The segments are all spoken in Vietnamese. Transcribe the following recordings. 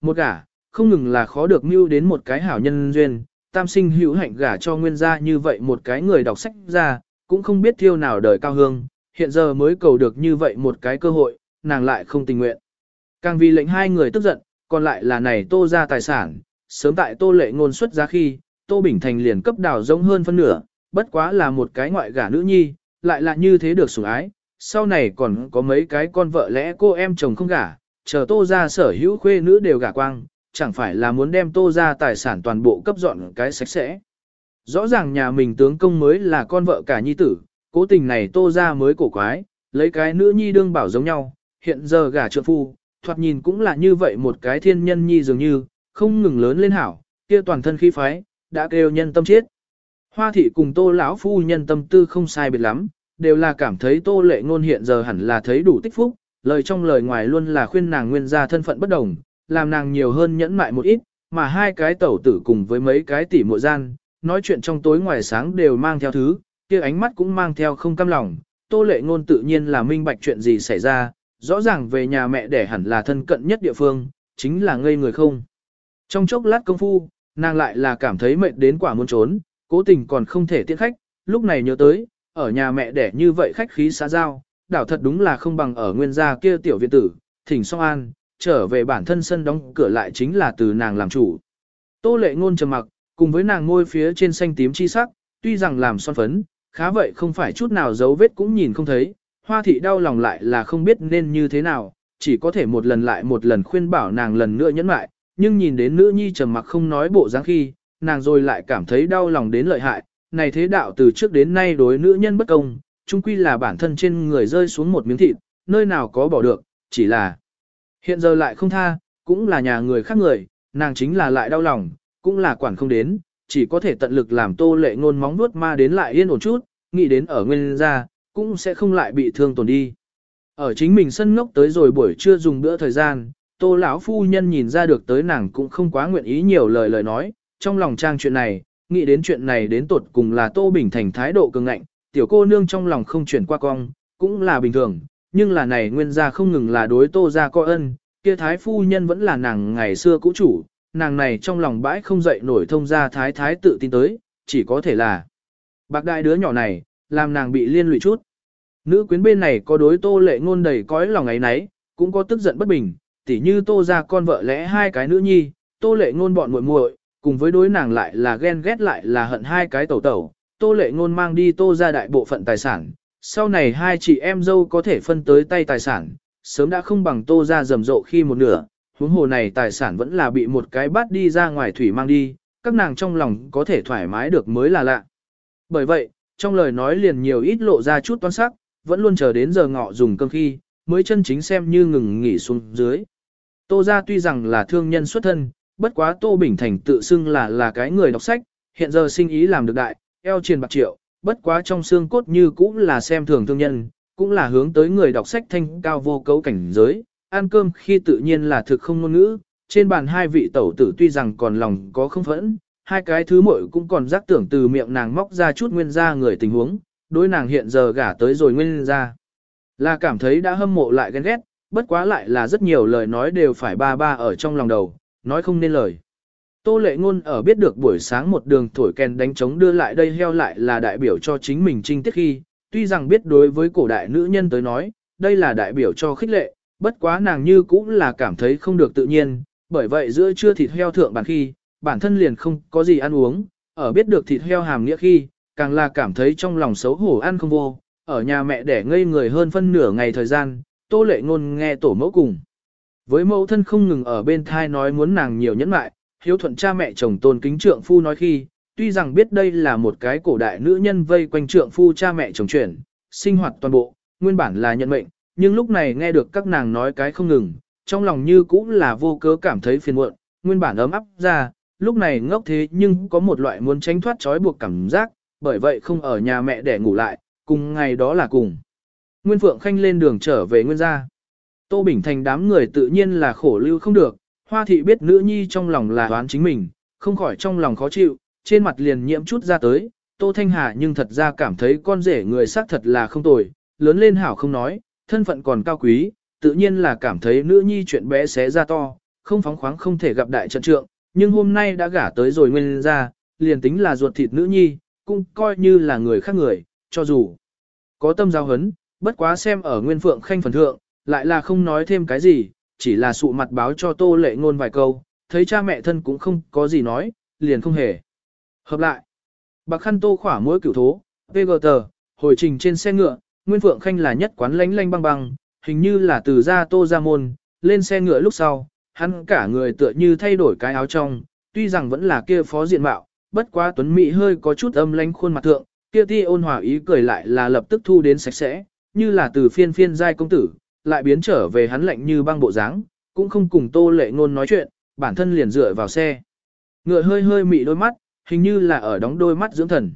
một gả, không ngừng là khó được mưu đến một cái hảo nhân duyên, tam sinh hữu hạnh gả cho nguyên gia như vậy một cái người đọc sách ra, cũng không biết thiêu nào đời cao hương, hiện giờ mới cầu được như vậy một cái cơ hội, nàng lại không tình nguyện. Càng vì lệnh hai người tức giận, còn lại là này tô ra tài sản, sớm tại tô lệ ngôn xuất ra khi, tô bình thành liền cấp đảo rông hơn phân nửa, bất quá là một cái ngoại gả nữ nhi, lại là như thế được sủng ái, sau này còn có mấy cái con vợ lẽ cô em chồng không gả, chờ tô ra sở hữu khuê nữ đều gả quang, chẳng phải là muốn đem tô ra tài sản toàn bộ cấp dọn cái sạch sẽ. Rõ ràng nhà mình tướng công mới là con vợ cả nhi tử, cố tình này tô ra mới cổ quái, lấy cái nữ nhi đương bảo giống nhau, hiện giờ gả trượng phu, thoạt nhìn cũng là như vậy một cái thiên nhân nhi dường như, không ngừng lớn lên hảo, kia toàn thân khí phái, đã kêu nhân tâm chết. Hoa thị cùng tô lão phu nhân tâm tư không sai biệt lắm, đều là cảm thấy tô lệ ngôn hiện giờ hẳn là thấy đủ tích phúc, lời trong lời ngoài luôn là khuyên nàng nguyên gia thân phận bất đồng, làm nàng nhiều hơn nhẫn mại một ít, mà hai cái tẩu tử cùng với mấy cái tỷ muội gian, nói chuyện trong tối ngoài sáng đều mang theo thứ, kia ánh mắt cũng mang theo không cam lòng, tô lệ ngôn tự nhiên là minh bạch chuyện gì xảy ra, rõ ràng về nhà mẹ đẻ hẳn là thân cận nhất địa phương, chính là ngây người không. Trong chốc lát công phu, nàng lại là cảm thấy mệt đến quả muốn trốn, cố tình còn không thể tiễn khách, lúc này nhớ tới, ở nhà mẹ đẻ như vậy khách khí xã giao, đảo thật đúng là không bằng ở nguyên gia kia tiểu viện tử, thỉnh song an, trở về bản thân sân đóng cửa lại chính là từ nàng làm chủ. Tô lệ ngôn trầm mặc, cùng với nàng ngôi phía trên xanh tím chi sắc, tuy rằng làm son phấn, khá vậy không phải chút nào dấu vết cũng nhìn không thấy, hoa thị đau lòng lại là không biết nên như thế nào, chỉ có thể một lần lại một lần khuyên bảo nàng lần nữa nhẫn lại, nhưng nhìn đến nữ nhi trầm mặc không nói bộ dáng khi, nàng rồi lại cảm thấy đau lòng đến lợi hại, này thế đạo từ trước đến nay đối nữ nhân bất công, chung quy là bản thân trên người rơi xuống một miếng thịt, nơi nào có bỏ được, chỉ là hiện giờ lại không tha, cũng là nhà người khác người, nàng chính là lại đau lòng, cũng là quản không đến, chỉ có thể tận lực làm tô lệ ngôn móng nuốt ma đến lại yên ổn chút, nghĩ đến ở nguyên gia, cũng sẽ không lại bị thương tổn đi. Ở chính mình sân ngốc tới rồi buổi trưa dùng bữa thời gian, tô lão phu nhân nhìn ra được tới nàng cũng không quá nguyện ý nhiều lời lời nói, trong lòng trang chuyện này, nghĩ đến chuyện này đến tột cùng là tô bình thành thái độ cường ngạnh, tiểu cô nương trong lòng không chuyển qua cong, cũng là bình thường, nhưng là này nguyên gia không ngừng là đối tô gia coi ân, kia thái phu nhân vẫn là nàng ngày xưa cũ chủ, nàng này trong lòng bãi không dậy nổi thông ra thái thái tự tin tới, chỉ có thể là bạc đại đứa nhỏ này, làm nàng bị liên lụy chút. Nữ quyến bên này có đối tô lệ ngôn đầy cõi lòng ấy nấy, cũng có tức giận bất bình, tỉ như tô ra con vợ lẽ hai cái nữ nhi, tô lệ ngôn bọn muội muội cùng với đối nàng lại là ghen ghét lại là hận hai cái tẩu tẩu, tô lệ ngôn mang đi tô ra đại bộ phận tài sản, sau này hai chị em dâu có thể phân tới tay tài sản, sớm đã không bằng tô ra rầm rộ khi một nửa, huống hồ này tài sản vẫn là bị một cái bắt đi ra ngoài thủy mang đi, các nàng trong lòng có thể thoải mái được mới là lạ. Bởi vậy, trong lời nói liền nhiều ít lộ ra chút toan sắc, vẫn luôn chờ đến giờ ngọ dùng cơm khi, mới chân chính xem như ngừng nghỉ xuống dưới. Tô ra tuy rằng là thương nhân xuất thân, bất quá Tô Bình Thành tự xưng là là cái người đọc sách, hiện giờ sinh ý làm được đại, eo triền bạc triệu, bất quá trong xương cốt như cũng là xem thường thương nhân, cũng là hướng tới người đọc sách thanh cao vô cấu cảnh giới, ăn cơm khi tự nhiên là thực không ngôn ngữ, trên bàn hai vị tẩu tử tuy rằng còn lòng có không phẫn, hai cái thứ muội cũng còn giác tưởng từ miệng nàng móc ra chút nguyên ra người tình huống, đối nàng hiện giờ gả tới rồi nguyên ra. Là cảm thấy đã hâm mộ lại ghen ghét, bất quá lại là rất nhiều lời nói đều phải ba ba ở trong lòng đầu, nói không nên lời. Tô lệ ngôn ở biết được buổi sáng một đường thổi kèn đánh trống đưa lại đây heo lại là đại biểu cho chính mình trinh tiết khi, tuy rằng biết đối với cổ đại nữ nhân tới nói, đây là đại biểu cho khích lệ, bất quá nàng như cũng là cảm thấy không được tự nhiên, bởi vậy giữa trưa thịt heo thượng bản khi, bản thân liền không có gì ăn uống, ở biết được thịt heo hàm nghĩa khi, càng là cảm thấy trong lòng xấu hổ ăn không vô, ở nhà mẹ để ngây người hơn phân nửa ngày thời gian, tô lệ ngôn nghe tổ mẫu cùng. Với mẫu thân không ngừng ở bên thai nói muốn nàng nhiều nhẫn mại, hiếu thuận cha mẹ chồng tôn kính trượng phu nói khi, tuy rằng biết đây là một cái cổ đại nữ nhân vây quanh trượng phu cha mẹ chồng chuyển, sinh hoạt toàn bộ, nguyên bản là nhận mệnh, nhưng lúc này nghe được các nàng nói cái không ngừng, trong lòng như cũng là vô cớ cảm thấy phiền muộn, nguyên bản ấm áp ra, lúc này ngốc thế nhưng có một loại muốn tránh thoát trói buộc cảm giác, bởi vậy không ở nhà mẹ để ngủ lại, cùng ngày đó là cùng. Nguyên Phượng Khanh lên đường trở về nguyên gia. Tô Bình Thành đám người tự nhiên là khổ lưu không được, Hoa thị biết nữ nhi trong lòng là đoán chính mình, không khỏi trong lòng khó chịu, trên mặt liền nhiễm chút ra tới, Tô Thanh Hà nhưng thật ra cảm thấy con rể người xác thật là không tồi, lớn lên hảo không nói, thân phận còn cao quý, tự nhiên là cảm thấy nữ nhi chuyện bé xé ra to, không phóng khoáng không thể gặp đại trận trượng, nhưng hôm nay đã gả tới rồi nguyên ra, liền tính là ruột thịt nữ nhi, cũng coi như là người khác người, cho dù có tâm giao hấn, bất quá xem ở nguyên phượng khanh phần thượng, lại là không nói thêm cái gì, chỉ là sụ mặt báo cho tô lệ ngôn vài câu, thấy cha mẹ thân cũng không có gì nói, liền không hề. Hợp lại, bạc khăn tô khỏa mỗi cửu thố, VGT, hồi trình trên xe ngựa, Nguyên Phượng Khanh là nhất quán lánh lánh băng băng, hình như là từ ra tô ra môn, lên xe ngựa lúc sau, hắn cả người tựa như thay đổi cái áo trong, tuy rằng vẫn là kia phó diện mạo, bất quá tuấn mỹ hơi có chút âm lánh khuôn mặt thượng, kia ti ôn hòa ý cười lại là lập tức thu đến sạch sẽ, như là từ phiên phiên giai công tử, lại biến trở về hắn lạnh như băng bộ dáng, cũng không cùng tô lệ ngôn nói chuyện, bản thân liền dựa vào xe. Ngựa hơi hơi mị đôi mắt, hình như là ở đóng đôi mắt dưỡng thần.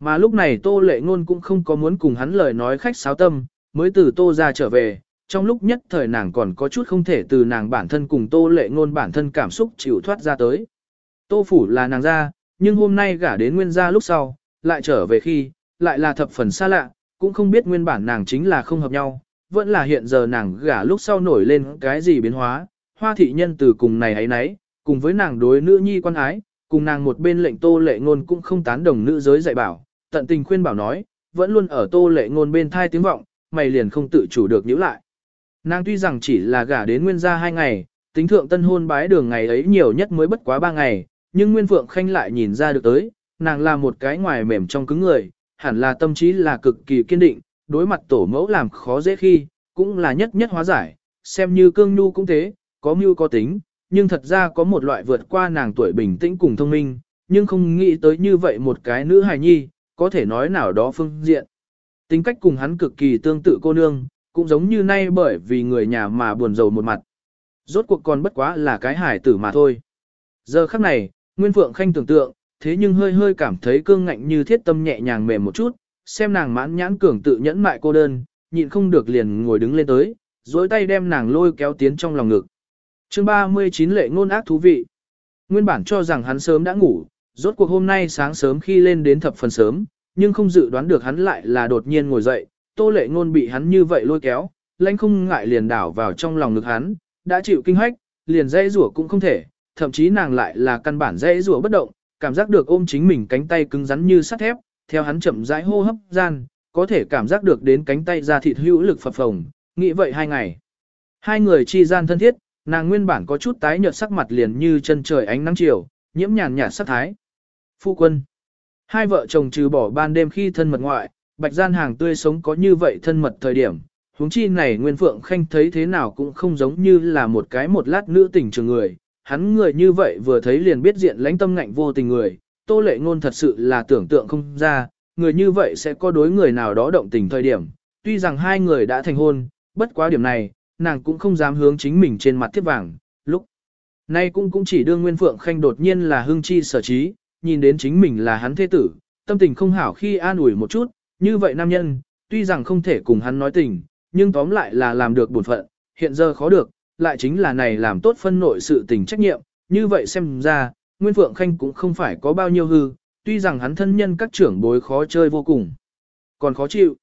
Mà lúc này tô lệ ngôn cũng không có muốn cùng hắn lời nói khách sáo tâm, mới từ tô ra trở về, trong lúc nhất thời nàng còn có chút không thể từ nàng bản thân cùng tô lệ ngôn bản thân cảm xúc chịu thoát ra tới. Tô phủ là nàng ra, nhưng hôm nay gả đến nguyên gia lúc sau, lại trở về khi, lại là thập phần xa lạ, cũng không biết nguyên bản nàng chính là không hợp nhau, vẫn là hiện giờ nàng gả lúc sau nổi lên cái gì biến hóa, hoa thị nhân từ cùng này ấy nấy, cùng với nàng đối nữ nhi quan ái, cùng nàng một bên lệnh tô lệ ngôn cũng không tán đồng nữ giới dạy bảo, tận tình khuyên bảo nói, vẫn luôn ở tô lệ ngôn bên thai tiếng vọng, mày liền không tự chủ được nhíu lại. Nàng tuy rằng chỉ là gả đến nguyên gia hai ngày, tính thượng tân hôn bái đường ngày ấy nhiều nhất mới bất quá ba ngày, nhưng Nguyên Phượng Khanh lại nhìn ra được tới, nàng là một cái ngoài mềm trong cứng người, hẳn là tâm trí là cực kỳ kiên định, đối mặt tổ mẫu làm khó dễ khi, cũng là nhất nhất hóa giải, xem như cương nhu cũng thế, có mưu có tính, nhưng thật ra có một loại vượt qua nàng tuổi bình tĩnh cùng thông minh, nhưng không nghĩ tới như vậy một cái nữ hài nhi, có thể nói nào đó phương diện. Tính cách cùng hắn cực kỳ tương tự cô nương, cũng giống như nay bởi vì người nhà mà buồn rầu một mặt. Rốt cuộc còn bất quá là cái hải tử mà thôi. Giờ khắc này, Nguyên Phượng Khanh tưởng tượng, thế nhưng hơi hơi cảm thấy cương ngạnh như thiết tâm nhẹ nhàng mềm một chút, xem nàng mãn nhãn cường tự nhẫn mại cô đơn, nhịn không được liền ngồi đứng lên tới, dối tay đem nàng lôi kéo tiến trong lòng ngực. chương 39 lệ ngôn ác thú vị. Nguyên bản cho rằng hắn sớm đã ngủ, rốt cuộc hôm nay sáng sớm khi lên đến thập phần sớm, nhưng không dự đoán được hắn lại là đột nhiên ngồi dậy, tô lệ ngôn bị hắn như vậy lôi kéo, lãnh không ngại liền đảo vào trong lòng ngực hắn, đã chịu kinh hách, liền dây rủa cũng không thể, thậm chí nàng lại là căn bản dây rủa bất động, cảm giác được ôm chính mình cánh tay cứng rắn như sắt thép, theo hắn chậm rãi hô hấp gian, có thể cảm giác được đến cánh tay ra thịt hữu lực phập phồng, nghĩ vậy hai ngày. Hai người chi gian thân thiết, nàng nguyên bản có chút tái nhợt sắc mặt liền như chân trời ánh nắng chiều, nhiễm nhàn nhạt sắc thái. Phu quân. Hai vợ chồng trừ bỏ ban đêm khi thân mật ngoại, bạch gian hàng tươi sống có như vậy thân mật thời điểm. huống chi này Nguyên Phượng Khanh thấy thế nào cũng không giống như là một cái một lát nữ tình trường người. Hắn người như vậy vừa thấy liền biết diện lãnh tâm ngạnh vô tình người, tô lệ ngôn thật sự là tưởng tượng không ra, người như vậy sẽ có đối người nào đó động tình thời điểm. Tuy rằng hai người đã thành hôn, bất quá điểm này, nàng cũng không dám hướng chính mình trên mặt thiết vàng, lúc nay cũng cũng chỉ đương Nguyên Phượng Khanh đột nhiên là hưng chi sở trí, nhìn đến chính mình là hắn thế tử, tâm tình không hảo khi an ủi một chút, như vậy nam nhân, tuy rằng không thể cùng hắn nói tình, nhưng tóm lại là làm được bổn phận, hiện giờ khó được, lại chính là này làm tốt phân nội sự tình trách nhiệm, như vậy xem ra, Nguyên Phượng Khanh cũng không phải có bao nhiêu hư, tuy rằng hắn thân nhân các trưởng bối khó chơi vô cùng, còn khó chịu.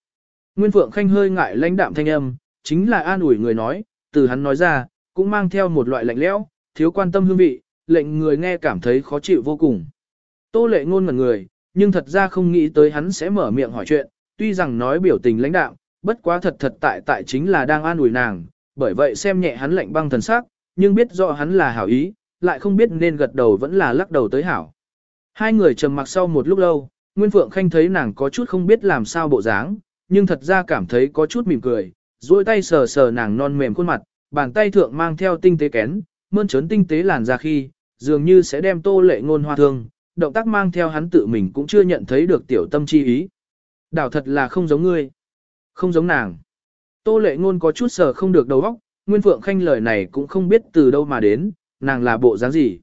Nguyên Phượng Khanh hơi ngại lãnh đạm thanh âm, chính là an ủi người nói, từ hắn nói ra, cũng mang theo một loại lạnh lẽo, thiếu quan tâm hương vị, lệnh người nghe cảm thấy khó chịu vô cùng. Tô lệ ngôn ngẩn người, nhưng thật ra không nghĩ tới hắn sẽ mở miệng hỏi chuyện, tuy rằng nói biểu tình lãnh đạm, bất quá thật thật tại tại chính là đang an ủi nàng, bởi vậy xem nhẹ hắn lạnh băng thần sắc, nhưng biết rõ hắn là hảo ý, lại không biết nên gật đầu vẫn là lắc đầu tới hảo. Hai người trầm mặc sau một lúc lâu, Nguyên Phượng Khanh thấy nàng có chút không biết làm sao bộ dáng, nhưng thật ra cảm thấy có chút mỉm cười, duỗi tay sờ sờ nàng non mềm khuôn mặt, bàn tay thượng mang theo tinh tế kén, mơn trớn tinh tế làn ra khi, dường như sẽ đem tô lệ ngôn hoa thương, động tác mang theo hắn tự mình cũng chưa nhận thấy được tiểu tâm chi ý. Đảo thật là không giống ngươi, không giống nàng. Tô lệ ngôn có chút sờ không được đầu óc, Nguyên Phượng Khanh lời này cũng không biết từ đâu mà đến, nàng là bộ dáng gì.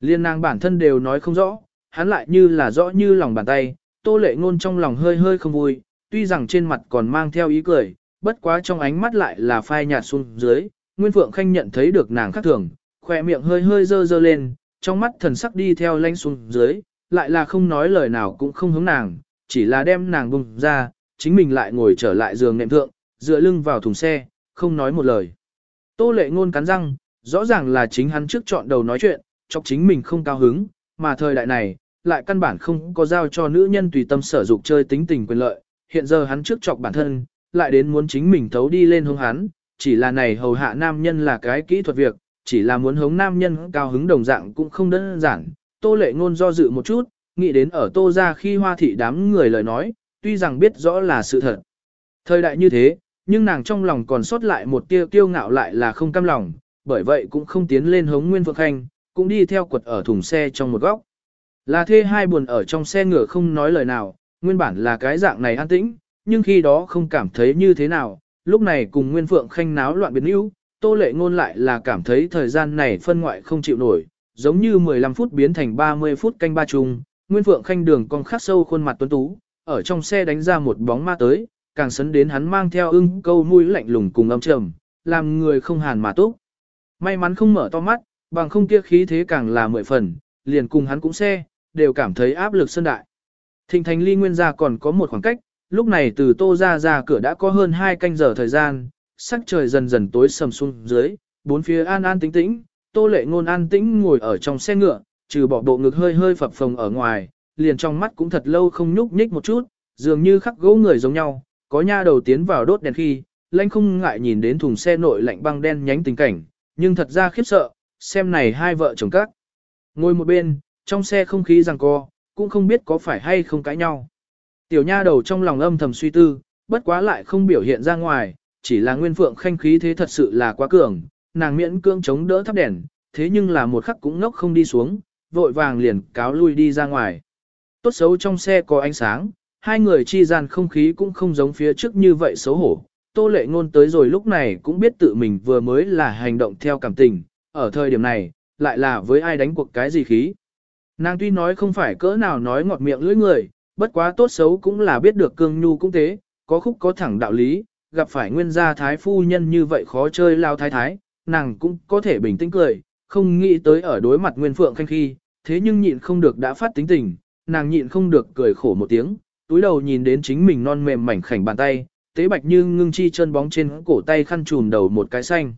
Liên nàng bản thân đều nói không rõ, hắn lại như là rõ như lòng bàn tay, tô lệ ngôn trong lòng hơi hơi không vui, tuy rằng trên mặt còn mang theo ý cười, bất quá trong ánh mắt lại là phai nhạt xuống dưới, Nguyên Phượng Khanh nhận thấy được nàng khác thường, khỏe miệng hơi hơi dơ dơ lên, trong mắt thần sắc đi theo lanh xuống dưới, lại là không nói lời nào cũng không hướng nàng, chỉ là đem nàng bùng ra, chính mình lại ngồi trở lại giường nệm thượng, dựa lưng vào thùng xe, không nói một lời. Tô lệ ngôn cắn răng, rõ ràng là chính hắn trước chọn đầu nói chuyện, chọc chính mình không cao hứng, mà thời đại này, lại căn bản không có giao cho nữ nhân tùy tâm sở dục chơi tính tình quyền lợi, hiện giờ hắn trước chọc bản thân, lại đến muốn chính mình thấu đi lên hướng hắn, chỉ là này hầu hạ nam nhân là cái kỹ thuật việc, chỉ là muốn hống nam nhân cao hứng đồng dạng cũng không đơn giản, tô lệ ngôn do dự một chút, nghĩ đến ở tô ra khi hoa thị đám người lời nói, tuy rằng biết rõ là sự thật. Thời đại như thế, nhưng nàng trong lòng còn sót lại một tia kiêu ngạo lại là không cam lòng, bởi vậy cũng không tiến lên hống Nguyên Phượng Khanh, cũng đi theo quật ở thùng xe trong một góc. Là thê hai buồn ở trong xe ngựa không nói lời nào, nguyên bản là cái dạng này an tĩnh, nhưng khi đó không cảm thấy như thế nào, lúc này cùng Nguyên Phượng Khanh náo loạn biến yếu, Tô Lệ Ngôn lại là cảm thấy thời gian này phân ngoại không chịu nổi, giống như 15 phút biến thành 30 phút canh ba chung, Nguyên Phượng Khanh đường cong khắc sâu khuôn mặt tuấn tú, ở trong xe đánh ra một bóng ma tới, càng sấn đến hắn mang theo ưng câu mũi lạnh lùng cùng âm trầm, làm người không hàn mà túc. May mắn không mở to mắt, bằng không kia khí thế càng là mười phần, liền cùng hắn cũng xe, đều cảm thấy áp lực sơn đại. Thịnh thành ly nguyên gia còn có một khoảng cách, lúc này từ tô ra ra cửa đã có hơn 2 canh giờ thời gian, sắc trời dần dần tối sầm xuống dưới, bốn phía an an tĩnh tĩnh, tô lệ ngôn an tĩnh ngồi ở trong xe ngựa, trừ bỏ bộ ngực hơi hơi phập phồng ở ngoài, liền trong mắt cũng thật lâu không nhúc nhích một chút, dường như khắc gỗ người giống nhau, có nha đầu tiến vào đốt đèn khi, lanh không ngại nhìn đến thùng xe nội lạnh băng đen nhánh tình cảnh, nhưng thật ra khiếp sợ, xem này hai vợ chồng các. Ngồi một bên, trong xe không khí rằng co, cũng không biết có phải hay không cãi nhau. Tiểu nha đầu trong lòng âm thầm suy tư, bất quá lại không biểu hiện ra ngoài, chỉ là nguyên phượng khanh khí thế thật sự là quá cường, nàng miễn cương chống đỡ thắp đèn, thế nhưng là một khắc cũng ngốc không đi xuống, vội vàng liền cáo lui đi ra ngoài. Tốt xấu trong xe có ánh sáng, hai người chi gian không khí cũng không giống phía trước như vậy xấu hổ. Tô lệ ngôn tới rồi lúc này cũng biết tự mình vừa mới là hành động theo cảm tình, ở thời điểm này, lại là với ai đánh cuộc cái gì khí. Nàng tuy nói không phải cỡ nào nói ngọt miệng lưỡi người, bất quá tốt xấu cũng là biết được cương nhu cũng thế, có khúc có thẳng đạo lý, gặp phải nguyên gia thái phu nhân như vậy khó chơi lao thái thái, nàng cũng có thể bình tĩnh cười, không nghĩ tới ở đối mặt nguyên phượng khanh khi, thế nhưng nhịn không được đã phát tính tình, nàng nhịn không được cười khổ một tiếng, túi đầu nhìn đến chính mình non mềm mảnh khảnh bàn tay, tế bạch như ngưng chi chân bóng trên cổ tay khăn trùm đầu một cái xanh.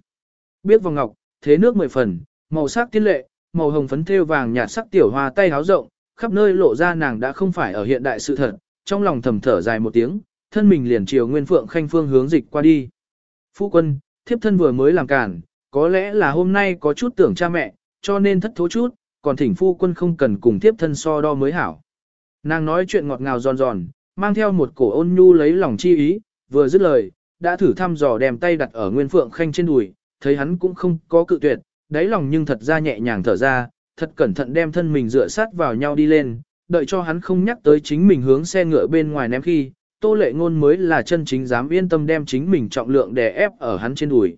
Biết vào ngọc, thế nước mười phần, màu sắc tiên lệ, màu hồng phấn thêu vàng nhạt sắc tiểu hoa tay háo rộng, khắp nơi lộ ra nàng đã không phải ở hiện đại sự thật, trong lòng thầm thở dài một tiếng, thân mình liền chiều Nguyên Phượng Khanh phương hướng dịch qua đi. Phu quân, thiếp thân vừa mới làm cản, có lẽ là hôm nay có chút tưởng cha mẹ, cho nên thất thố chút, còn thỉnh phu quân không cần cùng thiếp thân so đo mới hảo. Nàng nói chuyện ngọt ngào giòn giòn, mang theo một cổ ôn nhu lấy lòng chi ý, vừa dứt lời, đã thử thăm dò đem tay đặt ở Nguyên Phượng Khanh trên đùi, thấy hắn cũng không có cự tuyệt, đáy lòng nhưng thật ra nhẹ nhàng thở ra, thật cẩn thận đem thân mình dựa sát vào nhau đi lên, đợi cho hắn không nhắc tới chính mình hướng xe ngựa bên ngoài ném khi, Tô Lệ Ngôn mới là chân chính dám yên tâm đem chính mình trọng lượng đè ép ở hắn trên đùi.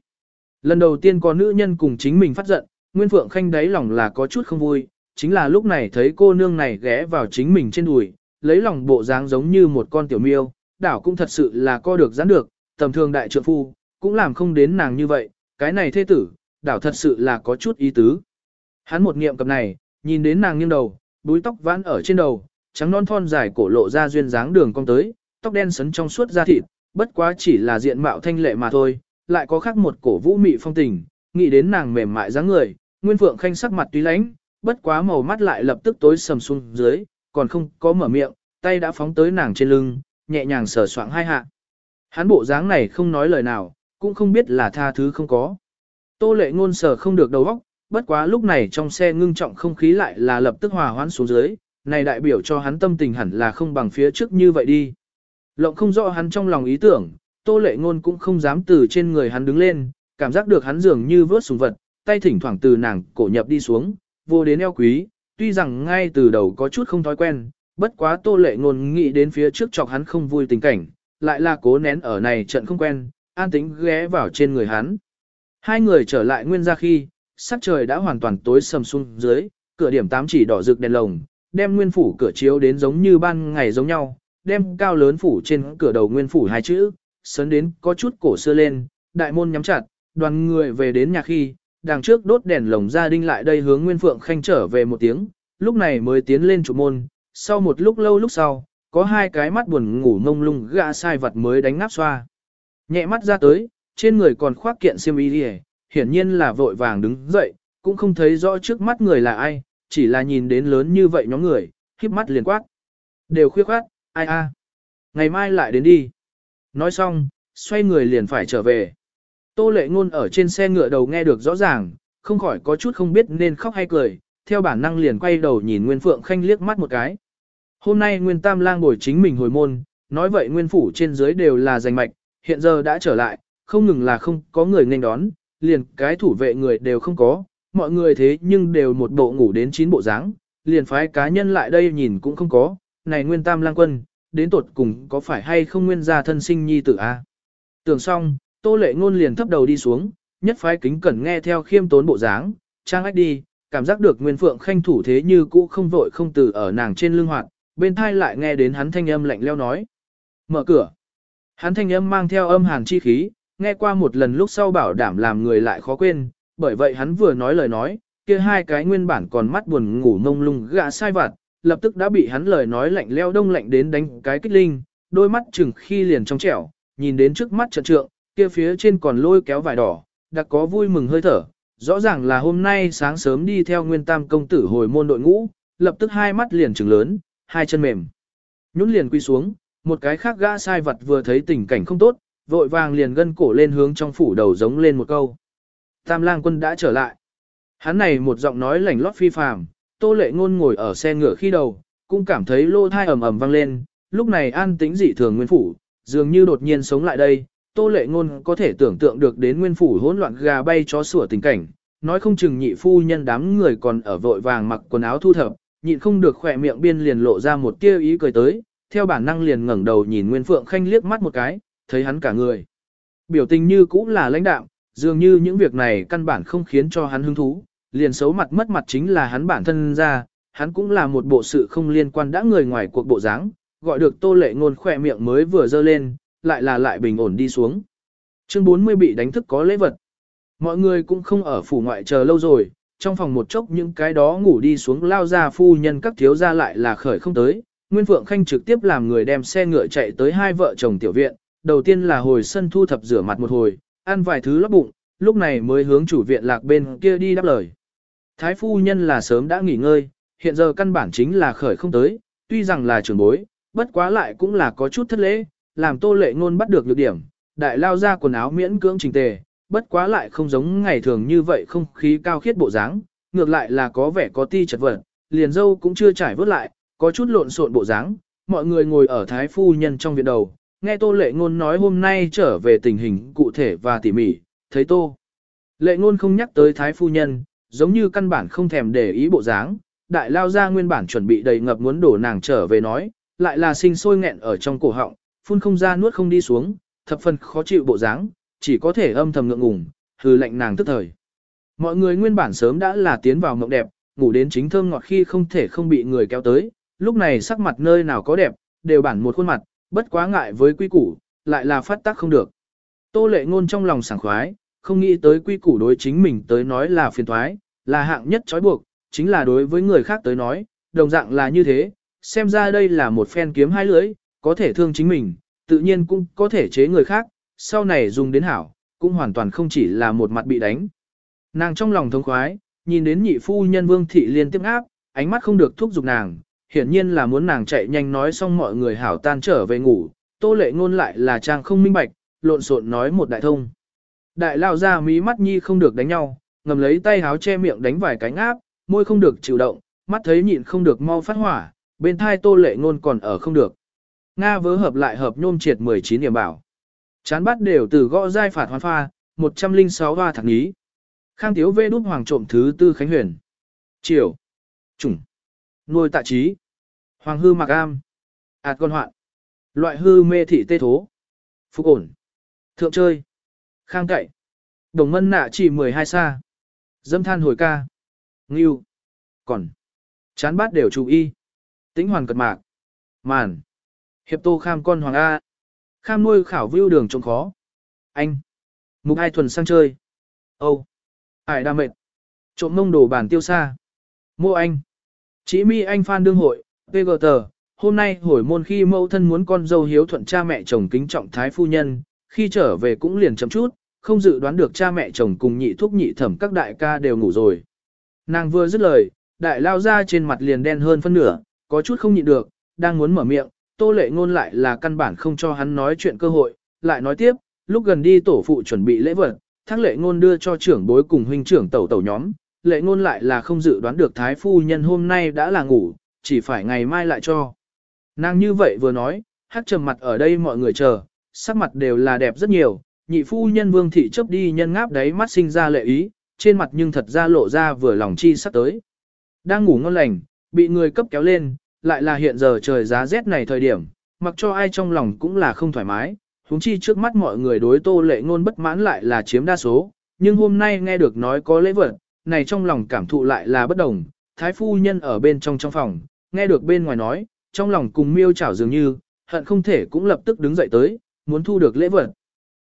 Lần đầu tiên có nữ nhân cùng chính mình phát giận, Nguyên Phượng Khanh đáy lòng là có chút không vui, chính là lúc này thấy cô nương này ghé vào chính mình trên đùi, lấy lòng bộ dáng giống như một con tiểu miêu, đảo cũng thật sự là co được giãn được, tầm thường đại trượng phu, cũng làm không đến nàng như vậy, cái này thế tử, đảo thật sự là có chút ý tứ. Hắn một niệm cập này, nhìn đến nàng nghiêng đầu, búi tóc vãn ở trên đầu, trắng non thon dài cổ lộ ra duyên dáng đường cong tới, tóc đen sấn trong suốt da thịt, bất quá chỉ là diện mạo thanh lệ mà thôi, lại có khác một cổ vũ mị phong tình, nghĩ đến nàng mềm mại dáng người, Nguyên Phượng Khanh sắc mặt tuy lãnh, bất quá màu mắt lại lập tức tối sầm xuống dưới, còn không có mở miệng, tay đã phóng tới nàng trên lưng, nhẹ nhàng sờ soạng hai hạ. Hắn bộ dáng này không nói lời nào, cũng không biết là tha thứ không có. Tô lệ ngôn sờ không được đầu óc, bất quá lúc này trong xe ngưng trọng không khí lại là lập tức hòa hoãn xuống dưới, này đại biểu cho hắn tâm tình hẳn là không bằng phía trước như vậy đi. Lộng không rõ hắn trong lòng ý tưởng, tô lệ ngôn cũng không dám từ trên người hắn đứng lên, cảm giác được hắn dường như vớt sùng vật, tay thỉnh thoảng từ nàng cổ nhập đi xuống, vô đến eo quý, tuy rằng ngay từ đầu có chút không thói quen, bất quá tô lệ ngôn nghĩ đến phía trước chọc hắn không vui tình cảnh, lại là cố nén ở này trận không quen, an tĩnh ghé vào trên người hắn. Hai người trở lại nguyên gia khi, sắc trời đã hoàn toàn tối sầm xuống dưới, cửa điểm tám chỉ đỏ rực đèn lồng, đem nguyên phủ cửa chiếu đến giống như ban ngày giống nhau, đem cao lớn phủ trên cửa đầu nguyên phủ hai chữ, sấn đến có chút cổ xưa lên, đại môn nhắm chặt, đoàn người về đến nhà khi, đằng trước đốt đèn lồng gia đinh lại đây hướng Nguyên Phượng Khanh trở về một tiếng, lúc này mới tiến lên chủ môn, sau một lúc lâu lúc sau, có hai cái mắt buồn ngủ ngông lung gã sai vật mới đánh ngáp xoa. Nhẹ mắt ra tới, trên người còn khoác kiện xiêm y đi hiển nhiên là vội vàng đứng dậy, cũng không thấy rõ trước mắt người là ai, chỉ là nhìn đến lớn như vậy nhóm người, khiếp mắt liền quát. Đều khuyết khoát, ai a, Ngày mai lại đến đi. Nói xong, xoay người liền phải trở về. Tô lệ ngôn ở trên xe ngựa đầu nghe được rõ ràng, không khỏi có chút không biết nên khóc hay cười, theo bản năng liền quay đầu nhìn Nguyên Phượng Khanh liếc mắt một cái. Hôm nay Nguyên Tam Lang bồi chính mình hồi môn, nói vậy Nguyên Phủ trên dưới đều là giành mạch, hiện giờ đã trở lại, không ngừng là không có người nên đón, liền cái thủ vệ người đều không có, mọi người thế nhưng đều một bộ ngủ đến chín bộ dáng, liền phái cá nhân lại đây nhìn cũng không có, này Nguyên Tam Lang quân, đến tột cùng có phải hay không nguyên gia thân sinh nhi tử a? Tưởng xong, Tô Lệ Ngôn liền thấp đầu đi xuống, nhất phái kính cẩn nghe theo khiêm tốn bộ dáng, trang ách đi, cảm giác được Nguyên Phượng khanh thủ thế như cũ không vội không từ ở nàng trên lưng hoạt, bên thai lại nghe đến hắn thanh âm lạnh lẽo nói: "Mở cửa." Hắn thanh âm mang theo âm hàn chi khí, nghe qua một lần lúc sau bảo đảm làm người lại khó quên, bởi vậy hắn vừa nói lời nói, kia hai cái nguyên bản còn mắt buồn ngủ mông lung gã sai vặt, lập tức đã bị hắn lời nói lạnh leo đông lạnh đến đánh cái kích linh, đôi mắt chừng khi liền trong trẻo, nhìn đến trước mắt trận trượng, kia phía trên còn lôi kéo vải đỏ, đặc có vui mừng hơi thở, rõ ràng là hôm nay sáng sớm đi theo nguyên tam công tử hồi môn đội ngũ, lập tức hai mắt liền trừng lớn, hai chân mềm. Nhún liền quy xuống, một cái khác gã sai vật vừa thấy tình cảnh không tốt, vội vàng liền gân cổ lên hướng trong phủ đầu giống lên một câu. Tam lang quân đã trở lại. Hắn này một giọng nói lảnh lót phi phàm, tô lệ ngôn ngồi ở xe ngựa khi đầu, cũng cảm thấy lô thai ầm ầm vang lên, lúc này an tĩnh dị thường nguyên phủ, dường như đột nhiên sống lại đây, tô lệ ngôn có thể tưởng tượng được đến nguyên phủ hỗn loạn gà bay chó sủa tình cảnh, nói không chừng nhị phu nhân đám người còn ở vội vàng mặc quần áo thu thập, nhịn không được khỏe miệng biên liền lộ ra một tia ý cười tới, theo bản năng liền ngẩng đầu nhìn Nguyên Phượng Khanh liếc mắt một cái, thấy hắn cả người. Biểu tình như cũng là lãnh đạm, dường như những việc này căn bản không khiến cho hắn hứng thú, liền xấu mặt mất mặt chính là hắn bản thân ra, hắn cũng là một bộ sự không liên quan đã người ngoài cuộc bộ dáng, gọi được tô lệ ngôn khỏe miệng mới vừa dơ lên, lại là lại bình ổn đi xuống. Chương 40 bị đánh thức có lễ vật. Mọi người cũng không ở phủ ngoại chờ lâu rồi, trong phòng một chốc những cái đó ngủ đi xuống lao ra phu nhân các thiếu gia lại là khởi không tới. Nguyên Phượng Khanh trực tiếp làm người đem xe ngựa chạy tới hai vợ chồng tiểu viện, đầu tiên là hồi sân thu thập rửa mặt một hồi, ăn vài thứ lót bụng, lúc này mới hướng chủ viện lạc bên kia đi đáp lời. Thái phu nhân là sớm đã nghỉ ngơi, hiện giờ căn bản chính là khởi không tới, tuy rằng là trưởng bối, bất quá lại cũng là có chút thất lễ, làm tô lệ ngôn bắt được nhược điểm, đại lao ra quần áo miễn cưỡng trình tề, bất quá lại không giống ngày thường như vậy không khí cao khiết bộ dáng, ngược lại là có vẻ có ti chật vật, liền dâu cũng chưa trải vớt lại, có chút lộn xộn bộ dáng. Mọi người ngồi ở thái phu nhân trong viện đầu, nghe tô lệ ngôn nói hôm nay trở về tình hình cụ thể và tỉ mỉ, thấy tô. Lệ ngôn không nhắc tới thái phu nhân, giống như căn bản không thèm để ý bộ dáng, đại lao ra nguyên bản chuẩn bị đầy ngập muốn đổ nàng trở về nói, lại là sinh sôi nghẹn ở trong cổ họng, phun không ra nuốt không đi xuống, thập phần khó chịu bộ dáng, chỉ có thể âm thầm ngượng ngùng, hừ lạnh nàng tức thời. Mọi người nguyên bản sớm đã là tiến vào mộng đẹp, ngủ đến chính thơm ngọt khi không thể không bị người kéo tới, lúc này sắc mặt nơi nào có đẹp, đều bản một khuôn mặt, bất quá ngại với quy củ, lại là phát tác không được. Tô lệ ngôn trong lòng sảng khoái, không nghĩ tới quy củ đối chính mình tới nói là phiền toái, là hạng nhất trói buộc, chính là đối với người khác tới nói, đồng dạng là như thế, xem ra đây là một phen kiếm hai lưỡi, có thể thương chính mình, tự nhiên cũng có thể chế người khác, sau này dùng đến hảo, cũng hoàn toàn không chỉ là một mặt bị đánh. Nàng trong lòng thống khoái, nhìn đến nhị phu nhân vương thị liên tiếp áp, ánh mắt không được thúc giục nàng, hiển nhiên là muốn nàng chạy nhanh nói xong mọi người hảo tan trở về ngủ, tô lệ ngôn lại là trang không minh bạch, lộn xộn nói một đại thông. Đại lao ra mí mắt nhi không được đánh nhau, ngầm lấy tay háo che miệng đánh vài cánh áp, môi không được chịu động, mắt thấy nhịn không được mau phát hỏa, bên thai tô lệ ngôn còn ở không được. Nga vớ hợp lại hợp nhôm triệt 19 điểm bảo. Chán bắt đều từ gõ giai phạt hoán pha, 106 hoa thẳng ý. Khang tiếu vê đút hoàng trộm thứ tư khánh huyền. Triều. Chủng. Nuôi tạ trí. Hoàng hư mặc am. ạt con hoạn. Loại hư mê thị tê thố. Phục ổn. Thượng chơi. Khang cậy. Đồng mân nạ chỉ 12 xa. Dâm than hồi ca. Ngưu. Còn. Chán bát đều chú y. tính hoàn cật mạc. Màn. Hiệp tô kham con hoàng A. Kham nuôi khảo view đường trông khó. Anh. Mục hai thuần sang chơi. Âu. Ải đa mệt. Trộm mông đồ bản tiêu xa. Mô anh. Chỉ mi anh phan đương hội. PGT. Hôm nay hồi môn khi mẫu thân muốn con dâu hiếu thuận cha mẹ chồng kính trọng thái phu nhân, khi trở về cũng liền chậm chút, không dự đoán được cha mẹ chồng cùng nhị thúc nhị thẩm các đại ca đều ngủ rồi. Nàng vừa dứt lời, đại lao ra trên mặt liền đen hơn phân nửa, có chút không nhịn được, đang muốn mở miệng, tô lệ ngôn lại là căn bản không cho hắn nói chuyện cơ hội, lại nói tiếp, lúc gần đi tổ phụ chuẩn bị lễ vật, thác lệ ngôn đưa cho trưởng bối cùng huynh trưởng tẩu tẩu nhóm, lệ ngôn lại là không dự đoán được thái phu nhân hôm nay đã là ngủ, chỉ phải ngày mai lại cho. Nàng như vậy vừa nói, hát trầm mặt ở đây mọi người chờ, sắc mặt đều là đẹp rất nhiều, nhị phu nhân vương thị chớp đi nhân ngáp đấy mắt sinh ra lệ ý, trên mặt nhưng thật ra lộ ra vừa lòng chi sắp tới. Đang ngủ ngon lành, bị người cấp kéo lên, lại là hiện giờ trời giá rét này thời điểm, mặc cho ai trong lòng cũng là không thoải mái, huống chi trước mắt mọi người đối tô lệ ngôn bất mãn lại là chiếm đa số, nhưng hôm nay nghe được nói có lễ vật, này trong lòng cảm thụ lại là bất đồng, thái phu nhân ở bên trong trong phòng, nghe được bên ngoài nói, trong lòng cùng miêu chảo dường như, hận không thể cũng lập tức đứng dậy tới, muốn thu được lễ vật.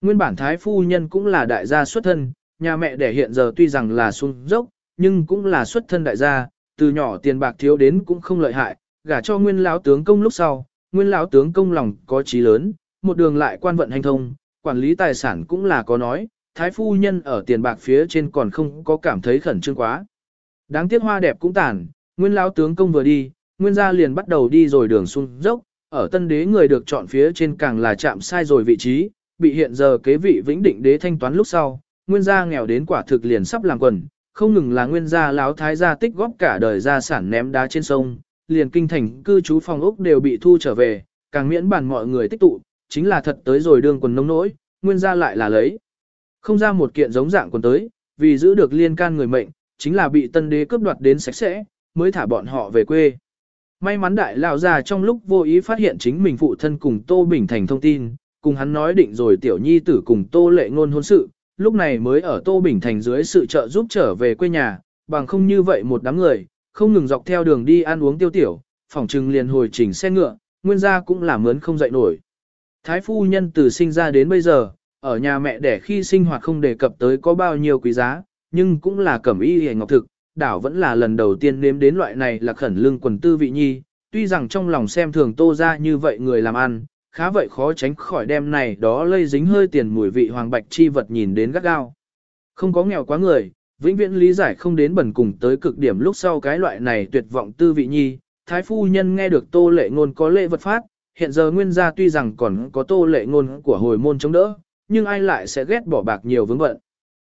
Nguyên bản thái phu nhân cũng là đại gia xuất thân, nhà mẹ đẻ hiện giờ tuy rằng là xuống dốc, nhưng cũng là xuất thân đại gia, từ nhỏ tiền bạc thiếu đến cũng không lợi hại, gả cho nguyên lão tướng công lúc sau, nguyên lão tướng công lòng có trí lớn, một đường lại quan vận hành thông, quản lý tài sản cũng là có nói, thái phu nhân ở tiền bạc phía trên còn không có cảm thấy khẩn trương quá. Đáng tiếc hoa đẹp cũng tàn, nguyên lão tướng công vừa đi, nguyên gia liền bắt đầu đi rồi đường xuống dốc, ở tân đế người được chọn phía trên càng là chạm sai rồi vị trí, bị hiện giờ kế vị vĩnh định đế thanh toán lúc sau, nguyên gia nghèo đến quả thực liền sắp làm quần, không ngừng là nguyên gia lão thái gia tích góp cả đời gia sản ném đá trên sông, liền kinh thành cư trú phòng ốc đều bị thu trở về, càng miễn bản mọi người tích tụ, chính là thật tới rồi đương quần nông nỗi, nguyên ra lại là lấy. Không ra một kiện giống dạng quần tới, vì giữ được liên can người mệnh, chính là bị tân đế cướp đoạt đến sạch sẽ, mới thả bọn họ về quê. May mắn đại lão già trong lúc vô ý phát hiện chính mình phụ thân cùng Tô Bình Thành thông tin, cùng hắn nói định rồi tiểu nhi tử cùng Tô Lệ ngôn hôn sự, lúc này mới ở Tô Bình Thành dưới sự trợ giúp trở về quê nhà, bằng không như vậy một đám người, không ngừng dọc theo đường đi ăn uống tiêu tiểu, phòng trừng liền hồi chỉnh xe ngựa, nguyên gia cũng là mướn không dậy nổi. Thái phu nhân từ sinh ra đến bây giờ, ở nhà mẹ đẻ khi sinh hoạt không đề cập tới có bao nhiêu quý giá, nhưng cũng là cẩm y hề ngọc thực, đảo vẫn là lần đầu tiên nếm đến loại này là khẩn lương quần tư vị nhi, tuy rằng trong lòng xem thường tô ra như vậy người làm ăn, khá vậy khó tránh khỏi đem này đó lây dính hơi tiền mùi vị hoàng bạch chi vật nhìn đến gắt gao. Không có nghèo quá người, vĩnh viễn lý giải không đến bẩn cùng tới cực điểm lúc sau cái loại này tuyệt vọng tư vị nhi, thái phu nhân nghe được tô lệ ngôn có lệ vật phát, hiện giờ nguyên gia tuy rằng còn có tô lệ ngôn của hồi môn chống đỡ, nhưng ai lại sẽ ghét bỏ bạc nhiều vướng bận.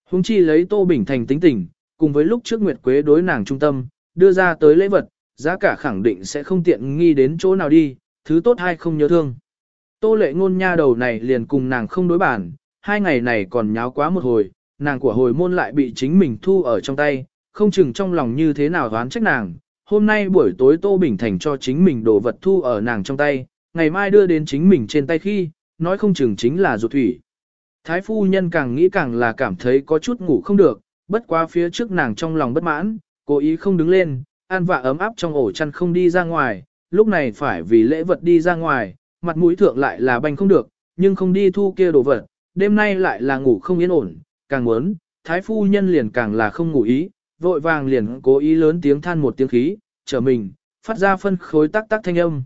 Hùng chi lấy tô bình thành tính tình, cùng với lúc trước Nguyệt Quế đối nàng trung tâm, đưa ra tới lễ vật, giá cả khẳng định sẽ không tiện nghi đến chỗ nào đi, thứ tốt hay không nhớ thương. Tô lệ ngôn nha đầu này liền cùng nàng không đối bản, hai ngày này còn nháo quá một hồi, nàng của hồi môn lại bị chính mình thu ở trong tay, không chừng trong lòng như thế nào đoán trách nàng. Hôm nay buổi tối Tô Bình Thành cho chính mình đồ vật thu ở nàng trong tay, ngày mai đưa đến chính mình trên tay khi, nói không chừng chính là ruột thủy. Thái phu nhân càng nghĩ càng là cảm thấy có chút ngủ không được, bất quá phía trước nàng trong lòng bất mãn, cố ý không đứng lên, an vạ ấm áp trong ổ chăn không đi ra ngoài, lúc này phải vì lễ vật đi ra ngoài, mặt mũi thượng lại là banh không được, nhưng không đi thu kia đồ vật, đêm nay lại là ngủ không yên ổn, càng muốn, thái phu nhân liền càng là không ngủ ý, vội vàng liền cố ý lớn tiếng than một tiếng khí, trở mình, phát ra phân khối tắc tắc thanh âm.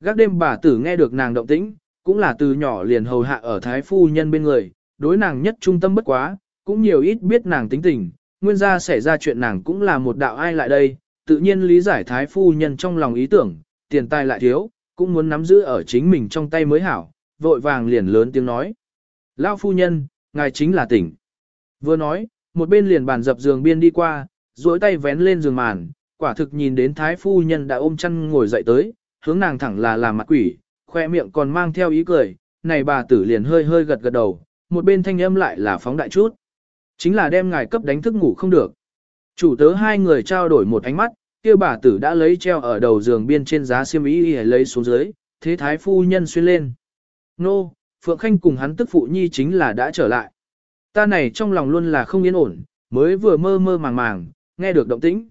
Gác đêm bà tử nghe được nàng động tĩnh, cũng là từ nhỏ liền hầu hạ ở thái phu nhân bên người, đối nàng nhất trung tâm bất quá, cũng nhiều ít biết nàng tính tình, nguyên ra xảy ra chuyện nàng cũng là một đạo ai lại đây, tự nhiên lý giải thái phu nhân trong lòng ý tưởng, tiền tài lại thiếu, cũng muốn nắm giữ ở chính mình trong tay mới hảo, vội vàng liền lớn tiếng nói. Lao phu nhân, ngài chính là tỉnh. Vừa nói, một bên liền bàn dập giường biên đi qua, duỗi tay vén lên giường màn, quả thực nhìn đến thái phu nhân đã ôm chăn ngồi dậy tới, hướng nàng thẳng là làm mặt quỷ, khoe miệng còn mang theo ý cười, này bà tử liền hơi hơi gật gật đầu, một bên thanh âm lại là phóng đại chút. Chính là đem ngài cấp đánh thức ngủ không được. Chủ tớ hai người trao đổi một ánh mắt, kia bà tử đã lấy treo ở đầu giường biên trên giá xiêm y lấy xuống dưới, thế thái phu nhân xuyên lên. Nô, Phượng Khanh cùng hắn tức phụ nhi chính là đã trở lại. Ta này trong lòng luôn là không yên ổn, mới vừa mơ mơ màng màng, nghe được động tĩnh.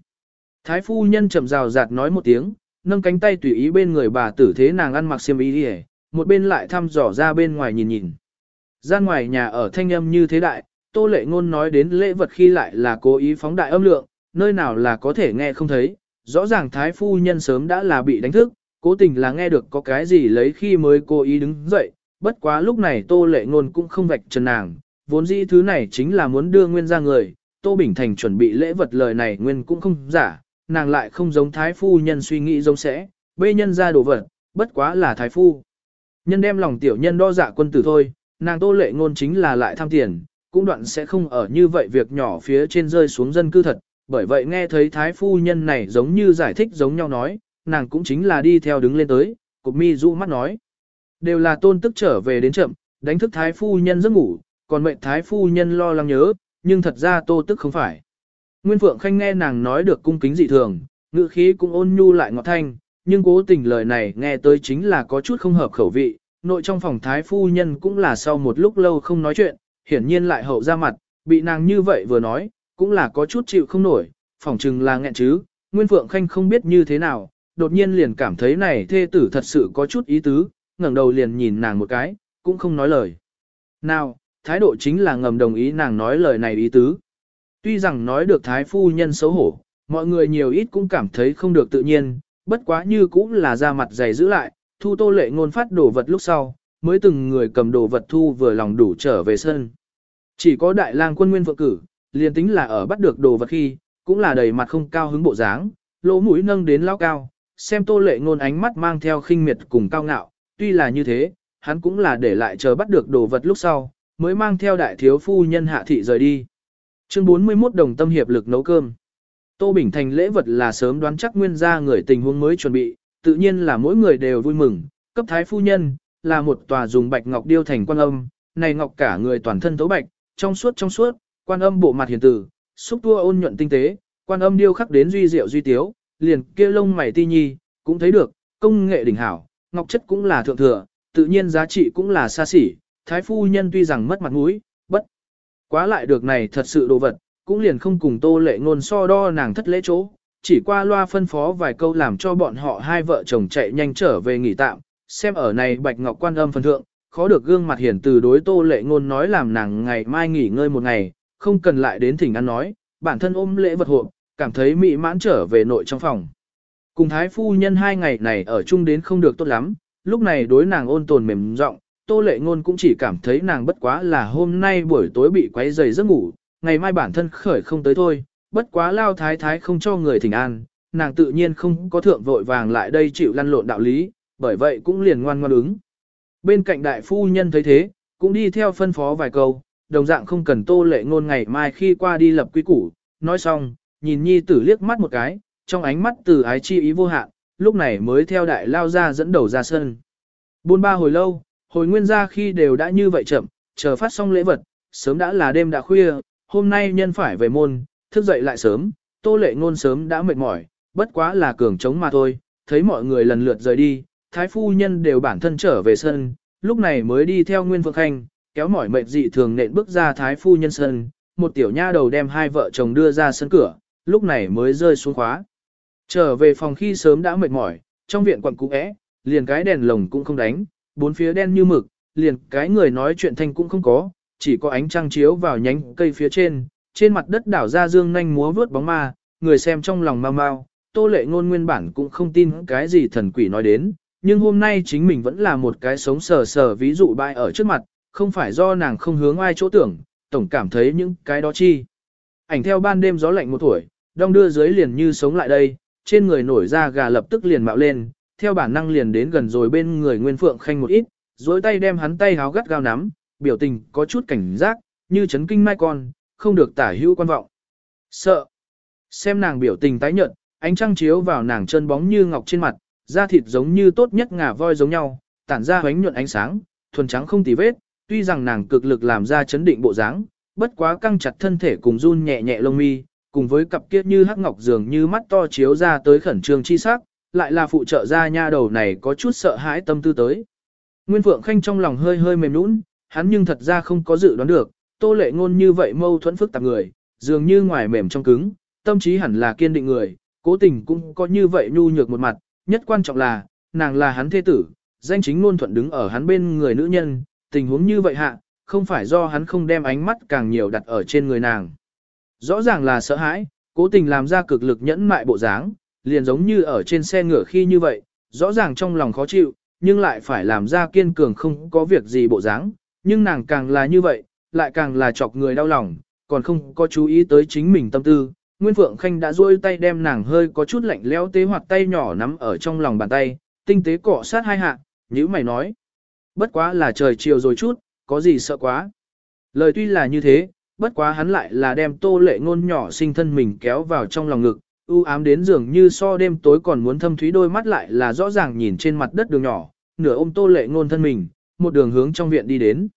Thái phu nhân chậm rào rạt nói một tiếng, nâng cánh tay tùy ý bên người bà tử thế nàng ăn mặc xiêm y đi một bên lại thăm dò ra bên ngoài nhìn nhìn. Ra ngoài nhà ở thanh âm như thế đại, tô lệ ngôn nói đến lễ vật khi lại là cố ý phóng đại âm lượng, nơi nào là có thể nghe không thấy, rõ ràng thái phu nhân sớm đã là bị đánh thức, cố tình là nghe được có cái gì lấy khi mới cố ý đứng dậy, bất quá lúc này tô lệ ngôn cũng không vạch trần nàng, vốn dĩ thứ này chính là muốn đưa nguyên ra người, Tô Bình Thành chuẩn bị lễ vật lời này nguyên cũng không giả, nàng lại không giống thái phu nhân suy nghĩ giống sẽ, bê nhân ra đồ vật, bất quá là thái phu. Nhân đem lòng tiểu nhân đo dạ quân tử thôi, nàng tô lệ ngôn chính là lại tham tiền, cũng đoạn sẽ không ở như vậy việc nhỏ phía trên rơi xuống dân cư thật, bởi vậy nghe thấy thái phu nhân này giống như giải thích giống nhau nói, nàng cũng chính là đi theo đứng lên tới, cục mi dụ mắt nói. Đều là tôn tức trở về đến chậm, đánh thức thái phu nhân giấc ngủ, còn mệnh thái phu nhân lo lắng nhớ, nhưng thật ra tô tức không phải. Nguyên Phượng Khanh nghe nàng nói được cung kính dị thường, ngữ khí cũng ôn nhu lại ngọt thanh, nhưng cố tình lời này nghe tới chính là có chút không hợp khẩu vị, nội trong phòng thái phu nhân cũng là sau một lúc lâu không nói chuyện, hiển nhiên lại hậu ra mặt, bị nàng như vậy vừa nói, cũng là có chút chịu không nổi, phỏng chừng là nghẹn chứ, Nguyên Phượng Khanh không biết như thế nào, đột nhiên liền cảm thấy này thê tử thật sự có chút ý tứ, ngẩng đầu liền nhìn nàng một cái, cũng không nói lời. Nào, thái độ chính là ngầm đồng ý nàng nói lời này ý tứ. Tuy rằng nói được thái phu nhân xấu hổ, mọi người nhiều ít cũng cảm thấy không được tự nhiên, bất quá như cũng là ra mặt dày giữ lại, thu tô lệ ngôn phát đồ vật lúc sau, mới từng người cầm đồ vật thu vừa lòng đủ trở về sân. Chỉ có đại lang quân nguyên vượng cử, liền tính là ở bắt được đồ vật khi, cũng là đầy mặt không cao hứng bộ dáng, lỗ mũi nâng đến lao cao, xem tô lệ ngôn ánh mắt mang theo khinh miệt cùng cao ngạo, tuy là như thế, hắn cũng là để lại chờ bắt được đồ vật lúc sau, mới mang theo đại thiếu phu nhân hạ thị rời đi. Chương 41 đồng tâm hiệp lực nấu cơm. Tô Bình Thành lễ vật là sớm đoán chắc nguyên gia người tình huống mới chuẩn bị, tự nhiên là mỗi người đều vui mừng, cấp thái phu nhân, là một tòa dùng bạch ngọc điêu thành quan âm, này ngọc cả người toàn thân tấu bạch, trong suốt trong suốt, quan âm bộ mặt hiền tử, xúc tua ôn nhuận tinh tế, quan âm điêu khắc đến duy diệu duy tiếu, liền kia lông mày ti nhi, cũng thấy được, công nghệ đỉnh hảo, ngọc chất cũng là thượng thừa, tự nhiên giá trị cũng là xa xỉ, thái phu nhân tuy rằng mất mặt mũi, bất quá lại được này thật sự đồ vật, cũng liền không cùng tô lệ ngôn so đo nàng thất lễ chỗ, chỉ qua loa phân phó vài câu làm cho bọn họ hai vợ chồng chạy nhanh trở về nghỉ tạm, xem ở này bạch ngọc quan âm phần thượng, khó được gương mặt hiển từ đối tô lệ ngôn nói làm nàng ngày mai nghỉ ngơi một ngày, không cần lại đến thỉnh ăn nói, bản thân ôm lễ vật hộ, cảm thấy mị mãn trở về nội trong phòng. Cùng thái phu nhân hai ngày này ở chung đến không được tốt lắm, lúc này đối nàng ôn tồn mềm giọng tô lệ ngôn cũng chỉ cảm thấy nàng bất quá là hôm nay buổi tối bị quấy rầy giấc ngủ, ngày mai bản thân khởi không tới thôi, bất quá lao thái thái không cho người thỉnh an, nàng tự nhiên không có thượng vội vàng lại đây chịu lăn lộn đạo lý, bởi vậy cũng liền ngoan ngoãn ứng. Bên cạnh đại phu nhân thấy thế, cũng đi theo phân phó vài câu, đồng dạng không cần tô lệ ngôn ngày mai khi qua đi lập quy củ, nói xong, nhìn nhi tử liếc mắt một cái, trong ánh mắt từ ái chi ý vô hạn, lúc này mới theo đại lao ra dẫn đầu ra sân. Buôn ba hồi lâu, hồi nguyên gia khi đều đã như vậy chậm, chờ phát xong lễ vật, sớm đã là đêm đã khuya, hôm nay nhân phải về môn, thức dậy lại sớm, tô lệ ngôn sớm đã mệt mỏi, bất quá là cường chống mà thôi, thấy mọi người lần lượt rời đi, thái phu nhân đều bản thân trở về sân, lúc này mới đi theo Nguyên Phượng Khanh, kéo mỏi mệt dị thường nện bước ra thái phu nhân sân, một tiểu nha đầu đem hai vợ chồng đưa ra sân cửa, lúc này mới rơi xuống khóa. Trở về phòng khi sớm đã mệt mỏi, trong viện quận cũ é, liền cái đèn lồng cũng không đánh, bốn phía đen như mực, liền cái người nói chuyện thanh cũng không có, chỉ có ánh trăng chiếu vào nhánh cây phía trên, trên mặt đất đảo ra dương nhanh múa vướt bóng ma, người xem trong lòng mau mau, tô lệ ngôn nguyên bản cũng không tin cái gì thần quỷ nói đến, nhưng hôm nay chính mình vẫn là một cái sống sờ sờ ví dụ bại ở trước mặt, không phải do nàng không hướng ai chỗ tưởng, tổng cảm thấy những cái đó chi. Ảnh theo ban đêm gió lạnh một tuổi, đong đưa dưới liền như sống lại đây, trên người nổi ra gà lập tức liền mạo lên, theo bản năng liền đến gần rồi bên người Nguyên Phượng Khanh một ít, duỗi tay đem hắn tay háo gắt gao nắm, biểu tình có chút cảnh giác, như chấn kinh mai con, không được tả hữu quan vọng. Sợ. Xem nàng biểu tình tái nhợt, ánh trăng chiếu vào nàng chân bóng như ngọc trên mặt, da thịt giống như tốt nhất ngà voi giống nhau, tản ra ánh nhuận ánh sáng, thuần trắng không tì vết, tuy rằng nàng cực lực làm ra chấn định bộ dáng, bất quá căng chặt thân thể cùng run nhẹ nhẹ lông mi, cùng với cặp kiết như hắc ngọc dường như mắt to chiếu ra tới khẩn trương chi sắc, lại là phụ trợ ra nha đầu này có chút sợ hãi tâm tư tới. Nguyên Phượng Khanh trong lòng hơi hơi mềm nũng, hắn nhưng thật ra không có dự đoán được, tô lệ ngôn như vậy mâu thuẫn phức tạp người, dường như ngoài mềm trong cứng, tâm trí hẳn là kiên định người, cố tình cũng có như vậy nhu nhược một mặt, nhất quan trọng là, nàng là hắn thế tử, danh chính ngôn thuận đứng ở hắn bên người nữ nhân, tình huống như vậy hạ, không phải do hắn không đem ánh mắt càng nhiều đặt ở trên người nàng. Rõ ràng là sợ hãi, cố tình làm ra cực lực nhẫn mại bộ dáng, liền giống như ở trên xe ngựa khi như vậy, rõ ràng trong lòng khó chịu, nhưng lại phải làm ra kiên cường không có việc gì bộ dáng, nhưng nàng càng là như vậy, lại càng là chọc người đau lòng, còn không có chú ý tới chính mình tâm tư. Nguyên Phượng Khanh đã duỗi tay đem nàng hơi có chút lạnh lẽo tế hoạt tay nhỏ nắm ở trong lòng bàn tay, tinh tế cọ sát hai hạ, nhữ mày nói. Bất quá là trời chiều rồi chút, có gì sợ quá. Lời tuy là như thế, bất quá hắn lại là đem tô lệ ngôn nhỏ sinh thân mình kéo vào trong lòng ngực, u ám đến dường như so đêm tối còn muốn thâm thúy đôi mắt lại là rõ ràng nhìn trên mặt đất đường nhỏ, nửa ôm tô lệ ngôn thân mình, một đường hướng trong viện đi đến.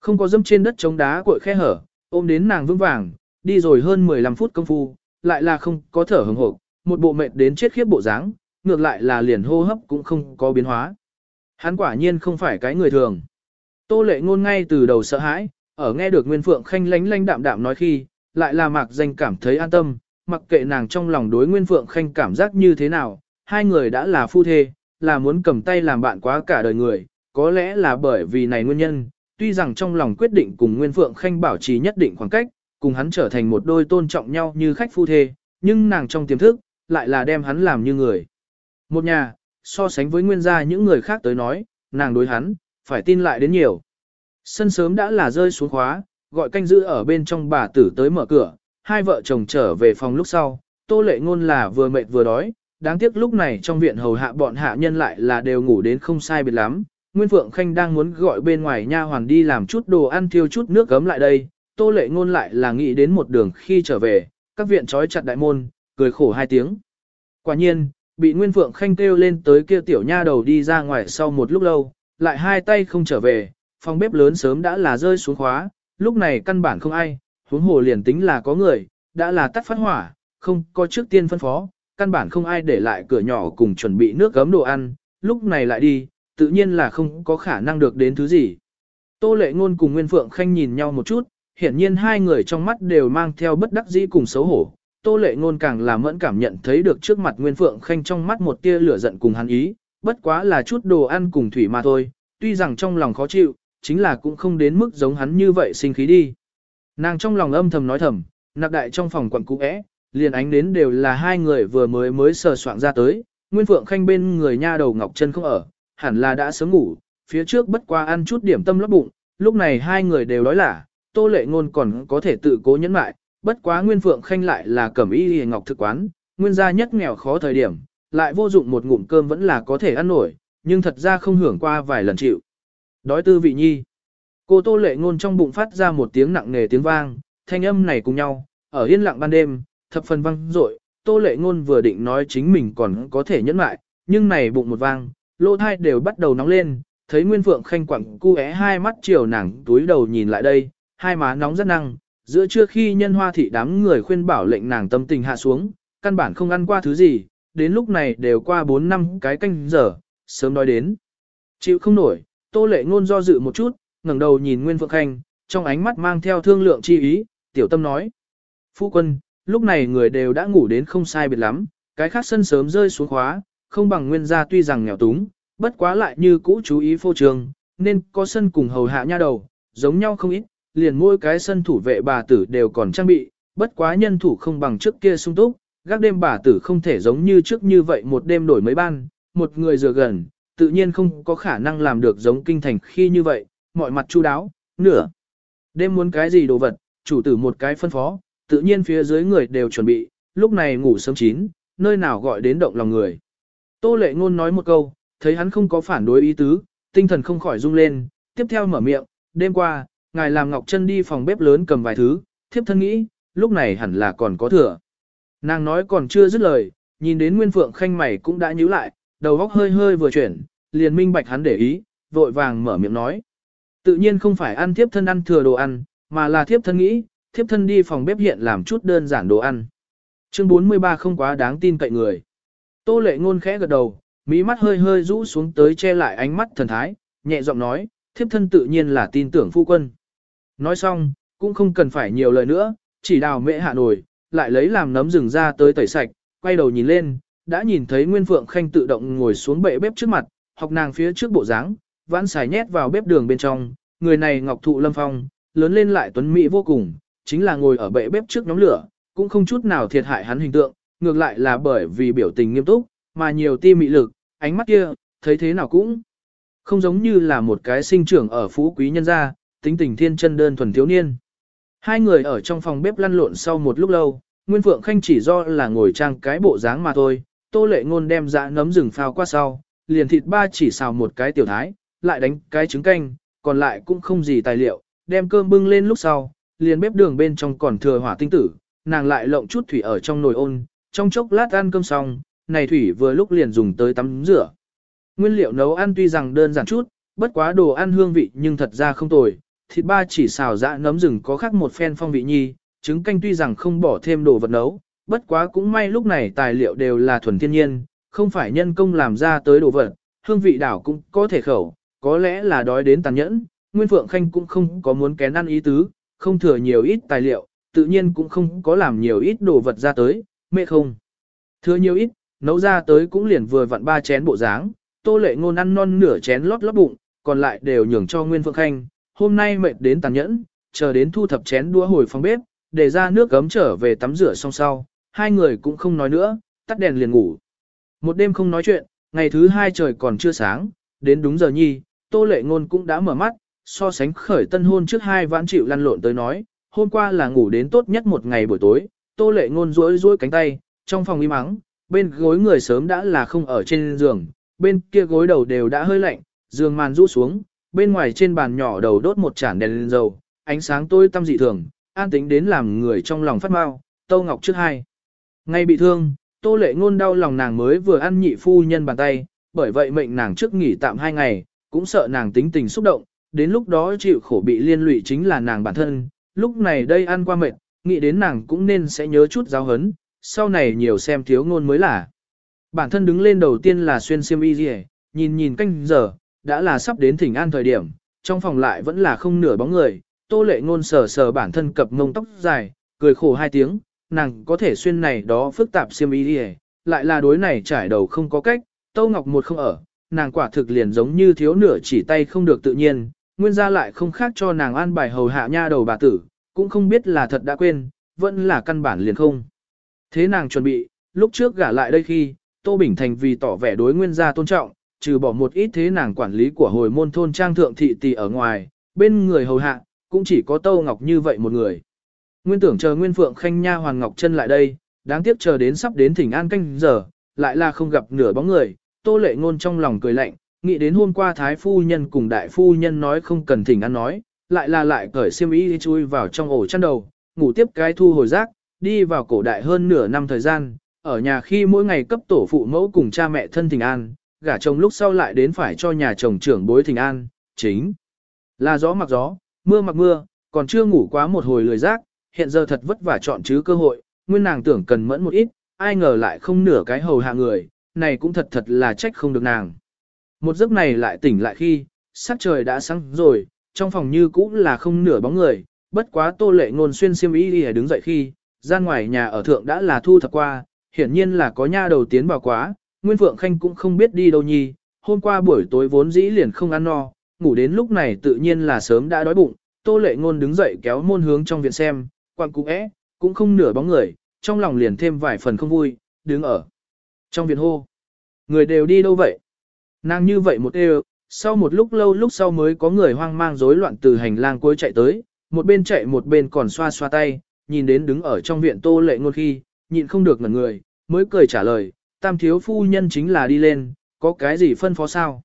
Không có dâm trên đất chống đá cội khe hở, ôm đến nàng vững vàng, đi rồi hơn 15 phút công phu, lại là không có thở hừng hộp, một bộ mệt đến chết khiếp bộ dáng, ngược lại là liền hô hấp cũng không có biến hóa. Hắn quả nhiên không phải cái người thường. Tô lệ ngôn ngay từ đầu sợ hãi, ở nghe được Nguyên Phượng Khanh lánh lánh đạm đạm nói khi, lại là mạc danh cảm thấy an tâm, mặc kệ nàng trong lòng đối Nguyên Phượng Khanh cảm giác như thế nào, hai người đã là phu thê, là muốn cầm tay làm bạn quá cả đời người, có lẽ là bởi vì này nguyên nhân, tuy rằng trong lòng quyết định cùng Nguyên Phượng Khanh bảo trì nhất định khoảng cách, cùng hắn trở thành một đôi tôn trọng nhau như khách phu thê, nhưng nàng trong tiềm thức, lại là đem hắn làm như người. Một nhà, so sánh với nguyên gia những người khác tới nói, nàng đối hắn, phải tin lại đến nhiều. Sân sớm đã là rơi xuống khóa, gọi canh giữ ở bên trong bà tử tới mở cửa, hai vợ chồng trở về phòng lúc sau, tô lệ ngôn là vừa mệt vừa đói, đáng tiếc lúc này trong viện hầu hạ bọn hạ nhân lại là đều ngủ đến không sai biệt lắm. Nguyên Phượng Khanh đang muốn gọi bên ngoài nha hoàn đi làm chút đồ ăn thiêu chút nước gấm lại đây, tô lệ ngôn lại là nghĩ đến một đường khi trở về, các viện trói chặt đại môn, cười khổ hai tiếng. Quả nhiên, bị Nguyên Phượng Khanh kêu lên tới kia tiểu nha đầu đi ra ngoài sau một lúc lâu, lại hai tay không trở về, phòng bếp lớn sớm đã là rơi xuống khóa, lúc này căn bản không ai, huống hồ liền tính là có người, đã là tắt phát hỏa, không có trước tiên phân phó, căn bản không ai để lại cửa nhỏ cùng chuẩn bị nước gấm đồ ăn, lúc này lại đi, tự nhiên là không có khả năng được đến thứ gì. Tô lệ ngôn cùng Nguyên Phượng Khanh nhìn nhau một chút, hiển nhiên hai người trong mắt đều mang theo bất đắc dĩ cùng xấu hổ. Tô lệ ngôn càng là mẫn cảm nhận thấy được trước mặt Nguyên Phượng Khanh trong mắt một tia lửa giận cùng hắn ý, bất quá là chút đồ ăn cùng thủy mà thôi, tuy rằng trong lòng khó chịu, chính là cũng không đến mức giống hắn như vậy sinh khí đi. Nàng trong lòng âm thầm nói thầm, nạc đại trong phòng quận cũ é, liền ánh đến đều là hai người vừa mới mới sờ soạn ra tới, Nguyên Phượng Khanh bên người nha đầu Ngọc Trân không ở, hẳn là đã sớm ngủ, phía trước bất qua ăn chút điểm tâm lấp bụng, lúc này hai người đều đói lả, Tô Lệ Ngôn còn có thể tự cố nhẫn lại, bất quá Nguyên Phượng Khanh lại là cẩm y ngọc thực quán, nguyên gia nhất nghèo khó thời điểm, lại vô dụng một ngụm cơm vẫn là có thể ăn nổi, nhưng thật ra không hưởng qua vài lần chịu. Đói tư vị nhi. Cô Tô Lệ Ngôn trong bụng phát ra một tiếng nặng nề tiếng vang, thanh âm này cùng nhau, ở yên lặng ban đêm, thập phần vang dội. Tô Lệ Ngôn vừa định nói chính mình còn có thể nhẫn lại, nhưng này bụng một vang, lỗ thai đều bắt đầu nóng lên, thấy Nguyên Phượng Khanh quẳng cu é hai mắt chiều nàng túi đầu nhìn lại đây, hai má nóng rất năng, giữa trưa khi nhân hoa thị đám người khuyên bảo lệnh nàng tâm tình hạ xuống, căn bản không ăn qua thứ gì, đến lúc này đều qua 4 năm cái canh giờ, sớm nói đến. Chịu không nổi, Tô Lệ Ngôn do dự một chút, ngẩng đầu nhìn Nguyên Phượng Khanh, trong ánh mắt mang theo thương lượng chi ý, tiểu tâm nói. Phu quân, lúc này người đều đã ngủ đến không sai biệt lắm, cái khác sân sớm rơi xuống khóa, không bằng nguyên gia tuy rằng nghèo túng, bất quá lại như cũ chú ý phô trường, nên có sân cùng hầu hạ nha đầu, giống nhau không ít, liền mỗi cái sân thủ vệ bà tử đều còn trang bị, bất quá nhân thủ không bằng trước kia sung túc, gác đêm bà tử không thể giống như trước như vậy một đêm đổi mấy ban, một người dựa gần, tự nhiên không có khả năng làm được giống kinh thành khi như vậy, mọi mặt chu đáo, nửa. Đêm muốn cái gì đồ vật, chủ tử một cái phân phó, tự nhiên phía dưới người đều chuẩn bị, lúc này ngủ sớm chín, nơi nào gọi đến động lòng người. Tô lệ ngôn nói một câu, thấy hắn không có phản đối ý tứ, tinh thần không khỏi rung lên, tiếp theo mở miệng, đêm qua, ngài làm Ngọc Trân đi phòng bếp lớn cầm vài thứ, thiếp thân nghĩ, lúc này hẳn là còn có thừa. Nàng nói còn chưa dứt lời, nhìn đến Nguyên Phượng khanh mày cũng đã nhíu lại, đầu óc hơi hơi vừa chuyển, liền minh bạch hắn để ý, vội vàng mở miệng nói. Tự nhiên không phải ăn thiếp thân ăn thừa đồ ăn, mà là thiếp thân nghĩ, thiếp thân đi phòng bếp hiện làm chút đơn giản đồ ăn. Chương 43 không quá đáng tin cậy người. Tô lệ ngôn khẽ gật đầu, mí mắt hơi hơi rũ xuống tới che lại ánh mắt thần thái, nhẹ giọng nói, thiếp thân tự nhiên là tin tưởng phu quân. Nói xong, cũng không cần phải nhiều lời nữa, chỉ đào mẹ hạ nổi, lại lấy làm nấm rừng ra tới tẩy sạch, quay đầu nhìn lên, đã nhìn thấy Nguyên Phượng Khanh tự động ngồi xuống bệ bếp trước mặt, học nàng phía trước bộ dáng, vãn xài nhét vào bếp đường bên trong, người này ngọc thụ lâm phong, lớn lên lại tuấn mỹ vô cùng, chính là ngồi ở bệ bếp trước nhóm lửa, cũng không chút nào thiệt hại hắn hình tượng, ngược lại là bởi vì biểu tình nghiêm túc, mà nhiều ti mị lực, ánh mắt kia, thấy thế nào cũng không giống như là một cái sinh trưởng ở phú quý nhân gia, tính tình thiên chân đơn thuần thiếu niên. Hai người ở trong phòng bếp lăn lộn sau một lúc lâu, Nguyên Phượng Khanh chỉ do là ngồi trang cái bộ dáng mà thôi, Tô Lệ Ngôn đem dã nấm rừng phao qua sau, liền thịt ba chỉ xào một cái tiểu thái, lại đánh cái trứng canh, còn lại cũng không gì tài liệu, đem cơm bưng lên lúc sau, liền bếp đường bên trong còn thừa hỏa tinh tử, nàng lại lộng chút thủy ở trong nồi ôn, trong chốc lát ăn cơm xong, này thủy vừa lúc liền dùng tới tắm rửa. Nguyên liệu nấu ăn tuy rằng đơn giản chút, bất quá đồ ăn hương vị nhưng thật ra không tồi, thịt ba chỉ xào dã nấm rừng có khác một phen phong vị nhi, trứng canh tuy rằng không bỏ thêm đồ vật nấu, bất quá cũng may lúc này tài liệu đều là thuần thiên nhiên, không phải nhân công làm ra tới đồ vật, hương vị đảo cũng có thể khẩu, có lẽ là đói đến tàn nhẫn, Nguyên Phượng Khanh cũng không có muốn kén ăn ý tứ, không thừa nhiều ít tài liệu, tự nhiên cũng không có làm nhiều ít đồ vật ra tới, mẹ không. Thừa nhiều ít, nấu ra tới cũng liền vừa vặn ba chén bộ dáng, tô lệ ngôn ăn non nửa chén lót lót bụng, còn lại đều nhường cho Nguyên Phượng Khanh, hôm nay mệt đến tàn nhẫn, chờ đến thu thập chén đũa hồi phòng bếp, để ra nước gấm trở về tắm rửa xong sau, hai người cũng không nói nữa, tắt đèn liền ngủ. Một đêm không nói chuyện, ngày thứ hai trời còn chưa sáng, đến đúng giờ nhi, tô lệ ngôn cũng đã mở mắt, so sánh khởi tân hôn trước hai vãn chịu lăn lộn tới nói, hôm qua là ngủ đến tốt nhất một ngày buổi tối, tô lệ ngôn duỗi duỗi cánh tay, trong phòng im mắng, bên gối người sớm đã là không ở trên giường, bên kia gối đầu đều đã hơi lạnh, giường màn rũ xuống, bên ngoài trên bàn nhỏ đầu đốt một chản đèn lên dầu, ánh sáng tối tăm dị thường, an tính đến làm người trong lòng phát mau, tô Ngọc trước hai. Ngay bị thương, Tô Lệ Ngôn đau lòng nàng mới vừa ăn nhị phu nhân bàn tay, bởi vậy mệnh nàng trước nghỉ tạm hai ngày, cũng sợ nàng tính tình xúc động, đến lúc đó chịu khổ bị liên lụy chính là nàng bản thân, lúc này đây ăn qua mệt, nghĩ đến nàng cũng nên sẽ nhớ chút giáo hấn, sau này nhiều xem thiếu ngôn mới là. Bản thân đứng lên đầu tiên là xuyên xiêm y gì, nhìn nhìn canh giờ, đã là sắp đến thỉnh an thời điểm, trong phòng lại vẫn là không nửa bóng người, tô lệ ngôn sờ sờ bản thân cập ngông tóc dài, cười khổ hai tiếng, nàng có thể xuyên này đó phức tạp xiêm y gì, lại là đối này trải đầu không có cách, Tô Ngọc một không ở, nàng quả thực liền giống như thiếu nửa chỉ tay không được tự nhiên, nguyên gia lại không khác cho nàng an bài hầu hạ nha đầu bà tử, cũng không biết là thật đã quên, vẫn là căn bản liền không. Thế nàng chuẩn bị, lúc trước gả lại đây khi, Tô Bình Thành vì tỏ vẻ đối nguyên gia tôn trọng, trừ bỏ một ít thế nàng quản lý của hồi môn thôn trang thượng thị tỷ ở ngoài, bên người hầu hạ, cũng chỉ có Tô Ngọc như vậy một người. Nguyên tưởng chờ Nguyên Phượng Khanh Nha Hoàng Ngọc chân lại đây, đáng tiếc chờ đến sắp đến thỉnh an canh giờ, lại là không gặp nửa bóng người, Tô Lệ Ngôn trong lòng cười lạnh, nghĩ đến hôm qua Thái Phu Nhân cùng Đại Phu Nhân nói không cần thỉnh ăn nói, lại là lại cởi xiêm y chui vào trong ổ chăn đầu, ngủ tiếp cái thu hồi rác, đi vào cổ đại hơn nửa năm thời gian, ở nhà khi mỗi ngày cấp tổ phụ mẫu cùng cha mẹ thân thỉnh an, gả chồng lúc sau lại đến phải cho nhà chồng trưởng bối thỉnh an, chính là gió mặc gió, mưa mặc mưa, còn chưa ngủ quá một hồi lười rác, hiện giờ thật vất vả chọn chứ cơ hội, nguyên nàng tưởng cần mẫn một ít, ai ngờ lại không nửa cái hầu hạ người, này cũng thật thật là trách không được nàng. Một giấc này lại tỉnh lại khi, sắc trời đã sáng rồi, trong phòng như cũng là không nửa bóng người, bất quá tô lệ ngôn xuyên xiêm y đi đứng dậy khi, ra ngoài nhà ở thượng đã là thu thập qua, hiển nhiên là có nha đầu tiến vào quá, Nguyên Phượng Khanh cũng không biết đi đâu nhi, hôm qua buổi tối vốn dĩ liền không ăn no, ngủ đến lúc này tự nhiên là sớm đã đói bụng, tô lệ ngôn đứng dậy kéo môn hướng trong viện xem, quan cũng é, cũng không nửa bóng người, trong lòng liền thêm vài phần không vui, đứng ở trong viện hô. Người đều đi đâu vậy? Nàng như vậy một đều, sau một lúc lâu lúc sau mới có người hoang mang rối loạn từ hành lang cuối chạy tới, một bên chạy một bên còn xoa xoa tay, nhìn đến đứng ở trong viện tô lệ ngôn khi, nhịn không được ngẩn người, mới cười trả lời, tam thiếu phu nhân chính là đi lên, có cái gì phân phó sao?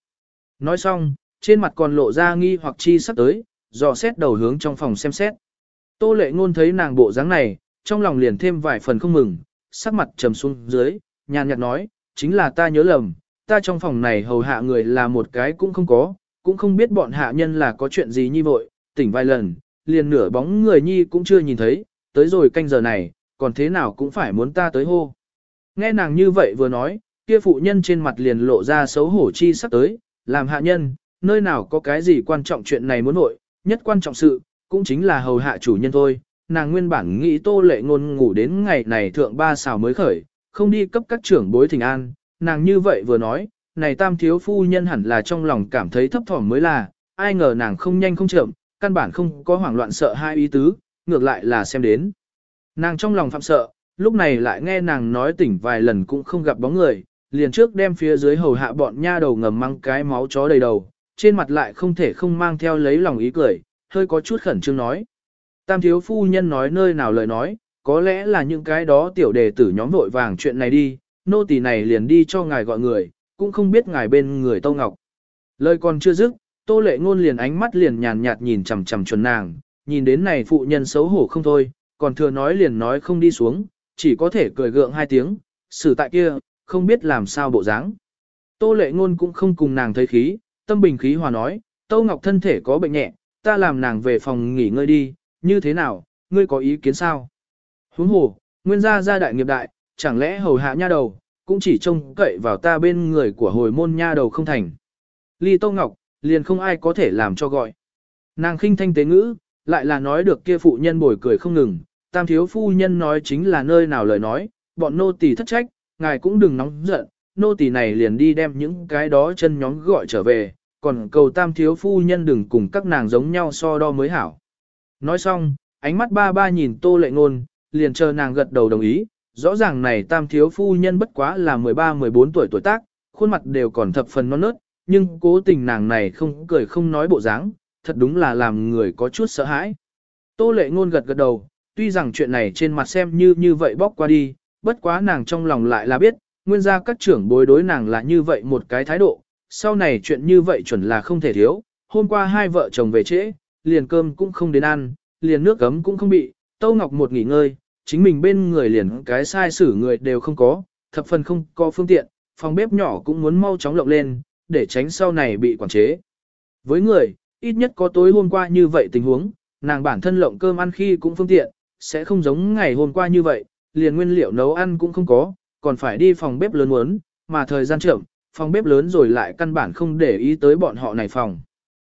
Nói xong, trên mặt còn lộ ra nghi hoặc chi sắp tới, dò xét đầu hướng trong phòng xem xét. Tô lệ ngôn thấy nàng bộ dáng này, trong lòng liền thêm vài phần không mừng, sắc mặt trầm xuống dưới, nhàn nhạt nói, chính là ta nhớ lầm, ta trong phòng này hầu hạ người là một cái cũng không có, cũng không biết bọn hạ nhân là có chuyện gì như vội, tỉnh vài lần, liền nửa bóng người nhi cũng chưa nhìn thấy, tới rồi canh giờ này, còn thế nào cũng phải muốn ta tới hô. Nghe nàng như vậy vừa nói, kia phụ nhân trên mặt liền lộ ra xấu hổ chi sắc tới, làm hạ nhân, nơi nào có cái gì quan trọng chuyện này muốn nội, nhất quan trọng sự, cũng chính là hầu hạ chủ nhân thôi. Nàng nguyên bản nghĩ tô lệ ngôn ngủ đến ngày này thượng ba xào mới khởi, không đi cấp các trưởng bối thỉnh an, nàng như vậy vừa nói, này tam thiếu phu nhân hẳn là trong lòng cảm thấy thấp thỏm mới là, ai ngờ nàng không nhanh không chậm, căn bản không có hoảng loạn sợ hai ý tứ, ngược lại là xem đến. Nàng trong lòng phạm sợ, lúc này lại nghe nàng nói tỉnh vài lần cũng không gặp bóng người, liền trước đem phía dưới hầu hạ bọn nha đầu ngầm mang cái máu chó đầy đầu, trên mặt lại không thể không mang theo lấy lòng ý cười, hơi có chút khẩn trương nói. Tam thiếu phu nhân nói nơi nào lời nói, có lẽ là những cái đó tiểu đề tử nhóm vội vàng chuyện này đi, nô tỳ này liền đi cho ngài gọi người, cũng không biết ngài bên người tô Ngọc. Lời còn chưa dứt, Tô Lệ Ngôn liền ánh mắt liền nhàn nhạt nhìn chằm chằm chuẩn nàng, nhìn đến này phụ nhân xấu hổ không thôi, còn thừa nói liền nói không đi xuống, chỉ có thể cười gượng hai tiếng, xử tại kia, không biết làm sao bộ dáng. Tô Lệ Ngôn cũng không cùng nàng thấy khí, tâm bình khí hòa nói, tô Ngọc thân thể có bệnh nhẹ, ta làm nàng về phòng nghỉ ngơi đi, như thế nào, ngươi có ý kiến sao? Huống hồ, nguyên gia gia đại nghiệp đại, chẳng lẽ hầu hạ nha đầu, cũng chỉ trông cậy vào ta bên người của hồi môn nha đầu không thành. Ly Tô Ngọc, liền không ai có thể làm cho gọi. Nàng khinh thanh tế ngữ, lại là nói được kia phụ nhân bồi cười không ngừng, tam thiếu phu nhân nói chính là nơi nào lời nói, bọn nô tỳ thất trách, ngài cũng đừng nóng giận, nô tỳ này liền đi đem những cái đó chân nhóm gọi trở về, còn cầu tam thiếu phu nhân đừng cùng các nàng giống nhau so đo mới hảo. Nói xong, ánh mắt ba ba nhìn tô lệ ngôn, liền chờ nàng gật đầu đồng ý, rõ ràng này tam thiếu phu nhân bất quá là 13-14 tuổi tuổi tác, khuôn mặt đều còn thập phần non nớt, nhưng cố tình nàng này không cười không nói bộ dáng, thật đúng là làm người có chút sợ hãi. Tô lệ ngôn gật gật đầu, tuy rằng chuyện này trên mặt xem như như vậy bóc qua đi, bất quá nàng trong lòng lại là biết, nguyên gia các trưởng bối đối nàng là như vậy một cái thái độ, sau này chuyện như vậy chuẩn là không thể thiếu, hôm qua hai vợ chồng về trễ, liền cơm cũng không đến ăn, liền nước gấm cũng không bị, tô Ngọc một nghỉ ngơi, chính mình bên người liền cái sai xử người đều không có, thập phần không có phương tiện, phòng bếp nhỏ cũng muốn mau chóng lộng lên, để tránh sau này bị quản chế. Với người, ít nhất có tối hôm qua như vậy tình huống, nàng bản thân lộng cơm ăn khi cũng phương tiện, sẽ không giống ngày hôm qua như vậy, liền nguyên liệu nấu ăn cũng không có, còn phải đi phòng bếp lớn muốn, mà thời gian chậm, phòng bếp lớn rồi lại căn bản không để ý tới bọn họ này phòng.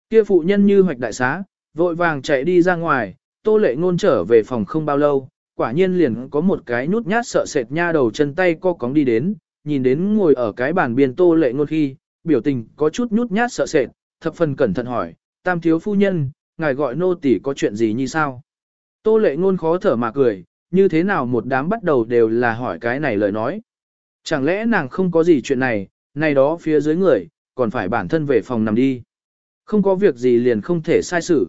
Kia phụ nhân như hoạch đại xá, vội vàng chạy đi ra ngoài, tô lệ ngôn trở về phòng không bao lâu, quả nhiên liền có một cái nhút nhát sợ sệt nha đầu chân tay co cóng đi đến, nhìn đến ngồi ở cái bàn biên tô lệ ngôn khi, biểu tình có chút nhút nhát sợ sệt, thập phần cẩn thận hỏi, tam thiếu phu nhân, ngài gọi nô tỳ có chuyện gì như sao? Tô lệ ngôn khó thở mà cười, như thế nào một đám bắt đầu đều là hỏi cái này lời nói. Chẳng lẽ nàng không có gì chuyện này, này đó phía dưới người, còn phải bản thân về phòng nằm đi. Không có việc gì liền không thể sai xử.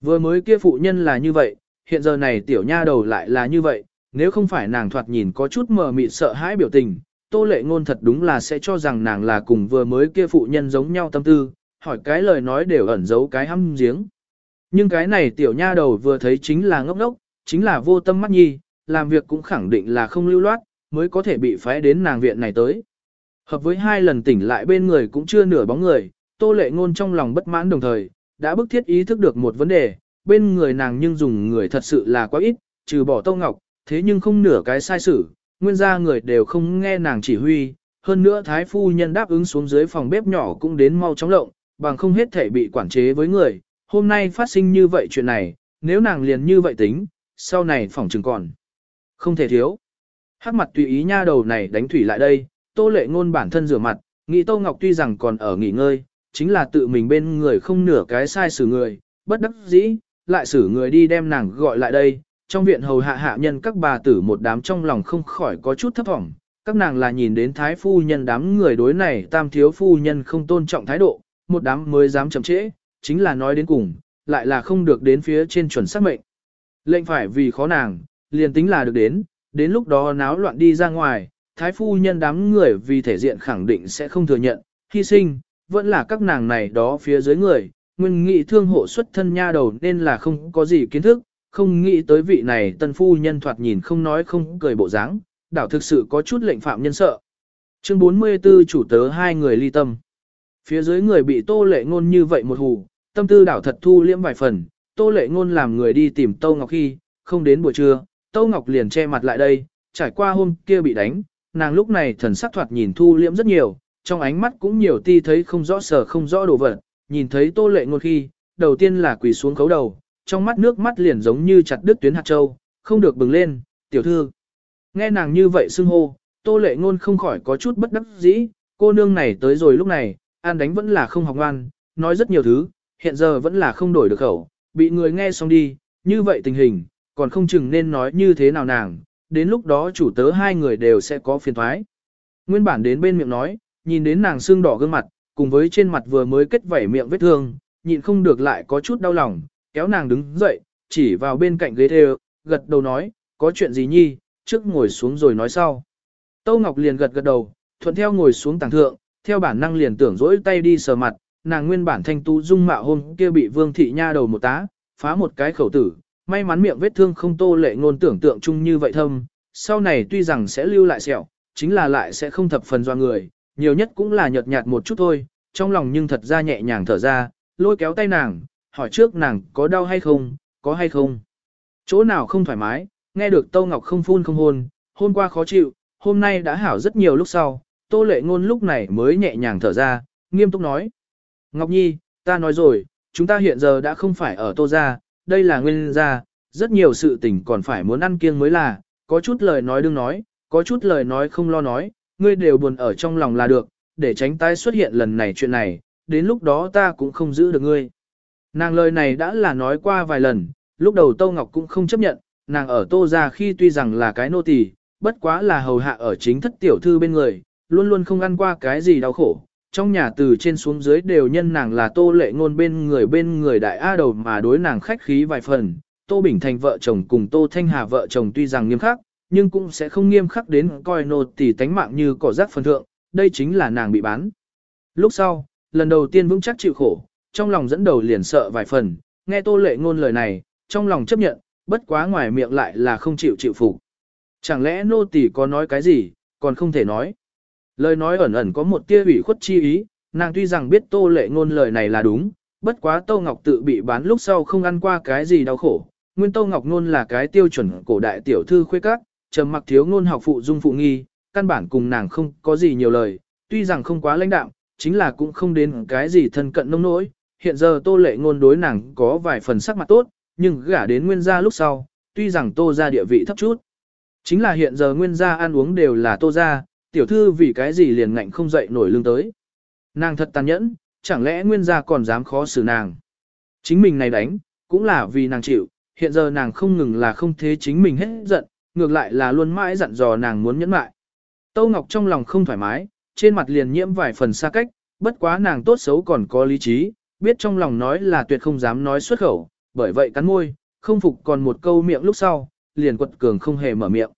Vừa mới kia phụ nhân là như vậy, hiện giờ này tiểu nha đầu lại là như vậy, nếu không phải nàng thoạt nhìn có chút mờ mịt sợ hãi biểu tình, tô lệ ngôn thật đúng là sẽ cho rằng nàng là cùng vừa mới kia phụ nhân giống nhau tâm tư, hỏi cái lời nói đều ẩn giấu cái hăm giếng. Nhưng cái này tiểu nha đầu vừa thấy chính là ngốc ngốc, chính là vô tâm mắt nhi, làm việc cũng khẳng định là không lưu loát, mới có thể bị phái đến nàng viện này tới. Hợp với hai lần tỉnh lại bên người cũng chưa nửa bóng người, tô lệ ngôn trong lòng bất mãn đồng thời, đã bức thiết ý thức được một vấn đề, bên người nàng nhưng dùng người thật sự là quá ít, trừ bỏ Tâu Ngọc, thế nhưng không nửa cái sai sử, nguyên gia người đều không nghe nàng chỉ huy, hơn nữa thái phu nhân đáp ứng xuống dưới phòng bếp nhỏ cũng đến mau chóng lộng, bằng không hết thể bị quản chế với người, hôm nay phát sinh như vậy chuyện này, nếu nàng liền như vậy tính, sau này phỏng chừng còn. Không thể thiếu. Hắc mặt tùy ý nha đầu này đánh thủy lại đây, tô lệ ngôn bản thân rửa mặt, nghĩ Tô Ngọc tuy rằng còn ở nghỉ ngơi, chính là tự mình bên người không nửa cái sai xử người, bất đắc dĩ, lại xử người đi đem nàng gọi lại đây. Trong viện hầu hạ hạ nhân các bà tử một đám trong lòng không khỏi có chút thấp thỏm, các nàng là nhìn đến thái phu nhân đám người đối này tam thiếu phu nhân không tôn trọng thái độ, một đám mới dám chậm trễ, chính là nói đến cùng, lại là không được đến phía trên chuẩn xác mệnh. Lệnh phải vì khó nàng, liền tính là được đến, đến lúc đó náo loạn đi ra ngoài, thái phu nhân đám người vì thể diện khẳng định sẽ không thừa nhận, hy sinh, vẫn là các nàng này đó phía dưới người, nguyên nghị thương hộ xuất thân nha đầu nên là không có gì kiến thức, không nghĩ tới vị này tân phu nhân thoạt nhìn không nói không cười bộ dáng, đảo thực sự có chút lệnh phạm nhân sợ. Chương 44 chủ tớ hai người ly tâm. Phía dưới người bị tô lệ ngôn như vậy một hù, tâm tư đảo thật thu liễm vài phần, tô lệ ngôn làm người đi tìm Tâu Ngọc khi, không đến buổi trưa, Tâu Ngọc liền che mặt lại đây, trải qua hôm kia bị đánh, nàng lúc này thần sắc thoạt nhìn thu liễm rất nhiều, trong ánh mắt cũng nhiều ti thấy không rõ sở không rõ đồ vật, nhìn thấy tô lệ ngôn khi, đầu tiên là quỳ xuống khấu đầu, trong mắt nước mắt liền giống như chặt đứt tuyến hạt châu, không được bừng lên, tiểu thư. Nghe nàng như vậy xưng hô, tô lệ ngôn không khỏi có chút bất đắc dĩ, cô nương này tới rồi lúc này, an đánh vẫn là không học ngoan, nói rất nhiều thứ, hiện giờ vẫn là không đổi được khẩu, bị người nghe xong đi, như vậy tình hình, còn không chừng nên nói như thế nào nàng, đến lúc đó chủ tớ hai người đều sẽ có phiền thoái. Nguyên bản đến bên miệng nói, nhìn đến nàng xương đỏ gương mặt, cùng với trên mặt vừa mới kết vảy miệng vết thương, nhịn không được lại có chút đau lòng, kéo nàng đứng dậy, chỉ vào bên cạnh ghế thê, gật đầu nói, có chuyện gì nhi, trước ngồi xuống rồi nói sau. Tâu Ngọc liền gật gật đầu, thuận theo ngồi xuống tàng thượng, theo bản năng liền tưởng dỗi tay đi sờ mặt, nàng nguyên bản thanh tú dung mạo hôm kia bị vương thị nha đầu một tá, phá một cái khẩu tử, may mắn miệng vết thương không tô lệ ngôn tưởng tượng chung như vậy thâm, sau này tuy rằng sẽ lưu lại sẹo, chính là lại sẽ không thập phần do người, nhiều nhất cũng là nhợt nhạt một chút thôi, trong lòng nhưng thật ra nhẹ nhàng thở ra, lôi kéo tay nàng, hỏi trước nàng có đau hay không, có hay không. Chỗ nào không thoải mái, nghe được Tâu Ngọc không phun không hôn, hôm qua khó chịu, hôm nay đã hảo rất nhiều lúc sau, Tô Lệ Ngôn lúc này mới nhẹ nhàng thở ra, nghiêm túc nói. Ngọc Nhi, ta nói rồi, chúng ta hiện giờ đã không phải ở Tô Gia, đây là nguyên gia, rất nhiều sự tình còn phải muốn ăn kiêng mới là, có chút lời nói đừng nói, có chút lời nói không lo nói, ngươi đều buồn ở trong lòng là được, để tránh tái xuất hiện lần này chuyện này, đến lúc đó ta cũng không giữ được ngươi. Nàng lời này đã là nói qua vài lần, lúc đầu Tô Ngọc cũng không chấp nhận, nàng ở Tô Gia khi tuy rằng là cái nô tỳ, bất quá là hầu hạ ở chính thất tiểu thư bên người, luôn luôn không ăn qua cái gì đau khổ. Trong nhà từ trên xuống dưới đều nhân nàng là tô lệ ngôn bên người bên người đại A đầu mà đối nàng khách khí vài phần. Tô Bình Thành vợ chồng cùng Tô Thanh Hà vợ chồng tuy rằng nghiêm khắc, nhưng cũng sẽ không nghiêm khắc đến coi nô tỳ tánh mạng như cỏ rác phần thượng, đây chính là nàng bị bán. Lúc sau, lần đầu tiên vững chắc chịu khổ, trong lòng dẫn đầu liền sợ vài phần, nghe Tô Lệ ngôn lời này, trong lòng chấp nhận, bất quá ngoài miệng lại là không chịu chịu phục. Chẳng lẽ nô tỳ có nói cái gì, còn không thể nói. Lời nói ẩn ẩn có một tia ủy khuất chi ý, nàng tuy rằng biết tô lệ ngôn lời này là đúng, bất quá Tô Ngọc tự bị bán lúc sau không ăn qua cái gì đau khổ. Nguyên Tô Ngọc ngôn là cái tiêu chuẩn cổ đại tiểu thư khuê các, trầm mặc thiếu ngôn học phụ dung phụ nghi, căn bản cùng nàng không có gì nhiều lời, tuy rằng không quá lãnh đạm, chính là cũng không đến cái gì thân cận nông nỗi. Hiện giờ Tô Lệ ngôn đối nàng có vài phần sắc mặt tốt, nhưng gả đến nguyên gia lúc sau, tuy rằng Tô gia địa vị thấp chút, chính là hiện giờ nguyên gia ăn uống đều là Tô gia, tiểu thư vì cái gì liền ngạnh không dậy nổi lưng tới. Nàng thật tàn nhẫn, chẳng lẽ nguyên gia còn dám khó xử nàng. Chính mình này đánh, cũng là vì nàng chịu, hiện giờ nàng không ngừng là không thế chính mình hết giận, ngược lại là luôn mãi dặn dò nàng muốn nhẫn mại. Tâu Ngọc trong lòng không thoải mái, trên mặt liền nhiễm vài phần xa cách, bất quá nàng tốt xấu còn có lý trí, biết trong lòng nói là tuyệt không dám nói xuất khẩu, bởi vậy cắn môi, không phục còn một câu miệng lúc sau, liền quật cường không hề mở miệng.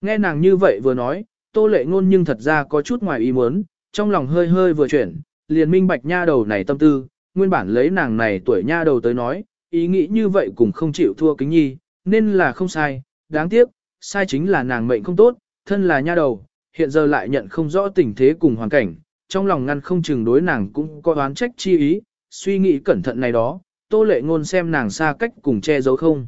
Nghe nàng như vậy vừa nói, tô lệ ngôn nhưng thật ra có chút ngoài ý muốn, trong lòng hơi hơi vừa chuyển, liền minh bạch nha đầu này tâm tư, nguyên bản lấy nàng này tuổi nha đầu tới nói, ý nghĩ như vậy cũng không chịu thua kính nhi, nên là không sai, đáng tiếc, sai chính là nàng mệnh không tốt, thân là nha đầu, hiện giờ lại nhận không rõ tình thế cùng hoàn cảnh, trong lòng ngăn không chừng đối nàng cũng có oán trách chi ý, suy nghĩ cẩn thận này đó, tô lệ ngôn xem nàng xa cách cùng che giấu không.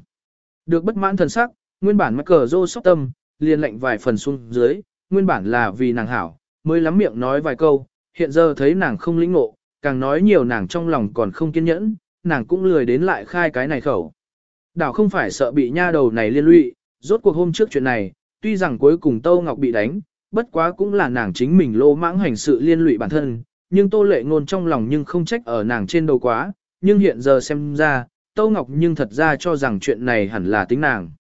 Được bất mãn thần sắc, nguyên bản mắc cờ rô sóc tâm, liền lệnh vài phần xuống dưới, nguyên bản là vì nàng hảo, mới lắm miệng nói vài câu, hiện giờ thấy nàng không lĩnh ngộ, càng nói nhiều nàng trong lòng còn không kiên nhẫn, nàng cũng lười đến lại khai cái này khẩu. Đảo không phải sợ bị nha đầu này liên lụy, rốt cuộc hôm trước chuyện này, tuy rằng cuối cùng Tâu Ngọc bị đánh, bất quá cũng là nàng chính mình lô mãng hành sự liên lụy bản thân, nhưng Tô Lệ Ngôn trong lòng nhưng không trách ở nàng trên đầu quá, nhưng hiện giờ xem ra, Tâu Ngọc nhưng thật ra cho rằng chuyện này hẳn là tính nàng.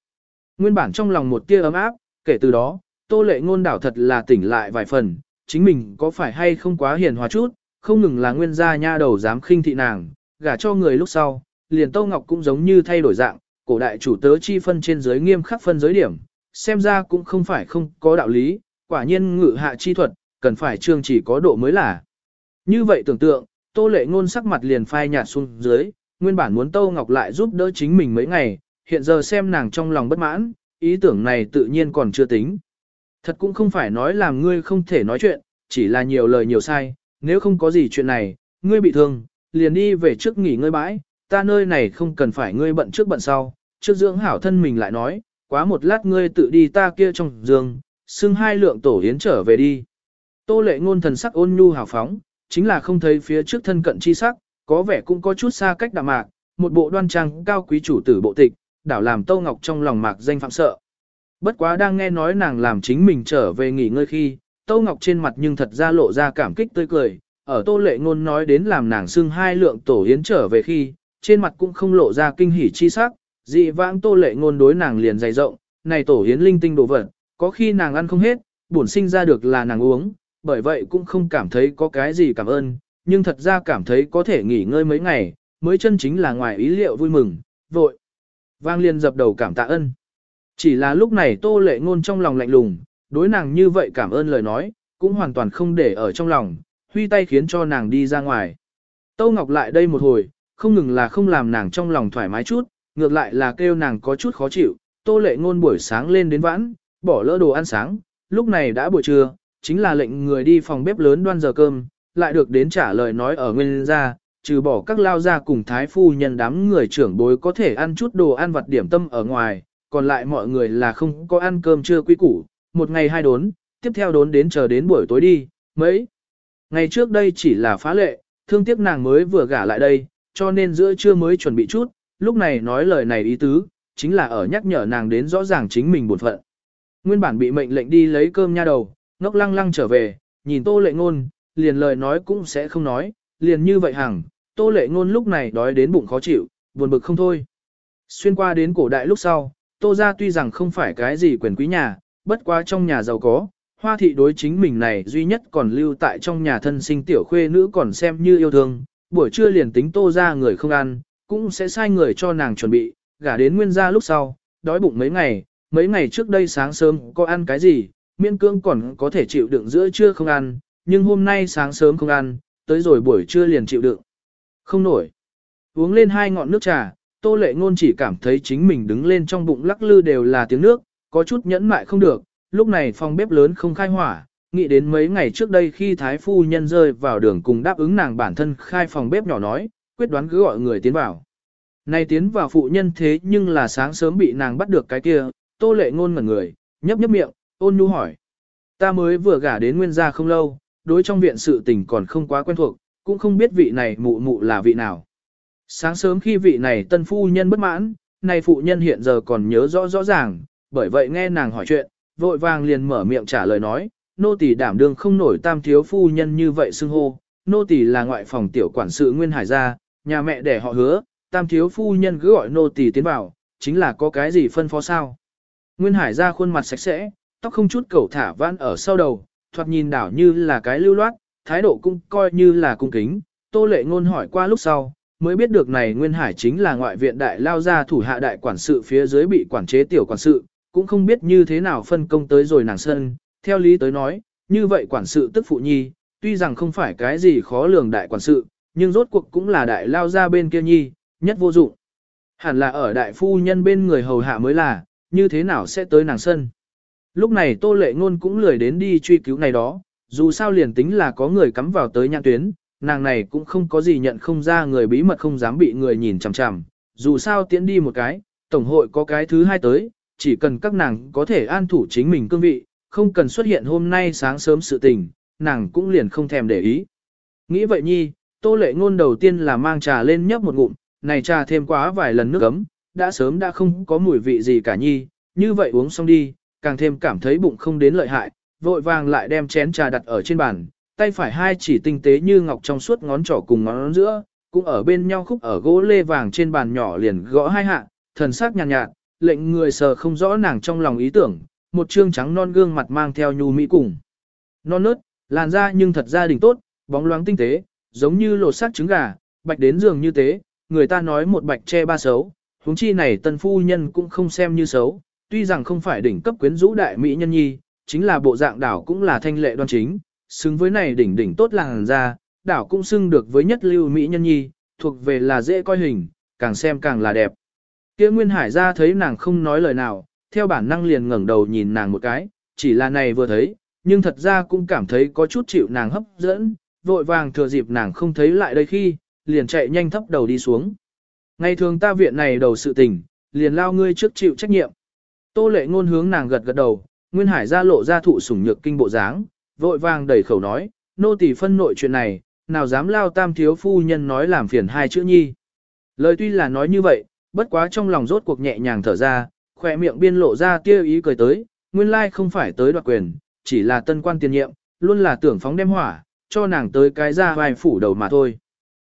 Nguyên bản trong lòng một tia ấm áp, kể từ đó, Tô Lệ Ngôn đảo thật là tỉnh lại vài phần, chính mình có phải hay không quá hiền hòa chút, không ngừng là nguyên gia nha đầu dám khinh thị nàng, gả cho người lúc sau, liền Tô Ngọc cũng giống như thay đổi dạng, cổ đại chủ tớ chi phân trên giới nghiêm khắc phân giới điểm, xem ra cũng không phải không có đạo lý, quả nhiên ngự hạ chi thuật, cần phải trương chỉ có độ mới là. Như vậy tưởng tượng, Tô Lệ Ngôn sắc mặt liền phai nhạt xuống dưới, nguyên bản muốn Tô Ngọc lại giúp đỡ chính mình mấy ngày, hiện giờ xem nàng trong lòng bất mãn, ý tưởng này tự nhiên còn chưa tính. Thật cũng không phải nói làm ngươi không thể nói chuyện, chỉ là nhiều lời nhiều sai, nếu không có gì chuyện này, ngươi bị thương, liền đi về trước nghỉ ngơi bãi, ta nơi này không cần phải ngươi bận trước bận sau, trước dưỡng hảo thân mình lại nói, quá một lát ngươi tự đi ta kia trong giường, xưng hai lượng tổ yến trở về đi. Tô lệ ngôn thần sắc ôn nhu hào phóng, chính là không thấy phía trước thân cận chi sắc, có vẻ cũng có chút xa cách đạm mạc, một bộ đoan trang cao quý chủ tử bộ tịch, đảo làm Tô Ngọc trong lòng mạc danh phạm sợ. Bất quá đang nghe nói nàng làm chính mình trở về nghỉ ngơi khi, Tô Ngọc trên mặt nhưng thật ra lộ ra cảm kích tươi cười, ở Tô Lệ Ngôn nói đến làm nàng xưng hai lượng tổ yến trở về khi, trên mặt cũng không lộ ra kinh hỉ chi sắc, dị vãng Tô Lệ Ngôn đối nàng liền dày rộng, này tổ yến linh tinh đồ vật, có khi nàng ăn không hết, bổn sinh ra được là nàng uống, bởi vậy cũng không cảm thấy có cái gì cảm ơn, nhưng thật ra cảm thấy có thể nghỉ ngơi mấy ngày, mới chân chính là ngoài ý liệu vui mừng, vội. Vang liền dập đầu cảm tạ ân. Chỉ là lúc này tô lệ ngôn trong lòng lạnh lùng, đối nàng như vậy cảm ơn lời nói, cũng hoàn toàn không để ở trong lòng, huy tay khiến cho nàng đi ra ngoài. Tô Ngọc lại đây một hồi, không ngừng là không làm nàng trong lòng thoải mái chút, ngược lại là kêu nàng có chút khó chịu, tô lệ ngôn buổi sáng lên đến vãn, bỏ lỡ đồ ăn sáng, lúc này đã buổi trưa, chính là lệnh người đi phòng bếp lớn đoan giờ cơm, lại được đến trả lời nói ở nguyên gia, trừ bỏ các lao gia cùng thái phu nhân đám người trưởng bối có thể ăn chút đồ ăn vặt điểm tâm ở ngoài, còn lại mọi người là không có ăn cơm trưa quý củ, một ngày hai đốn, tiếp theo đốn đến chờ đến buổi tối đi, mấy. Ngày trước đây chỉ là phá lệ, thương tiếc nàng mới vừa gả lại đây, cho nên giữa trưa mới chuẩn bị chút, lúc này nói lời này ý tứ, chính là ở nhắc nhở nàng đến rõ ràng chính mình buồn phận. Nguyên bản bị mệnh lệnh đi lấy cơm nha đầu, ngốc lăng lăng trở về, nhìn tô lệ ngôn, liền lời nói cũng sẽ không nói, liền như vậy hằng, tô lệ ngôn lúc này đói đến bụng khó chịu, buồn bực không thôi. Xuyên qua đến cổ đại lúc sau, tô gia tuy rằng không phải cái gì quyền quý nhà, bất quá trong nhà giàu có, hoa thị đối chính mình này duy nhất còn lưu tại trong nhà thân sinh tiểu khuê nữ còn xem như yêu thương, buổi trưa liền tính tô ra người không ăn, cũng sẽ sai người cho nàng chuẩn bị, gả đến nguyên gia lúc sau, đói bụng mấy ngày, mấy ngày trước đây sáng sớm có ăn cái gì, miên cương còn có thể chịu đựng giữa trưa không ăn, nhưng hôm nay sáng sớm không ăn, tới rồi buổi trưa liền chịu đựng. Không nổi. Uống lên hai ngọn nước trà, tô lệ ngôn chỉ cảm thấy chính mình đứng lên trong bụng lắc lư đều là tiếng nước, có chút nhẫn mại không được, lúc này phòng bếp lớn không khai hỏa, nghĩ đến mấy ngày trước đây khi thái phu nhân rơi vào đường cùng đáp ứng nàng bản thân khai phòng bếp nhỏ nói, quyết đoán cứ gọi người tiến vào. Này tiến vào phụ nhân thế nhưng là sáng sớm bị nàng bắt được cái kia, tô lệ ngôn ngẩn người, nhấp nhấp miệng, ôn nhu hỏi. Ta mới vừa gả đến nguyên gia không lâu, đối trong viện sự tình còn không quá quen thuộc, cũng không biết vị này mụ mụ là vị nào. Sáng sớm khi vị này tân phu nhân bất mãn, này phụ nhân hiện giờ còn nhớ rõ rõ ràng, bởi vậy nghe nàng hỏi chuyện, vội vàng liền mở miệng trả lời nói, nô tỳ đảm đương không nổi tam thiếu phu nhân như vậy xưng hô, nô tỳ là ngoại phòng tiểu quản sự Nguyên Hải gia, nhà mẹ để họ hứa, tam thiếu phu nhân cứ gọi nô tỳ tiến vào, chính là có cái gì phân phó sao. Nguyên Hải gia khuôn mặt sạch sẽ, tóc không chút cẩu thả vãn ở sau đầu, thoạt nhìn đảo như là cái lưu loát, thái độ cũng coi như là cung kính, tô lệ ngôn hỏi qua lúc sau, mới biết được này Nguyên Hải chính là ngoại viện đại lao gia thủ hạ đại quản sự phía dưới bị quản chế tiểu quản sự, cũng không biết như thế nào phân công tới rồi nàng sơn, theo lý tới nói, như vậy quản sự tức phụ nhi, tuy rằng không phải cái gì khó lường đại quản sự, nhưng rốt cuộc cũng là đại lao ra bên kia nhi, nhất vô dụng. Hẳn là ở đại phu nhân bên người hầu hạ mới là, như thế nào sẽ tới nàng sân. Lúc này tô lệ ngôn cũng lười đến đi truy cứu này đó, dù sao liền tính là có người cắm vào tới nhãn tuyến, nàng này cũng không có gì nhận không ra người bí mật không dám bị người nhìn chằm chằm, dù sao tiến đi một cái, tổng hội có cái thứ hai tới, chỉ cần các nàng có thể an thủ chính mình cương vị, không cần xuất hiện hôm nay sáng sớm sự tình, nàng cũng liền không thèm để ý. Nghĩ vậy nhi, tô lệ ngôn đầu tiên là mang trà lên nhấp một ngụm, này trà thêm quá vài lần nước ấm, đã sớm đã không có mùi vị gì cả nhi, như vậy uống xong đi, càng thêm cảm thấy bụng không đến lợi hại, vội vàng lại đem chén trà đặt ở trên bàn, tay phải hai chỉ tinh tế như ngọc trong suốt ngón trỏ cùng ngón giữa, cũng ở bên nhau khúc ở gỗ lê vàng trên bàn nhỏ liền gõ hai hạ, thần sắc nhàn nhạt, nhạt, lệnh người sờ không rõ nàng trong lòng ý tưởng, một trương trắng non gương mặt mang theo nhu mỹ cùng. Non nớt, làn da nhưng thật ra đỉnh tốt, bóng loáng tinh tế, giống như lột xác trứng gà, bạch đến giường như thế, người ta nói một bạch che ba xấu, huống chi này tân phu nhân cũng không xem như xấu, tuy rằng không phải đỉnh cấp quyến rũ đại mỹ nhân nhi, chính là bộ dạng đảo cũng là thanh lệ đoan chính, xứng với này đỉnh đỉnh tốt làn da, đảo cũng xưng được với nhất lưu mỹ nhân nhi, thuộc về là dễ coi hình, càng xem càng là đẹp. Kia Nguyên Hải ra thấy nàng không nói lời nào, theo bản năng liền ngẩng đầu nhìn nàng một cái, chỉ là này vừa thấy, nhưng thật ra cũng cảm thấy có chút chịu nàng hấp dẫn, vội vàng thừa dịp nàng không thấy lại đây khi, liền chạy nhanh thấp đầu đi xuống. Ngày thường ta viện này đầu sự tình, liền lao ngươi trước chịu trách nhiệm. Tô lệ ngôn hướng nàng gật gật đầu, Nguyên Hải ra lộ ra thụ sủng nhược kinh bộ dáng, vội vàng đẩy khẩu nói, nô tỳ phân nội chuyện này, nào dám lao tam thiếu phu nhân nói làm phiền hai chữ nhi. Lời tuy là nói như vậy, bất quá trong lòng rốt cuộc nhẹ nhàng thở ra, khỏe miệng biên lộ ra tia ý cười tới, nguyên lai không phải tới đoạt quyền, chỉ là tân quan tiền nhiệm, luôn là tưởng phóng đem hỏa, cho nàng tới cái ra vài phủ đầu mà thôi.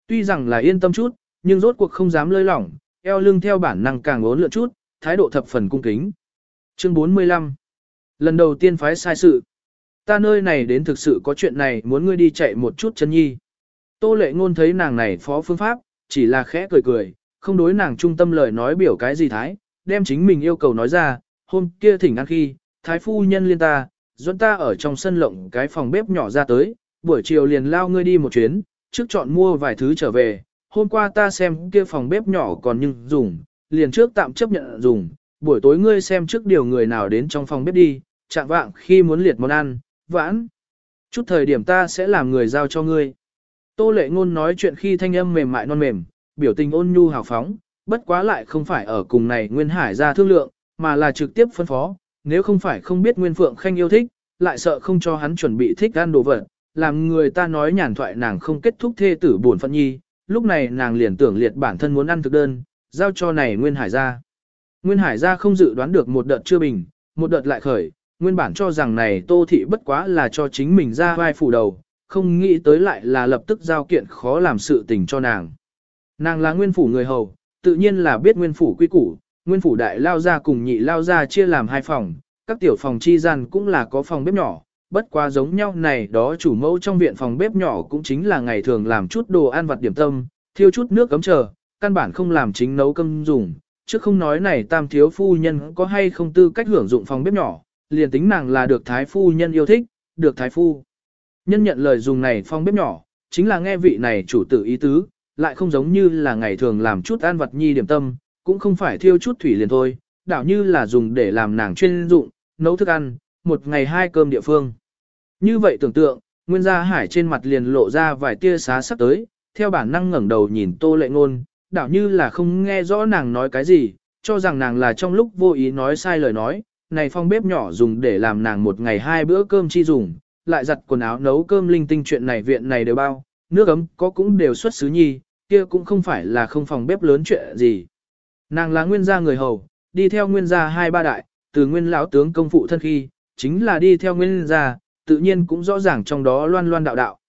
Tuy rằng là yên tâm chút, nhưng rốt cuộc không dám lơi lỏng, eo lưng theo bản năng càng ốn lượn chút, thái độ thập phần cung kính. Chương 45 Lần đầu tiên phái sai sự. Ta nơi này đến thực sự có chuyện này muốn ngươi đi chạy một chút chân nhi. Tô lệ ngôn thấy nàng này phó phương pháp, chỉ là khẽ cười cười, không đối nàng trung tâm lời nói biểu cái gì thái, đem chính mình yêu cầu nói ra, hôm kia thỉnh ăn khi, thái phu nhân liên ta, dẫn ta ở trong sân lộng cái phòng bếp nhỏ ra tới, buổi chiều liền lao ngươi đi một chuyến, trước chọn mua vài thứ trở về, hôm qua ta xem kia phòng bếp nhỏ còn nhưng dùng, liền trước tạm chấp nhận dùng, buổi tối ngươi xem trước điều người nào đến trong phòng bếp đi, chạm vạng khi muốn liệt món ăn, vãn. Chút thời điểm ta sẽ làm người giao cho ngươi. Tô lệ ngôn nói chuyện khi thanh âm mềm mại non mềm, biểu tình ôn nhu hào phóng, bất quá lại không phải ở cùng này Nguyên Hải ra thương lượng, mà là trực tiếp phân phó, nếu không phải không biết Nguyên Phượng Khanh yêu thích, lại sợ không cho hắn chuẩn bị thích ăn đồ vật, làm người ta nói nhàn thoại nàng không kết thúc thê tử buồn phận nhi, lúc này nàng liền tưởng liệt bản thân muốn ăn thực đơn, giao cho này Nguyên Hải ra. Nguyên Hải ra không dự đoán được một đợt chưa bình, một đợt lại khởi, nguyên bản cho rằng này Tô Thị bất quá là cho chính mình ra vai phủ đầu, không nghĩ tới lại là lập tức giao kiện khó làm sự tình cho nàng. Nàng là nguyên phủ người hầu, tự nhiên là biết nguyên phủ quy củ, nguyên phủ đại lao ra cùng nhị lao ra chia làm hai phòng, các tiểu phòng chi gian cũng là có phòng bếp nhỏ, bất quá giống nhau này đó chủ mẫu trong viện phòng bếp nhỏ cũng chính là ngày thường làm chút đồ ăn vặt điểm tâm, thiêu chút nước cấm chờ, căn bản không làm chính nấu cơm dùng, chứ không nói này tam thiếu phu nhân có hay không tư cách hưởng dụng phòng bếp nhỏ, liền tính nàng là được thái phu nhân yêu thích, được thái phu. Nhân nhận lời dùng này phòng bếp nhỏ, chính là nghe vị này chủ tử ý tứ, lại không giống như là ngày thường làm chút ăn vặt nhi điểm tâm, cũng không phải thiêu chút thủy liền thôi, đảo như là dùng để làm nàng chuyên dụng, nấu thức ăn, một ngày hai cơm địa phương. Như vậy tưởng tượng, Nguyên Gia Hải trên mặt liền lộ ra vài tia xá sắp tới, theo bản năng ngẩng đầu nhìn Tô Lệ Ngôn, đảo như là không nghe rõ nàng nói cái gì, cho rằng nàng là trong lúc vô ý nói sai lời nói, này phong bếp nhỏ dùng để làm nàng một ngày hai bữa cơm chi dùng, lại giặt quần áo nấu cơm linh tinh chuyện này viện này đều bao, nước ấm có cũng đều xuất xứ nhi, kia cũng không phải là không phòng bếp lớn chuyện gì. Nàng là nguyên gia người hầu, đi theo nguyên gia hai ba đại, từ nguyên lão tướng công phụ thân khi, chính là đi theo nguyên gia, tự nhiên cũng rõ ràng trong đó loan loan đạo đạo.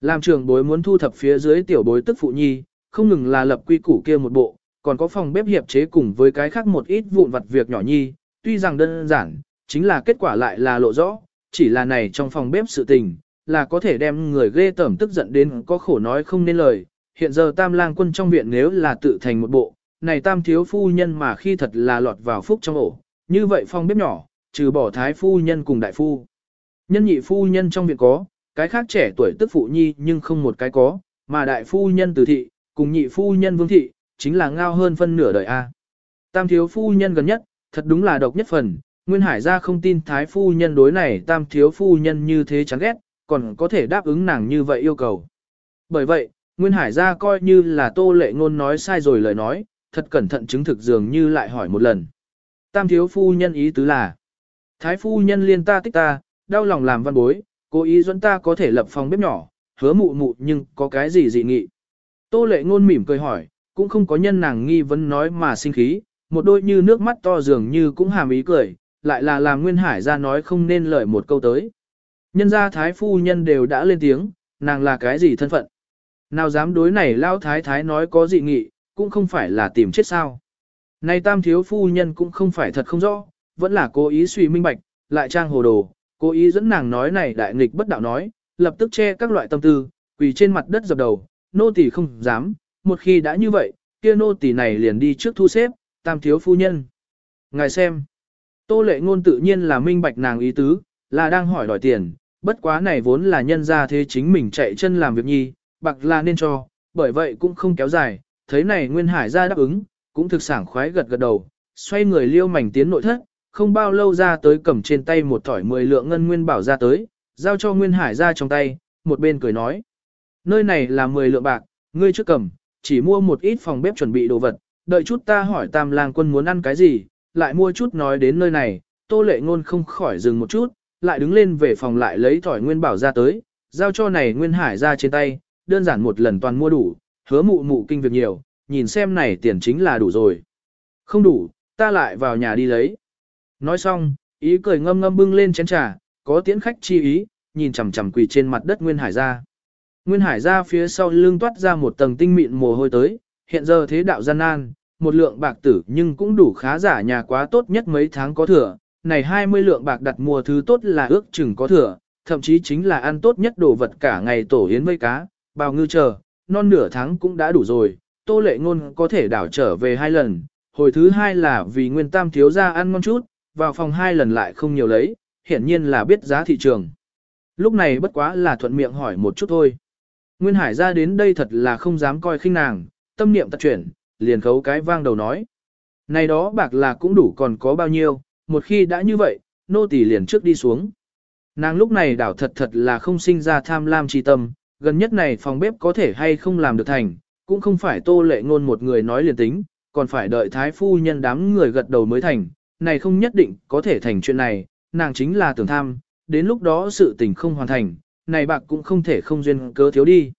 Làm trưởng bối muốn thu thập phía dưới tiểu bối tức phụ nhi, không ngừng là lập quy củ kia một bộ, còn có phòng bếp hiệp chế cùng với cái khác một ít vụn vặt việc nhỏ nhi, tuy rằng đơn giản, chính là kết quả lại là lộ rõ, chỉ là này trong phòng bếp sự tình, là có thể đem người ghê tởm tức giận đến có khổ nói không nên lời. Hiện giờ tam lang quân trong viện nếu là tự thành một bộ, này tam thiếu phu nhân mà khi thật là lọt vào phúc trong ổ, như vậy phong bếp nhỏ, trừ bỏ thái phu nhân cùng đại phu. Nhân nhị phu nhân trong viện có, cái khác trẻ tuổi tức phụ nhi nhưng không một cái có, mà đại phu nhân từ thị, cùng nhị phu nhân vương thị, chính là ngao hơn phân nửa đời A. Tam thiếu phu nhân gần nhất, thật đúng là độc nhất phần, Nguyên Hải gia không tin thái phu nhân đối này tam thiếu phu nhân như thế chán ghét, còn có thể đáp ứng nàng như vậy yêu cầu. Bởi vậy, Nguyên Hải ra coi như là tô lệ ngôn nói sai rồi lời nói, thật cẩn thận chứng thực dường như lại hỏi một lần. Tam thiếu phu nhân ý tứ là, thái phu nhân liên ta tích ta, đau lòng làm văn bối, cố ý dẫn ta có thể lập phòng bếp nhỏ, hứa mụ mụ nhưng có cái gì dị nghị. Tô lệ ngôn mỉm cười hỏi, cũng không có nhân nàng nghi vấn nói mà sinh khí, một đôi như nước mắt to dường như cũng hàm ý cười, lại là làm Nguyên Hải ra nói không nên lời một câu tới. Nhân gia thái phu nhân đều đã lên tiếng, nàng là cái gì thân phận. Nào dám đối này lao thái thái nói có dị nghị, cũng không phải là tìm chết sao. Này tam thiếu phu nhân cũng không phải thật không rõ, vẫn là cố ý suy minh bạch, lại trang hồ đồ, cố ý dẫn nàng nói này đại nghịch bất đạo nói, lập tức che các loại tâm tư, quỳ trên mặt đất dập đầu, nô tỳ không dám, một khi đã như vậy, kia nô tỳ này liền đi trước thu xếp, tam thiếu phu nhân. Ngài xem, tô lệ ngôn tự nhiên là minh bạch nàng ý tứ, là đang hỏi đòi tiền, bất quá này vốn là nhân gia thế chính mình chạy chân làm việc nhi, bạc là nên cho, bởi vậy cũng không kéo dài, thấy này Nguyên Hải ra đáp ứng, cũng thực sảng khoái gật gật đầu, xoay người liêu mảnh tiến nội thất, không bao lâu ra tới cầm trên tay một thỏi mười lượng ngân nguyên bảo ra tới, giao cho Nguyên Hải ra trong tay, một bên cười nói. Nơi này là mười lượng bạc, ngươi trước cầm, chỉ mua một ít phòng bếp chuẩn bị đồ vật, đợi chút ta hỏi tam lang quân muốn ăn cái gì, lại mua chút nói đến nơi này, tô lệ ngôn không khỏi dừng một chút, lại đứng lên về phòng lại lấy thỏi nguyên bảo ra tới, giao cho này nguyên hải ra trên tay, đơn giản một lần toàn mua đủ, hứa mụ mụ kinh việc nhiều, nhìn xem này tiền chính là đủ rồi. Không đủ, ta lại vào nhà đi lấy. Nói xong, ý cười ngâm ngâm bưng lên chén trà, có tiễn khách chi ý, nhìn chằm chằm quỳ trên mặt đất Nguyên Hải ra. Nguyên Hải ra phía sau lưng toát ra một tầng tinh mịn mồ hôi tới, hiện giờ thế đạo gian nan, một lượng bạc tử nhưng cũng đủ khá giả nhà quá tốt nhất mấy tháng có thừa, này 20 lượng bạc đặt mua thứ tốt là ước chừng có thừa, thậm chí chính là ăn tốt nhất đồ vật cả ngày tổ yến mây cá, bào ngư chờ, non nửa tháng cũng đã đủ rồi, tô lệ ngôn có thể đảo trở về hai lần, hồi thứ hai là vì nguyên tam thiếu gia ăn ngon chút, vào phòng hai lần lại không nhiều lấy, hiển nhiên là biết giá thị trường. Lúc này bất quá là thuận miệng hỏi một chút thôi. Nguyên Hải ra đến đây thật là không dám coi khinh nàng, tâm niệm tật chuyển, liền khấu cái vang đầu nói. Này đó bạc là cũng đủ còn có bao nhiêu, một khi đã như vậy, nô tỳ liền trước đi xuống. Nàng lúc này đảo thật thật là không sinh ra tham lam chi tâm, gần nhất này phòng bếp có thể hay không làm được thành, cũng không phải tô lệ ngôn một người nói liền tính, còn phải đợi thái phu nhân đám người gật đầu mới thành, này không nhất định có thể thành chuyện này, nàng chính là tưởng tham, đến lúc đó sự tình không hoàn thành, này bạc cũng không thể không duyên cớ thiếu đi.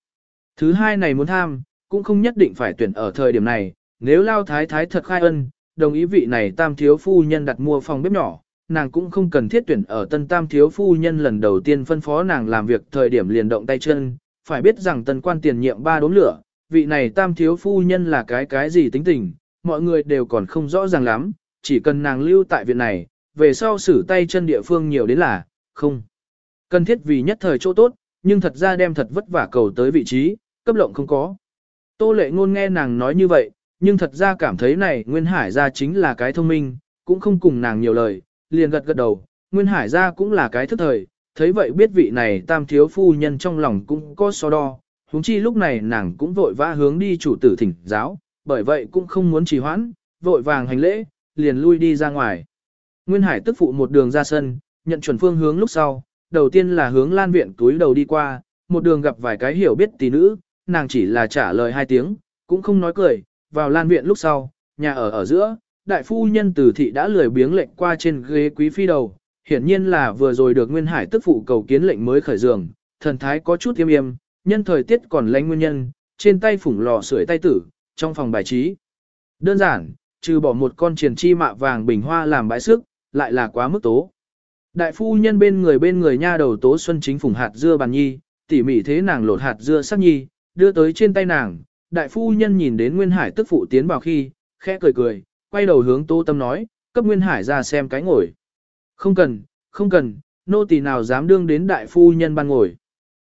Thứ hai này muốn tham, cũng không nhất định phải tuyển ở thời điểm này, nếu lao thái thái thật khai ân, đồng ý vị này tam thiếu phu nhân đặt mua phòng bếp nhỏ, nàng cũng không cần thiết tuyển ở tân tam thiếu phu nhân lần đầu tiên phân phó nàng làm việc thời điểm liền động tay chân, phải biết rằng tần quan tiền nhiệm ba đốm lửa, vị này tam thiếu phu nhân là cái cái gì tính tình, mọi người đều còn không rõ ràng lắm, chỉ cần nàng lưu tại viện này, về sau xử tay chân địa phương nhiều đến là, không. Cần thiết vì nhất thời chỗ tốt, nhưng thật ra đem thật vất vả cầu tới vị trí, cấp lộng không có. Tô lệ ngôn nghe nàng nói như vậy, nhưng thật ra cảm thấy này Nguyên Hải gia chính là cái thông minh, cũng không cùng nàng nhiều lời, liền gật gật đầu, Nguyên Hải gia cũng là cái thức thời, thấy vậy biết vị này tam thiếu phu nhân trong lòng cũng có so đo, huống chi lúc này nàng cũng vội vã hướng đi chủ tử thỉnh giáo, bởi vậy cũng không muốn trì hoãn, vội vàng hành lễ, liền lui đi ra ngoài. Nguyên Hải tức phụ một đường ra sân, nhận chuẩn phương hướng lúc sau, đầu tiên là hướng lan viện túi đầu đi qua, một đường gặp vài cái hiểu biết tỷ nữ, nàng chỉ là trả lời hai tiếng, cũng không nói cười, vào lan viện lúc sau, nhà ở ở giữa, đại phu nhân tử thị đã lười biếng lệnh qua trên ghế quý phi đầu, hiển nhiên là vừa rồi được Nguyên Hải tức phụ cầu kiến lệnh mới khởi giường, thần thái có chút tiêm yêm, nhân thời tiết còn lánh nguyên nhân, trên tay phủng lò sưởi tay tử, trong phòng bài trí. Đơn giản, trừ bỏ một con triền chi mạ vàng bình hoa làm bãi sức, lại là quá mức tố. Đại phu nhân bên người bên người nha đầu tố xuân chính phủng hạt dưa bàn nhi, tỉ mỉ thế nàng lột hạt dưa sắc nhi, đưa tới trên tay nàng. Đại phu nhân nhìn đến Nguyên Hải tức phụ tiến vào khi, khẽ cười cười, quay đầu hướng Tô Tâm nói, cấp Nguyên Hải ra xem cái ngồi. Không cần, không cần, nô tỳ nào dám đương đến đại phu nhân ban ngồi.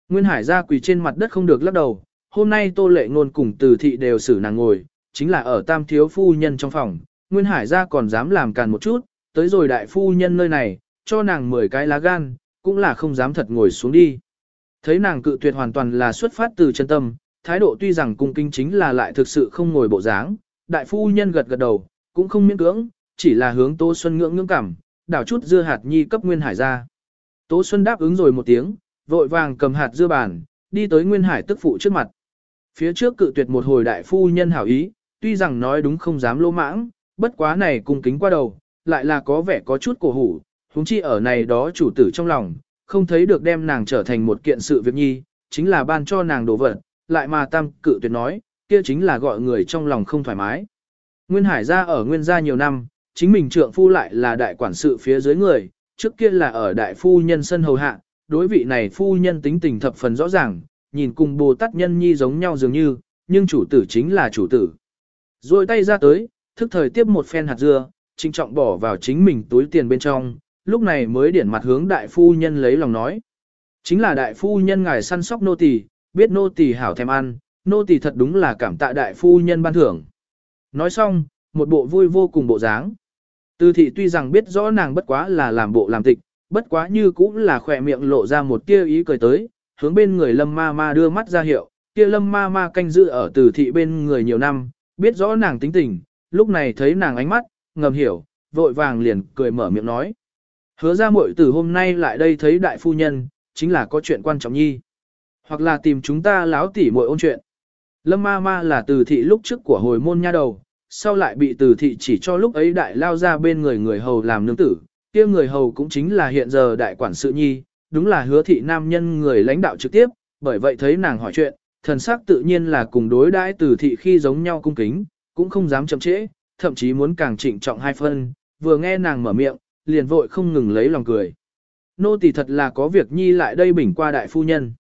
Nguyên Hải ra quỳ trên mặt đất không được lắc đầu, hôm nay Tô Lệ Ngôn cùng Từ thị đều xử nàng ngồi, chính là ở Tam thiếu phu nhân trong phòng, Nguyên Hải ra còn dám làm càn một chút, tới rồi đại phu nhân nơi này, cho nàng 10 cái lá gan, cũng là không dám thật ngồi xuống đi. Thấy nàng cự tuyệt hoàn toàn là xuất phát từ chân tâm, thái độ tuy rằng cung kinh chính là lại thực sự không ngồi bộ dáng, đại phu nhân gật gật đầu, cũng không miễn cưỡng, chỉ là hướng Tô Xuân ngưỡng ngưỡng cảm, đảo chút dưa hạt nhi cấp Nguyên Hải ra. tố Xuân đáp ứng rồi một tiếng, vội vàng cầm hạt dưa bàn, đi tới Nguyên Hải tức phụ trước mặt. Phía trước cự tuyệt một hồi đại phu nhân hảo ý, tuy rằng nói đúng không dám lô mãng, bất quá này cung kính qua đầu, lại là có vẻ có chút cổ hủ, huống chi ở này đó chủ tử trong lòng, không thấy được đem nàng trở thành một kiện sự việc nhi, chính là ban cho nàng đồ vật, lại mà tam cự tuyệt nói, kia chính là gọi người trong lòng không thoải mái. Nguyên Hải gia ở Nguyên gia nhiều năm, chính mình trượng phu lại là đại quản sự phía dưới người, trước kia là ở đại phu nhân sân hầu hạ, đối vị này phu nhân tính tình thập phần rõ ràng, nhìn cùng Bồ Tát nhân nhi giống nhau dường như, nhưng chủ tử chính là chủ tử. Rồi tay ra tới, thức thời tiếp một phen hạt dưa, trinh trọng bỏ vào chính mình túi tiền bên trong, lúc này mới điển mặt hướng đại phu nhân lấy lòng nói. Chính là đại phu nhân ngài săn sóc nô tỳ, biết nô tỳ hảo thèm ăn, nô tỳ thật đúng là cảm tạ đại phu nhân ban thưởng. Nói xong, một bộ vui vô cùng bộ dáng. Tư thị tuy rằng biết rõ nàng bất quá là làm bộ làm tịch, bất quá như cũng là khỏe miệng lộ ra một tia ý cười tới, hướng bên người lâm ma ma đưa mắt ra hiệu, kia lâm ma ma canh giữ ở từ thị bên người nhiều năm, biết rõ nàng tính tình, lúc này thấy nàng ánh mắt, ngầm hiểu, vội vàng liền cười mở miệng nói. Hứa ra muội từ hôm nay lại đây thấy đại phu nhân, chính là có chuyện quan trọng nhi. Hoặc là tìm chúng ta láo tỉ muội ôn chuyện. Lâm ma ma là từ thị lúc trước của hồi môn nha đầu, sau lại bị từ thị chỉ cho lúc ấy đại lao ra bên người người hầu làm nương tử, kia người hầu cũng chính là hiện giờ đại quản sự nhi, đúng là hứa thị nam nhân người lãnh đạo trực tiếp, bởi vậy thấy nàng hỏi chuyện, thần sắc tự nhiên là cùng đối đãi từ thị khi giống nhau cung kính, cũng không dám chậm trễ, thậm chí muốn càng trịnh trọng hai phân, vừa nghe nàng mở miệng, liền vội không ngừng lấy lòng cười. Nô tỳ thật là có việc nhi lại đây bình qua đại phu nhân.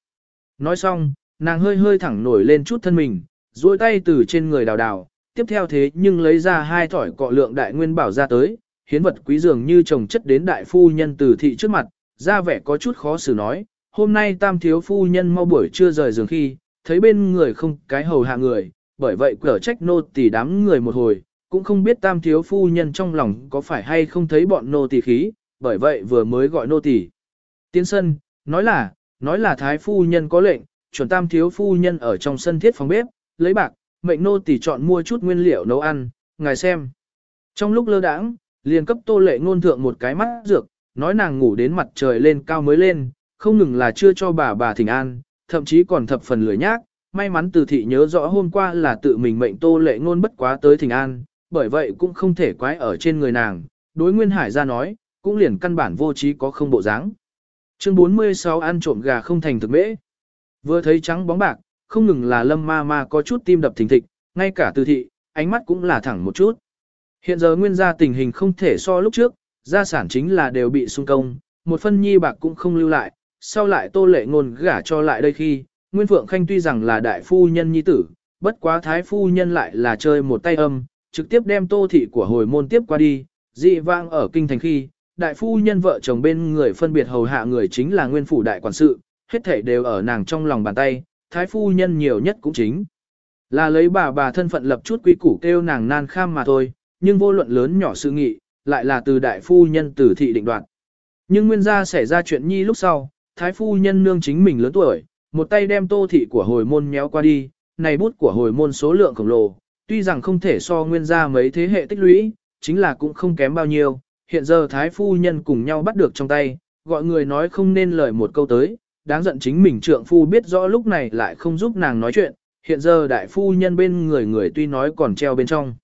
Nói xong, nàng hơi hơi thẳng nổi lên chút thân mình, duỗi tay từ trên người đào đào, tiếp theo thế nhưng lấy ra hai thỏi cọ lượng đại nguyên bảo ra tới, hiến vật quý dường như trồng chất đến đại phu nhân từ thị trước mặt, ra vẻ có chút khó xử nói, hôm nay tam thiếu phu nhân mau buổi trưa rời giường khi, thấy bên người không cái hầu hạ người, bởi vậy cở trách nô tỳ đám người một hồi, cũng không biết tam thiếu phu nhân trong lòng có phải hay không thấy bọn nô tỳ khí, bởi vậy vừa mới gọi nô tỳ. Tiến sân, nói là, nói là thái phu nhân có lệnh, chuẩn tam thiếu phu nhân ở trong sân thiết phòng bếp, lấy bạc, mệnh nô tỉ chọn mua chút nguyên liệu nấu ăn, ngài xem. Trong lúc lơ đãng, liền cấp tô lệ ngôn thượng một cái mắt dược, nói nàng ngủ đến mặt trời lên cao mới lên, không ngừng là chưa cho bà bà thỉnh an, thậm chí còn thập phần lười nhác. May mắn từ thị nhớ rõ hôm qua là tự mình mệnh tô lệ ngôn bất quá tới thỉnh an, bởi vậy cũng không thể quái ở trên người nàng. Đối Nguyên Hải ra nói, cũng liền căn bản vô trí có không bộ dáng. Chương 46 ăn trộm gà không thành thực mễ. Vừa thấy trắng bóng bạc, không ngừng là lâm ma ma có chút tim đập thình thịch, ngay cả từ thị, ánh mắt cũng là thẳng một chút. Hiện giờ nguyên gia tình hình không thể so lúc trước, gia sản chính là đều bị xung công, một phân nhi bạc cũng không lưu lại, sau lại tô lệ ngôn gả cho lại đây khi, Nguyên Phượng Khanh tuy rằng là đại phu nhân nhi tử, bất quá thái phu nhân lại là chơi một tay âm, trực tiếp đem tô thị của hồi môn tiếp qua đi, dị vang ở kinh thành khi, đại phu nhân vợ chồng bên người phân biệt hầu hạ người chính là nguyên phủ đại quản sự, hết thảy đều ở nàng trong lòng bàn tay, thái phu nhân nhiều nhất cũng chính là lấy bà bà thân phận lập chút quy củ kêu nàng nan kham mà thôi, nhưng vô luận lớn nhỏ sự nghị, lại là từ đại phu nhân tử thị định đoạt. Nhưng nguyên gia xảy ra chuyện nhi lúc sau, thái phu nhân nương chính mình lớn tuổi, một tay đem tô thị của hồi môn méo qua đi, này bút của hồi môn số lượng khổng lồ, tuy rằng không thể so nguyên gia mấy thế hệ tích lũy, chính là cũng không kém bao nhiêu, hiện giờ thái phu nhân cùng nhau bắt được trong tay, gọi người nói không nên lời một câu tới, đáng giận chính mình trượng phu biết rõ lúc này lại không giúp nàng nói chuyện, hiện giờ đại phu nhân bên người người tuy nói còn treo bên trong.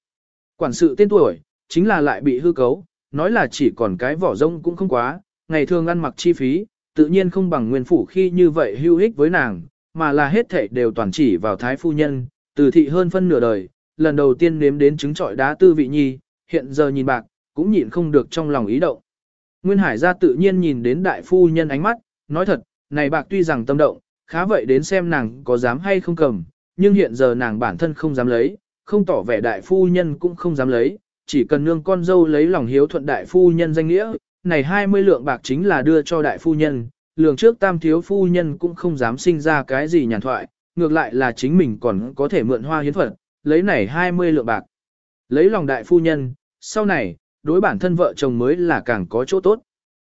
Quản sự tên tuổi, chính là lại bị hư cấu, nói là chỉ còn cái vỏ rông cũng không quá, ngày thường ăn mặc chi phí, tự nhiên không bằng nguyên phủ khi như vậy hưu ích với nàng, mà là hết thảy đều toàn chỉ vào thái phu nhân, từ thị hơn phân nửa đời, lần đầu tiên nếm đến trứng trọi đá tư vị nhi, hiện giờ nhìn bạc, cũng nhịn không được trong lòng ý động. Nguyên Hải gia tự nhiên nhìn đến đại phu nhân ánh mắt, nói thật, này bạc tuy rằng tâm động, khá vậy đến xem nàng có dám hay không cầm, nhưng hiện giờ nàng bản thân không dám lấy, không tỏ vẻ đại phu nhân cũng không dám lấy, chỉ cần nương con dâu lấy lòng hiếu thuận đại phu nhân danh nghĩa, này 20 lượng bạc chính là đưa cho đại phu nhân, lượng trước tam thiếu phu nhân cũng không dám sinh ra cái gì nhàn thoại, ngược lại là chính mình còn có thể mượn hoa hiến phật, lấy này 20 lượng bạc. Lấy lòng đại phu nhân, sau này, đối bản thân vợ chồng mới là càng có chỗ tốt.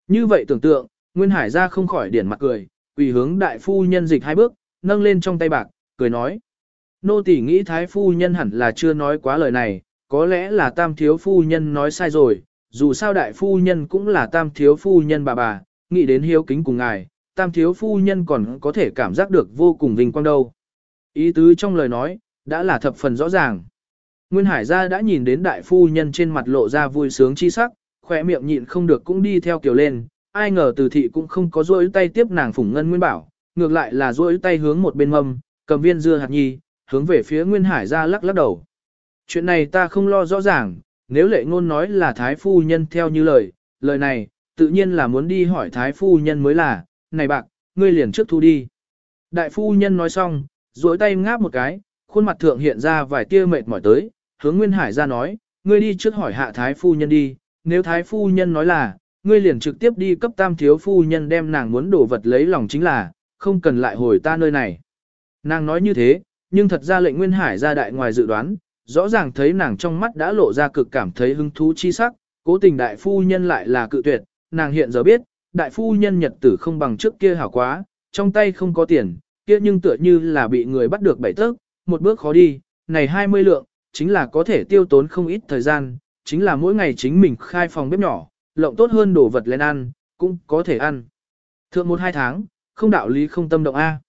Như vậy tưởng tượng, Nguyên Hải ra không khỏi điển mặt cười, quỳ hướng đại phu nhân dịch hai bước, nâng lên trong tay bạc, cười nói. Nô tỳ nghĩ thái phu nhân hẳn là chưa nói quá lời này, có lẽ là tam thiếu phu nhân nói sai rồi, dù sao đại phu nhân cũng là tam thiếu phu nhân bà bà, nghĩ đến hiếu kính cùng ngài, tam thiếu phu nhân còn có thể cảm giác được vô cùng vinh quang đâu. Ý tứ trong lời nói, đã là thập phần rõ ràng. Nguyên Hải gia đã nhìn đến đại phu nhân trên mặt lộ ra vui sướng chi sắc, khỏe miệng nhịn không được cũng đi theo kiểu lên, ai ngờ từ thị cũng không có rỗi tay tiếp nàng phủng ngân nguyên bảo, ngược lại là rỗi tay hướng một bên mâm, cầm viên dưa hạt nhi, hướng về phía Nguyên Hải gia lắc lắc đầu. Chuyện này ta không lo rõ ràng, nếu lệ ngôn nói là thái phu nhân theo như lời, lời này, tự nhiên là muốn đi hỏi thái phu nhân mới là, này bạc, ngươi liền trước thu đi. Đại phu nhân nói xong, duỗi tay ngáp một cái, khuôn mặt thượng hiện ra vài tia mệt mỏi tới, hướng Nguyên Hải ra nói, ngươi đi trước hỏi hạ thái phu nhân đi, nếu thái phu nhân nói là, ngươi liền trực tiếp đi cấp tam thiếu phu nhân đem nàng muốn đổ vật lấy lòng chính là, không cần lại hồi ta nơi này. Nàng nói như thế, nhưng thật ra lệnh Nguyên Hải ra đại ngoài dự đoán, rõ ràng thấy nàng trong mắt đã lộ ra cực cảm thấy hứng thú chi sắc, cố tình đại phu nhân lại là cự tuyệt, nàng hiện giờ biết, đại phu nhân nhật tử không bằng trước kia hảo quá, trong tay không có tiền, kia nhưng tựa như là bị người bắt được bảy tấc, một bước khó đi, này 20 lượng, chính là có thể tiêu tốn không ít thời gian, chính là mỗi ngày chính mình khai phòng bếp nhỏ, lộng tốt hơn đồ vật lên ăn, cũng có thể ăn. Thượng một hai tháng, không đạo lý không tâm động A.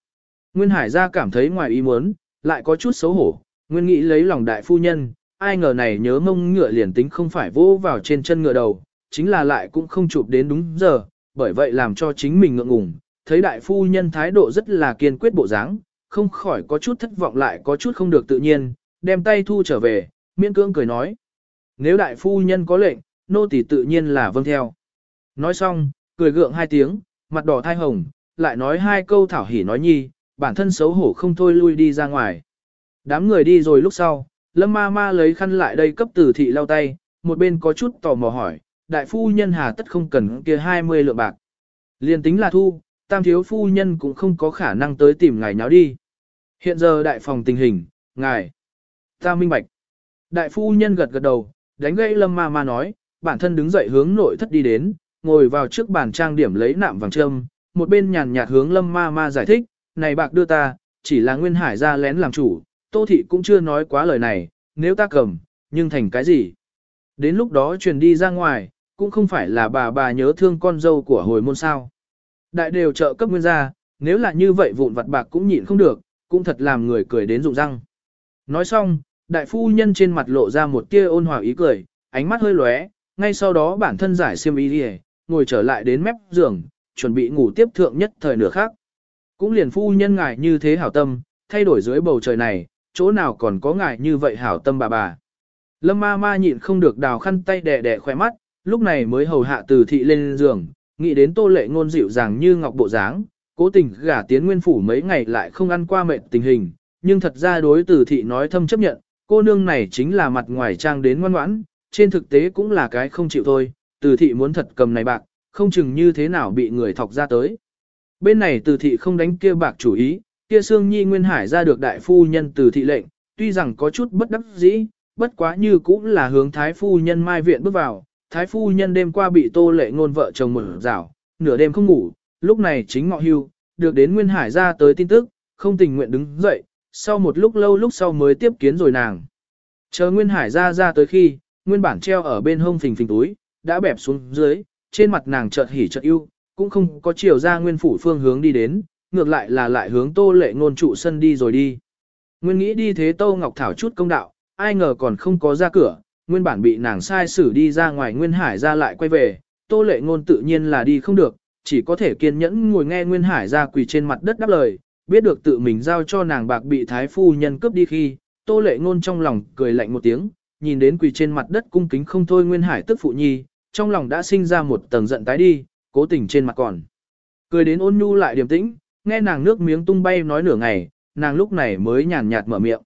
Nguyên Hải ra cảm thấy ngoài ý muốn, lại có chút xấu hổ, Nguyên nghĩ lấy lòng đại phu nhân, ai ngờ này nhớ mông ngựa liền tính không phải vô vào trên chân ngựa đầu, chính là lại cũng không chụp đến đúng giờ, bởi vậy làm cho chính mình ngượng ngùng. Thấy đại phu nhân thái độ rất là kiên quyết bộ dáng, không khỏi có chút thất vọng lại có chút không được tự nhiên, đem tay thu trở về, miễn cưỡng cười nói. Nếu đại phu nhân có lệnh, nô tỳ tự nhiên là vâng theo. Nói xong, cười gượng hai tiếng, mặt đỏ thai hồng, lại nói hai câu thảo hỉ nói nhi, bản thân xấu hổ không thôi lui đi ra ngoài. Đám người đi rồi lúc sau, lâm ma ma lấy khăn lại đây cấp tử thị lau tay, một bên có chút tò mò hỏi, đại phu nhân hà tất không cần kia 20 lượng bạc. Liên tính là thu, tam thiếu phu nhân cũng không có khả năng tới tìm ngài nháo đi. Hiện giờ đại phòng tình hình, ngài, Ta minh bạch. Đại phu nhân gật gật đầu, đánh gãy lâm ma ma nói, bản thân đứng dậy hướng nội thất đi đến, ngồi vào trước bàn trang điểm lấy nạm vàng trâm, một bên nhàn nhạt hướng lâm ma ma giải thích, này bạc đưa ta, chỉ là nguyên hải ra lén làm chủ, tô thị cũng chưa nói quá lời này, nếu ta cầm, nhưng thành cái gì? Đến lúc đó truyền đi ra ngoài, cũng không phải là bà bà nhớ thương con dâu của hồi môn sao. Đại đều trợ cấp nguyên gia, nếu là như vậy vụn vặt bạc cũng nhịn không được, cũng thật làm người cười đến rụng răng. Nói xong, đại phu nhân trên mặt lộ ra một tia ôn hòa ý cười, ánh mắt hơi lóe, ngay sau đó bản thân giải xiêm y đi ngồi trở lại đến mép giường, chuẩn bị ngủ tiếp thượng nhất thời nửa khác. Cũng liền phu nhân ngài như thế hảo tâm, thay đổi dưới bầu trời này, chỗ nào còn có ngài như vậy hảo tâm bà bà. Lâm ma ma nhịn không được đào khăn tay đẻ đẻ khỏe mắt, lúc này mới hầu hạ từ thị lên giường, nghĩ đến tô lệ ngôn dịu dàng như ngọc bộ dáng, cố tình gả tiến nguyên phủ mấy ngày lại không ăn qua mệt tình hình, nhưng thật ra đối từ thị nói thâm chấp nhận, cô nương này chính là mặt ngoài trang đến ngoan ngoãn, trên thực tế cũng là cái không chịu thôi, từ thị muốn thật cầm này bạc, không chừng như thế nào bị người thọc ra tới. Bên này từ thị không đánh kia bạc chủ ý, kia Sương Nhi Nguyên Hải ra được đại phu nhân từ thị lệnh, tuy rằng có chút bất đắc dĩ, bất quá như cũng là hướng thái phu nhân mai viện bước vào, thái phu nhân đêm qua bị tô lệ ngôn vợ chồng mở rào, nửa đêm không ngủ, lúc này chính ngọ hưu, được đến Nguyên Hải ra tới tin tức, không tình nguyện đứng dậy, sau một lúc lâu lúc sau mới tiếp kiến rồi nàng. Chờ Nguyên Hải ra ra tới khi, nguyên bản treo ở bên hông phình phình túi, đã bẹp xuống dưới, trên mặt nàng chợt hỉ chợt ưu, cũng không có chiều ra nguyên phủ phương hướng đi đến, ngược lại là lại hướng tô lệ ngôn trụ sân đi rồi đi. Nguyên nghĩ đi thế Tô Ngọc Thảo chút công đạo, ai ngờ còn không có ra cửa, nguyên bản bị nàng sai xử đi ra ngoài Nguyên Hải ra lại quay về, tô lệ ngôn tự nhiên là đi không được, chỉ có thể kiên nhẫn ngồi nghe Nguyên Hải ra quỳ trên mặt đất đáp lời, biết được tự mình giao cho nàng bạc bị thái phu nhân cướp đi khi, tô lệ ngôn trong lòng cười lạnh một tiếng, nhìn đến quỳ trên mặt đất cung kính không thôi Nguyên Hải tức phụ nhi, trong lòng đã sinh ra một tầng giận tái đi, cố tình trên mặt còn. Cười đến ôn nhu lại điềm tĩnh, nghe nàng nước miếng tung bay nói nửa ngày, nàng lúc này mới nhàn nhạt mở miệng.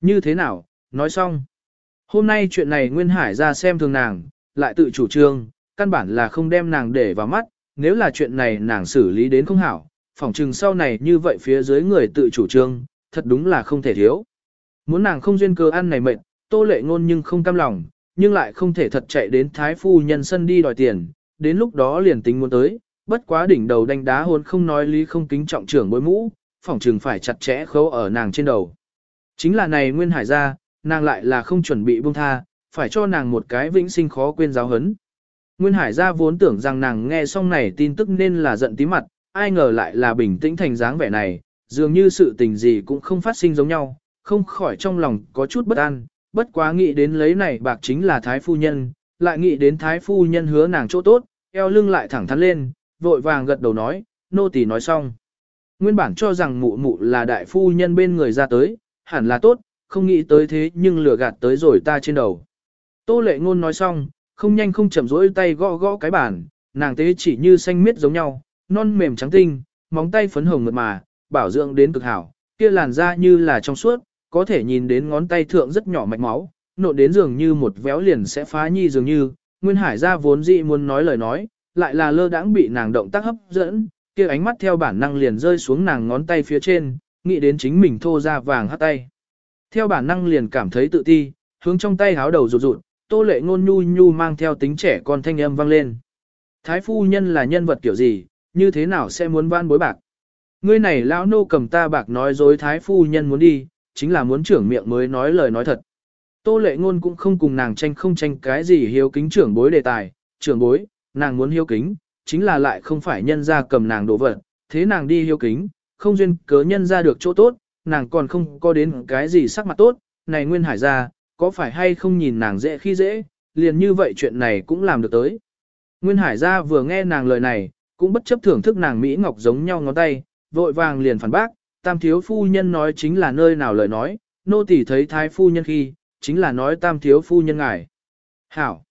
Như thế nào, nói xong. Hôm nay chuyện này Nguyên Hải ra xem thường nàng, lại tự chủ trương, căn bản là không đem nàng để vào mắt, nếu là chuyện này nàng xử lý đến không hảo, phỏng chừng sau này như vậy phía dưới người tự chủ trương, thật đúng là không thể thiếu. Muốn nàng không duyên cơ ăn này mệt, tô lệ ngôn nhưng không cam lòng, nhưng lại không thể thật chạy đến thái phu nhân sân đi đòi tiền, đến lúc đó liền tính muốn tới, bất quá đỉnh đầu đánh đá hôn không nói lý không kính trọng trưởng bối mũ, phỏng chừng phải chặt chẽ khấu ở nàng trên đầu. Chính là này Nguyên Hải ra, nàng lại là không chuẩn bị buông tha, phải cho nàng một cái vĩnh sinh khó quên giáo hấn. Nguyên Hải ra vốn tưởng rằng nàng nghe xong này tin tức nên là giận tí mặt, ai ngờ lại là bình tĩnh thành dáng vẻ này, dường như sự tình gì cũng không phát sinh giống nhau, không khỏi trong lòng có chút bất an, bất quá nghĩ đến lấy này bạc chính là thái phu nhân, lại nghĩ đến thái phu nhân hứa nàng chỗ tốt, eo lưng lại thẳng thắn lên, vội vàng gật đầu nói, nô tỳ nói xong. Nguyên bản cho rằng mụ mụ là đại phu nhân bên người ra tới, hẳn là tốt, không nghĩ tới thế nhưng lừa gạt tới rồi ta trên đầu. Tô lệ ngôn nói xong, không nhanh không chậm rỗi tay gõ gõ cái bàn, nàng tế chỉ như xanh miết giống nhau, non mềm trắng tinh, móng tay phấn hồng mượt mà, bảo dưỡng đến cực hảo, kia làn da như là trong suốt, có thể nhìn đến ngón tay thượng rất nhỏ mạch máu, nộn đến dường như một véo liền sẽ phá nhi dường như, Nguyên Hải ra vốn dị muốn nói lời nói, lại là lơ đãng bị nàng động tác hấp dẫn, kia ánh mắt theo bản năng liền rơi xuống nàng ngón tay phía trên, nghĩ đến chính mình thô ra vàng hắt tay. Theo bản năng liền cảm thấy tự ti, hướng trong tay háo đầu rụt rụt, tô lệ ngôn nhu nhu mang theo tính trẻ con thanh âm vang lên. Thái phu nhân là nhân vật kiểu gì, như thế nào sẽ muốn van bối bạc? Ngươi này lão nô cầm ta bạc nói dối thái phu nhân muốn đi, chính là muốn trưởng miệng mới nói lời nói thật. Tô lệ ngôn cũng không cùng nàng tranh không tranh cái gì hiếu kính trưởng bối đề tài, trưởng bối, nàng muốn hiếu kính, chính là lại không phải nhân ra cầm nàng đồ vật, thế nàng đi hiếu kính, không duyên cớ nhân ra được chỗ tốt, nàng còn không có đến cái gì sắc mặt tốt, này nguyên hải ra, có phải hay không nhìn nàng dễ khi dễ, liền như vậy chuyện này cũng làm được tới. Nguyên hải ra vừa nghe nàng lời này, cũng bất chấp thưởng thức nàng Mỹ Ngọc giống nhau ngón tay, vội vàng liền phản bác, tam thiếu phu nhân nói chính là nơi nào lời nói, nô tỳ thấy thái phu nhân khi, chính là nói tam thiếu phu nhân ngài. Hảo!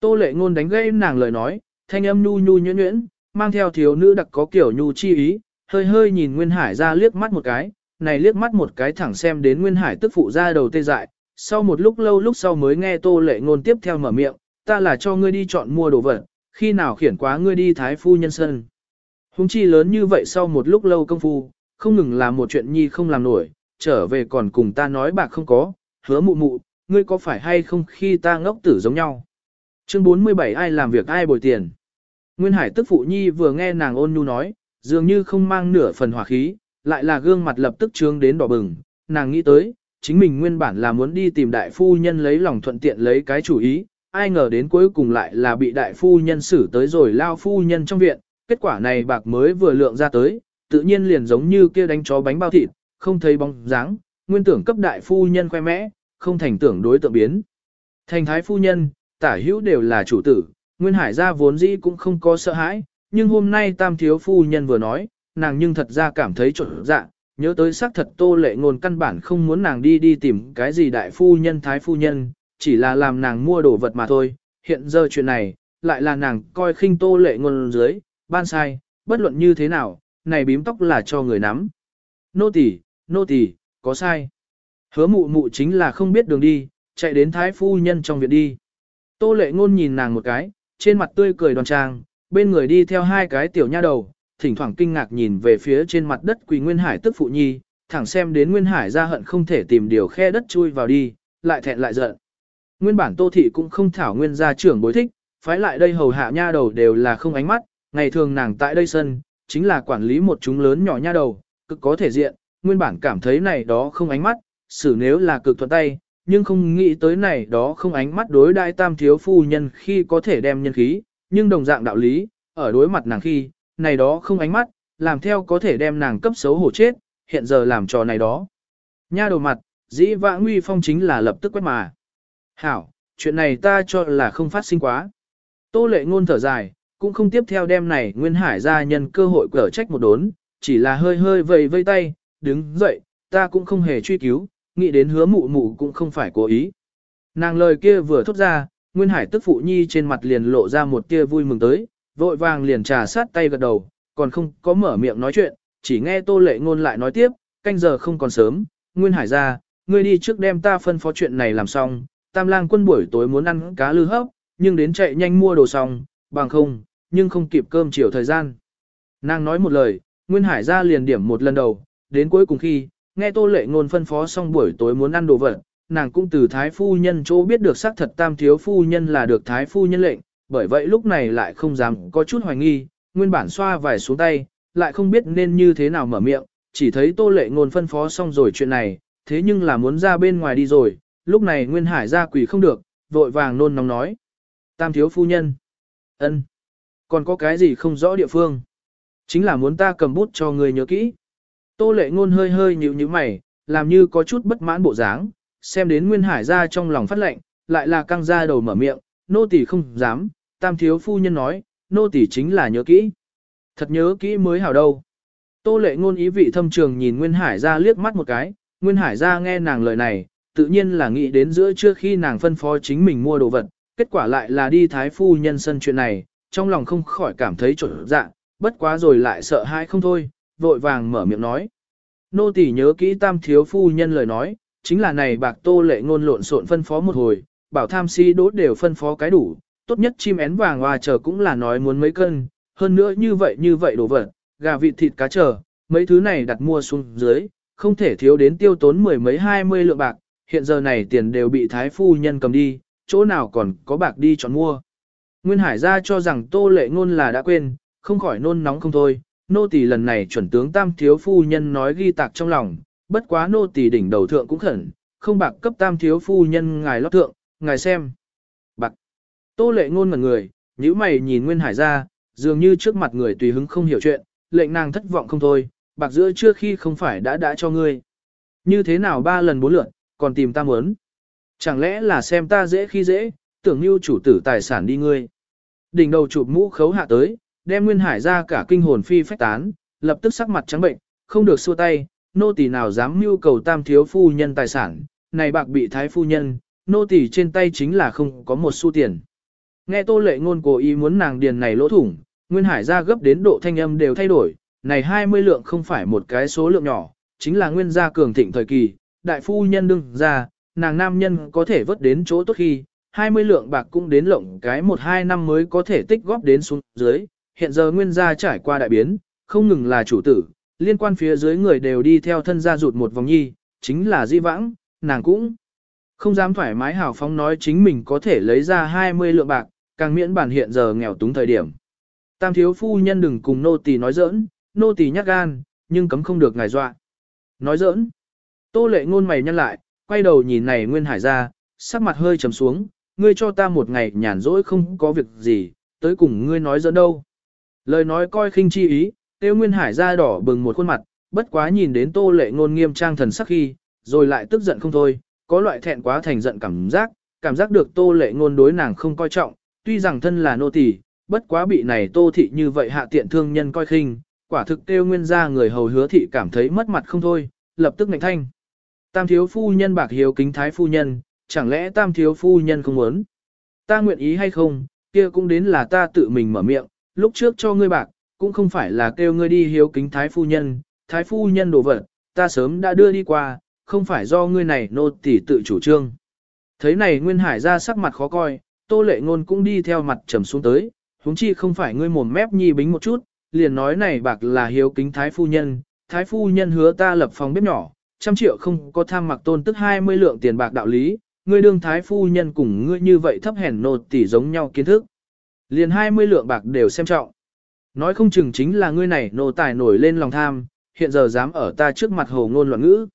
Tô lệ ngôn đánh gây nàng lời nói, thanh âm nhu nhu nhuyễn nhuyễn, mang theo thiếu nữ đặc có kiểu nhu chi ý, hơi hơi nhìn Nguyên Hải ra liếc mắt một cái, này liếc mắt một cái thẳng xem đến Nguyên Hải tức phụ ra đầu tê dại, sau một lúc lâu lúc sau mới nghe tô lệ ngôn tiếp theo mở miệng, ta là cho ngươi đi chọn mua đồ vật, khi nào khiển quá ngươi đi thái phu nhân sân. Hùng chi lớn như vậy sau một lúc lâu công phu, không ngừng là một chuyện nhi không làm nổi, trở về còn cùng ta nói bạc không có, hứa mụ mụ, ngươi có phải hay không khi ta ngốc tử giống nhau. Chương 47 ai làm việc ai bồi tiền. Nguyên Hải tức phụ nhi vừa nghe nàng ôn nhu nói, dường như không mang nửa phần hỏa khí, lại là gương mặt lập tức trướng đến đỏ bừng, nàng nghĩ tới, chính mình nguyên bản là muốn đi tìm đại phu nhân lấy lòng thuận tiện lấy cái chủ ý, ai ngờ đến cuối cùng lại là bị đại phu nhân xử tới rồi lao phu nhân trong viện, kết quả này bạc mới vừa lượng ra tới, tự nhiên liền giống như kia đánh chó bánh bao thịt, không thấy bóng dáng, nguyên tưởng cấp đại phu nhân khoe mẽ, không thành tưởng đối tượng biến. Thành thái phu nhân, tả hữu đều là chủ tử, nguyên hải gia vốn dĩ cũng không có sợ hãi, nhưng hôm nay tam thiếu phu nhân vừa nói, nàng nhưng thật ra cảm thấy trộn dạ, nhớ tới xác thật tô lệ ngôn căn bản không muốn nàng đi đi tìm cái gì đại phu nhân thái phu nhân, chỉ là làm nàng mua đồ vật mà thôi, hiện giờ chuyện này, lại là nàng coi khinh tô lệ ngôn dưới, ban sai, bất luận như thế nào, này bím tóc là cho người nắm. Nô tỳ, nô tỳ, có sai. Hứa mụ mụ chính là không biết đường đi, chạy đến thái phu nhân trong viện đi. Tô lệ ngôn nhìn nàng một cái, trên mặt tươi cười đoan trang, bên người đi theo hai cái tiểu nha đầu, thỉnh thoảng kinh ngạc nhìn về phía trên mặt đất quỳ Nguyên Hải tức phụ nhi, thẳng xem đến Nguyên Hải ra hận không thể tìm điều khe đất chui vào đi, lại thẹn lại giận. Nguyên bản Tô thị cũng không thảo nguyên gia trưởng bối thích, phái lại đây hầu hạ nha đầu đều là không ánh mắt, ngày thường nàng tại đây sân, chính là quản lý một chúng lớn nhỏ nha đầu, cực có thể diện, nguyên bản cảm thấy này đó không ánh mắt, xử nếu là cực thuận tay, nhưng không nghĩ tới này đó không ánh mắt đối đại tam thiếu phu nhân khi có thể đem nhân khí, nhưng đồng dạng đạo lý, ở đối mặt nàng khi, này đó không ánh mắt, làm theo có thể đem nàng cấp xấu hổ chết, hiện giờ làm trò này đó. Nha đầu mặt, dĩ vã nguy phong chính là lập tức quét mà. Hảo, chuyện này ta cho là không phát sinh quá. Tô lệ ngôn thở dài, cũng không tiếp theo đem này Nguyên Hải ra nhân cơ hội cở trách một đốn, chỉ là hơi hơi vầy vây tay, đứng dậy, ta cũng không hề truy cứu, nghĩ đến hứa mụ mụ cũng không phải cố ý. Nàng lời kia vừa thốt ra, Nguyên Hải tức phụ nhi trên mặt liền lộ ra một tia vui mừng tới, vội vàng liền trà sát tay gật đầu, còn không có mở miệng nói chuyện, chỉ nghe tô lệ ngôn lại nói tiếp, canh giờ không còn sớm, Nguyên Hải ra, ngươi đi trước đem ta phân phó chuyện này làm xong, tam lang quân buổi tối muốn ăn cá lư hấp, nhưng đến chạy nhanh mua đồ xong, bằng không, nhưng không kịp cơm chiều thời gian. Nàng nói một lời, Nguyên Hải ra liền điểm một lần đầu, đến cuối cùng khi, nghe tô lệ ngôn phân phó xong buổi tối muốn ăn đồ vật, nàng cũng từ thái phu nhân chỗ biết được xác thật tam thiếu phu nhân là được thái phu nhân lệnh, bởi vậy lúc này lại không dám có chút hoài nghi, nguyên bản xoa vài xuống tay, lại không biết nên như thế nào mở miệng, chỉ thấy tô lệ ngôn phân phó xong rồi chuyện này, thế nhưng là muốn ra bên ngoài đi rồi, lúc này Nguyên Hải ra quỷ không được, vội vàng nôn nóng nói. Tam thiếu phu nhân. ân, còn có cái gì không rõ địa phương? Chính là muốn ta cầm bút cho người nhớ kỹ. Tô lệ ngôn hơi hơi nhíu nhíu mày, làm như có chút bất mãn bộ dáng, xem đến Nguyên Hải ra trong lòng phát lệnh, lại là căng ra đầu mở miệng, nô tỳ không dám, tam thiếu phu nhân nói, nô tỳ chính là nhớ kỹ. Thật nhớ kỹ mới hảo đâu. Tô lệ ngôn ý vị thâm trường nhìn Nguyên Hải ra liếc mắt một cái, Nguyên Hải ra nghe nàng lời này, tự nhiên là nghĩ đến giữa trước khi nàng phân phó chính mình mua đồ vật, kết quả lại là đi thái phu nhân sân chuyện này, trong lòng không khỏi cảm thấy trộn dạ, bất quá rồi lại sợ hãi không thôi, vội vàng mở miệng nói. Nô tỳ nhớ kỹ tam thiếu phu nhân lời nói, chính là này bạc tô lệ ngôn lộn xộn phân phó một hồi, bảo tham si đốt đều phân phó cái đủ, tốt nhất chim én vàng hoa chờ cũng là nói muốn mấy cân, hơn nữa như vậy như vậy đồ vật, gà vịt thịt cá chờ, mấy thứ này đặt mua xuống dưới, không thể thiếu đến tiêu tốn mười mấy hai mươi lượng bạc, hiện giờ này tiền đều bị thái phu nhân cầm đi, chỗ nào còn có bạc đi chọn mua. Nguyên Hải Gia cho rằng tô lệ ngôn là đã quên, không khỏi nôn nóng không thôi, nô tỳ lần này chuẩn tướng tam thiếu phu nhân nói ghi tạc trong lòng, bất quá nô tỳ đỉnh đầu thượng cũng khẩn, không bạc cấp tam thiếu phu nhân ngài lót thượng, ngài xem. Bạc. Tô lệ ngôn mặt người, nhíu mày nhìn Nguyên Hải Gia, dường như trước mặt người tùy hứng không hiểu chuyện, lệnh nàng thất vọng không thôi, bạc giữa chưa khi không phải đã đã cho ngươi. Như thế nào ba lần bốn lượt, còn tìm ta muốn. Chẳng lẽ là xem ta dễ khi dễ, tưởng như chủ tử tài sản đi ngươi. Đỉnh đầu chụp mũ khấu hạ tới, đem Nguyên Hải ra cả kinh hồn phi phách tán, lập tức sắc mặt trắng bệnh, không được xua tay, nô tỳ nào dám mưu cầu tam thiếu phu nhân tài sản, này bạc bị thái phu nhân, nô tỳ trên tay chính là không có một xu tiền. Nghe Tô Lệ ngôn cố ý muốn nàng điền này lỗ thủng, Nguyên Hải ra gấp đến độ thanh âm đều thay đổi, này 20 lượng không phải một cái số lượng nhỏ, chính là nguyên gia cường thịnh thời kỳ, đại phu nhân đừng ra, nàng nam nhân có thể vớt đến chỗ tốt khi, 20 lượng bạc cũng đến lộng cái 1-2 năm mới có thể tích góp đến xuống dưới, hiện giờ nguyên gia trải qua đại biến, không ngừng là chủ tử, liên quan phía dưới người đều đi theo thân gia rụt một vòng nhi, chính là di vãng, nàng cũng Không dám thoải mái hào phóng nói chính mình có thể lấy ra 20 lượng bạc, càng miễn bản hiện giờ nghèo túng thời điểm. Tam thiếu phu nhân đừng cùng nô tỳ nói giỡn, nô tỳ nhát gan, nhưng cấm không được ngài dọa. Nói giỡn. Tô lệ ngôn mày nhăn lại, quay đầu nhìn này Nguyên Hải ra, sắc mặt hơi trầm xuống, ngươi cho ta một ngày nhàn rỗi không có việc gì, tới cùng ngươi nói giỡn đâu. Lời nói coi khinh chi ý, tiêu Nguyên Hải ra đỏ bừng một khuôn mặt, bất quá nhìn đến tô lệ ngôn nghiêm trang thần sắc khi, rồi lại tức giận không thôi, có loại thẹn quá thành giận cảm giác, cảm giác được tô lệ ngôn đối nàng không coi trọng, tuy rằng thân là nô tỳ, bất quá bị này tô thị như vậy hạ tiện thương nhân coi khinh, quả thực tiêu nguyên gia người hầu hứa thị cảm thấy mất mặt không thôi, lập tức ngạnh thanh. Tam thiếu phu nhân bạc hiếu kính thái phu nhân, chẳng lẽ tam thiếu phu nhân không muốn? Ta nguyện ý hay không, kia cũng đến là ta tự mình mở miệng, lúc trước cho ngươi bạc, cũng không phải là kêu ngươi đi hiếu kính thái phu nhân, thái phu nhân đồ vật, ta sớm đã đưa đi qua, không phải do ngươi này nô tỳ tự chủ trương. Thấy này Nguyên Hải ra sắc mặt khó coi, tô lệ ngôn cũng đi theo mặt trầm xuống tới, huống chi không phải ngươi mồm mép nhi bính một chút, liền nói này bạc là hiếu kính thái phu nhân, thái phu nhân hứa ta lập phòng bếp nhỏ, trăm triệu không có tham mặc tôn tức 20 lượng tiền bạc đạo lý, ngươi đương thái phu nhân cùng ngươi như vậy thấp hèn nô tỉ giống nhau kiến thức. Liền 20 lượng bạc đều xem trọng. Nói không chừng chính là ngươi này nô tài nổi lên lòng tham, hiện giờ dám ở ta trước mặt hồ ngôn loạn ngữ.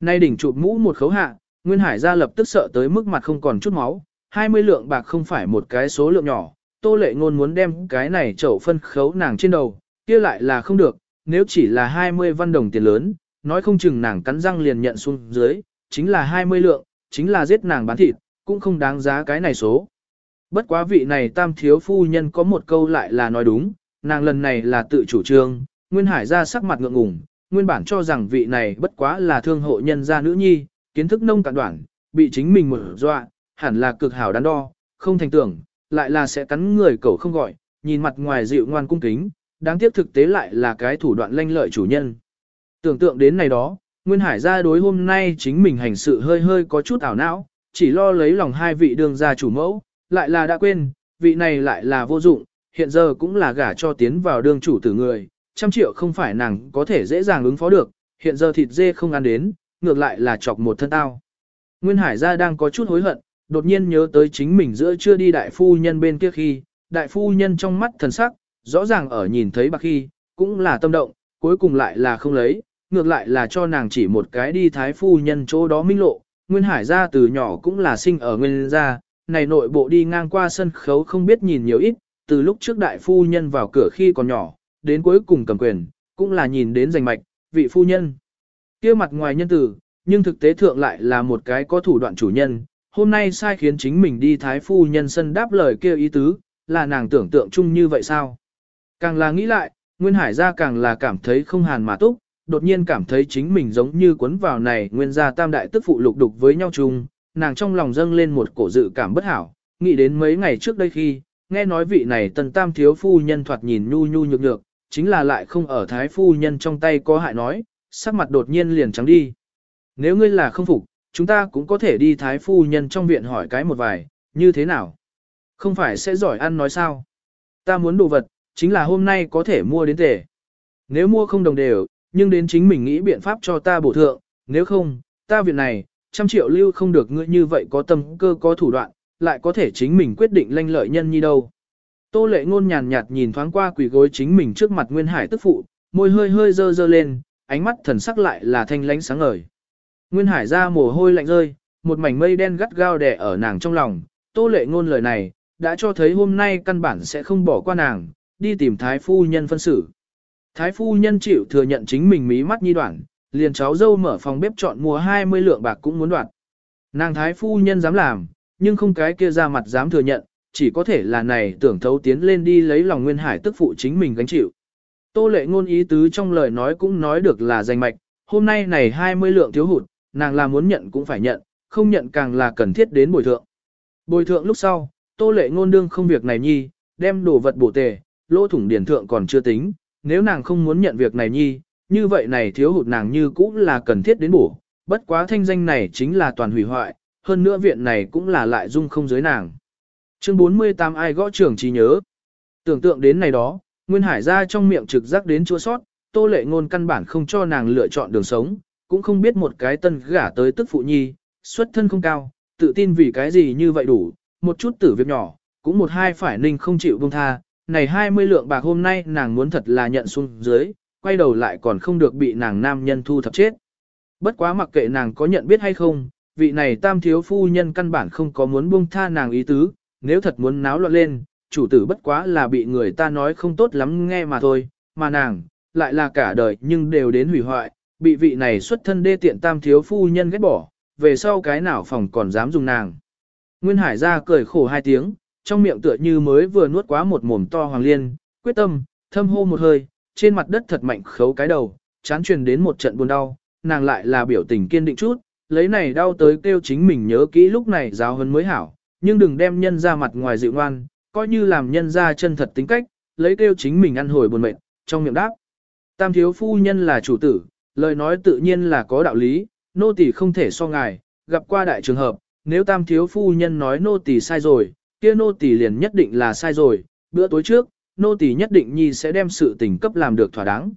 Nay đỉnh chụp mũ một khấu hạ, Nguyên Hải gia lập tức sợ tới mức mặt không còn chút máu, 20 lượng bạc không phải một cái số lượng nhỏ, tô lệ ngôn muốn đem cái này chậu phân khấu nàng trên đầu, kia lại là không được, nếu chỉ là 20 văn đồng tiền lớn, nói không chừng nàng cắn răng liền nhận xuống dưới, chính là 20 lượng, chính là giết nàng bán thịt, cũng không đáng giá cái này số. Bất quá vị này tam thiếu phu nhân có một câu lại là nói đúng, nàng lần này là tự chủ trương, Nguyên Hải ra sắc mặt ngượng ngùng, nguyên bản cho rằng vị này bất quá là thương hộ nhân gia nữ nhi, kiến thức nông cạn đoạn, bị chính mình mở dọa, hẳn là cực hảo đắn đo, không thành tưởng, lại là sẽ cắn người cậu không gọi, nhìn mặt ngoài dịu ngoan cung kính, đáng tiếc thực tế lại là cái thủ đoạn lanh lợi chủ nhân. Tưởng tượng đến này đó, Nguyên Hải gia đối hôm nay chính mình hành sự hơi hơi có chút ảo não, chỉ lo lấy lòng hai vị đường gia chủ mẫu, lại là đã quên, vị này lại là vô dụng, hiện giờ cũng là gả cho tiến vào đường chủ tử người, trăm triệu không phải nàng có thể dễ dàng ứng phó được, hiện giờ thịt dê không ăn đến, ngược lại là chọc một thân tao. Nguyên Hải gia đang có chút hối hận, đột nhiên nhớ tới chính mình giữa chưa đi đại phu nhân bên kia khi, đại phu nhân trong mắt thần sắc, rõ ràng ở nhìn thấy bạc khi, cũng là tâm động, cuối cùng lại là không lấy, ngược lại là cho nàng chỉ một cái đi thái phu nhân chỗ đó minh lộ, Nguyên Hải gia từ nhỏ cũng là sinh ở Nguyên gia, này nội bộ đi ngang qua sân khấu không biết nhìn nhiều ít, từ lúc trước đại phu nhân vào cửa khi còn nhỏ, đến cuối cùng cầm quyền, cũng là nhìn đến giành mạch, vị phu nhân. kia mặt ngoài nhân tử, nhưng thực tế thượng lại là một cái có thủ đoạn chủ nhân, hôm nay sai khiến chính mình đi thái phu nhân sân đáp lời kêu ý tứ, là nàng tưởng tượng chung như vậy sao? Càng là nghĩ lại, Nguyên Hải gia càng là cảm thấy không hàn mà túc, đột nhiên cảm thấy chính mình giống như cuốn vào này nguyên gia tam đại tức phụ lục đục với nhau chung, nàng trong lòng dâng lên một cổ dự cảm bất hảo, nghĩ đến mấy ngày trước đây khi, nghe nói vị này tần tam thiếu phu nhân thoạt nhìn nhu nhu nhược nhược, chính là lại không ở thái phu nhân trong tay có hại nói, sắc mặt đột nhiên liền trắng đi. Nếu ngươi là không phục, chúng ta cũng có thể đi thái phu nhân trong viện hỏi cái một vài, như thế nào? Không phải sẽ giỏi ăn nói sao? Ta muốn đồ vật, chính là hôm nay có thể mua đến tể. Nếu mua không đồng đều, nhưng đến chính mình nghĩ biện pháp cho ta bổ thượng, nếu không, ta viện này, trăm triệu lưu không được ngươi như vậy có tâm cơ có thủ đoạn, lại có thể chính mình quyết định lanh lợi nhân như đâu. Tô lệ ngôn nhàn nhạt nhìn thoáng qua quỷ gối chính mình trước mặt Nguyên Hải tức phụ, môi hơi hơi dơ dơ lên, ánh mắt thần sắc lại là thanh lánh sáng ngời. Nguyên Hải ra mồ hôi lạnh rơi, một mảnh mây đen gắt gao đè ở nàng trong lòng, tô lệ ngôn lời này, đã cho thấy hôm nay căn bản sẽ không bỏ qua nàng, đi tìm thái phu nhân phân xử. Thái phu nhân chịu thừa nhận chính mình mí mắt nhi đoạn, liền cháu dâu mở phòng bếp chọn mua 20 lượng bạc cũng muốn đoạt. Nàng thái phu nhân dám làm, nhưng không cái kia ra mặt dám thừa nhận, chỉ có thể là này tưởng thấu tiến lên đi lấy lòng nguyên hải tức phụ chính mình gánh chịu. Tô lệ ngôn ý tứ trong lời nói cũng nói được là danh mạch, hôm nay này 20 lượng thiếu hụt, nàng là muốn nhận cũng phải nhận, không nhận càng là cần thiết đến bồi thượng. Bồi thượng lúc sau, tô lệ ngôn đương không việc này nhi, đem đồ vật bổ tề, lỗ thủng điển thượng còn chưa tính, nếu nàng không muốn nhận việc này nhi, như vậy này thiếu hụt nàng như cũng là cần thiết đến bổ, bất quá thanh danh này chính là toàn hủy hoại, hơn nữa viện này cũng là lại dung không giới nàng. Chương 48 ai gõ trưởng trí nhớ. Tưởng tượng đến này đó, Nguyên Hải ra trong miệng trực giác đến chua sót, tô lệ ngôn căn bản không cho nàng lựa chọn đường sống, cũng không biết một cái tân gả tới tức phụ nhi, xuất thân không cao, tự tin vì cái gì như vậy đủ, một chút tử việc nhỏ, cũng một hai phải ninh không chịu buông tha, này 20 lượng bạc hôm nay nàng muốn thật là nhận xuống dưới, quay đầu lại còn không được bị nàng nam nhân thu thập chết. Bất quá mặc kệ nàng có nhận biết hay không, vị này tam thiếu phu nhân căn bản không có muốn buông tha nàng ý tứ, nếu thật muốn náo loạn lên, chủ tử bất quá là bị người ta nói không tốt lắm nghe mà thôi, mà nàng, lại là cả đời nhưng đều đến hủy hoại, bị vị này xuất thân đê tiện tam thiếu phu nhân ghét bỏ, về sau cái nào phòng còn dám dùng nàng. Nguyên Hải ra cười khổ hai tiếng, trong miệng tựa như mới vừa nuốt quá một mồm to hoàng liên, quyết tâm, thâm hô một hơi, trên mặt đất thật mạnh khấu cái đầu, chán truyền đến một trận buồn đau, nàng lại là biểu tình kiên định chút, lấy này đau tới kêu chính mình nhớ kỹ lúc này giáo hơn mới hảo, nhưng đừng đem nhân ra mặt ngoài dịu ngoan, coi như làm nhân ra chân thật tính cách, lấy kêu chính mình ăn hồi buồn mệt, trong miệng đáp. Tam thiếu phu nhân là chủ tử, lời nói tự nhiên là có đạo lý, nô tỳ không thể so ngài, gặp qua đại trường hợp, nếu tam thiếu phu nhân nói nô tỳ sai rồi, kia nô tỳ liền nhất định là sai rồi, bữa tối trước, nô tỳ nhất định nhi sẽ đem sự tình cấp làm được thỏa đáng.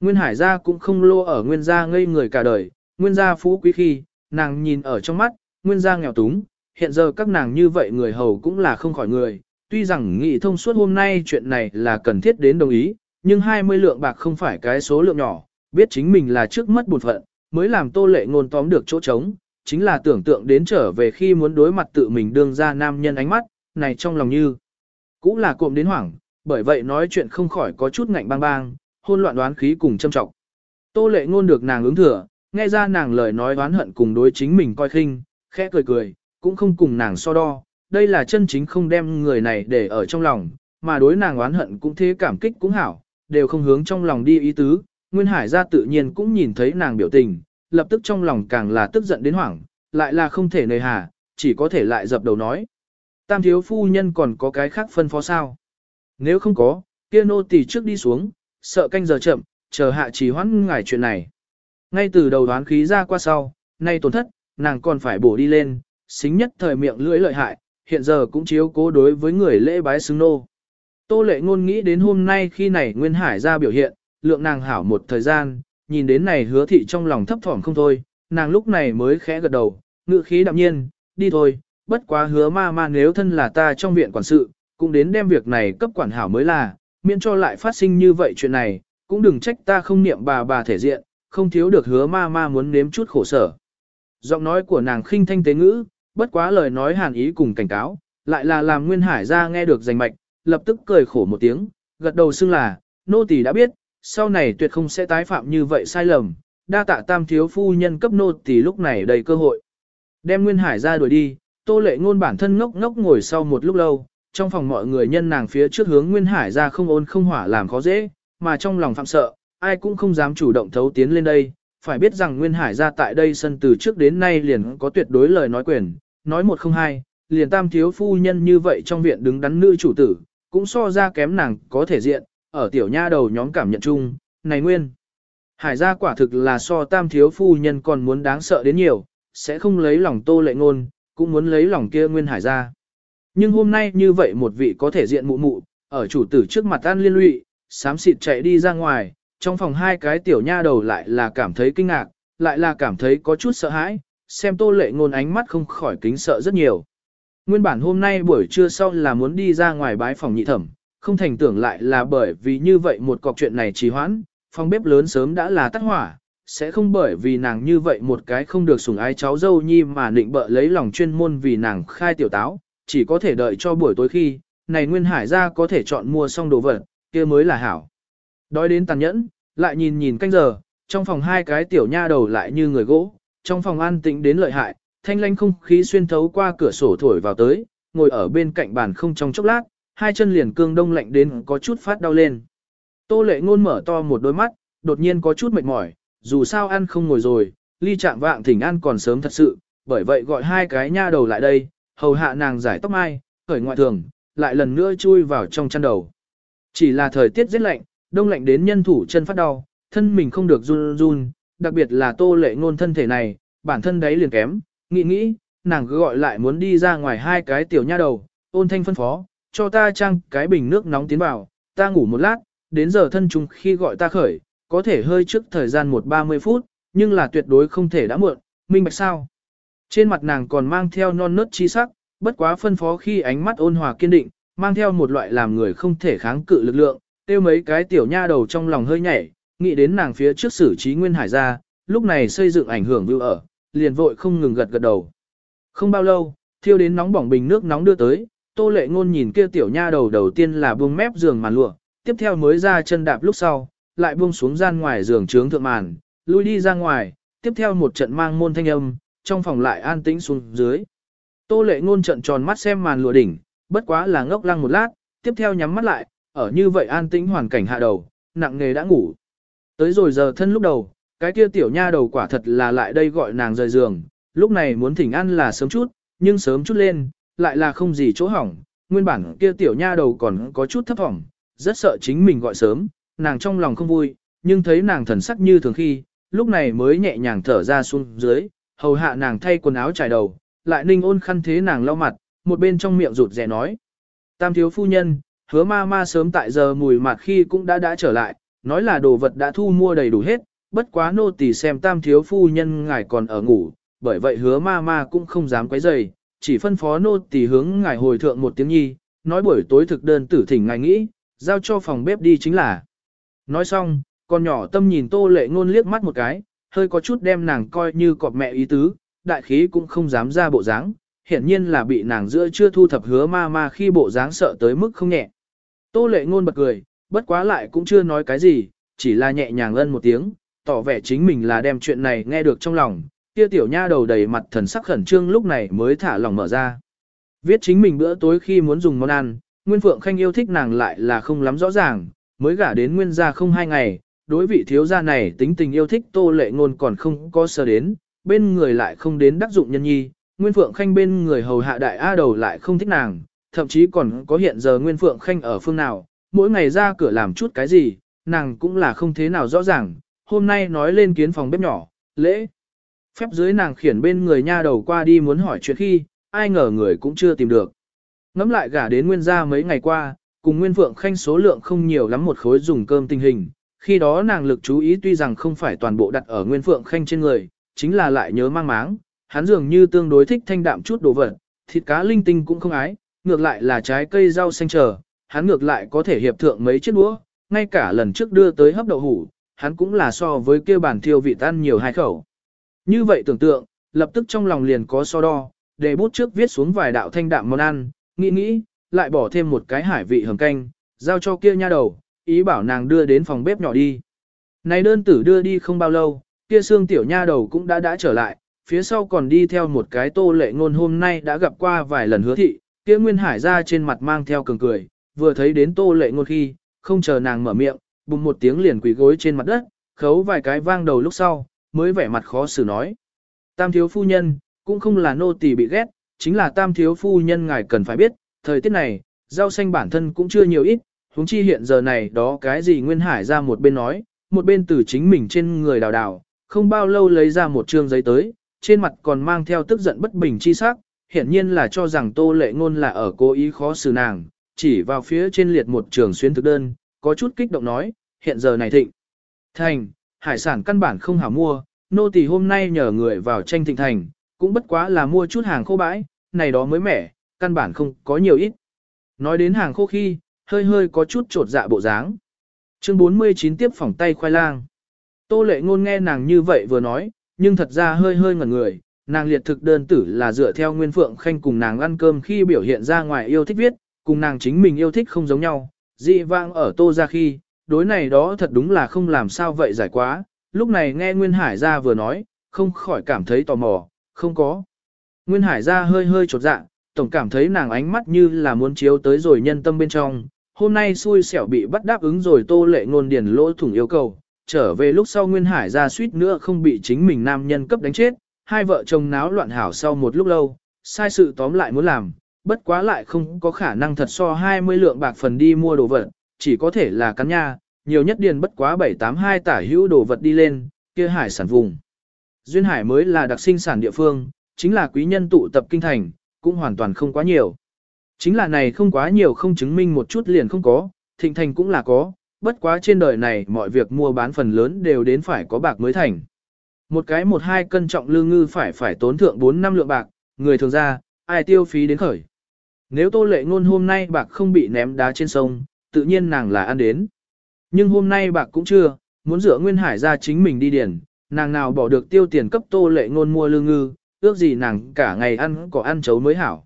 Nguyên Hải gia cũng không lô ở nguyên gia ngây người cả đời, nguyên gia phú quý khi, nàng nhìn ở trong mắt, nguyên gia nghèo túng, hiện giờ các nàng như vậy người hầu cũng là không khỏi người, tuy rằng nghị thông suốt hôm nay chuyện này là cần thiết đến đồng ý, nhưng 20 lượng bạc không phải cái số lượng nhỏ, biết chính mình là trước mất bột phận, mới làm tô lệ ngôn tóm được chỗ trống, chính là tưởng tượng đến trở về khi muốn đối mặt tự mình đương ra nam nhân ánh mắt, này trong lòng như, cũng là cộm đến hoảng, bởi vậy nói chuyện không khỏi có chút ngạnh bang bang, hôn loạn đoán khí cùng châm trọng. Tô lệ ngôn được nàng ứng thừa, nghe ra nàng lời nói đoán hận cùng đối chính mình coi khinh, khẽ cười cười, cũng không cùng nàng so đo, đây là chân chính không đem người này để ở trong lòng, mà đối nàng oán hận cũng thế cảm kích cũng hảo, đều không hướng trong lòng đi ý tứ, Nguyên Hải ra tự nhiên cũng nhìn thấy nàng biểu tình, lập tức trong lòng càng là tức giận đến hoảng, lại là không thể nề hà, chỉ có thể lại dập đầu nói. Tam thiếu phu nhân còn có cái khác phân phó sao? Nếu không có, kia nô tỳ trước đi xuống, sợ canh giờ chậm, chờ hạ trì hoãn ngài chuyện này. Ngay từ đầu đoán khí ra qua sau, nay tổn thất, nàng còn phải bổ đi lên, xính nhất thời miệng lưỡi lợi hại, hiện giờ cũng chiếu cố đối với người lễ bái xứng nô. Tô lệ ngôn nghĩ đến hôm nay khi này Nguyên Hải ra biểu hiện, lượng nàng hảo một thời gian, nhìn đến này hứa thị trong lòng thấp thỏm không thôi, nàng lúc này mới khẽ gật đầu, ngự khí đạm nhiên, đi thôi, bất quá hứa ma ma nếu thân là ta trong viện quản sự, cũng đến đem việc này cấp quản hảo mới là, miễn cho lại phát sinh như vậy chuyện này, cũng đừng trách ta không niệm bà bà thể diện, không thiếu được hứa ma ma muốn nếm chút khổ sở. Giọng nói của nàng khinh thanh tế ngữ, bất quá lời nói hàn ý cùng cảnh cáo, lại là làm Nguyên Hải ra nghe được rành mạch, lập tức cười khổ một tiếng, gật đầu xưng là, nô tỳ đã biết, sau này tuyệt không sẽ tái phạm như vậy sai lầm, đa tạ tam thiếu phu nhân cấp nô tỳ lúc này đầy cơ hội. Đem Nguyên Hải ra đuổi đi, Tô Lệ ngôn bản thân ngốc ngốc ngồi sau một lúc lâu, trong phòng mọi người nhân nàng phía trước hướng Nguyên Hải ra không ôn không hỏa làm khó dễ, mà trong lòng phạm sợ, ai cũng không dám chủ động thấu tiến lên đây, phải biết rằng Nguyên Hải ra tại đây sân từ trước đến nay liền có tuyệt đối lời nói quyền, nói một không hai, liền tam thiếu phu nhân như vậy trong viện đứng đắn nữ chủ tử, cũng so ra kém nàng có thể diện, ở tiểu nha đầu nhóm cảm nhận chung, này nguyên. Hải gia quả thực là so tam thiếu phu nhân còn muốn đáng sợ đến nhiều, sẽ không lấy lòng tô lệ ngôn, cũng muốn lấy lòng kia nguyên hải ra Nhưng hôm nay như vậy một vị có thể diện mụ mụ, ở chủ tử trước mặt an liên lụy, sám xịt chạy đi ra ngoài, trong phòng hai cái tiểu nha đầu lại là cảm thấy kinh ngạc, lại là cảm thấy có chút sợ hãi, xem tô lệ ngôn ánh mắt không khỏi kính sợ rất nhiều. Nguyên bản hôm nay buổi trưa sau là muốn đi ra ngoài bái phòng nhị thẩm, không thành tưởng lại là bởi vì như vậy một cọc chuyện này trì hoãn, phòng bếp lớn sớm đã là tắt hỏa, sẽ không bởi vì nàng như vậy một cái không được sủng ái cháu dâu nhi mà định bợ lấy lòng chuyên môn vì nàng khai tiểu táo, chỉ có thể đợi cho buổi tối khi, này Nguyên Hải ra có thể chọn mua xong đồ vật, kia mới là hảo. Đói đến tàn nhẫn, lại nhìn nhìn canh giờ, trong phòng hai cái tiểu nha đầu lại như người gỗ, trong phòng an tĩnh đến lợi hại, thanh lanh không khí xuyên thấu qua cửa sổ thổi vào tới, ngồi ở bên cạnh bàn không trong chốc lát, hai chân liền cương đông lạnh đến có chút phát đau lên. Tô lệ ngôn mở to một đôi mắt, đột nhiên có chút mệt mỏi, dù sao ăn không ngồi rồi, ly trạng vạng thỉnh ăn còn sớm thật sự, bởi vậy gọi hai cái nha đầu lại đây, hầu hạ nàng giải tóc mai, khởi ngoại thường, lại lần nữa chui vào trong chăn đầu. Chỉ là thời tiết rất lạnh, đông lạnh đến nhân thủ chân phát đau, thân mình không được run run, đặc biệt là tô lệ ngôn thân thể này, bản thân đấy liền kém, nghĩ nghĩ, nàng cứ gọi lại muốn đi ra ngoài hai cái tiểu nha đầu, ôn thanh phân phó, cho ta trang cái bình nước nóng tiến vào, ta ngủ một lát, đến giờ thân chúng khi gọi ta khởi, có thể hơi trước thời gian một ba mươi phút, nhưng là tuyệt đối không thể đã muộn, minh bạch sao. Trên mặt nàng còn mang theo non nớt chi sắc, bất quá phân phó khi ánh mắt ôn hòa kiên định, mang theo một loại làm người không thể kháng cự lực lượng, tiêu mấy cái tiểu nha đầu trong lòng hơi nhảy, nghĩ đến nàng phía trước xử trí nguyên hải ra, lúc này xây dựng ảnh hưởng view ở, liền vội không ngừng gật gật đầu. Không bao lâu, thiêu đến nóng bỏng bình nước nóng đưa tới, tô lệ ngôn nhìn kia tiểu nha đầu đầu tiên là buông mép giường màn lụa, tiếp theo mới ra chân đạp lúc sau, lại buông xuống gian ngoài giường trướng thượng màn, lui đi ra ngoài, tiếp theo một trận mang môn thanh âm, trong phòng lại an tĩnh xuống dưới. Tô lệ ngôn trận tròn mắt xem màn lụa đỉnh, bất quá là ngốc lăng một lát, tiếp theo nhắm mắt lại, ở như vậy an tĩnh hoàn cảnh hạ đầu, nặng nghề đã ngủ. Tới rồi giờ thân lúc đầu, cái kia tiểu nha đầu quả thật là lại đây gọi nàng rời giường, lúc này muốn thỉnh ăn là sớm chút, nhưng sớm chút lên, lại là không gì chỗ hỏng, nguyên bản kia tiểu nha đầu còn có chút thấp hỏng, rất sợ chính mình gọi sớm, nàng trong lòng không vui, nhưng thấy nàng thần sắc như thường khi, lúc này mới nhẹ nhàng thở ra xuống dưới, hầu hạ nàng thay quần áo trải đầu, lại ninh ôn khăn thế nàng lau mặt, một bên trong miệng rụt rè nói. Tam thiếu phu nhân, hứa ma ma sớm tại giờ mùi mặt khi cũng đã đã trở lại, nói là đồ vật đã thu mua đầy đủ hết, bất quá nô tỳ xem tam thiếu phu nhân ngài còn ở ngủ, bởi vậy hứa ma ma cũng không dám quấy rầy, chỉ phân phó nô tỳ hướng ngài hồi thượng một tiếng nhi, nói buổi tối thực đơn tử thỉnh ngài nghĩ, giao cho phòng bếp đi chính là. Nói xong, con nhỏ tâm nhìn tô lệ ngôn liếc mắt một cái, hơi có chút đem nàng coi như cọp mẹ ý tứ, đại khí cũng không dám ra bộ dáng, hiển nhiên là bị nàng giữa chưa thu thập hứa ma ma khi bộ dáng sợ tới mức không nhẹ. Tô lệ ngôn bật cười, bất quá lại cũng chưa nói cái gì, chỉ là nhẹ nhàng ân một tiếng, tỏ vẻ chính mình là đem chuyện này nghe được trong lòng, kia tiểu nha đầu đầy mặt thần sắc khẩn trương lúc này mới thả lòng mở ra. Viết chính mình bữa tối khi muốn dùng món ăn, Nguyên Phượng Khanh yêu thích nàng lại là không lắm rõ ràng, mới gả đến Nguyên gia không hai ngày, đối vị thiếu gia này tính tình yêu thích tô lệ ngôn còn không có sơ đến, bên người lại không đến đắc dụng nhân nhi, Nguyên Phượng Khanh bên người hầu hạ đại A đầu lại không thích nàng, thậm chí còn có hiện giờ Nguyên Phượng Khanh ở phương nào, mỗi ngày ra cửa làm chút cái gì, nàng cũng là không thế nào rõ ràng, hôm nay nói lên kiến phòng bếp nhỏ, lễ. Phép dưới nàng khiển bên người nha đầu qua đi muốn hỏi chuyện khi, ai ngờ người cũng chưa tìm được. Ngắm lại gả đến nguyên gia mấy ngày qua, cùng nguyên phượng khanh số lượng không nhiều lắm một khối dùng cơm tình hình. Khi đó nàng lực chú ý tuy rằng không phải toàn bộ đặt ở nguyên phượng khanh trên người, chính là lại nhớ mang máng, hắn dường như tương đối thích thanh đạm chút đồ vật, thịt cá linh tinh cũng không ái, ngược lại là trái cây rau xanh chờ, hắn ngược lại có thể hiệp thượng mấy chiếc đũa, ngay cả lần trước đưa tới hấp đậu hủ, hắn cũng là so với kia bản thiêu vị tan nhiều hai khẩu. Như vậy tưởng tượng, lập tức trong lòng liền có so đo, để bút trước viết xuống vài đạo thanh đạm món ăn, nghĩ nghĩ, lại bỏ thêm một cái hải vị hầm canh, giao cho kia nha đầu, ý bảo nàng đưa đến phòng bếp nhỏ đi. Này đơn tử đưa đi không bao lâu, kia xương tiểu nha đầu cũng đã đã trở lại, phía sau còn đi theo một cái tô lệ ngôn hôm nay đã gặp qua vài lần hứa thị, kia nguyên hải ra trên mặt mang theo cường cười, vừa thấy đến tô lệ ngôn khi, không chờ nàng mở miệng, bùng một tiếng liền quỳ gối trên mặt đất, khấu vài cái vang đầu lúc sau, mới vẻ mặt khó xử nói. Tam thiếu phu nhân, cũng không là nô tỳ bị ghét, chính là tam thiếu phu nhân ngài cần phải biết, thời tiết này, rau xanh bản thân cũng chưa nhiều ít, huống chi hiện giờ này đó cái gì Nguyên Hải ra một bên nói, một bên từ chính mình trên người đào đào, không bao lâu lấy ra một trương giấy tới, trên mặt còn mang theo tức giận bất bình chi sắc, hiển nhiên là cho rằng tô lệ ngôn là ở cố ý khó xử nàng, chỉ vào phía trên liệt một trường xuyên thực đơn, có chút kích động nói, hiện giờ này thịnh. Thành, hải sản căn bản không hảo mua, nô tỳ hôm nay nhờ người vào tranh thịnh thành, cũng bất quá là mua chút hàng khô bãi, này đó mới mẻ, căn bản không có nhiều ít. Nói đến hàng khô khi, hơi hơi có chút trột dạ bộ dáng. Chương 49 tiếp phỏng tay khoai lang. Tô lệ ngôn nghe nàng như vậy vừa nói, nhưng thật ra hơi hơi ngẩn người, nàng liệt thực đơn tử là dựa theo Nguyên Phượng Khanh cùng nàng ăn cơm khi biểu hiện ra ngoài yêu thích viết, cùng nàng chính mình yêu thích không giống nhau, dị vang ở tô ra khi, đối này đó thật đúng là không làm sao vậy giải quá, lúc này nghe Nguyên Hải ra vừa nói, không khỏi cảm thấy tò mò, không có. Nguyên Hải ra hơi hơi trột dạ, tổng cảm thấy nàng ánh mắt như là muốn chiếu tới rồi nhân tâm bên trong, hôm nay xui xẻo bị bắt đáp ứng rồi tô lệ ngôn điền lỗ thủng yêu cầu, trở về lúc sau Nguyên Hải ra suýt nữa không bị chính mình nam nhân cấp đánh chết, hai vợ chồng náo loạn hảo sau một lúc lâu, sai sự tóm lại muốn làm, bất quá lại không có khả năng thật so 20 lượng bạc phần đi mua đồ vật, chỉ có thể là cắn nha, nhiều nhất điền bất quá 782 tả hữu đồ vật đi lên, kia hải sản vùng. Duyên Hải mới là đặc sinh sản địa phương, chính là quý nhân tụ tập kinh thành, cũng hoàn toàn không quá nhiều. Chính là này không quá nhiều không chứng minh một chút liền không có, thịnh thành cũng là có, bất quá trên đời này mọi việc mua bán phần lớn đều đến phải có bạc mới thành. Một cái một hai cân trọng lương ngư phải phải tốn thượng 4 năm lượng bạc, người thường ra, ai tiêu phí đến khởi. Nếu tô lệ ngôn hôm nay bạc không bị ném đá trên sông, tự nhiên nàng là ăn đến. Nhưng hôm nay bạc cũng chưa, muốn dựa Nguyên Hải ra chính mình đi điền, nàng nào bỏ được tiêu tiền cấp tô lệ ngôn mua lương ngư, ước gì nàng cả ngày ăn có ăn chấu mới hảo.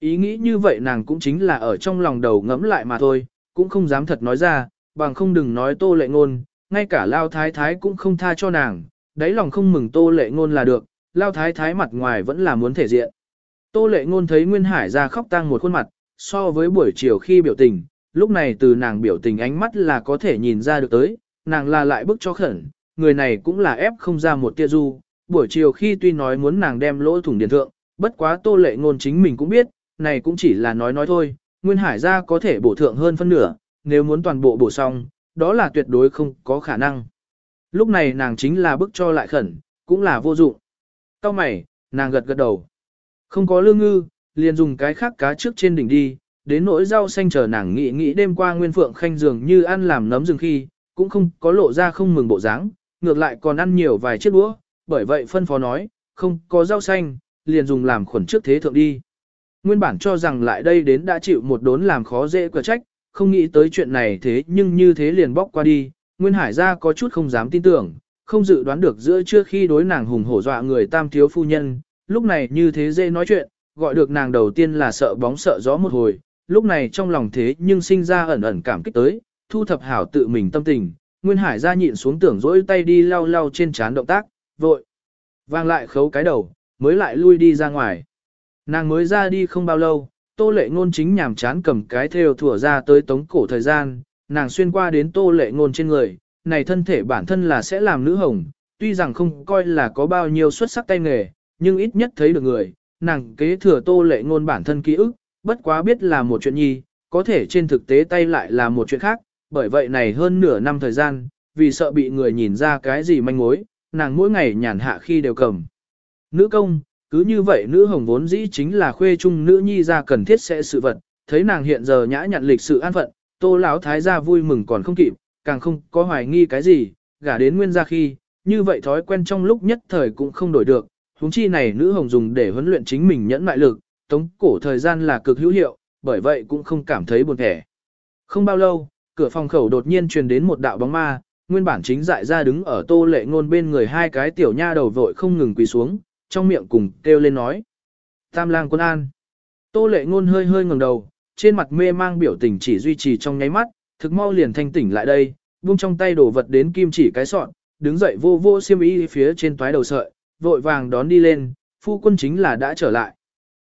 Ý nghĩ như vậy nàng cũng chính là ở trong lòng đầu ngẫm lại mà thôi, cũng không dám thật nói ra, bằng không đừng nói tô lệ ngôn, ngay cả lao thái thái cũng không tha cho nàng, đáy lòng không mừng tô lệ ngôn là được, lao thái thái mặt ngoài vẫn là muốn thể diện. Tô lệ ngôn thấy Nguyên Hải ra khóc tang một khuôn mặt, so với buổi chiều khi biểu tình, lúc này từ nàng biểu tình ánh mắt là có thể nhìn ra được tới, nàng là lại bức cho khẩn, người này cũng là ép không ra một tia du, buổi chiều khi tuy nói muốn nàng đem lỗ thủng điện thượng, bất quá tô lệ ngôn chính mình cũng biết, này cũng chỉ là nói nói thôi, Nguyên Hải gia có thể bổ thượng hơn phân nửa, nếu muốn toàn bộ bổ xong, đó là tuyệt đối không có khả năng. Lúc này nàng chính là bức cho lại khẩn, cũng là vô dụng. Cao mày, nàng gật gật đầu. Không có lương ngư, liền dùng cái khác cá trước trên đỉnh đi, đến nỗi rau xanh chờ nàng nghĩ nghĩ đêm qua Nguyên Phượng Khanh dường như ăn làm nấm rừng khi, cũng không có lộ ra không mừng bộ dáng, ngược lại còn ăn nhiều vài chiếc đũa, bởi vậy phân phó nói, không có rau xanh, liền dùng làm khuẩn trước thế thượng đi. Nguyên bản cho rằng lại đây đến đã chịu một đốn làm khó dễ quả trách, không nghĩ tới chuyện này thế nhưng như thế liền bóc qua đi, Nguyên Hải ra có chút không dám tin tưởng, không dự đoán được giữa trước khi đối nàng hùng hổ dọa người tam thiếu phu nhân, lúc này như thế dễ nói chuyện, gọi được nàng đầu tiên là sợ bóng sợ gió một hồi, lúc này trong lòng thế nhưng sinh ra ẩn ẩn cảm kích tới, thu thập hảo tự mình tâm tình, Nguyên Hải ra nhịn xuống tưởng dỗi tay đi lau lau trên trán động tác, vội. Vang lại khấu cái đầu, mới lại lui đi ra ngoài. Nàng mới ra đi không bao lâu, tô lệ ngôn chính nhảm chán cầm cái theo thủa ra tới tống cổ thời gian, nàng xuyên qua đến tô lệ ngôn trên người, này thân thể bản thân là sẽ làm nữ hồng, tuy rằng không coi là có bao nhiêu xuất sắc tay nghề, nhưng ít nhất thấy được người, nàng kế thừa tô lệ ngôn bản thân ký ức, bất quá biết là một chuyện nhi, có thể trên thực tế tay lại là một chuyện khác, bởi vậy này hơn nửa năm thời gian, vì sợ bị người nhìn ra cái gì manh mối, nàng mỗi ngày nhàn hạ khi đều cầm. Nữ công, cứ như vậy nữ hồng vốn dĩ chính là khuê trung nữ nhi ra cần thiết sẽ sự vật, thấy nàng hiện giờ nhã nhận lịch sự an phận, tô lão thái gia vui mừng còn không kịp, càng không có hoài nghi cái gì, gả đến nguyên gia khi, như vậy thói quen trong lúc nhất thời cũng không đổi được, huống chi này nữ hồng dùng để huấn luyện chính mình nhẫn mại lực, tống cổ thời gian là cực hữu hiệu, bởi vậy cũng không cảm thấy buồn thẻ. Không bao lâu, cửa phòng khẩu đột nhiên truyền đến một đạo bóng ma, nguyên bản chính dại ra đứng ở tô lệ ngôn bên người hai cái tiểu nha đầu vội không ngừng quỳ xuống, trong miệng cùng kêu lên nói. Tam lang quân an. Tô lệ ngôn hơi hơi ngẩng đầu, trên mặt mê mang biểu tình chỉ duy trì trong nháy mắt, thực mau liền thanh tỉnh lại đây, buông trong tay đổ vật đến kim chỉ cái sọn, đứng dậy vô vô xiêm y phía trên toái đầu sợi, vội vàng đón đi lên, phu quân chính là đã trở lại.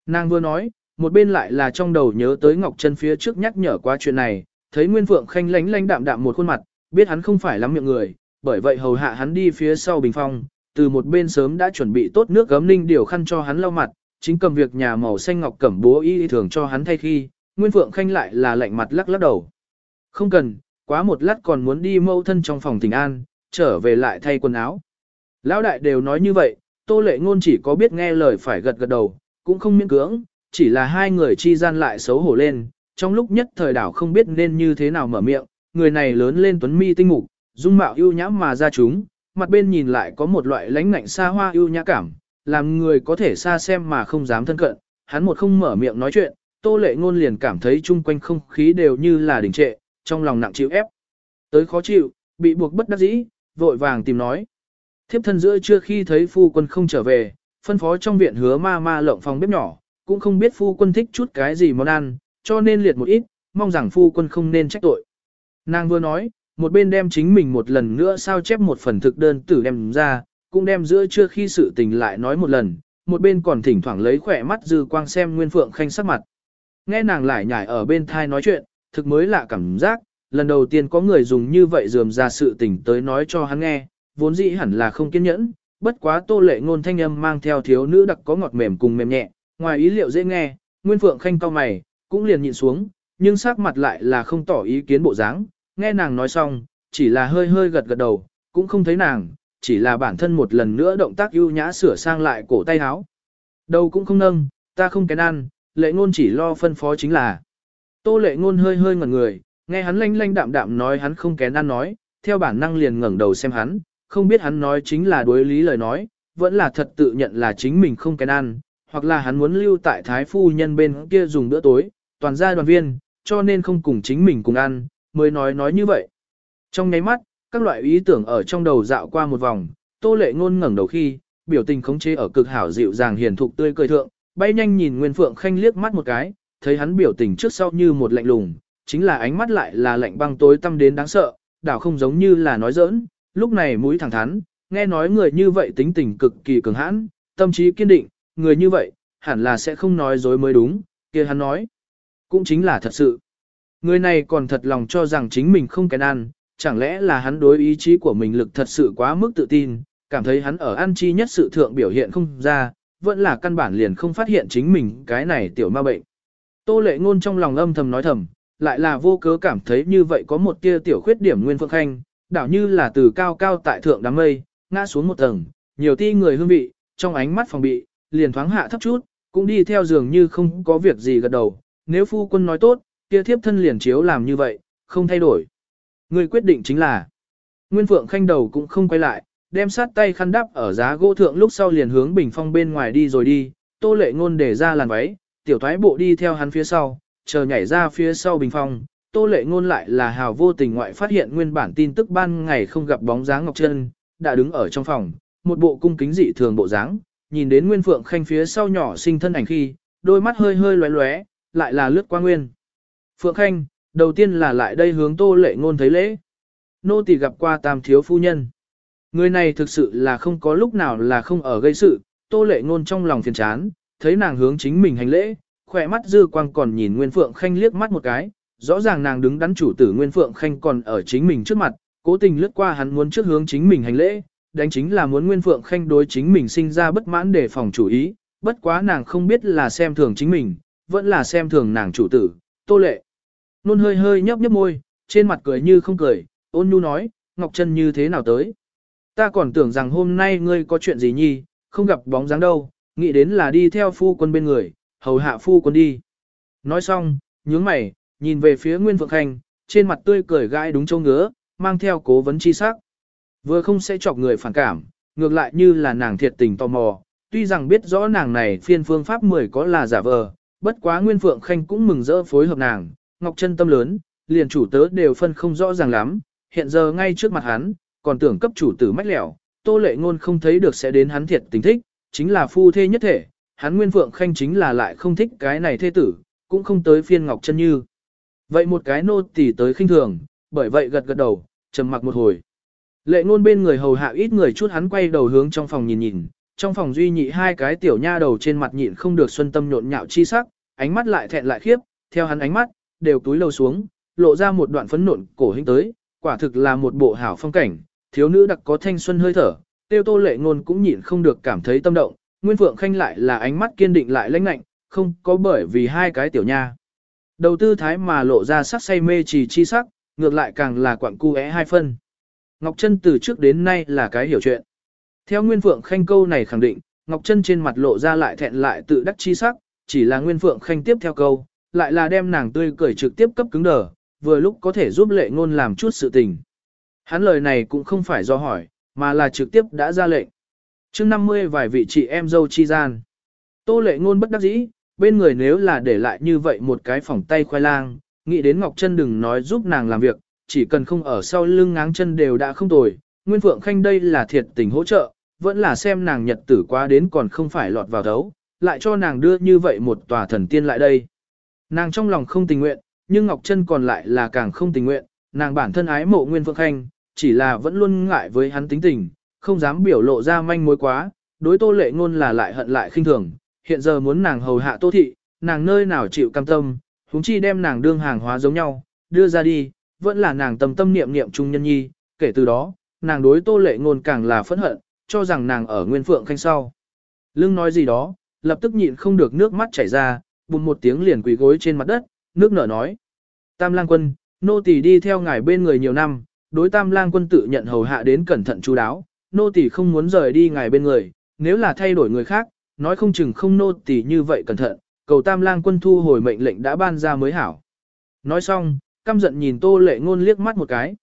Nàng vừa nói, một bên lại là trong đầu nhớ tới Ngọc Trân phía trước nhắc nhở qua chuyện này, thấy Nguyên Phượng Khanh lánh lánh đạm đạm một khuôn mặt, biết hắn không phải lắm miệng người, bởi vậy hầu hạ hắn đi phía sau bình phong, từ một bên sớm đã chuẩn bị tốt nước gấm ninh điều khăn cho hắn lau mặt, chính cầm việc nhà màu xanh ngọc cẩm bố y thường cho hắn thay khi, Nguyên Phượng Khanh lại là lạnh mặt lắc lắc đầu. Không cần, quá một lát còn muốn đi mâu thân trong phòng tình an, trở về lại thay quần áo. Lão đại đều nói như vậy, tô lệ ngôn chỉ có biết nghe lời phải gật gật đầu, cũng không miễn cưỡng, chỉ là hai người chi gian lại xấu hổ lên, trong lúc nhất thời đảo không biết nên như thế nào mở miệng, người này lớn lên tuấn mi tinh mục, dung mạo ưu nhã mà ra chúng, mặt bên nhìn lại có một loại lãnh ngạnh xa hoa ưu nhã cảm, làm người có thể xa xem mà không dám thân cận, hắn một không mở miệng nói chuyện, tô lệ ngôn liền cảm thấy chung quanh không khí đều như là đình trệ, trong lòng nặng chịu ép. Tới khó chịu, bị buộc bất đắc dĩ, vội vàng tìm nói. Thiếp thân giữa chưa khi thấy phu quân không trở về, phân phó trong viện hứa ma ma lộng phòng bếp nhỏ, cũng không biết phu quân thích chút cái gì món ăn, cho nên liệt một ít, mong rằng phu quân không nên trách tội. Nàng vừa nói, một bên đem chính mình một lần nữa sao chép một phần thực đơn tử đem ra, cũng đem giữa trưa khi sự tình lại nói một lần, một bên còn thỉnh thoảng lấy khỏe mắt dư quang xem Nguyên Phượng Khanh sắc mặt. Nghe nàng lại nhảy ở bên thai nói chuyện, thực mới lạ cảm giác, lần đầu tiên có người dùng như vậy dườm ra sự tình tới nói cho hắn nghe, vốn dĩ hẳn là không kiên nhẫn, bất quá tô lệ ngôn thanh âm mang theo thiếu nữ đặc có ngọt mềm cùng mềm nhẹ, ngoài ý liệu dễ nghe, Nguyên Phượng Khanh cau mày, cũng liền nhịn xuống, nhưng sắc mặt lại là không tỏ ý kiến bộ dáng, nghe nàng nói xong, chỉ là hơi hơi gật gật đầu, cũng không thấy nàng, chỉ là bản thân một lần nữa động tác ưu nhã sửa sang lại cổ tay áo. Đầu cũng không nâng, ta không kén ăn, lệ ngôn chỉ lo phân phó chính là. Tô lệ ngôn hơi hơi ngẩn người, nghe hắn lanh lanh đạm đạm nói hắn không kén ăn nói, theo bản năng liền ngẩng đầu xem hắn, không biết hắn nói chính là đối lý lời nói, vẫn là thật tự nhận là chính mình không kén ăn, hoặc là hắn muốn lưu tại thái phu nhân bên kia dùng bữa tối, toàn gia đoàn viên, cho nên không cùng chính mình cùng ăn, mới nói nói như vậy. Trong nháy mắt, các loại ý tưởng ở trong đầu dạo qua một vòng, tô lệ ngôn ngẩng đầu khi, biểu tình khống chế ở cực hảo dịu dàng hiền thục tươi cười thượng, bay nhanh nhìn Nguyên Phượng Khanh liếc mắt một cái, thấy hắn biểu tình trước sau như một lạnh lùng, chính là ánh mắt lại là lạnh băng tối tăm đến đáng sợ, đảo không giống như là nói giỡn, lúc này mũi thẳng thắn, nghe nói người như vậy tính tình cực kỳ cường hãn, tâm trí kiên định, người như vậy, hẳn là sẽ không nói dối mới đúng, kia hắn nói, cũng chính là thật sự. Người này còn thật lòng cho rằng chính mình không kén ăn, chẳng lẽ là hắn đối ý chí của mình lực thật sự quá mức tự tin, cảm thấy hắn ở ăn chi nhất sự thượng biểu hiện không ra, vẫn là căn bản liền không phát hiện chính mình cái này tiểu ma bệnh. Tô lệ ngôn trong lòng âm thầm nói thầm, lại là vô cớ cảm thấy như vậy có một tia tiểu khuyết điểm nguyên phượng khanh, đảo như là từ cao cao tại thượng đám mây, ngã xuống một tầng, nhiều ti người hương vị, trong ánh mắt phòng bị, liền thoáng hạ thấp chút, cũng đi theo giường như không có việc gì gật đầu, nếu phu quân nói tốt, kia thiếp thân liền chiếu làm như vậy, không thay đổi. Người quyết định chính là, Nguyên Phượng Khanh đầu cũng không quay lại, đem sát tay khăn đắp ở giá gỗ thượng lúc sau liền hướng bình phong bên ngoài đi rồi đi, tô lệ ngôn để ra làn váy, tiểu thoái bộ đi theo hắn phía sau, chờ nhảy ra phía sau bình phong, tô lệ ngôn lại là hào vô tình ngoại phát hiện nguyên bản tin tức ban ngày không gặp bóng dáng Ngọc Trân, đã đứng ở trong phòng, một bộ cung kính dị thường bộ dáng, nhìn đến Nguyên Phượng Khanh phía sau nhỏ sinh thân ảnh khi, đôi mắt hơi hơi lóe lóe, lại là lướt qua Nguyên. Phượng Khanh, đầu tiên là lại đây hướng tô lệ ngôn thấy lễ. Nô tỳ gặp qua tam thiếu phu nhân. Người này thực sự là không có lúc nào là không ở gây sự, tô lệ ngôn trong lòng phiền chán, thấy nàng hướng chính mình hành lễ, khỏe mắt dư quang còn nhìn Nguyên Phượng Khanh liếc mắt một cái, rõ ràng nàng đứng đắn chủ tử Nguyên Phượng Khanh còn ở chính mình trước mặt, cố tình lướt qua hắn muốn trước hướng chính mình hành lễ, đánh chính là muốn Nguyên Phượng Khanh đối chính mình sinh ra bất mãn để phòng chủ ý, bất quá nàng không biết là xem thường chính mình, vẫn là xem thường nàng chủ tử, tô lệ. Nôn hơi hơi nhấp nhấp môi, trên mặt cười như không cười, ôn nhu nói, Ngọc Trân như thế nào tới. Ta còn tưởng rằng hôm nay ngươi có chuyện gì nhi, không gặp bóng dáng đâu, nghĩ đến là đi theo phu quân bên người, hầu hạ phu quân đi. Nói xong, nhướng mày, nhìn về phía Nguyên Phượng Khanh, trên mặt tươi cười gai đúng châu ngứa, mang theo cố vấn chi sắc. Vừa không sẽ chọc người phản cảm, ngược lại như là nàng thiệt tình tò mò, tuy rằng biết rõ nàng này phiên phương pháp 10 có là giả vờ, bất quá Nguyên Phượng Khanh cũng mừng rỡ phối hợp nàng, Ngọc Chân tâm lớn, liền chủ tớ đều phân không rõ ràng lắm, hiện giờ ngay trước mặt hắn, còn tưởng cấp chủ tử mách lẻo, Tô Lệ Ngôn không thấy được sẽ đến hắn thiệt tình thích, chính là phu thê nhất thể, hắn Nguyên Phượng Khanh chính là lại không thích cái này thê tử, cũng không tới phiên Ngọc Chân Như. Vậy một cái nô tỳ tới khinh thường, bởi vậy gật gật đầu, trầm mặc một hồi. Lệ Ngôn bên người hầu hạ ít người chút hắn quay đầu hướng trong phòng nhìn nhìn, trong phòng duy nhị hai cái tiểu nha đầu trên mặt nhịn không được xuân tâm nhộn nhạo chi sắc, ánh mắt lại thẹn lại khiếp, theo hắn ánh mắt, đều túi lầu xuống, lộ ra một đoạn phấn nộn cổ hình tới, quả thực là một bộ hảo phong cảnh, thiếu nữ đặc có thanh xuân hơi thở, tiêu tô lệ ngôn cũng nhịn không được cảm thấy tâm động, Nguyên Phượng Khanh lại là ánh mắt kiên định lại lãnh lạnh, không có bởi vì hai cái tiểu nha. Đầu tư thái mà lộ ra sắc say mê trì chi sắc, ngược lại càng là quặng cu é hai phân. Ngọc Trân từ trước đến nay là cái hiểu chuyện. Theo Nguyên Phượng Khanh câu này khẳng định, Ngọc Trân trên mặt lộ ra lại thẹn lại tự đắc chi sắc, chỉ là Nguyên Phượng Khanh tiếp theo câu, lại là đem nàng tươi cười trực tiếp cấp cứng đờ, vừa lúc có thể giúp lệ ngôn làm chút sự tình. Hắn lời này cũng không phải do hỏi, mà là trực tiếp đã ra lệnh. chương 50 vài vị chị em dâu chi gian. Tô lệ ngôn bất đắc dĩ, bên người nếu là để lại như vậy một cái phòng tay khoai lang, nghĩ đến Ngọc Trân đừng nói giúp nàng làm việc, chỉ cần không ở sau lưng ngáng chân đều đã không tồi. Nguyên Phượng Khanh đây là thiệt tình hỗ trợ, vẫn là xem nàng nhật tử quá đến còn không phải lọt vào đấu, lại cho nàng đưa như vậy một tòa thần tiên lại đây. Nàng trong lòng không tình nguyện, nhưng Ngọc Trân còn lại là càng không tình nguyện, nàng bản thân ái mộ Nguyên Phượng Khanh, chỉ là vẫn luôn ngại với hắn tính tình, không dám biểu lộ ra manh mối quá, đối tô lệ ngôn là lại hận lại khinh thường, hiện giờ muốn nàng hầu hạ tô thị, nàng nơi nào chịu cam tâm, huống chi đem nàng đương hàng hóa giống nhau, đưa ra đi, vẫn là nàng tâm tâm niệm niệm trung nhân nhi, kể từ đó, nàng đối tô lệ ngôn càng là phẫn hận, cho rằng nàng ở Nguyên Phượng Khanh sau. Lương nói gì đó, lập tức nhịn không được nước mắt chảy ra, bùm một tiếng liền quỳ gối trên mặt đất, nước nở nói. Tam lang quân, nô tỳ đi theo ngài bên người nhiều năm, đối tam lang quân tự nhận hầu hạ đến cẩn thận chú đáo, nô tỳ không muốn rời đi ngài bên người, nếu là thay đổi người khác, nói không chừng không nô tỳ như vậy cẩn thận, cầu tam lang quân thu hồi mệnh lệnh đã ban ra mới hảo. Nói xong, căm giận nhìn tô lệ ngôn liếc mắt một cái.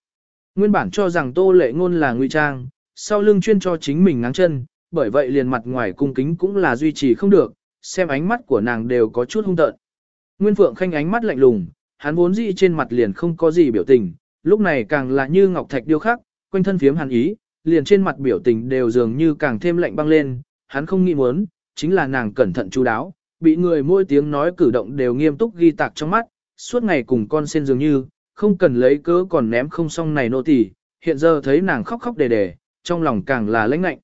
Nguyên bản cho rằng tô lệ ngôn là ngụy trang, sau lưng chuyên cho chính mình ngáng chân, bởi vậy liền mặt ngoài cung kính cũng là duy trì không được, xem ánh mắt của nàng đều có chút hung tợn. Nguyên Phượng Khanh ánh mắt lạnh lùng, hắn vốn dĩ trên mặt liền không có gì biểu tình, lúc này càng là như ngọc thạch điêu khắc, quanh thân phiếm hàn ý, liền trên mặt biểu tình đều dường như càng thêm lạnh băng lên, hắn không nghĩ muốn, chính là nàng cẩn thận chú đáo, bị người mỗi tiếng nói cử động đều nghiêm túc ghi tạc trong mắt, suốt ngày cùng con sen dường như, không cần lấy cớ còn ném không xong này nô tỳ, hiện giờ thấy nàng khóc khóc đề đề, trong lòng càng là lãnh lạnh.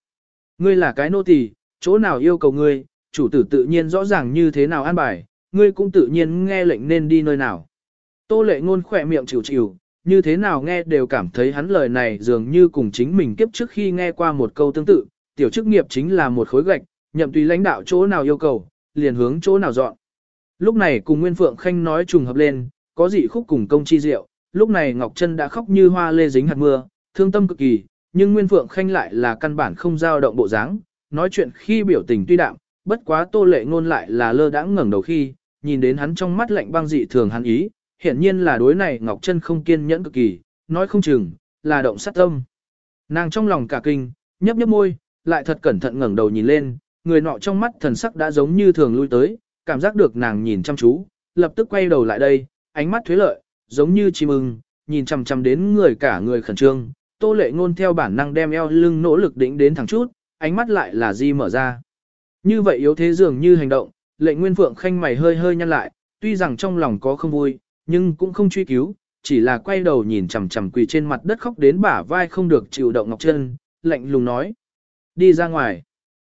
Ngươi là cái nô tỳ, chỗ nào yêu cầu ngươi, chủ tử tự nhiên rõ ràng như thế nào an bài, ngươi cũng tự nhiên nghe lệnh nên đi nơi nào. Tô lệ ngôn khỏe miệng chịu chịu, như thế nào nghe đều cảm thấy hắn lời này dường như cùng chính mình kiếp trước khi nghe qua một câu tương tự, tiểu chức nghiệp chính là một khối gạch, nhậm tùy lãnh đạo chỗ nào yêu cầu, liền hướng chỗ nào dọn. Lúc này cùng Nguyên Phượng Khanh nói trùng hợp lên, có dị khúc cùng công chi diệu, lúc này Ngọc Trân đã khóc như hoa lê dính hạt mưa, thương tâm cực kỳ, nhưng Nguyên Phượng Khanh lại là căn bản không dao động bộ dáng, nói chuyện khi biểu tình tuy đạm, bất quá Tô Lệ ngôn lại là lơ đãng ngẩng đầu khi, nhìn đến hắn trong mắt lạnh băng dị thường hắn ý, hiện nhiên là đối này Ngọc Trân không kiên nhẫn cực kỳ, nói không chừng là động sát tâm. Nàng trong lòng cả kinh, nhấp nhấp môi, lại thật cẩn thận ngẩng đầu nhìn lên, người nọ trong mắt thần sắc đã giống như thường lui tới, cảm giác được nàng nhìn chăm chú, lập tức quay đầu lại đây, ánh mắt thuế lợi, giống như chim ưng, nhìn chằm chằm đến người cả người khẩn trương. Tô lệ ngôn theo bản năng đem eo lưng nỗ lực đỉnh đến thẳng chút, ánh mắt lại là di mở ra. Như vậy yếu thế dường như hành động, lệnh nguyên phượng khanh mày hơi hơi nhăn lại, tuy rằng trong lòng có không vui, nhưng cũng không truy cứu, chỉ là quay đầu nhìn chằm chằm quỳ trên mặt đất khóc đến bả vai không được chịu động Ngọc Trân, lạnh lùng nói. Đi ra ngoài.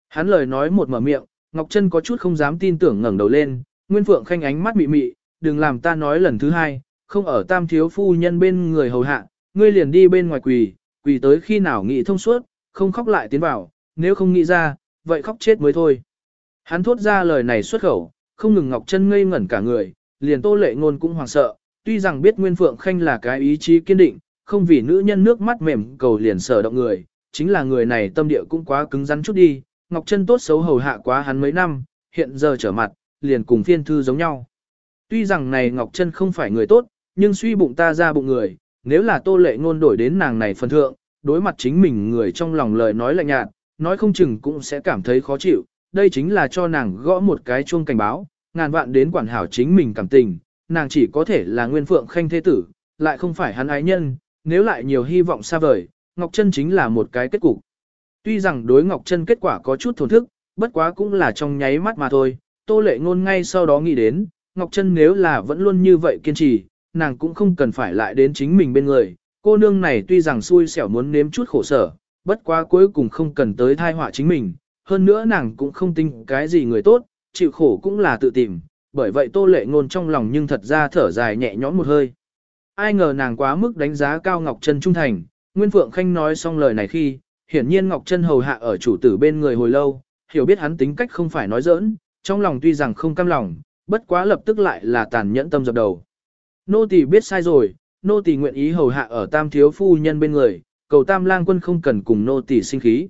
Hắn lời nói một mở miệng, Ngọc Trân có chút không dám tin tưởng ngẩng đầu lên, Nguyên Phượng khanh ánh mắt mị mị, đừng làm ta nói lần thứ hai, không ở tam thiếu phu nhân bên người hầu hạ, ngươi liền đi bên ngoài quỳ, quỳ tới khi nào nghị thông suốt, không khóc lại tiến vào, nếu không nghĩ ra, vậy khóc chết mới thôi. Hắn thốt ra lời này xuất khẩu, không ngừng Ngọc Trân ngây ngẩn cả người, liền tô lệ ngôn cũng hoảng sợ, tuy rằng biết Nguyên Phượng Khanh là cái ý chí kiên định, không vì nữ nhân nước mắt mềm cầu liền sở động người, chính là người này tâm địa cũng quá cứng rắn chút đi, Ngọc Trân tốt xấu hầu hạ quá hắn mấy năm, hiện giờ trở mặt, liền cùng phiên thư giống nhau. Tuy rằng này Ngọc Trân không phải người tốt, nhưng suy bụng ta ra bụng người, nếu là tô lệ ngôn đổi đến nàng này phần thượng, đối mặt chính mình người trong lòng lời nói lạnh nhạt, nói không chừng cũng sẽ cảm thấy khó chịu, đây chính là cho nàng gõ một cái chuông cảnh báo, ngàn vạn đến quản hảo chính mình cảm tình, nàng chỉ có thể là nguyên phượng khanh thế tử, lại không phải hắn ái nhân, nếu lại nhiều hy vọng xa vời, Ngọc Trân chính là một cái kết cục. Tuy rằng đối Ngọc Trân kết quả có chút thổn thức, bất quá cũng là trong nháy mắt mà thôi, Tô Lệ Ngôn ngay sau đó nghĩ đến, Ngọc Trân nếu là vẫn luôn như vậy kiên trì, nàng cũng không cần phải lại đến chính mình bên người. Cô nương này tuy rằng xui xẻo muốn nếm chút khổ sở, bất quá cuối cùng không cần tới thai họa chính mình. Hơn nữa nàng cũng không tin cái gì người tốt, chịu khổ cũng là tự tìm. Bởi vậy tô lệ ngôn trong lòng nhưng thật ra thở dài nhẹ nhõm một hơi. Ai ngờ nàng quá mức đánh giá cao Ngọc Trân trung thành. Nguyên Phượng Khanh nói xong lời này khi, hiển nhiên Ngọc Trân hầu hạ ở chủ tử bên người hồi lâu, hiểu biết hắn tính cách không phải nói giỡn, trong lòng tuy rằng không cam lòng, bất quá lập tức lại là tàn nhẫn tâm dập đầu. Nô tỳ biết sai rồi, nô tỳ nguyện ý hầu hạ ở tam thiếu phu nhân bên người, cầu tam lang quân không cần cùng nô tỳ sinh khí.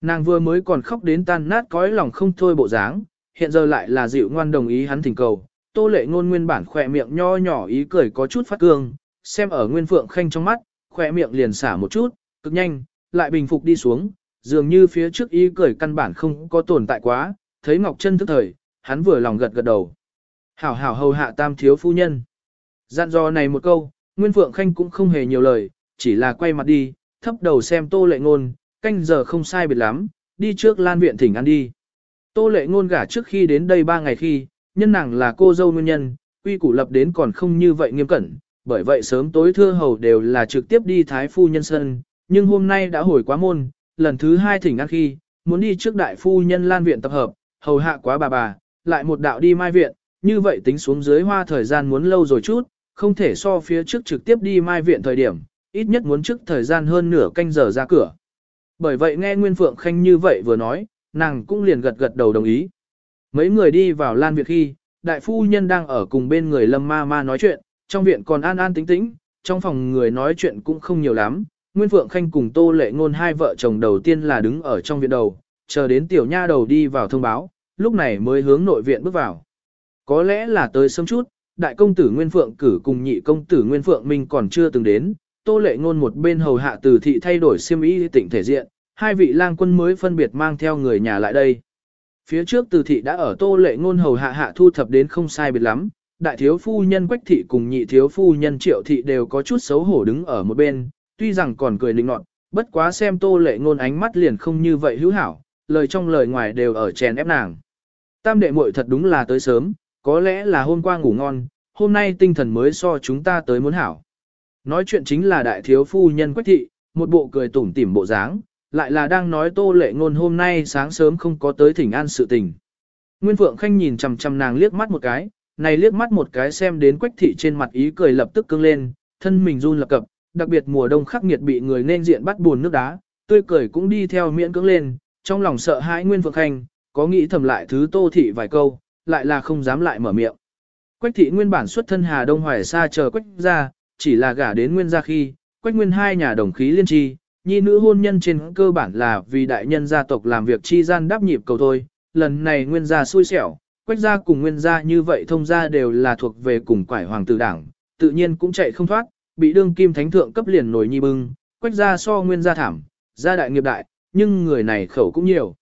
Nàng vừa mới còn khóc đến tan nát cõi lòng không thôi bộ dáng, hiện giờ lại là dịu ngoan đồng ý hắn thỉnh cầu. Tô lệ ngôn nguyên bản khỏe miệng nho nhỏ ý cười có chút phát cương, xem ở nguyên phượng khanh trong mắt, khỏe miệng liền xả một chút, cực nhanh, lại bình phục đi xuống, dường như phía trước ý cười căn bản không có tồn tại quá, thấy Ngọc Trân thức thời, hắn vừa lòng gật gật đầu. Hảo hảo hầu hạ tam thiếu phu nhân. Dặn dò này một câu, Nguyên Phượng Khanh cũng không hề nhiều lời, chỉ là quay mặt đi, thấp đầu xem tô lệ ngôn, canh giờ không sai biệt lắm, đi trước lan viện thỉnh ăn đi. Tô lệ ngôn gả trước khi đến đây ba ngày khi, nhân nàng là cô dâu nguyên nhân, quy củ lập đến còn không như vậy nghiêm cẩn, bởi vậy sớm tối thưa hầu đều là trực tiếp đi thái phu nhân sân, nhưng hôm nay đã hồi quá môn, lần thứ hai thỉnh ăn khi, muốn đi trước đại phu nhân lan viện tập hợp, hầu hạ quá bà bà, lại một đạo đi mai viện, như vậy tính xuống dưới hoa thời gian muốn lâu rồi chút, không thể so phía trước trực tiếp đi mai viện thời điểm, ít nhất muốn trước thời gian hơn nửa canh giờ ra cửa. Bởi vậy nghe Nguyên Phượng Khanh như vậy vừa nói, nàng cũng liền gật gật đầu đồng ý. Mấy người đi vào lan việc khi, đại phu nhân đang ở cùng bên người lâm ma ma nói chuyện, trong viện còn an an tĩnh tĩnh, trong phòng người nói chuyện cũng không nhiều lắm. Nguyên Phượng Khanh cùng Tô Lệ Ngôn hai vợ chồng đầu tiên là đứng ở trong viện đầu, chờ đến tiểu nha đầu đi vào thông báo, lúc này mới hướng nội viện bước vào. Có lẽ là tới sớm chút, đại công tử Nguyên Phượng cử cùng nhị công tử Nguyên Phượng Minh còn chưa từng đến, Tô Lệ Ngôn một bên hầu hạ từ thị thay đổi xiêm y tịnh thể diện, hai vị lang quân mới phân biệt mang theo người nhà lại đây. Phía trước từ thị đã ở tô lệ ngôn hầu hạ hạ thu thập đến không sai biệt lắm, đại thiếu phu nhân quách thị cùng nhị thiếu phu nhân triệu thị đều có chút xấu hổ đứng ở một bên, tuy rằng còn cười linh nọt, bất quá xem tô lệ ngôn ánh mắt liền không như vậy hữu hảo, lời trong lời ngoài đều ở chèn ép nàng. Tam đệ muội thật đúng là tới sớm, có lẽ là hôm qua ngủ ngon, hôm nay tinh thần mới so chúng ta tới muốn hảo. Nói chuyện chính là đại thiếu phu nhân quách thị, một bộ cười tủm tỉm bộ dáng, lại là đang nói tô lệ ngôn hôm nay sáng sớm không có tới thỉnh an sự tình. Nguyên Phượng Khanh nhìn chằm chằm nàng liếc mắt một cái, này liếc mắt một cái xem đến quách thị trên mặt ý cười lập tức cứng lên, thân mình run lập cập, đặc biệt mùa đông khắc nghiệt bị người nên diện bắt buồn nước đá, tươi cười cũng đi theo miễn cưỡng lên, trong lòng sợ hãi Nguyên Phượng Khanh, có nghĩ thầm lại thứ tô thị vài câu, lại là không dám lại mở miệng. Quách thị nguyên bản xuất thân Hà Đông Hoài xa chờ quách ra, chỉ là gả đến nguyên gia khi, quách nguyên hai nhà đồng khí liên tri, nhi nữ hôn nhân trên cơ bản là vì đại nhân gia tộc làm việc chi gian đáp nhịp cầu thôi, lần này nguyên gia xui xẻo, quách gia cùng nguyên gia như vậy thông gia đều là thuộc về cùng quải hoàng tử đảng, tự nhiên cũng chạy không thoát, bị đương kim thánh thượng cấp liền nổi nhi bưng, quách gia so nguyên gia thảm, gia đại nghiệp đại, nhưng người này khẩu cũng nhiều.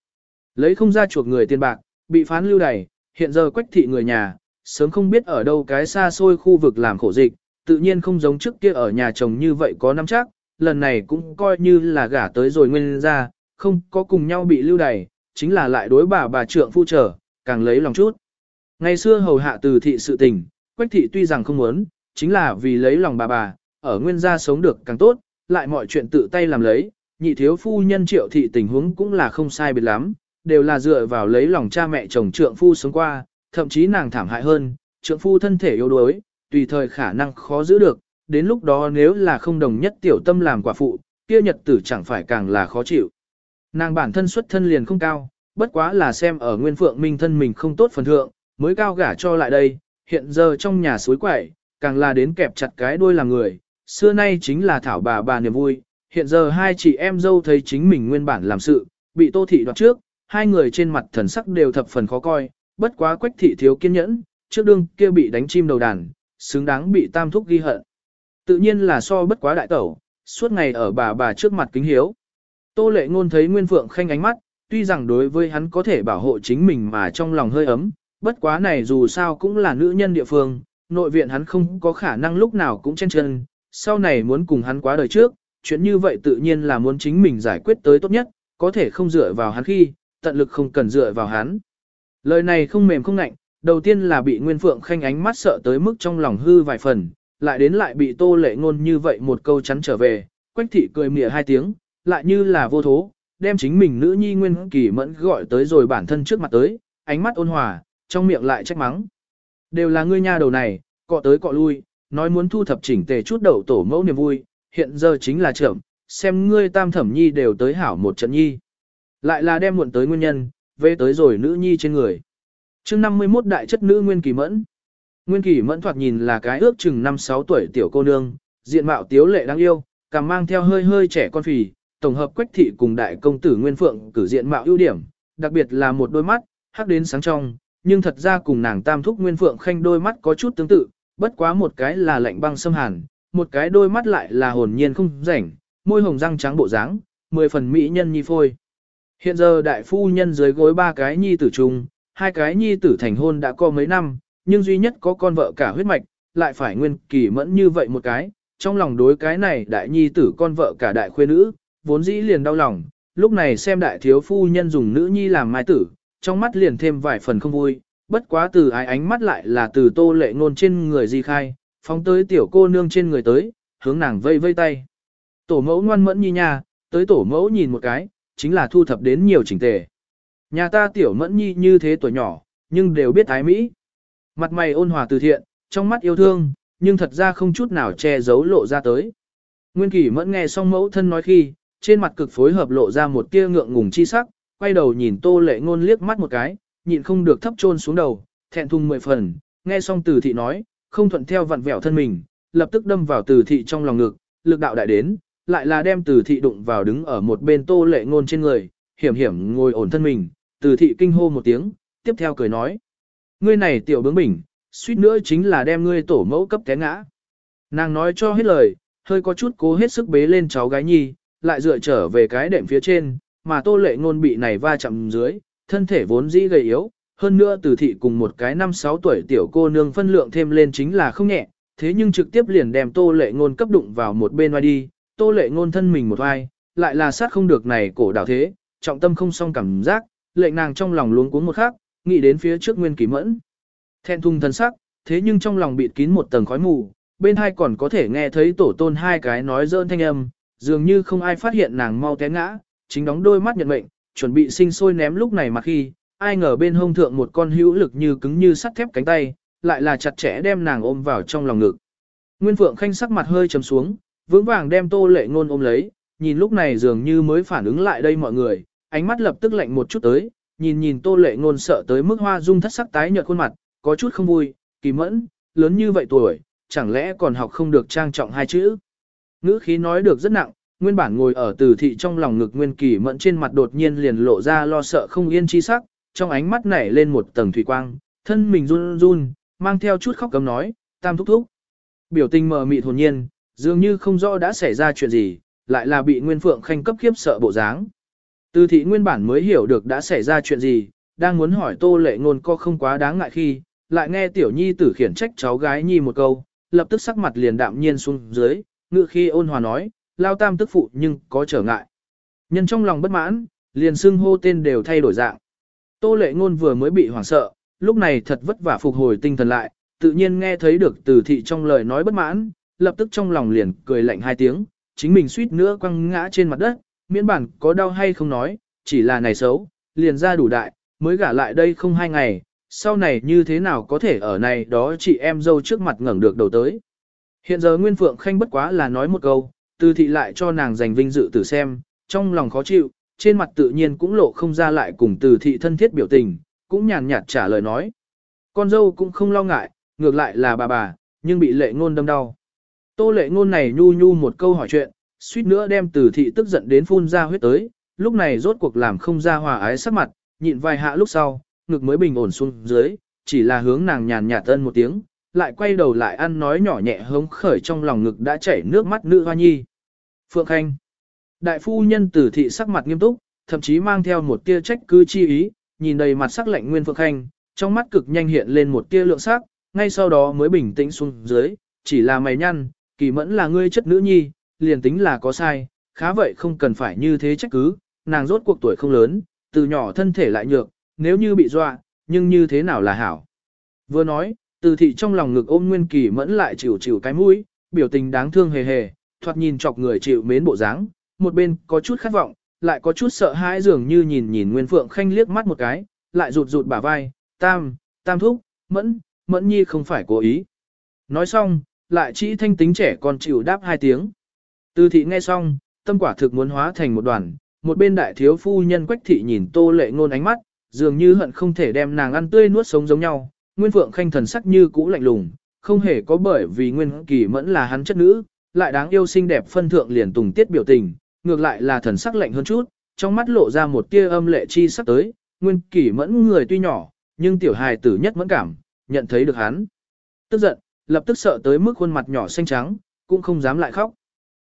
Lấy không ra chuộc người tiền bạc, bị phán lưu đày, hiện giờ quách thị người nhà, sớm không biết ở đâu cái xa xôi khu vực làm khổ dịch, tự nhiên không giống trước kia ở nhà chồng như vậy có nắm chắc, lần này cũng coi như là gả tới rồi nguyên ra, không có cùng nhau bị lưu đày, chính là lại đối bà bà trượng phu trở, càng lấy lòng chút. Ngày xưa hầu hạ từ thị sự tình, quách thị tuy rằng không muốn, chính là vì lấy lòng bà bà, ở nguyên gia sống được càng tốt, lại mọi chuyện tự tay làm lấy, nhị thiếu phu nhân triệu thị tình huống cũng là không sai biệt lắm, đều là dựa vào lấy lòng cha mẹ chồng trượng phu sống qua, thậm chí nàng thảm hại hơn, trượng phu thân thể yếu đuối, tùy thời khả năng khó giữ được, đến lúc đó nếu là không đồng nhất tiểu tâm làm quả phụ, kia nhật tử chẳng phải càng là khó chịu. Nàng bản thân xuất thân liền không cao, bất quá là xem ở Nguyên Phượng Minh thân mình không tốt phần thượng, mới cao gả cho lại đây, hiện giờ trong nhà suối quẩy, càng là đến kẹp chặt cái đuôi làm người, xưa nay chính là thảo bà bà niềm vui, hiện giờ hai chị em dâu thấy chính mình nguyên bản làm sự, bị tô thị đoạt trước, hai người trên mặt thần sắc đều thập phần khó coi, bất quá quách thị thiếu kiên nhẫn, trước đương kia bị đánh chim đầu đàn, xứng đáng bị tam thúc ghi hận. Tự nhiên là so bất quá đại tẩu, suốt ngày ở bà bà trước mặt kính hiếu. Tô lệ ngôn thấy Nguyên Phượng khanh ánh mắt, tuy rằng đối với hắn có thể bảo hộ chính mình mà trong lòng hơi ấm, bất quá này dù sao cũng là nữ nhân địa phương, nội viện hắn không có khả năng lúc nào cũng chen chân, sau này muốn cùng hắn quá đời trước, chuyện như vậy tự nhiên là muốn chính mình giải quyết tới tốt nhất, có thể không dựa vào hắn khi, tận lực không cần dựa vào hắn. Lời này không mềm không ngạnh, đầu tiên là bị Nguyên Phượng khanh ánh mắt sợ tới mức trong lòng hư vài phần, lại đến lại bị tô lệ ngôn như vậy một câu chắn trở về, quách thị cười mỉa hai tiếng, lại như là vô thố, đem chính mình nữ nhi Nguyên Kỳ mẫn gọi tới rồi bản thân trước mặt tới, ánh mắt ôn hòa, trong miệng lại trách mắng. Đều là ngươi nha đầu này, cọ tới cọ lui, nói muốn thu thập chỉnh tề chút đầu tổ mẫu niềm vui, hiện giờ chính là trưởng, xem ngươi tam thẩm nhi đều tới hảo một trận nhi. Lại là đem muộn tới nguyên nhân, về tới rồi nữ nhi trên người chương 51 đại chất nữ Nguyên Kỳ Mẫn. Nguyên Kỳ Mẫn thoạt nhìn là cái ước chừng 5-6 tuổi tiểu cô nương, diện mạo tiếu lệ đáng yêu, càng mang theo hơi hơi trẻ con phì, tổng hợp quách thị cùng đại công tử Nguyên Phượng cử diện mạo ưu điểm, đặc biệt là một đôi mắt, hắc đến sáng trong, nhưng thật ra cùng nàng tam thúc Nguyên Phượng khanh đôi mắt có chút tương tự, bất quá một cái là lạnh băng xâm hàn, một cái đôi mắt lại là hồn nhiên không rảnh, môi hồng răng trắng bộ dáng, mười phần mỹ nhân nhi phôi. Hiện giờ đại phu nhân dưới gối ba cái nhi tử trùng hai cái nhi tử thành hôn đã có mấy năm, nhưng duy nhất có con vợ cả huyết mạch, lại phải nguyên kỳ mẫn như vậy một cái, trong lòng đối cái này đại nhi tử con vợ cả đại khuê nữ, vốn dĩ liền đau lòng, lúc này xem đại thiếu phu nhân dùng nữ nhi làm mai tử, trong mắt liền thêm vài phần không vui, bất quá từ ái ánh mắt lại là từ tô lệ ngôn trên người di khai, phóng tới tiểu cô nương trên người tới, hướng nàng vây vây tay. Tổ mẫu ngoan mẫn nhi nha, tới tổ mẫu nhìn một cái, chính là thu thập đến nhiều chỉnh tề. Nhà ta tiểu mẫn nhi như thế tuổi nhỏ, nhưng đều biết ái Mỹ. Mặt mày ôn hòa từ thiện, trong mắt yêu thương, nhưng thật ra không chút nào che giấu lộ ra tới. Nguyên Kỳ mẫn nghe xong mẫu thân nói khi, trên mặt cực phối hợp lộ ra một tia ngượng ngùng chi sắc, quay đầu nhìn tô lệ ngôn liếc mắt một cái, nhịn không được thấp trôn xuống đầu, thẹn thùng mười phần, nghe xong từ thị nói, không thuận theo vặn vẹo thân mình, lập tức đâm vào từ thị trong lòng ngực, lực đạo đại đến, lại là đem từ thị đụng vào đứng ở một bên tô lệ ngôn trên người, hiểm hiểm ngồi ổn thân mình, từ thị kinh hô một tiếng, tiếp theo cười nói. Ngươi này tiểu bướng bỉnh, suýt nữa chính là đem ngươi tổ mẫu cấp té ngã. Nàng nói cho hết lời, hơi có chút cố hết sức bế lên cháu gái nhi, lại dựa trở về cái đệm phía trên, mà tô lệ ngôn bị này va chạm dưới, thân thể vốn dĩ gầy yếu, hơn nữa từ thị cùng một cái năm sáu tuổi tiểu cô nương phân lượng thêm lên chính là không nhẹ, thế nhưng trực tiếp liền đem tô lệ ngôn cấp đụng vào một bên ngoài đi, tô lệ ngôn thân mình một vai, lại là sát không được này cổ đảo thế, trọng tâm không song cảm giác, lệnh nàng trong lòng luống cuống một khắc, nghĩ đến phía trước nguyên kỳ mẫn. Thẹn thùng thân sắc, thế nhưng trong lòng bịt kín một tầng khói mù, bên hai còn có thể nghe thấy tổ tôn hai cái nói dơn thanh âm, dường như không ai phát hiện nàng mau té ngã, chính đóng đôi mắt nhận mệnh, chuẩn bị sinh sôi ném lúc này mà khi, ai ngờ bên hông thượng một con hữu lực như cứng như sắt thép cánh tay, lại là chặt chẽ đem nàng ôm vào trong lòng ngực. Nguyên Phượng Khanh sắc mặt hơi trầm xuống, vững vàng đem Tô Lệ Ngôn ôm lấy, nhìn lúc này dường như mới phản ứng lại đây mọi người, ánh mắt lập tức lạnh một chút tới, nhìn nhìn Tô Lệ Ngôn sợ tới mức hoa dung thất sắc tái nhợt khuôn mặt, có chút không vui, kỳ mẫn, lớn như vậy tuổi, chẳng lẽ còn học không được trang trọng hai chữ. Ngữ khí nói được rất nặng, nguyên bản ngồi ở từ thị trong lòng ngực nguyên kỳ mẫn trên mặt đột nhiên liền lộ ra lo sợ không yên chi sắc, trong ánh mắt nảy lên một tầng thủy quang, thân mình run run, mang theo chút khóc cấm nói, tam thúc thúc. Biểu tình mờ mịt hồn nhiên, dường như không rõ đã xảy ra chuyện gì, lại là bị Nguyên Phượng Khanh cấp khiếp sợ bộ dáng. Từ thị nguyên bản mới hiểu được đã xảy ra chuyện gì, đang muốn hỏi tô lệ ngôn co không quá đáng ngại khi, lại nghe tiểu nhi tử khiển trách cháu gái nhi một câu, lập tức sắc mặt liền đạm nhiên xuống dưới, ngựa khi ôn hòa nói, lao tam tức phụ nhưng có trở ngại. Nhân trong lòng bất mãn, liền xưng hô tên đều thay đổi dạng. Tô lệ ngôn vừa mới bị hoảng sợ, lúc này thật vất vả phục hồi tinh thần lại, tự nhiên nghe thấy được từ thị trong lời nói bất mãn, lập tức trong lòng liền cười lạnh hai tiếng, chính mình suýt nữa quăng ngã trên mặt đất, miễn bản có đau hay không nói, chỉ là này xấu, liền ra đủ đại, mới gả lại đây không hai ngày, sau này như thế nào có thể ở này đó chị em dâu trước mặt ngẩng được đầu tới. Hiện giờ Nguyên Phượng Khanh bất quá là nói một câu, từ thị lại cho nàng giành vinh dự tử xem, trong lòng khó chịu, trên mặt tự nhiên cũng lộ không ra lại cùng từ thị thân thiết biểu tình, cũng nhàn nhạt trả lời nói. Con dâu cũng không lo ngại, ngược lại là bà bà, nhưng bị lệ ngôn đâm đau. Tô lệ ngôn này nhu nhu một câu hỏi chuyện, suýt nữa đem từ thị tức giận đến phun ra huyết tới, lúc này rốt cuộc làm không ra hòa ái sắc mặt, nhịn vài hạ lúc sau, ngực mới bình ổn xuống dưới, chỉ là hướng nàng nhàn nhạt ân một tiếng, lại quay đầu lại ăn nói nhỏ nhẹ hống khởi trong lòng ngực đã chảy nước mắt nữ hoa nhi. Phượng Khanh Đại phu nhân tử thị sắc mặt nghiêm túc, thậm chí mang theo một tia trách cứ chi ý, nhìn đầy mặt sắc lạnh Nguyên Phượng Khanh, trong mắt cực nhanh hiện lên một tia lượng sắc, ngay sau đó mới bình tĩnh xuống dưới, chỉ là mày nhăn, kỳ mẫn là ngươi chất nữ nhi, liền tính là có sai, khá vậy không cần phải như thế trách cứ, nàng rốt cuộc tuổi không lớn, từ nhỏ thân thể lại nhược, nếu như bị dọa, nhưng như thế nào là hảo. Vừa nói, từ thị trong lòng ngực ôm nguyên kỳ mẫn lại chịu chịu cái mũi, biểu tình đáng thương hề hề, thoạt nhìn chọc người chịu mến bộ dáng, một bên có chút khát vọng, lại có chút sợ hãi dường như nhìn nhìn Nguyên Phượng Khanh liếc mắt một cái, lại rụt rụt bả vai, tam, tam thúc, mẫn, mẫn nhi không phải cố ý. Nói xong, lại chỉ thanh tính trẻ còn chịu đáp hai tiếng. Từ thị nghe xong, tâm quả thực muốn hóa thành một đoàn, một bên đại thiếu phu nhân quách thị nhìn tô lệ ngôn ánh mắt, dường như hận không thể đem nàng ăn tươi nuốt sống giống nhau. Nguyên Phượng Khanh thần sắc như cũ lạnh lùng, không hề có bởi vì Nguyên Kỳ Mẫn là hắn chất nữ, lại đáng yêu xinh đẹp phân thượng liền tùng tiết biểu tình, ngược lại là thần sắc lạnh hơn chút, trong mắt lộ ra một tia âm lệ chi sắc tới, Nguyên Kỳ Mẫn người tuy nhỏ, nhưng tiểu hài tử nhất mẫn cảm, nhận thấy được hắn. Tức giận, lập tức sợ tới mức khuôn mặt nhỏ xanh trắng, cũng không dám lại khóc.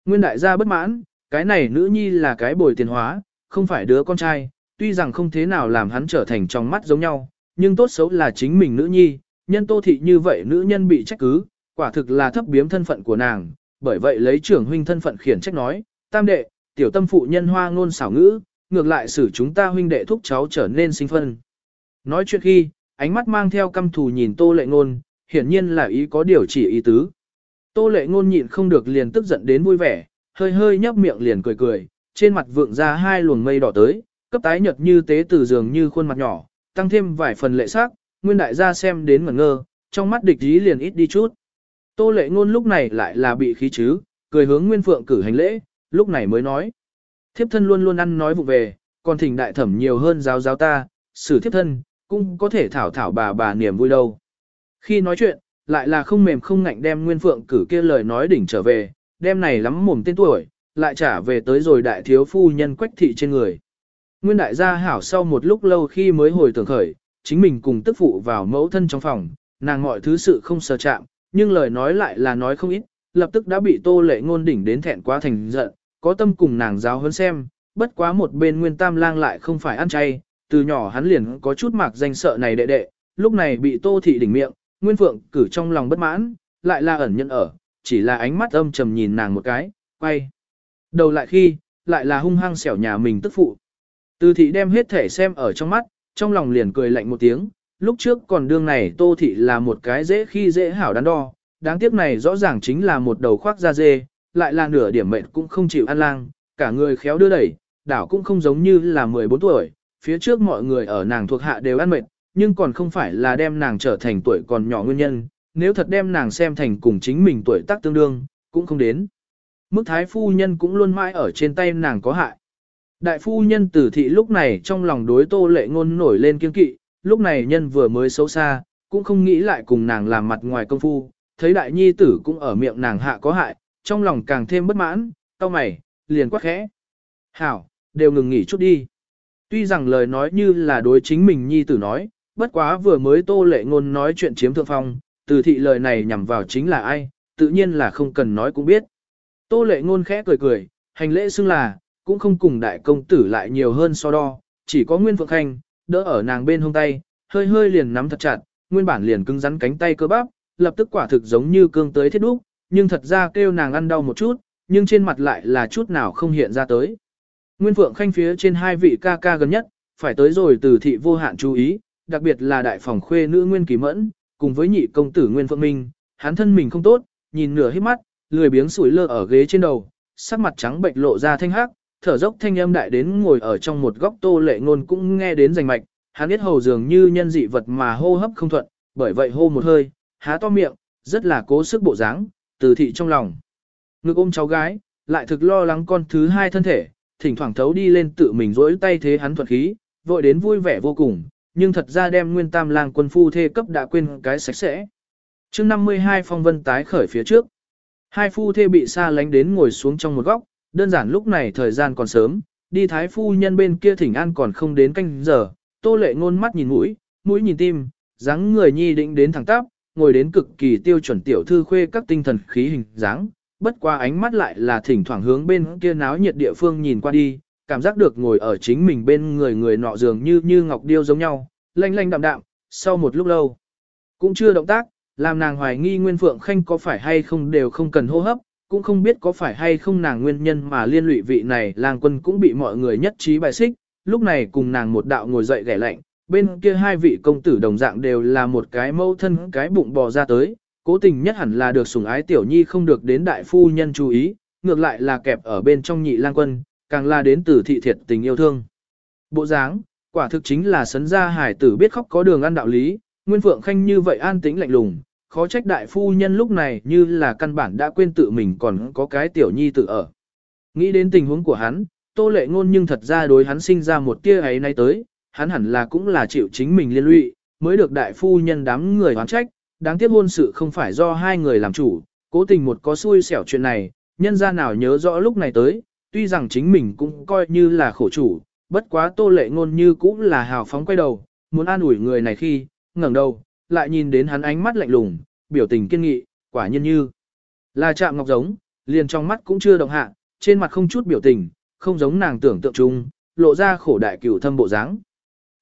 Nguyên đại gia bất mãn, cái này nữ nhi là cái bồi tiền hóa, không phải đứa con trai, tuy rằng không thế nào làm hắn trở thành trong mắt giống nhau, nhưng tốt xấu là chính mình nữ nhi, nhân tô thị như vậy nữ nhân bị trách cứ, quả thực là thấp biếm thân phận của nàng, bởi vậy lấy trưởng huynh thân phận khiển trách nói, tam đệ, tiểu tâm phụ nhân hoa ngôn xảo ngữ, ngược lại xử chúng ta huynh đệ thúc cháu trở nên sinh phân. Nói chuyện khi, ánh mắt mang theo căm thù nhìn tô lệ ngôn, hiển nhiên là ý có điều chỉ ý tứ. Tô lệ ngôn nhịn không được liền tức giận đến vui vẻ, hơi hơi nhấp miệng liền cười cười, trên mặt vượng ra hai luồng mây đỏ tới, cấp tái nhật như tế từ giường như khuôn mặt nhỏ, tăng thêm vài phần lệ sắc, nguyên đại gia xem đến ngẩn ngơ, trong mắt địch ý liền ít đi chút. Tô lệ ngôn lúc này lại là bị khí chứ, cười hướng nguyên phượng cử hành lễ, lúc này mới nói. Thiếp thân luôn luôn ăn nói vụ về, còn thỉnh đại thẩm nhiều hơn giáo giáo ta, xử thiếp thân, cũng có thể thảo thảo bà bà niềm vui đâu. Khi nói chuyện, lại là không mềm không ngạnh đem nguyên phượng cử kia lời nói đỉnh trở về, đem này lắm mồm tên tuổi, lại trả về tới rồi đại thiếu phu nhân quách thị trên người. Nguyên đại gia hảo sau một lúc lâu khi mới hồi tưởng khởi, chính mình cùng tức phụ vào mẫu thân trong phòng, nàng mọi thứ sự không sờ chạm, nhưng lời nói lại là nói không ít, lập tức đã bị tô lệ ngôn đỉnh đến thẹn quá thành giận, có tâm cùng nàng giáo hơn xem, bất quá một bên nguyên tam lang lại không phải ăn chay, từ nhỏ hắn liền có chút mạc danh sợ này đệ đệ, lúc này bị tô thị đỉnh miệng, nguyên phượng cử trong lòng bất mãn, lại là ẩn nhận ở, chỉ là ánh mắt âm trầm nhìn nàng một cái, quay. Đầu lại khi, lại là hung hăng xẻo nhà mình tức phụ. Từ thị đem hết thể xem ở trong mắt, trong lòng liền cười lạnh một tiếng, lúc trước còn đương này tô thị là một cái dễ khi dễ hảo đắn đo, đáng tiếc này rõ ràng chính là một đầu khoác da dê, lại là nửa điểm mệnh cũng không chịu ăn lang, cả người khéo đưa đẩy, đảo cũng không giống như là 14 tuổi, phía trước mọi người ở nàng thuộc hạ đều ăn mệt, nhưng còn không phải là đem nàng trở thành tuổi còn nhỏ nguyên nhân, nếu thật đem nàng xem thành cùng chính mình tuổi tác tương đương, cũng không đến. Mức thái phu nhân cũng luôn mãi ở trên tay nàng có hại. Đại phu nhân tử thị lúc này trong lòng đối tô lệ ngôn nổi lên kiên kỵ, lúc này nhân vừa mới xấu xa, cũng không nghĩ lại cùng nàng làm mặt ngoài công phu, thấy đại nhi tử cũng ở miệng nàng hạ có hại, trong lòng càng thêm bất mãn, tao mày, liền quát khẽ. Hảo, đều ngừng nghỉ chút đi. Tuy rằng lời nói như là đối chính mình nhi tử nói, bất quá vừa mới tô lệ ngôn nói chuyện chiếm thượng phong, từ thị lời này nhằm vào chính là ai, tự nhiên là không cần nói cũng biết. Tô lệ ngôn khẽ cười cười, hành lễ xưng là, cũng không cùng đại công tử lại nhiều hơn so đo, chỉ có Nguyên Phượng Khanh, đỡ ở nàng bên hông tay, hơi hơi liền nắm thật chặt, nguyên bản liền cứng rắn cánh tay cơ bắp, lập tức quả thực giống như cương tới thiết đúc, nhưng thật ra kêu nàng ăn đau một chút, nhưng trên mặt lại là chút nào không hiện ra tới. Nguyên Phượng Khanh phía trên hai vị ca ca gần nhất, phải tới rồi từ thị vô hạn chú ý, đặc biệt là đại phòng khuê nữ Nguyên Kỳ Mẫn, cùng với nhị công tử Nguyên Phượng Minh, hắn thân mình không tốt, nhìn nửa hít mắt, lười biếng sủi lơ ở ghế trên đầu, sắc mặt trắng bệnh lộ ra thanh hắc, thở dốc thanh âm đại đến ngồi ở trong một góc tô lệ ngôn cũng nghe đến rành mạch, hắn biết hầu dường như nhân dị vật mà hô hấp không thuận, bởi vậy hô một hơi, há to miệng, rất là cố sức bộ dáng, từ thị trong lòng. Ngực ôm cháu gái, lại thực lo lắng con thứ hai thân thể, thỉnh thoảng thấu đi lên tự mình rỗi tay thế hắn thuận khí, vội đến vui vẻ vô cùng, nhưng thật ra đem nguyên tam lang quân phu thê cấp đã quên cái sạch sẽ. chương 52 phong vân tái khởi phía trước, hai phu thê bị xa lánh đến ngồi xuống trong một góc, đơn giản lúc này thời gian còn sớm, đi thái phu nhân bên kia thỉnh an còn không đến canh giờ, tô lệ ngôn mắt nhìn mũi, mũi nhìn tim, dáng người nhi định đến thẳng tắp, ngồi đến cực kỳ tiêu chuẩn tiểu thư khuê các tinh thần khí hình dáng, bất qua ánh mắt lại là thỉnh thoảng hướng bên kia náo nhiệt địa phương nhìn qua đi, cảm giác được ngồi ở chính mình bên người người nọ dường như như ngọc điêu giống nhau, lanh lanh đạm đạm, sau một lúc lâu, cũng chưa động tác, làm nàng hoài nghi Nguyên Phượng Khanh có phải hay không đều không cần hô hấp, cũng không biết có phải hay không nàng nguyên nhân mà liên lụy vị này lang quân cũng bị mọi người nhất trí bài xích, lúc này cùng nàng một đạo ngồi dậy ghẻ lạnh, bên kia hai vị công tử đồng dạng đều là một cái mâu thân cái bụng bò ra tới, cố tình nhất hẳn là được sủng ái tiểu nhi không được đến đại phu nhân chú ý, ngược lại là kẹp ở bên trong nhị lang quân, càng là đến từ thị thiệt tình yêu thương. Bộ dáng, quả thực chính là sấn ra hải tử biết khóc có đường ăn đạo lý, Nguyên Phượng Khanh như vậy an tĩnh lạnh lùng, khó trách đại phu nhân lúc này như là căn bản đã quên tự mình còn có cái tiểu nhi tự ở. Nghĩ đến tình huống của hắn, tô lệ ngôn nhưng thật ra đối hắn sinh ra một tia ấy nay tới, hắn hẳn là cũng là chịu chính mình liên lụy, mới được đại phu nhân đám người hoán trách, đáng tiếc hôn sự không phải do hai người làm chủ, cố tình một có xui xẻo chuyện này, nhân ra nào nhớ rõ lúc này tới, tuy rằng chính mình cũng coi như là khổ chủ, bất quá tô lệ ngôn như cũng là hào phóng quay đầu, muốn an ủi người này khi, ngẩng đầu, lại nhìn đến hắn ánh mắt lạnh lùng, biểu tình kiên nghị, quả nhiên như là chạm ngọc giống, liền trong mắt cũng chưa động hạ, trên mặt không chút biểu tình, không giống nàng tưởng tượng chung, lộ ra khổ đại cửu thâm bộ dáng.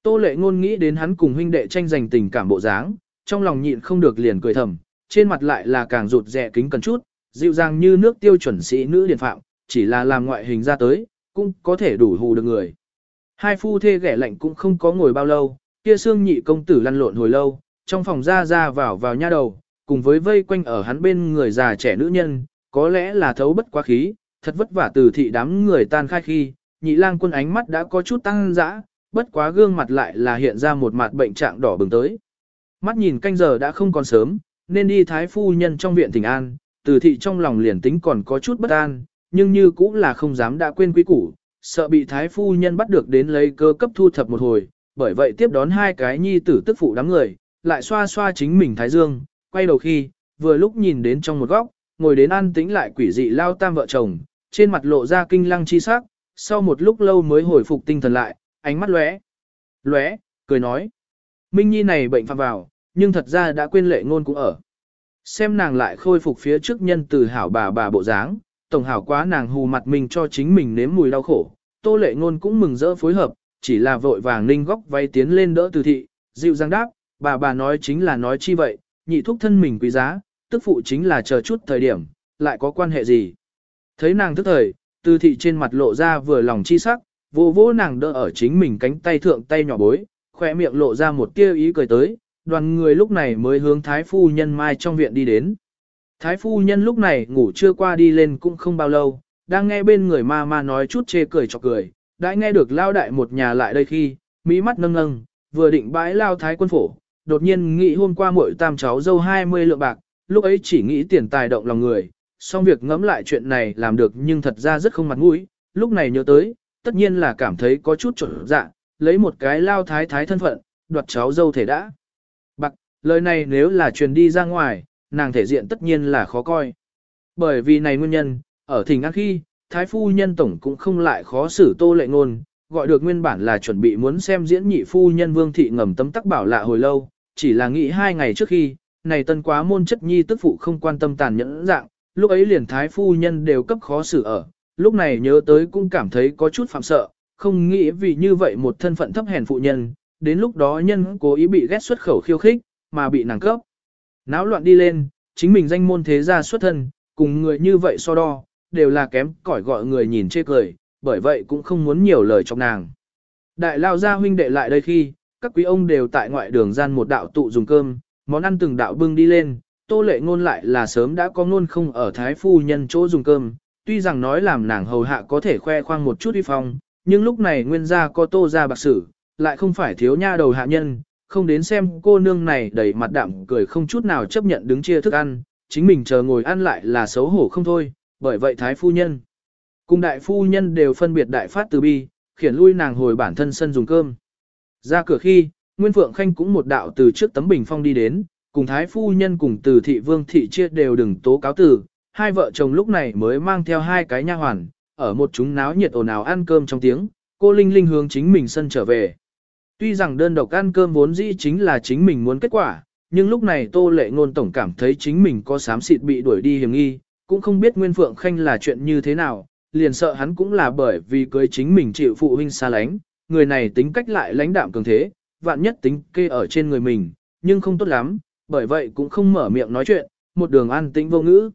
Tô lệ ngôn nghĩ đến hắn cùng huynh đệ tranh giành tình cảm bộ dáng, trong lòng nhịn không được liền cười thầm, trên mặt lại là càng rụt rè kính cần chút, dịu dàng như nước tiêu chuẩn sĩ nữ điển phạm, chỉ là làm ngoại hình ra tới, cũng có thể đủ hù được người. Hai phu thê ghẻ lạnh cũng không có ngồi bao lâu, kia xương nhị công tử lăn lộn hồi lâu, trong phòng ra ra vào vào nha đầu, cùng với vây quanh ở hắn bên người già trẻ nữ nhân, có lẽ là thấu bất quá khí, thật vất vả từ thị đám người tan khai khi, nhị lang quân ánh mắt đã có chút tăng dã, bất quá gương mặt lại là hiện ra một mặt bệnh trạng đỏ bừng tới. Mắt nhìn canh giờ đã không còn sớm, nên đi thái phu nhân trong viện thỉnh an, từ thị trong lòng liền tính còn có chút bất an, nhưng như cũng là không dám đã quên quý củ, sợ bị thái phu nhân bắt được đến lấy cơ cấp thu thập một hồi, bởi vậy tiếp đón hai cái nhi tử tức phụ đám người, lại xoa xoa chính mình thái dương, quay đầu khi, vừa lúc nhìn đến trong một góc, ngồi đến an tĩnh lại quỷ dị lao tam vợ chồng, trên mặt lộ ra kinh lăng chi sắc, sau một lúc lâu mới hồi phục tinh thần lại, ánh mắt lóe, lóe, cười nói. Minh Nhi này bệnh phạm vào, nhưng thật ra đã quên lệ ngôn cũng ở. Xem nàng lại khôi phục phía trước nhân từ hảo bà bà bộ dáng, tổng hảo quá nàng hù mặt mình cho chính mình nếm mùi đau khổ. Tô lệ ngôn cũng mừng rỡ phối hợp, chỉ là vội vàng ninh góc vay tiến lên đỡ từ thị, dịu dàng đáp, bà bà nói chính là nói chi vậy, nhị thúc thân mình quý giá, tức phụ chính là chờ chút thời điểm, lại có quan hệ gì. Thấy nàng thức thời, từ thị trên mặt lộ ra vừa lòng chi sắc, vô vô nàng đỡ ở chính mình cánh tay thượng tay nhỏ bối, khỏe miệng lộ ra một tia ý cười tới, đoàn người lúc này mới hướng thái phu nhân mai trong viện đi đến. Thái phu nhân lúc này ngủ chưa qua đi lên cũng không bao lâu, đang nghe bên người ma ma nói chút chê cười chọc cười, đã nghe được lao đại một nhà lại đây khi, mỹ mắt nâng nâng, vừa định bãi lao thái quân phổ, đột nhiên nghĩ hôm qua muội tam cháu dâu 20 lượng bạc, lúc ấy chỉ nghĩ tiền tài động lòng người, xong việc ngẫm lại chuyện này làm được nhưng thật ra rất không mặt mũi, lúc này nhớ tới, tất nhiên là cảm thấy có chút trộn dạ, lấy một cái lao thái thái thân phận, đoạt cháu dâu thể đã. Bạc, lời này nếu là truyền đi ra ngoài, nàng thể diện tất nhiên là khó coi. Bởi vì này nguyên nhân, ở thỉnh an khi, thái phu nhân tổng cũng không lại khó xử tô lệ ngôn, gọi được nguyên bản là chuẩn bị muốn xem diễn nhị phu nhân vương thị ngầm tấm tắc bảo lạ hồi lâu, chỉ là nghĩ hai ngày trước khi, này tân quá môn chất nhi tức phụ không quan tâm tàn nhẫn dạng, lúc ấy liền thái phu nhân đều cấp khó xử ở, lúc này nhớ tới cũng cảm thấy có chút phạm sợ, không nghĩ vì như vậy một thân phận thấp hèn phụ nhân, đến lúc đó nhân cố ý bị ghét xuất khẩu khiêu khích, mà bị nàng cấp. Náo loạn đi lên, chính mình danh môn thế gia xuất thân, cùng người như vậy so đo, đều là kém cỏi gọi người nhìn chê cười, bởi vậy cũng không muốn nhiều lời trong nàng. Đại lao gia huynh đệ lại đây khi, các quý ông đều tại ngoại đường gian một đạo tụ dùng cơm, món ăn từng đạo bưng đi lên, tô lệ ngôn lại là sớm đã có ngôn không ở thái phu nhân chỗ dùng cơm, tuy rằng nói làm nàng hầu hạ có thể khoe khoang một chút uy phong, nhưng lúc này nguyên gia có tô gia bạc sử, lại không phải thiếu nha đầu hạ nhân, không đến xem cô nương này đầy mặt đạm cười không chút nào chấp nhận đứng chia thức ăn, chính mình chờ ngồi ăn lại là xấu hổ không thôi, bởi vậy thái phu nhân. Cùng đại phu nhân đều phân biệt đại phát từ bi, khiển lui nàng hồi bản thân sân dùng cơm. Ra cửa khi, Nguyên Phượng Khanh cũng một đạo từ trước tấm bình phong đi đến, cùng thái phu nhân cùng từ thị vương thị chia đều đừng tố cáo từ, hai vợ chồng lúc này mới mang theo hai cái nha hoàn, ở một chúng náo nhiệt ồn ào ăn cơm trong tiếng, cô Linh Linh hướng chính mình sân trở về. Tuy rằng đơn độc ăn cơm vốn dĩ chính là chính mình muốn kết quả, nhưng lúc này Tô Lệ Ngôn tổng cảm thấy chính mình có sám xịt bị đuổi đi hiểm nghi, cũng không biết Nguyên Phượng Khanh là chuyện như thế nào, liền sợ hắn cũng là bởi vì cưới chính mình chịu phụ huynh xa lánh, người này tính cách lại lãnh đạm cường thế, vạn nhất tính kê ở trên người mình, nhưng không tốt lắm, bởi vậy cũng không mở miệng nói chuyện, một đường an tĩnh vô ngữ.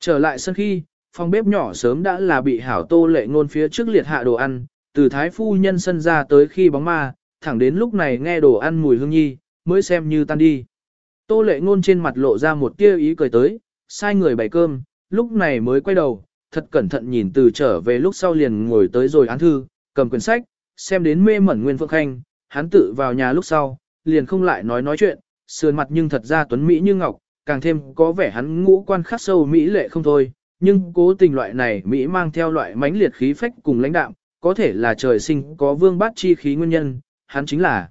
Trở lại sân khi, phòng bếp nhỏ sớm đã là bị hảo tô lệ ngôn phía trước liệt hạ đồ ăn, từ thái phu nhân sân ra tới khi bóng ma, thẳng đến lúc này nghe đồ ăn mùi hương nhi, mới xem như tan đi. Tô lệ ngôn trên mặt lộ ra một tia ý cười tới, sai người bày cơm, lúc này mới quay đầu, thật cẩn thận nhìn từ trở về lúc sau liền ngồi tới rồi án thư, cầm quyển sách, xem đến mê mẩn Nguyên Phượng Khanh, hắn tự vào nhà lúc sau, liền không lại nói nói chuyện, sườn mặt nhưng thật ra tuấn Mỹ như ngọc, càng thêm có vẻ hắn ngũ quan khắc sâu Mỹ lệ không thôi, nhưng cố tình loại này Mỹ mang theo loại mãnh liệt khí phách cùng lãnh đạm, có thể là trời sinh có vương bát chi khí nguyên nhân, hắn chính là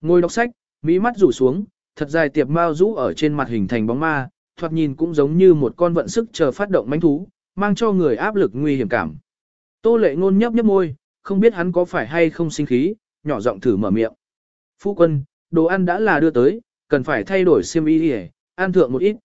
ngồi đọc sách, Mỹ mắt rủ xuống, thật dài tiệp mao rũ ở trên mặt hình thành bóng ma, thoạt nhìn cũng giống như một con vận sức chờ phát động mãnh thú, mang cho người áp lực nguy hiểm cảm. Tô lệ ngôn nhấp nhấp môi, không biết hắn có phải hay không sinh khí, nhỏ giọng thử mở miệng. Phu quân, đồ ăn đã là đưa tới, cần phải thay đổi xiêm y đi ăn thượng một ít.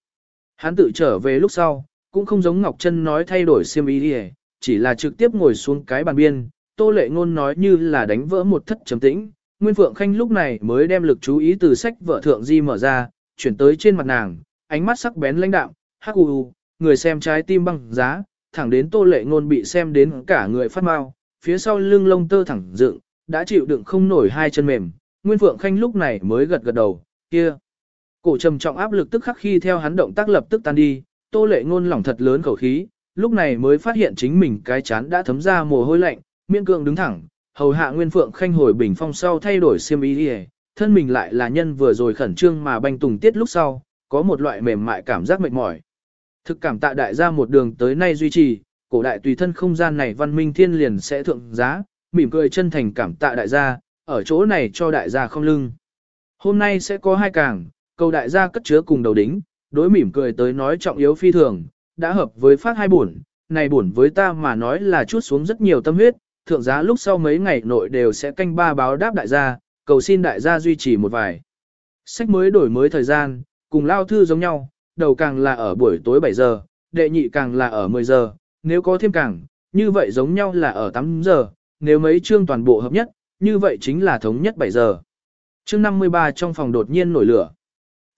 Hắn tự trở về lúc sau, cũng không giống Ngọc Trân nói thay đổi xiêm y đi chỉ là trực tiếp ngồi xuống cái bàn biên, tô lệ ngôn nói như là đánh vỡ một thất trầm tĩnh. Nguyên Phượng Khanh lúc này mới đem lực chú ý từ sách vợ thượng di mở ra, chuyển tới trên mặt nàng, ánh mắt sắc bén lãnh đạm, hắc u, người xem trái tim băng giá, thẳng đến tô lệ ngôn bị xem đến cả người phát mau, phía sau lưng lông tơ thẳng dựng, đã chịu đựng không nổi hai chân mềm, Nguyên Phượng Khanh lúc này mới gật gật đầu, kia. Cổ trầm trọng áp lực tức khắc khi theo hắn động tác lập tức tan đi, tô lệ ngôn lỏng thật lớn khẩu khí, lúc này mới phát hiện chính mình cái chán đã thấm ra mồ hôi lạnh, miên cường đứng thẳng, hầu hạ Nguyên Phượng Khanh hồi bình phong sau thay đổi xiêm y đi thân mình lại là nhân vừa rồi khẩn trương mà banh tùng tiết lúc sau, có một loại mềm mại cảm giác mệt mỏi. Thực cảm tạ đại gia một đường tới nay duy trì, cổ đại tùy thân không gian này văn minh thiên liền sẽ thượng giá, mỉm cười chân thành cảm tạ đại gia, ở chỗ này cho đại gia không lưng. Hôm nay sẽ có hai càng, cầu đại gia cất chứa cùng đầu đính, đối mỉm cười tới nói trọng yếu phi thường, đã hợp với phát hai buồn, này buồn với ta mà nói là chút xuống rất nhiều tâm huyết, thượng giá lúc sau mấy ngày nội đều sẽ canh ba báo đáp đại gia, cầu xin đại gia duy trì một vài. Sách mới đổi mới thời gian, cùng lao thư giống nhau, đầu càng là ở buổi tối 7 giờ, đệ nhị càng là ở 10 giờ, nếu có thêm càng, như vậy giống nhau là ở 8 giờ, nếu mấy chương toàn bộ hợp nhất, như vậy chính là thống nhất 7 giờ. Chương 53 trong phòng đột nhiên nổi lửa.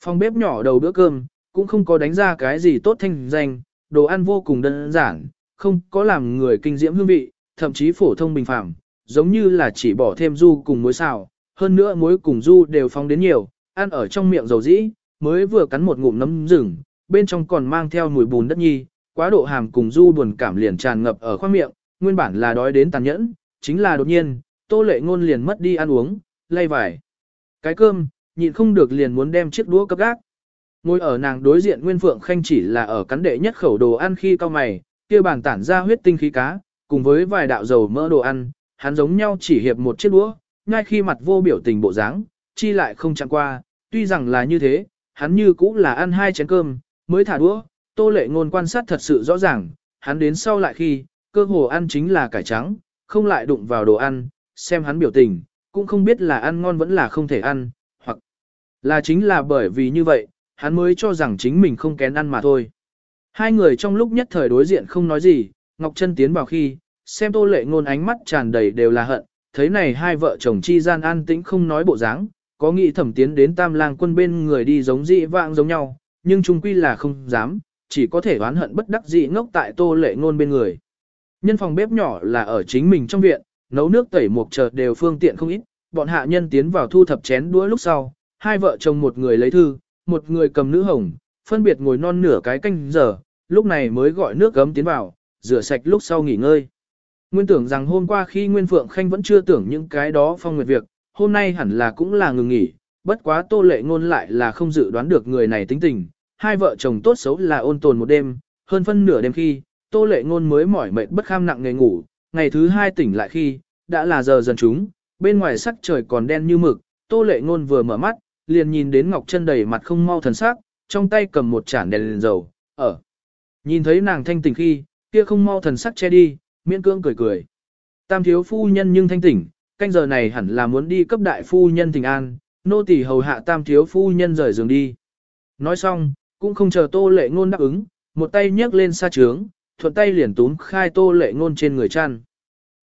Phòng bếp nhỏ đầu bữa cơm, cũng không có đánh ra cái gì tốt thanh danh, đồ ăn vô cùng đơn giản, không có làm người kinh diễm hương vị, thậm chí phổ thông bình phẳng, giống như là chỉ bỏ thêm du cùng muối xào, hơn nữa muối cùng du đều phong đến nhiều, ăn ở trong miệng dầu dĩ, mới vừa cắn một ngụm nấm rừng, bên trong còn mang theo mùi bùn đất nhi, quá độ hàm cùng du buồn cảm liền tràn ngập ở khoang miệng, nguyên bản là đói đến tàn nhẫn, chính là đột nhiên, tô lệ ngôn liền mất đi ăn uống, lay vải. Cái cơm, nhịn không được liền muốn đem chiếc đũa cấp gác. Ngồi ở nàng đối diện Nguyên Phượng Khanh chỉ là ở cắn đệ nhất khẩu đồ ăn khi cao mày, kia bàn tản ra huyết tinh khí cá, cùng với vài đạo dầu mỡ đồ ăn, hắn giống nhau chỉ hiệp một chiếc đũa, ngay khi mặt vô biểu tình bộ dáng, chi lại không chẳng qua, tuy rằng là như thế, hắn như cũng là ăn hai chén cơm, mới thả đũa, tô lệ ngôn quan sát thật sự rõ ràng, hắn đến sau lại khi, cơ hồ ăn chính là cải trắng, không lại đụng vào đồ ăn, xem hắn biểu tình, cũng không biết là ăn ngon vẫn là không thể ăn, hoặc là chính là bởi vì như vậy, hắn mới cho rằng chính mình không kén ăn mà thôi. Hai người trong lúc nhất thời đối diện không nói gì, Ngọc Trân tiến vào khi, xem tô lệ ngôn ánh mắt tràn đầy đều là hận, thấy này hai vợ chồng chi gian an tĩnh không nói bộ dáng, có nghĩ thẩm tiến đến tam lang quân bên người đi giống dị vãng giống nhau, nhưng chung quy là không dám, chỉ có thể oán hận bất đắc dị ngốc tại tô lệ ngôn bên người. Nhân phòng bếp nhỏ là ở chính mình trong viện, nấu nước tẩy một chợt đều phương tiện không ít, bọn hạ nhân tiến vào thu thập chén đũa lúc sau, hai vợ chồng một người lấy thư, một người cầm nữ hồng, phân biệt ngồi non nửa cái canh giờ, lúc này mới gọi nước gấm tiến vào, rửa sạch lúc sau nghỉ ngơi. Nguyên tưởng rằng hôm qua khi Nguyên Phượng Khanh vẫn chưa tưởng những cái đó phong nguyệt việc, hôm nay hẳn là cũng là ngừng nghỉ, bất quá tô lệ ngôn lại là không dự đoán được người này tính tình. Hai vợ chồng tốt xấu là ôn tồn một đêm, hơn phân nửa đêm khi, tô lệ ngôn mới mỏi mệt bất kham nặng ngày ngủ, ngày thứ hai tỉnh lại khi, đã là giờ dần chúng, bên ngoài sắc trời còn đen như mực, tô lệ ngôn vừa mở mắt, liền nhìn đến Ngọc Chân đầy mặt không mau thần sắc, trong tay cầm một chản đèn, đèn dầu, ở. Nhìn thấy nàng thanh tỉnh khi, kia không mau thần sắc che đi, miễn cưỡng cười cười. Tam thiếu phu nhân nhưng thanh tỉnh, canh giờ này hẳn là muốn đi cấp đại phu nhân thỉnh an, nô tỳ hầu hạ tam thiếu phu nhân rời giường đi. Nói xong, cũng không chờ tô lệ ngôn đáp ứng, một tay nhấc lên xa trướng, thuận tay liền túm khai tô lệ ngôn trên người chăn.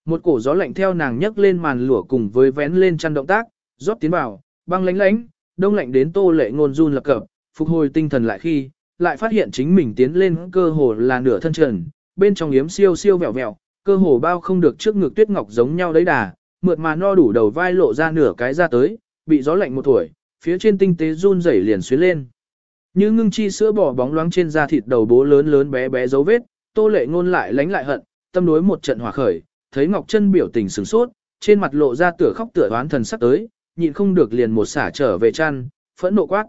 Một cổ gió lạnh theo nàng nhấc lên màn lụa cùng với vén lên chăn động tác, rót tiến vào, băng lánh lánh, đông lạnh đến tô lệ ngôn run lập cập, phục hồi tinh thần lại khi, lại phát hiện chính mình tiến lên cơ hồ là nửa thân trần, bên trong yếm siêu siêu vẹo vẹo, cơ hồ bao không được trước ngực tuyết ngọc giống nhau đấy đà, mượt mà no đủ đầu vai lộ ra nửa cái ra tới, bị gió lạnh một tuổi, phía trên tinh tế run rẩy liền xuyến lên. Như ngưng chi sữa bỏ bóng loáng trên da thịt đầu bố lớn lớn bé bé dấu vết, tô lệ ngôn lại lánh lại hận, tâm đối một trận hỏa khởi, thấy Ngọc Chân biểu tình sửng sốt, trên mặt lộ ra tựa khóc tựa oán thần sắc tới, nhịn không được liền một xả trở về chăn, phẫn nộ quát.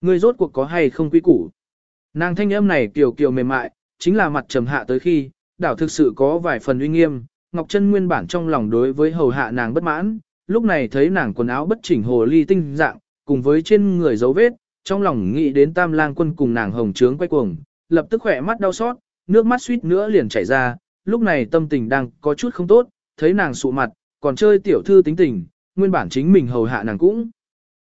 Ngươi rốt cuộc có hay không quý củ? Nàng thanh âm này kiều kiều mềm mại, chính là mặt trầm hạ tới khi, đảo thực sự có vài phần uy nghiêm, Ngọc Trân nguyên bản trong lòng đối với hầu hạ nàng bất mãn, lúc này thấy nàng quần áo bất chỉnh hồ ly tinh dạng, cùng với trên người dấu vết, trong lòng nghĩ đến tam lang quân cùng nàng hồng trướng quay cuồng, lập tức khỏe mắt đau xót, nước mắt suýt nữa liền chảy ra, lúc này tâm tình đang có chút không tốt, thấy nàng sụ mặt, còn chơi tiểu thư tính tình, nguyên bản chính mình hầu hạ nàng cũng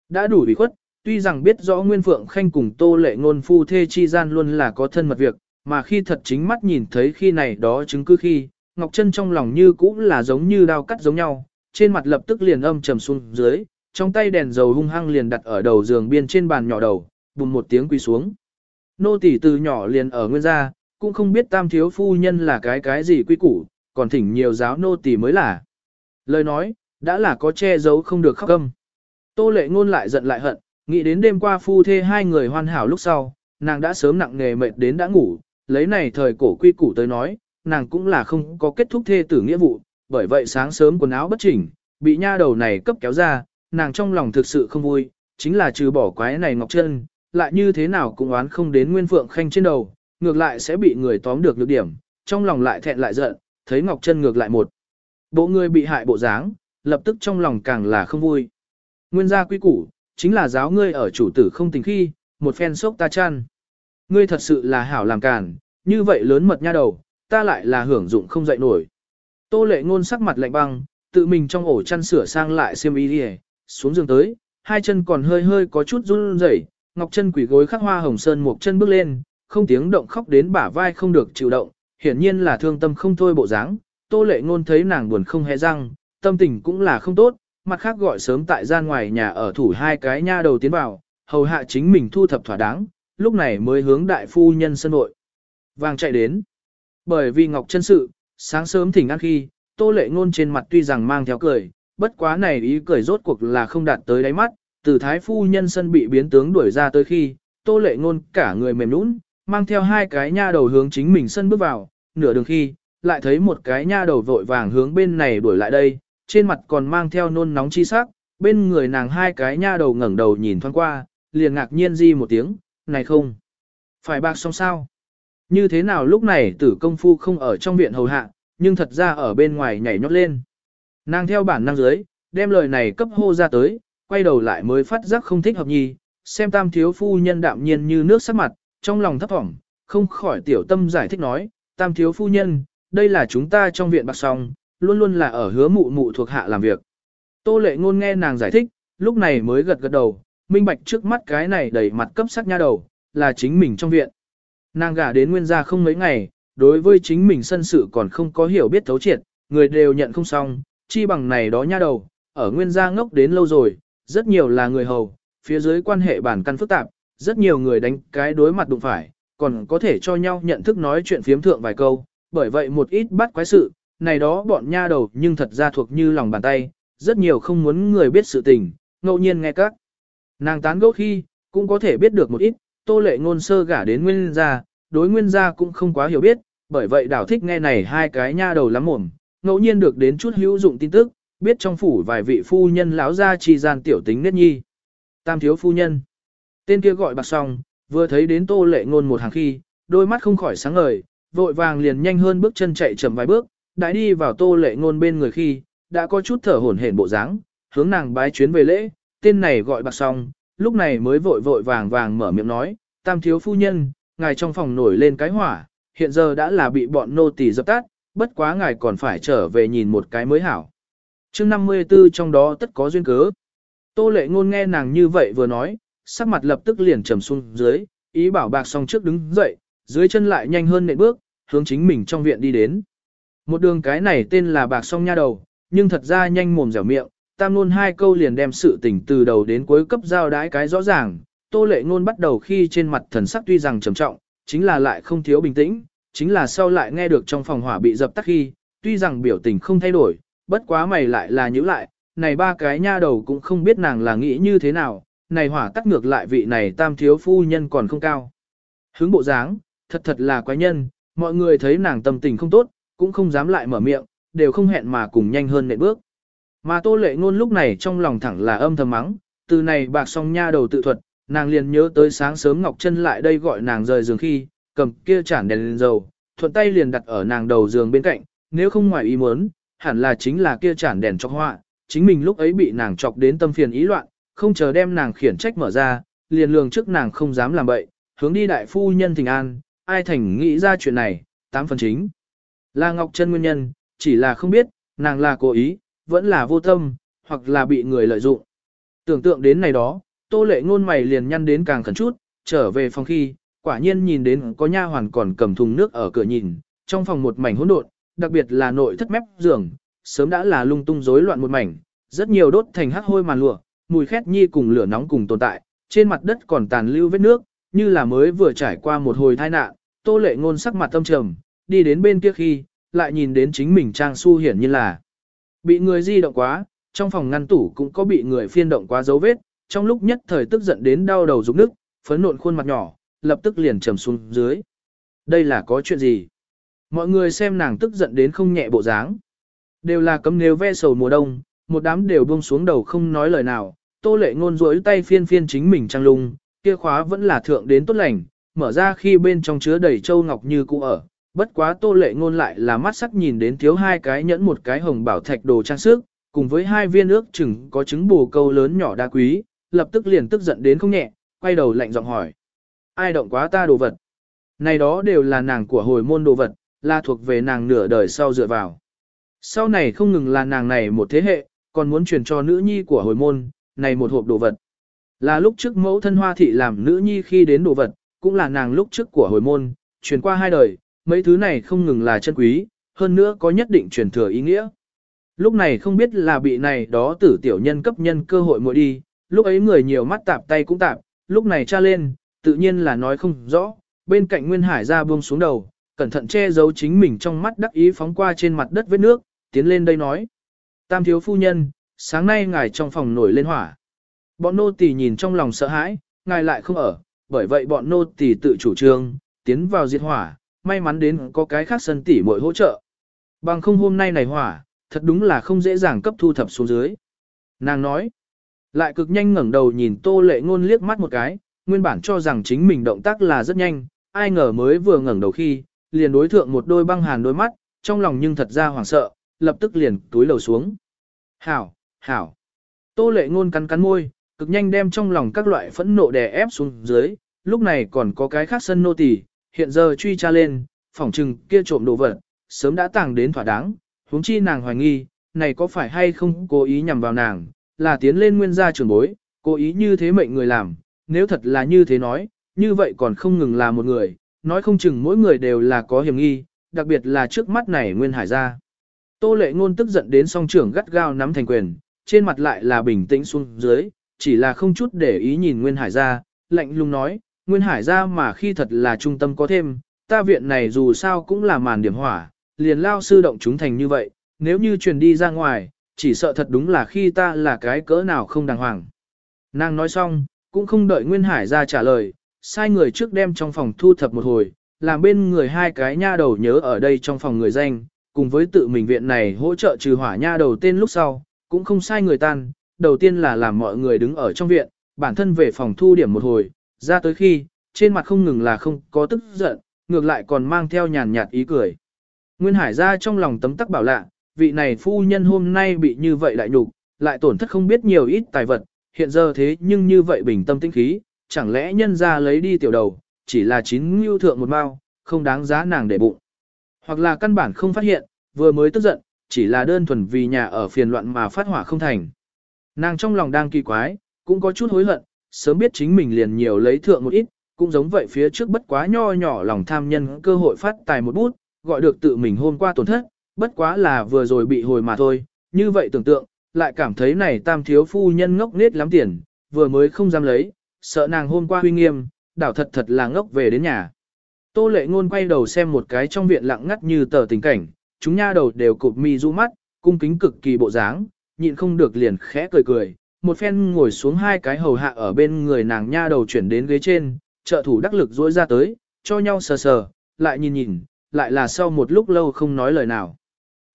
đã đủ bị khuất, tuy rằng biết rõ Nguyên Phượng Khanh cùng Tô Lệ Ngôn phu thê chi gian luôn là có thân mật việc, mà khi thật chính mắt nhìn thấy khi này đó chứng cứ khi, Ngọc Trân trong lòng như cũng là giống như đao cắt giống nhau, trên mặt lập tức liền âm trầm xuống dưới, trong tay đèn dầu hung hăng liền đặt ở đầu giường biên trên bàn nhỏ đầu, bùm một tiếng quỳ xuống. Nô tỳ từ nhỏ liền ở nguyên gia, cũng không biết tam thiếu phu nhân là cái cái gì quy củ, còn thỉnh nhiều giáo nô tỳ mới là. Lời nói, đã là có che giấu không được khóc âm. Tô lệ ngôn lại giận lại hận, nghĩ đến đêm qua phu thê hai người hoàn hảo lúc sau, nàng đã sớm nặng nghề mệt đến đã ngủ, lấy này thời cổ quy củ tới nói, nàng cũng là không có kết thúc thê tử nghĩa vụ, bởi vậy sáng sớm quần áo bất chỉnh, bị nha đầu này cấp kéo ra, nàng trong lòng thực sự không vui, chính là trừ bỏ quái này ngọc chân, lại như thế nào cũng oán không đến nguyên phượng khanh trên đầu, ngược lại sẽ bị người tóm được nhược điểm, trong lòng lại thẹn lại giận, thấy ngọc chân ngược lại một. Bộ người bị hại bộ dáng, lập tức trong lòng càng là không vui. Nguyên gia quy củ, chính là giáo ngươi ở chủ tử không tình khi, một phen sốc ta chăn. Ngươi thật sự là hảo làm càn, như vậy lớn mật nha đầu, ta lại là hưởng dụng không dậy nổi. Tô lệ ngôn sắc mặt lạnh băng, tự mình trong ổ chăn sửa sang lại xiêm y đi xuống giường tới, hai chân còn hơi hơi có chút run rẩy, ngọc chân quỷ gối khắc hoa hồng sơn một chân bước lên, không tiếng động khóc đến bả vai không được chịu động, hiển nhiên là thương tâm không thôi bộ dáng. Tô lệ ngôn thấy nàng buồn không hề răng, tâm tình cũng là không tốt, mặt khác gọi sớm tại gian ngoài nhà ở thủ hai cái nha đầu tiến vào, hầu hạ chính mình thu thập thỏa đáng, lúc này mới hướng đại phu nhân sân nội. Vàng chạy đến. Bởi vì Ngọc chân sự, sáng sớm thỉnh ăn khi, tô lệ ngôn trên mặt tuy rằng mang theo cười, bất quá này ý cười rốt cuộc là không đạt tới đáy mắt, từ thái phu nhân sân bị biến tướng đuổi ra tới khi, tô lệ ngôn cả người mềm nũng, mang theo hai cái nha đầu hướng chính mình sân bước vào, nửa đường khi, lại thấy một cái nha đầu vội vàng hướng bên này đuổi lại đây, trên mặt còn mang theo nôn nóng chi sắc, bên người nàng hai cái nha đầu ngẩng đầu nhìn thoáng qua, liền ngạc nhiên di một tiếng, này không, phải bạc xong sao? Như thế nào lúc này tử công phu không ở trong viện hầu hạ, nhưng thật ra ở bên ngoài nhảy nhót lên. Nàng theo bản năng dưới, đem lời này cấp hô ra tới, quay đầu lại mới phát giác không thích hợp nhi, xem tam thiếu phu nhân đạm nhiên như nước sắc mặt, trong lòng thấp thỏm, không khỏi tiểu tâm giải thích nói, tam thiếu phu nhân, đây là chúng ta trong viện bạc song, luôn luôn là ở hứa mụ mụ thuộc hạ làm việc. Tô lệ ngôn nghe nàng giải thích, lúc này mới gật gật đầu, minh bạch trước mắt cái này đầy mặt cấp sắc nha đầu, là chính mình trong viện. Nàng gả đến nguyên gia không mấy ngày, đối với chính mình sân sự còn không có hiểu biết thấu triệt, người đều nhận không xong, chi bằng này đó nha đầu, ở nguyên gia ngốc đến lâu rồi, rất nhiều là người hầu, phía dưới quan hệ bản căn phức tạp, rất nhiều người đánh cái đối mặt đụng phải, còn có thể cho nhau nhận thức nói chuyện phiếm thượng vài câu, bởi vậy một ít bắt quái sự, này đó bọn nha đầu nhưng thật ra thuộc như lòng bàn tay, rất nhiều không muốn người biết sự tình, ngẫu nhiên nghe các. Nàng tán gẫu khi, cũng có thể biết được một ít, tô lệ ngôn sơ gả đến nguyên gia, đối nguyên gia cũng không quá hiểu biết, bởi vậy đảo thích nghe này hai cái nha đầu lắm mồm, ngẫu nhiên được đến chút hữu dụng tin tức, biết trong phủ vài vị phu nhân lão gia trì gian tiểu tính nết nhi. Tam thiếu phu nhân. Tên kia gọi bạc song vừa thấy đến tô lệ ngôn một hàng khi, đôi mắt không khỏi sáng ngời, vội vàng liền nhanh hơn bước chân chạy chậm vài bước, đã đi vào tô lệ ngôn bên người khi, đã có chút thở hổn hển bộ dáng, hướng nàng bái chuyến về lễ, tên này gọi bạc xong, lúc này mới vội vội vàng vàng mở miệng nói, tam thiếu phu nhân, ngài trong phòng nổi lên cái hỏa, hiện giờ đã là bị bọn nô tỳ dập tắt, bất quá ngài còn phải trở về nhìn một cái mới hảo. chương 54 trong đó tất có duyên cớ. Tô lệ ngôn nghe nàng như vậy vừa nói, sắc mặt lập tức liền trầm xuống dưới, ý bảo bạc xong trước đứng dậy, dưới chân lại nhanh hơn nệm bước, hướng chính mình trong viện đi đến. Một đường cái này tên là bạc song nha đầu, nhưng thật ra nhanh mồm dẻo miệng, tam nôn hai câu liền đem sự tình từ đầu đến cuối cấp giao đái cái rõ ràng, tô lệ ngôn bắt đầu khi trên mặt thần sắc tuy rằng trầm trọng, chính là lại không thiếu bình tĩnh, chính là sau lại nghe được trong phòng hỏa bị dập tắt khi, tuy rằng biểu tình không thay đổi, bất quá mày lại là nhữ lại, này ba cái nha đầu cũng không biết nàng là nghĩ như thế nào, này hỏa tắt ngược lại vị này tam thiếu phu nhân còn không cao. Hướng bộ dáng, thật thật là quái nhân, mọi người thấy nàng tâm tình không tốt, cũng không dám lại mở miệng, đều không hẹn mà cùng nhanh hơn nệ bước. Mà tô lệ ngôn lúc này trong lòng thẳng là âm thầm mắng, từ này bạc song nha đầu tự thuật, nàng liền nhớ tới sáng sớm Ngọc Trân lại đây gọi nàng rời giường khi, cầm kia chản đèn lên dầu, thuận tay liền đặt ở nàng đầu giường bên cạnh, nếu không ngoài ý muốn, hẳn là chính là kia chản đèn cho họa, chính mình lúc ấy bị nàng chọc đến tâm phiền ý loạn, không chờ đem nàng khiển trách mở ra, liền lường trước nàng không dám làm bậy, hướng đi đại phu nhân thình an, ai thành nghĩ ra chuyện này, tám phần chính. Là Ngọc Trân nguyên nhân, chỉ là không biết, nàng là cố ý, vẫn là vô tâm, hoặc là bị người lợi dụng. Tưởng tượng đến này đó, tô lệ ngôn mày liền nhăn đến càng khẩn chút, trở về phòng khi, quả nhiên nhìn đến có nha hoàn còn cầm thùng nước ở cửa nhìn, trong phòng một mảnh hỗn độn, đặc biệt là nội thất mép giường, sớm đã là lung tung rối loạn một mảnh, rất nhiều đốt thành hắc hôi màn lụa, mùi khét nhi cùng lửa nóng cùng tồn tại, trên mặt đất còn tàn lưu vết nước, như là mới vừa trải qua một hồi tai nạn, tô lệ ngôn sắc mặt tâm trầm, đi đến bên kia khi, lại nhìn đến chính mình trang su hiển như là bị người di động quá, trong phòng ngăn tủ cũng có bị người phiên động quá dấu vết, trong lúc nhất thời tức giận đến đau đầu rụng nước, phấn nộn khuôn mặt nhỏ, lập tức liền trầm xuống dưới. Đây là có chuyện gì? Mọi người xem nàng tức giận đến không nhẹ bộ dáng. Đều là cấm nếu ve sầu mùa đông, một đám đều buông xuống đầu không nói lời nào, tô lệ ngôn rối tay phiên phiên chính mình trang lung, kia khóa vẫn là thượng đến tốt lành, mở ra khi bên trong chứa đầy châu ngọc như cũ ở. Bất quá tô lệ ngôn lại là mắt sắc nhìn đến thiếu hai cái nhẫn một cái hồng bảo thạch đồ trang sức, cùng với hai viên ước chừng có trứng bù câu lớn nhỏ đa quý, lập tức liền tức giận đến không nhẹ, quay đầu lạnh giọng hỏi. Ai động quá ta đồ vật? Này đó đều là nàng của hồi môn đồ vật, là thuộc về nàng nửa đời sau dựa vào. Sau này không ngừng là nàng này một thế hệ, còn muốn truyền cho nữ nhi của hồi môn, này một hộp đồ vật. Là lúc trước mẫu thân hoa thị làm nữ nhi khi đến đồ vật, cũng là nàng lúc trước của hồi môn, truyền qua hai đời, mấy thứ này không ngừng là chân quý, hơn nữa có nhất định truyền thừa ý nghĩa. Lúc này không biết là bị này đó tử tiểu nhân cấp nhân cơ hội muội đi, lúc ấy người nhiều mắt tạp tay cũng tạp, lúc này tra lên, tự nhiên là nói không rõ, bên cạnh Nguyên Hải ra buông xuống đầu, cẩn thận che giấu chính mình trong mắt đắc ý phóng qua trên mặt đất vết nước, tiến lên đây nói. Tam thiếu phu nhân, sáng nay ngài trong phòng nổi lên hỏa. Bọn nô tỳ nhìn trong lòng sợ hãi, ngài lại không ở, bởi vậy bọn nô tỳ tự chủ trương, tiến vào diệt hỏa, may mắn đến có cái khác sân tỉ muội hỗ trợ. Bằng không hôm nay này hỏa, thật đúng là không dễ dàng cấp thu thập xuống dưới. Nàng nói, lại cực nhanh ngẩng đầu nhìn tô lệ ngôn liếc mắt một cái, nguyên bản cho rằng chính mình động tác là rất nhanh, ai ngờ mới vừa ngẩng đầu khi, liền đối thượng một đôi băng hàn đôi mắt, trong lòng nhưng thật ra hoảng sợ, lập tức liền túi lầu xuống. Hảo, hảo. Tô lệ ngôn cắn cắn môi, cực nhanh đem trong lòng các loại phẫn nộ đè ép xuống dưới, lúc này còn có cái khác sân nô tỳ, hiện giờ truy tra lên, phỏng trừng kia trộm đồ vật, sớm đã tàng đến thỏa đáng, huống chi nàng hoài nghi, này có phải hay không cố ý nhằm vào nàng, là tiến lên nguyên gia trưởng bối, cố ý như thế mệnh người làm, nếu thật là như thế nói, như vậy còn không ngừng là một người, nói không chừng mỗi người đều là có hiểm nghi, đặc biệt là trước mắt này nguyên hải gia. Tô lệ ngôn tức giận đến song trưởng gắt gao nắm thành quyền, trên mặt lại là bình tĩnh xuống dưới, chỉ là không chút để ý nhìn nguyên hải gia, lạnh lùng nói, nguyên hải gia mà khi thật là trung tâm có thêm, ta viện này dù sao cũng là màn điểm hỏa, liền lao sư động chúng thành như vậy, nếu như truyền đi ra ngoài, chỉ sợ thật đúng là khi ta là cái cỡ nào không đàng hoàng. Nàng nói xong, cũng không đợi Nguyên Hải ra trả lời, sai người trước đem trong phòng thu thập một hồi, làm bên người hai cái nha đầu nhớ ở đây trong phòng người danh, cùng với tự mình viện này hỗ trợ trừ hỏa nha đầu tên lúc sau, cũng không sai người tan, đầu tiên là làm mọi người đứng ở trong viện, bản thân về phòng thu điểm một hồi, ra tới khi, trên mặt không ngừng là không có tức giận, ngược lại còn mang theo nhàn nhạt ý cười. Nguyên Hải ra trong lòng tấm tắc bảo lạ, vị này phu nhân hôm nay bị như vậy đại nhục, lại tổn thất không biết nhiều ít tài vật, hiện giờ thế nhưng như vậy bình tâm tĩnh khí, chẳng lẽ nhân ra lấy đi tiểu đầu, chỉ là chín ngưu thượng một mao, không đáng giá nàng để bụng. Hoặc là căn bản không phát hiện, vừa mới tức giận, chỉ là đơn thuần vì nhà ở phiền loạn mà phát hỏa không thành. Nàng trong lòng đang kỳ quái, cũng có chút hối hận, sớm biết chính mình liền nhiều lấy thượng một ít, cũng giống vậy phía trước bất quá nho nhỏ lòng tham nhân cơ hội phát tài một bút, gọi được tự mình hôm qua tổn thất, bất quá là vừa rồi bị hồi mà thôi, như vậy tưởng tượng, lại cảm thấy này tam thiếu phu nhân ngốc nết lắm tiền, vừa mới không dám lấy, sợ nàng hôm qua huy nghiêm, đảo thật thật là ngốc về đến nhà. Tô lệ ngôn quay đầu xem một cái trong viện lặng ngắt như tờ tình cảnh, chúng nha đầu đều cụp mi du mắt, cung kính cực kỳ bộ dáng, nhịn không được liền khẽ cười cười, một phen ngồi xuống hai cái hầu hạ ở bên người nàng nha đầu chuyển đến ghế trên, trợ thủ đắc lực dối ra tới, cho nhau sờ sờ, lại nhìn nhìn, lại là sau một lúc lâu không nói lời nào.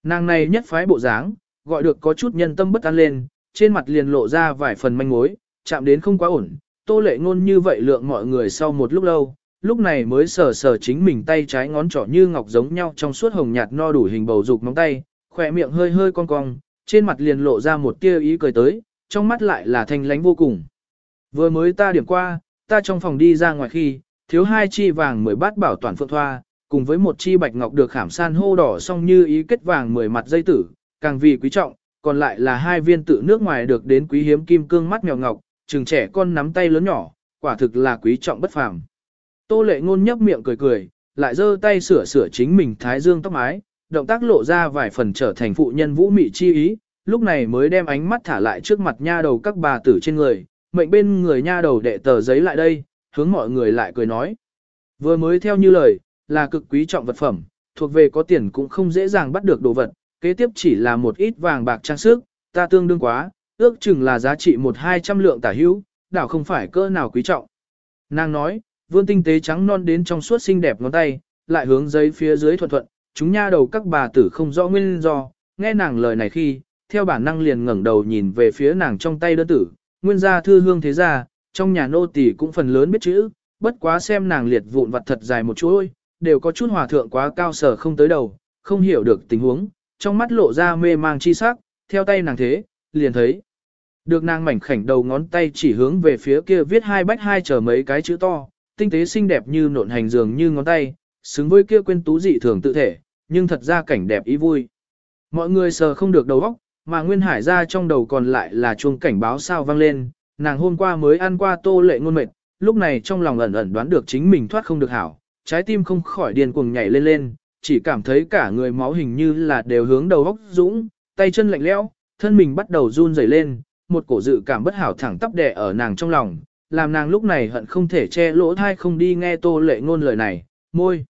Nàng này nhất phái bộ dáng, gọi được có chút nhân tâm bất an lên, trên mặt liền lộ ra vài phần manh mối, chạm đến không quá ổn, tô lệ ngôn như vậy lượng mọi người sau một lúc lâu, lúc này mới sờ sờ chính mình tay trái ngón trỏ như ngọc giống nhau trong suốt hồng nhạt no đủ hình bầu dục móng tay, khỏe miệng hơi hơi cong cong, trên mặt liền lộ ra một tia ý cười tới, trong mắt lại là thanh lánh vô cùng. Vừa mới ta điểm qua, ta trong phòng đi ra ngoài khi, thiếu hai chi vàng mười bát bảo toàn phượng thoa, cùng với một chi bạch ngọc được khảm san hô đỏ song như ý kết vàng mười mặt dây tử, càng vì quý trọng, còn lại là hai viên tự nước ngoài được đến quý hiếm kim cương mắt mèo ngọc, trừng trẻ con nắm tay lớn nhỏ, quả thực là quý trọng bất phàm. Tô lệ ngôn nhấp miệng cười cười, lại giơ tay sửa sửa chính mình thái dương tóc mái, động tác lộ ra vài phần trở thành phụ nhân vũ mị chi ý, lúc này mới đem ánh mắt thả lại trước mặt nha đầu các bà tử trên người, mệnh bên người nha đầu đệ tờ giấy lại đây, hướng mọi người lại cười nói. Vừa mới theo như lời, là cực quý trọng vật phẩm, thuộc về có tiền cũng không dễ dàng bắt được đồ vật, kế tiếp chỉ là một ít vàng bạc trang sức, ta tương đương quá, ước chừng là giá trị một hai trăm lượng tả hữu, đảo không phải cỡ nào quý trọng. Nàng nói, vươn tinh tế trắng non đến trong suốt xinh đẹp ngón tay, lại hướng giấy phía dưới thuận thuận, chúng nha đầu các bà tử không rõ nguyên do, nghe nàng lời này khi, theo bản năng liền ngẩng đầu nhìn về phía nàng trong tay đơn tử, nguyên gia thư hương thế gia, trong nhà nô tỳ cũng phần lớn biết chữ, bất quá xem nàng liệt vụn vặt thật dài một chuỗi, đều có chút hòa thượng quá cao sở không tới đầu, không hiểu được tình huống, trong mắt lộ ra mê mang chi sắc, theo tay nàng thế, liền thấy. Được nàng mảnh khảnh đầu ngón tay chỉ hướng về phía kia viết hai bách hai chờ mấy cái chữ to, tinh tế xinh đẹp như nộn hành dường như ngón tay, xứng với kia quên tú dị thường tự thể, nhưng thật ra cảnh đẹp ý vui. Mọi người sờ không được đầu óc, mà Nguyên Hải ra trong đầu còn lại là chuông cảnh báo sao vang lên, nàng hôm qua mới ăn qua tô lệ ngôn mệt, lúc này trong lòng ẩn ẩn đoán được chính mình thoát không được hảo, trái tim không khỏi điên cuồng nhảy lên lên, chỉ cảm thấy cả người máu hình như là đều hướng đầu góc dũng, tay chân lạnh lẽo, thân mình bắt đầu run rẩy lên, một cổ dự cảm bất hảo thẳng tắp đè ở nàng trong lòng, làm nàng lúc này hận không thể che lỗ thai không đi nghe tô lệ ngôn lời này, môi.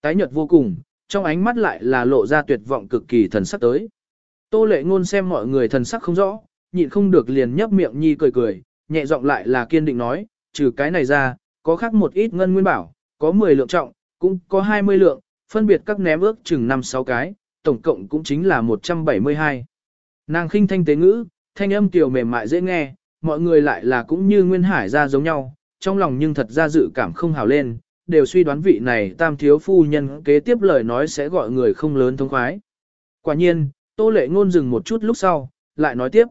Tái nhợt vô cùng, trong ánh mắt lại là lộ ra tuyệt vọng cực kỳ thần sắc tới. Tô lệ ngôn xem mọi người thần sắc không rõ, nhịn không được liền nhấp miệng nhi cười cười, nhẹ giọng lại là kiên định nói, trừ cái này ra, có khác một ít ngân nguyên bảo, có 10 lượng trọng, cũng có 20 lượng, phân biệt các ném ước chừng 5-6 cái, tổng cộng cũng chính là 172. Nàng khinh thanh tế ngữ, thanh âm kiều mềm mại dễ nghe, mọi người lại là cũng như nguyên hải ra giống nhau, trong lòng nhưng thật ra dự cảm không hào lên, đều suy đoán vị này tam thiếu phu nhân kế tiếp lời nói sẽ gọi người không lớn thông khoái. Quả nhiên, tô lệ ngôn dừng một chút lúc sau, lại nói tiếp.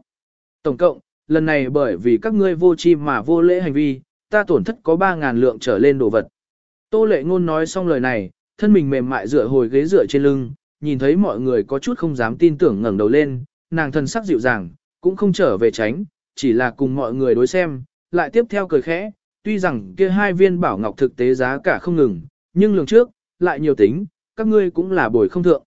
Tổng cộng, lần này bởi vì các ngươi vô chi mà vô lễ hành vi, ta tổn thất có 3.000 lượng trở lên đồ vật. Tô lệ ngôn nói xong lời này, thân mình mềm mại dựa hồi ghế dựa trên lưng, nhìn thấy mọi người có chút không dám tin tưởng ngẩng đầu lên, nàng thân sắc dịu dàng, cũng không trở về tránh, chỉ là cùng mọi người đối xem, lại tiếp theo cười khẽ, tuy rằng kia hai viên bảo ngọc thực tế giá cả không ngừng, nhưng lường trước, lại nhiều tính, các ngươi cũng là bồi không thượng.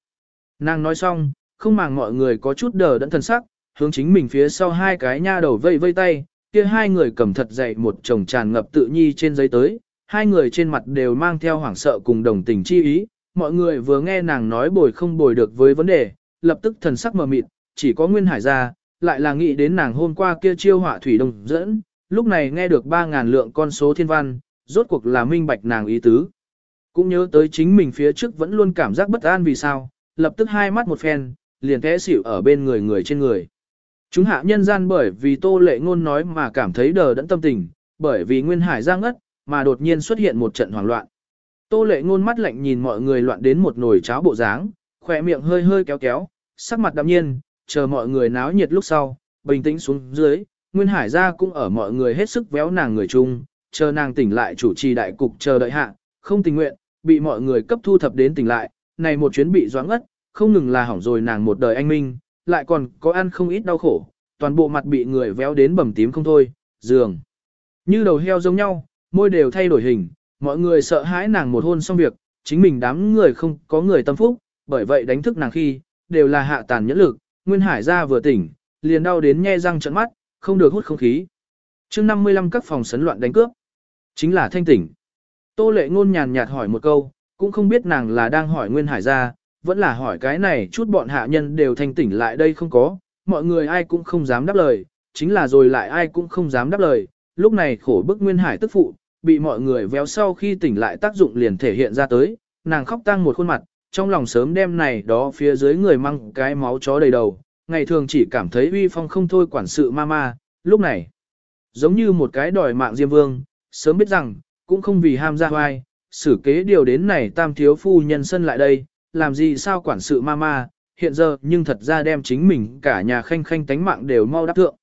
Nàng nói xong, không màng mọi người có chút đờ đẫn thần sắc, hướng chính mình phía sau hai cái nha đầu vây vây tay, kia hai người cầm thật dậy một chồng tràn ngập tự nhi trên giấy tới, hai người trên mặt đều mang theo hoảng sợ cùng đồng tình chi ý, mọi người vừa nghe nàng nói bồi không bồi được với vấn đề, lập tức thần sắc mờ mịt, chỉ có Nguyên Hải ra, lại là nghĩ đến nàng hôm qua kia chiêu họa thủy đồng dẫn, lúc này nghe được 3.000 lượng con số thiên văn, rốt cuộc là minh bạch nàng ý tứ. Cũng nhớ tới chính mình phía trước vẫn luôn cảm giác bất an vì sao, lập tức hai mắt một phen, liền té xỉu ở bên người người trên người. Chúng hạ nhân gian bởi vì tô lệ ngôn nói mà cảm thấy đờ đẫn tâm tình, bởi vì Nguyên Hải giang ngất, mà đột nhiên xuất hiện một trận hoảng loạn. Tô lệ ngôn mắt lạnh nhìn mọi người loạn đến một nồi cháo bộ dáng, khỏe miệng hơi hơi kéo kéo, sắc mặt đạm nhiên, chờ mọi người náo nhiệt lúc sau, bình tĩnh xuống dưới, Nguyên Hải gia cũng ở mọi người hết sức véo nàng người chung, chờ nàng tỉnh lại chủ trì đại cục chờ đợi hạ, không tình nguyện, bị mọi người cấp thu thập đến tỉnh lại, này một chuyến bị doãn ngất, không ngừng là hỏng rồi nàng một đời anh minh, lại còn có ăn không ít đau khổ, toàn bộ mặt bị người véo đến bầm tím không thôi, giường. Như đầu heo giống nhau, môi đều thay đổi hình, mọi người sợ hãi nàng một hôn xong việc, chính mình đám người không có người tâm phúc, bởi vậy đánh thức nàng khi, đều là hạ tàn nhẫn lực, Nguyên Hải ra vừa tỉnh, liền đau đến nhe răng trợn mắt, không được hút không khí. chương 55 các phòng sấn loạn đánh cướp, chính là thanh tỉnh. Tô lệ ngôn nhàn nhạt hỏi một câu, cũng không biết nàng là đang hỏi Nguyên Hải ra, vẫn là hỏi cái này chút bọn hạ nhân đều thanh tỉnh lại đây không có, mọi người ai cũng không dám đáp lời, chính là rồi lại ai cũng không dám đáp lời, lúc này khổ bức Nguyên Hải tức phụ, bị mọi người véo sau khi tỉnh lại tác dụng liền thể hiện ra tới, nàng khóc tăng một khuôn mặt, trong lòng sớm đêm này đó phía dưới người mang cái máu chó đầy đầu, ngày thường chỉ cảm thấy uy phong không thôi quản sự ma ma, lúc này, giống như một cái đòi mạng diêm vương, sớm biết rằng, cũng không vì ham ra hoai, xử kế điều đến này tam thiếu phu nhân sân lại đây, làm gì sao quản sự ma ma, hiện giờ nhưng thật ra đem chính mình cả nhà khanh khanh tánh mạng đều mau đáp thượng.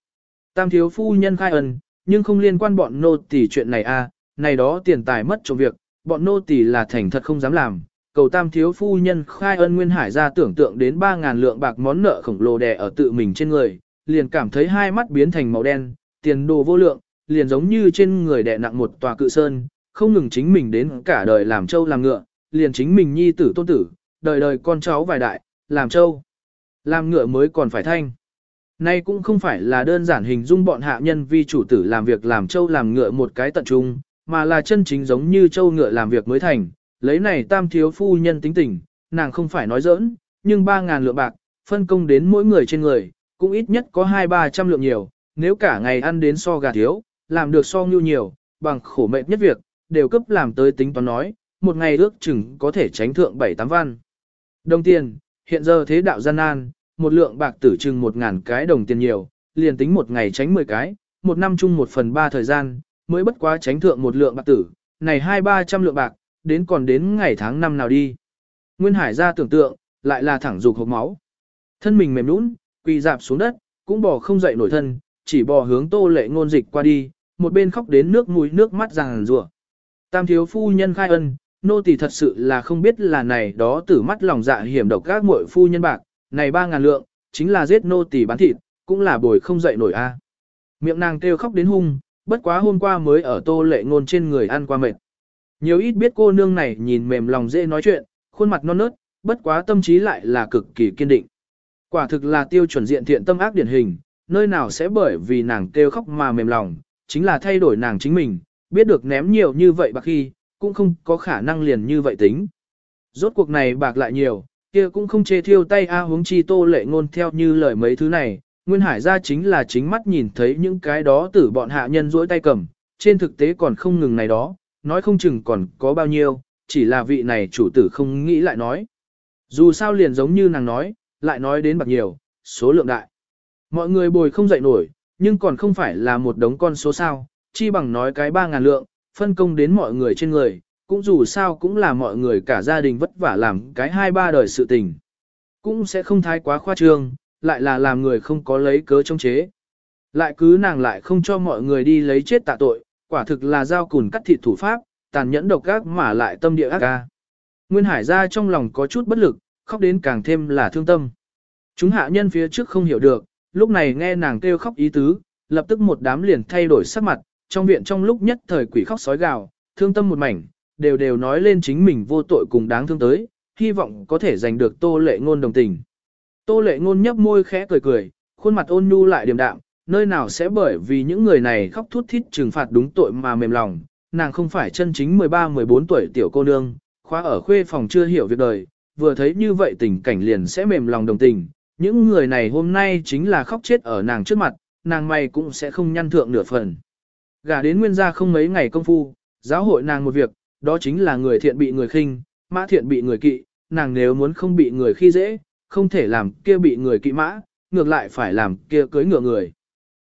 Tam thiếu phu nhân khai ân, nhưng không liên quan bọn nô tỳ chuyện này a, à, này đó tiền tài mất trong việc, bọn nô tỳ là thành thật không dám làm. Cầu tam thiếu phu nhân khai ân nguyên hải ra tưởng tượng đến 3.000 lượng bạc món nợ khổng lồ đè ở tự mình trên người, liền cảm thấy hai mắt biến thành màu đen, tiền đồ vô lượng, liền giống như trên người đè nặng một tòa cự sơn, không ngừng chính mình đến cả đời làm trâu làm ngựa, liền chính mình nhi tử tôn tử, đời đời con cháu vài đại, làm trâu, làm ngựa mới còn phải thanh. Nay cũng không phải là đơn giản hình dung bọn hạ nhân vi chủ tử làm việc làm trâu làm ngựa một cái tận trung, mà là chân chính giống như trâu ngựa làm việc mới thành. Lấy này tam thiếu phu nhân tính tình, nàng không phải nói giỡn, nhưng 3.000 lượng bạc, phân công đến mỗi người trên người, cũng ít nhất có 2-300 lượng nhiều, nếu cả ngày ăn đến so gà thiếu, làm được so nhu nhiều, bằng khổ mệnh nhất việc, đều cấp làm tới tính toán nói, một ngày ước chừng có thể tránh thượng 7-8 văn. Đồng tiền, hiện giờ thế đạo gian nan, một lượng bạc tử chừng một ngàn cái đồng tiền nhiều, liền tính một ngày tránh 10 cái, một năm chung một phần ba thời gian, mới bất quá tránh thượng một lượng bạc tử, này hai ba trăm lượng bạc, đến còn đến ngày tháng năm nào đi. Nguyên Hải ra tưởng tượng, lại là thẳng dục hộp máu. Thân mình mềm nũng, quỳ dạp xuống đất, cũng bò không dậy nổi thân, chỉ bò hướng tô lệ ngôn dịch qua đi, một bên khóc đến nước mũi nước mắt ràng rủa. Tam thiếu phu nhân khai ân, nô tỳ thật sự là không biết là này đó tử mắt lòng dạ hiểm độc các muội phu nhân bạc, này ba ngàn lượng, chính là giết nô tỳ bán thịt, cũng là bồi không dậy nổi a. Miệng nàng kêu khóc đến hung, bất quá hôm qua mới ở tô lệ ngôn trên người ăn qua mệt. Nhiều ít biết cô nương này nhìn mềm lòng dễ nói chuyện, khuôn mặt non nớt, bất quá tâm trí lại là cực kỳ kiên định. Quả thực là tiêu chuẩn diện thiện tâm ác điển hình, nơi nào sẽ bởi vì nàng kêu khóc mà mềm lòng, chính là thay đổi nàng chính mình, biết được ném nhiều như vậy bạc khi, cũng không có khả năng liền như vậy tính. Rốt cuộc này bạc lại nhiều, kia cũng không chê thiêu tay a huống chi tô lệ ngôn theo như lời mấy thứ này, Nguyên Hải ra chính là chính mắt nhìn thấy những cái đó tử bọn hạ nhân duỗi tay cầm, trên thực tế còn không ngừng này đó, nói không chừng còn có bao nhiêu, chỉ là vị này chủ tử không nghĩ lại nói. Dù sao liền giống như nàng nói, lại nói đến bạc nhiều, số lượng đại. Mọi người bồi không dậy nổi, nhưng còn không phải là một đống con số sao, chi bằng nói cái ba ngàn lượng, phân công đến mọi người trên người, cũng dù sao cũng là mọi người cả gia đình vất vả làm cái hai ba đời sự tình. Cũng sẽ không thái quá khoa trương, lại là làm người không có lấy cớ chống chế. Lại cứ nàng lại không cho mọi người đi lấy chết tạ tội, quả thực là giao cùn cắt thịt thủ pháp, tàn nhẫn độc ác mà lại tâm địa ác ca. Nguyên Hải ra trong lòng có chút bất lực, khóc đến càng thêm là thương tâm. Chúng hạ nhân phía trước không hiểu được, lúc này nghe nàng kêu khóc ý tứ, lập tức một đám liền thay đổi sắc mặt, trong viện trong lúc nhất thời quỷ khóc sói gào, thương tâm một mảnh, đều đều nói lên chính mình vô tội cùng đáng thương tới, hy vọng có thể giành được tô lệ ngôn đồng tình. Tô lệ ngôn nhấp môi khẽ cười cười, khuôn mặt ôn nhu lại điềm đạm, nơi nào sẽ bởi vì những người này khóc thút thít trừng phạt đúng tội mà mềm lòng, nàng không phải chân chính 13-14 tuổi tiểu cô nương, khóa ở khuê phòng chưa hiểu việc đời, vừa thấy như vậy tình cảnh liền sẽ mềm lòng đồng tình, những người này hôm nay chính là khóc chết ở nàng trước mặt, nàng mày cũng sẽ không nhăn thượng nửa phần. Gả đến nguyên gia không mấy ngày công phu, giáo hội nàng một việc, đó chính là người thiện bị người khinh, mã thiện bị người kỵ, nàng nếu muốn không bị người khi dễ, không thể làm kia bị người kỵ mã, ngược lại phải làm kia cưới ngựa người.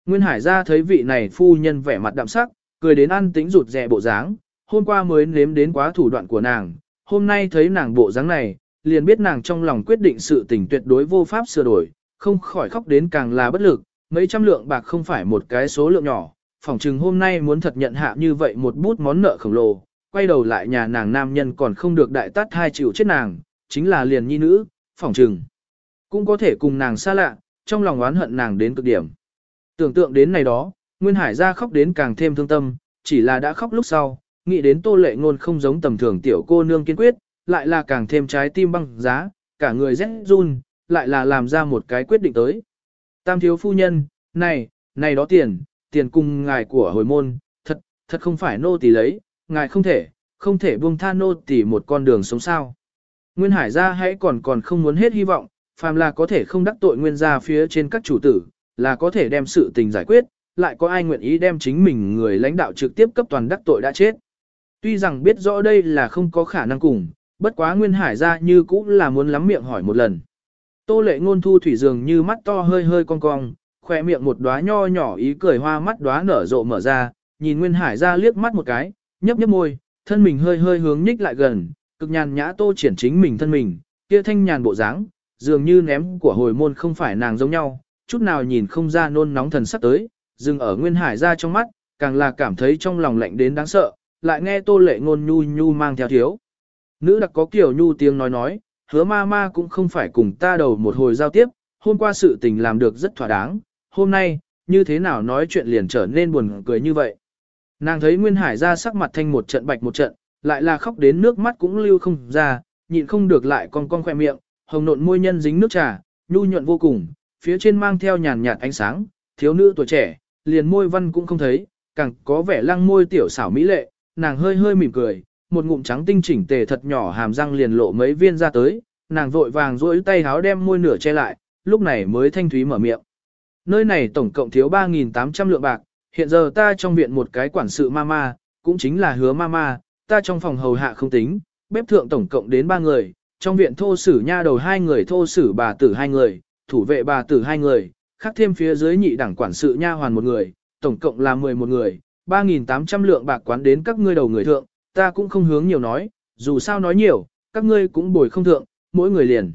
Nguyên Hải ra thấy vị này phu nhân vẻ mặt đạm sắc, cười đến ăn tính rụt rè bộ dáng, hôm qua mới nếm đến quá thủ đoạn của nàng, hôm nay thấy nàng bộ dáng này, liền biết nàng trong lòng quyết định sự tình tuyệt đối vô pháp sửa đổi, không khỏi khóc đến càng là bất lực, mấy trăm lượng bạc không phải một cái số lượng nhỏ, phỏng chừng hôm nay muốn thật nhận hạ như vậy một bút món nợ khổng lồ, quay đầu lại nhà nàng nam nhân còn không được đại tát hai chịu chết nàng, chính là liền nhi nữ, phỏng chừng. Cũng có thể cùng nàng xa lạ, trong lòng oán hận nàng đến cực điểm. Tưởng tượng đến này đó, Nguyên Hải ra khóc đến càng thêm thương tâm, chỉ là đã khóc lúc sau, nghĩ đến tô lệ ngôn không giống tầm thường tiểu cô nương kiên quyết, lại là càng thêm trái tim băng giá, cả người rét run, lại là làm ra một cái quyết định tới. Tam thiếu phu nhân, này, này đó tiền, tiền cùng ngài của hồi môn, thật, thật không phải nô tỳ lấy, ngài không thể, không thể buông tha nô tỳ một con đường sống sao. Nguyên Hải gia hãy còn còn không muốn hết hy vọng, phàm là có thể không đắc tội nguyên gia phía trên các chủ tử, là có thể đem sự tình giải quyết, lại có ai nguyện ý đem chính mình người lãnh đạo trực tiếp cấp toàn đắc tội đã chết. Tuy rằng biết rõ đây là không có khả năng cùng, bất quá Nguyên Hải ra như cũ là muốn lắm miệng hỏi một lần. Tô lệ ngôn thu thủy dường như mắt to hơi hơi cong cong, khoe miệng một đóa nho nhỏ ý cười hoa mắt đóa nở rộ mở ra, nhìn Nguyên Hải ra liếc mắt một cái, nhấp nhấp môi, thân mình hơi hơi hướng nhích lại gần, cực nhàn nhã tô triển chính mình thân mình, kia thanh nhàn bộ dáng, dường như ném của hồi môn không phải nàng giống nhau, chút nào nhìn không ra nôn nóng thần sắc tới, dừng ở Nguyên Hải ra trong mắt, càng là cảm thấy trong lòng lạnh đến đáng sợ, lại nghe tô lệ ngôn nhu nhu mang theo thiếu. Nữ đặc có kiểu nhu tiếng nói nói, hứa ma ma cũng không phải cùng ta đầu một hồi giao tiếp, hôm qua sự tình làm được rất thỏa đáng, hôm nay, như thế nào nói chuyện liền trở nên buồn cười như vậy. Nàng thấy Nguyên Hải ra sắc mặt thanh một trận bạch một trận, lại là khóc đến nước mắt cũng lưu không ra, nhịn không được lại con con khoe miệng, hồng nộn môi nhân dính nước trà, nhu nhuận vô cùng, phía trên mang theo nhàn nhạt ánh sáng, thiếu nữ tuổi trẻ, liền môi văn cũng không thấy, càng có vẻ lăng môi tiểu xảo mỹ lệ, nàng hơi hơi mỉm cười, một ngụm trắng tinh chỉnh tề thật nhỏ hàm răng liền lộ mấy viên ra tới, nàng vội vàng duỗi tay háo đem môi nửa che lại, lúc này mới thanh thúy mở miệng. Nơi này tổng cộng thiếu 3.800 lượng bạc, hiện giờ ta trong viện một cái quản sự mama, cũng chính là hứa mama, ta trong phòng hầu hạ không tính, bếp thượng tổng cộng đến 3 người, trong viện thô sử nha đầu hai người thô sử bà tử hai người, thủ vệ bà tử hai người, khác thêm phía dưới nhị đẳng quản sự nha hoàn một người, tổng cộng là 11 người, 3.800 lượng bạc quán đến các ngươi đầu người thượng, ta cũng không hướng nhiều nói, dù sao nói nhiều, các ngươi cũng bồi không thượng, mỗi người liền.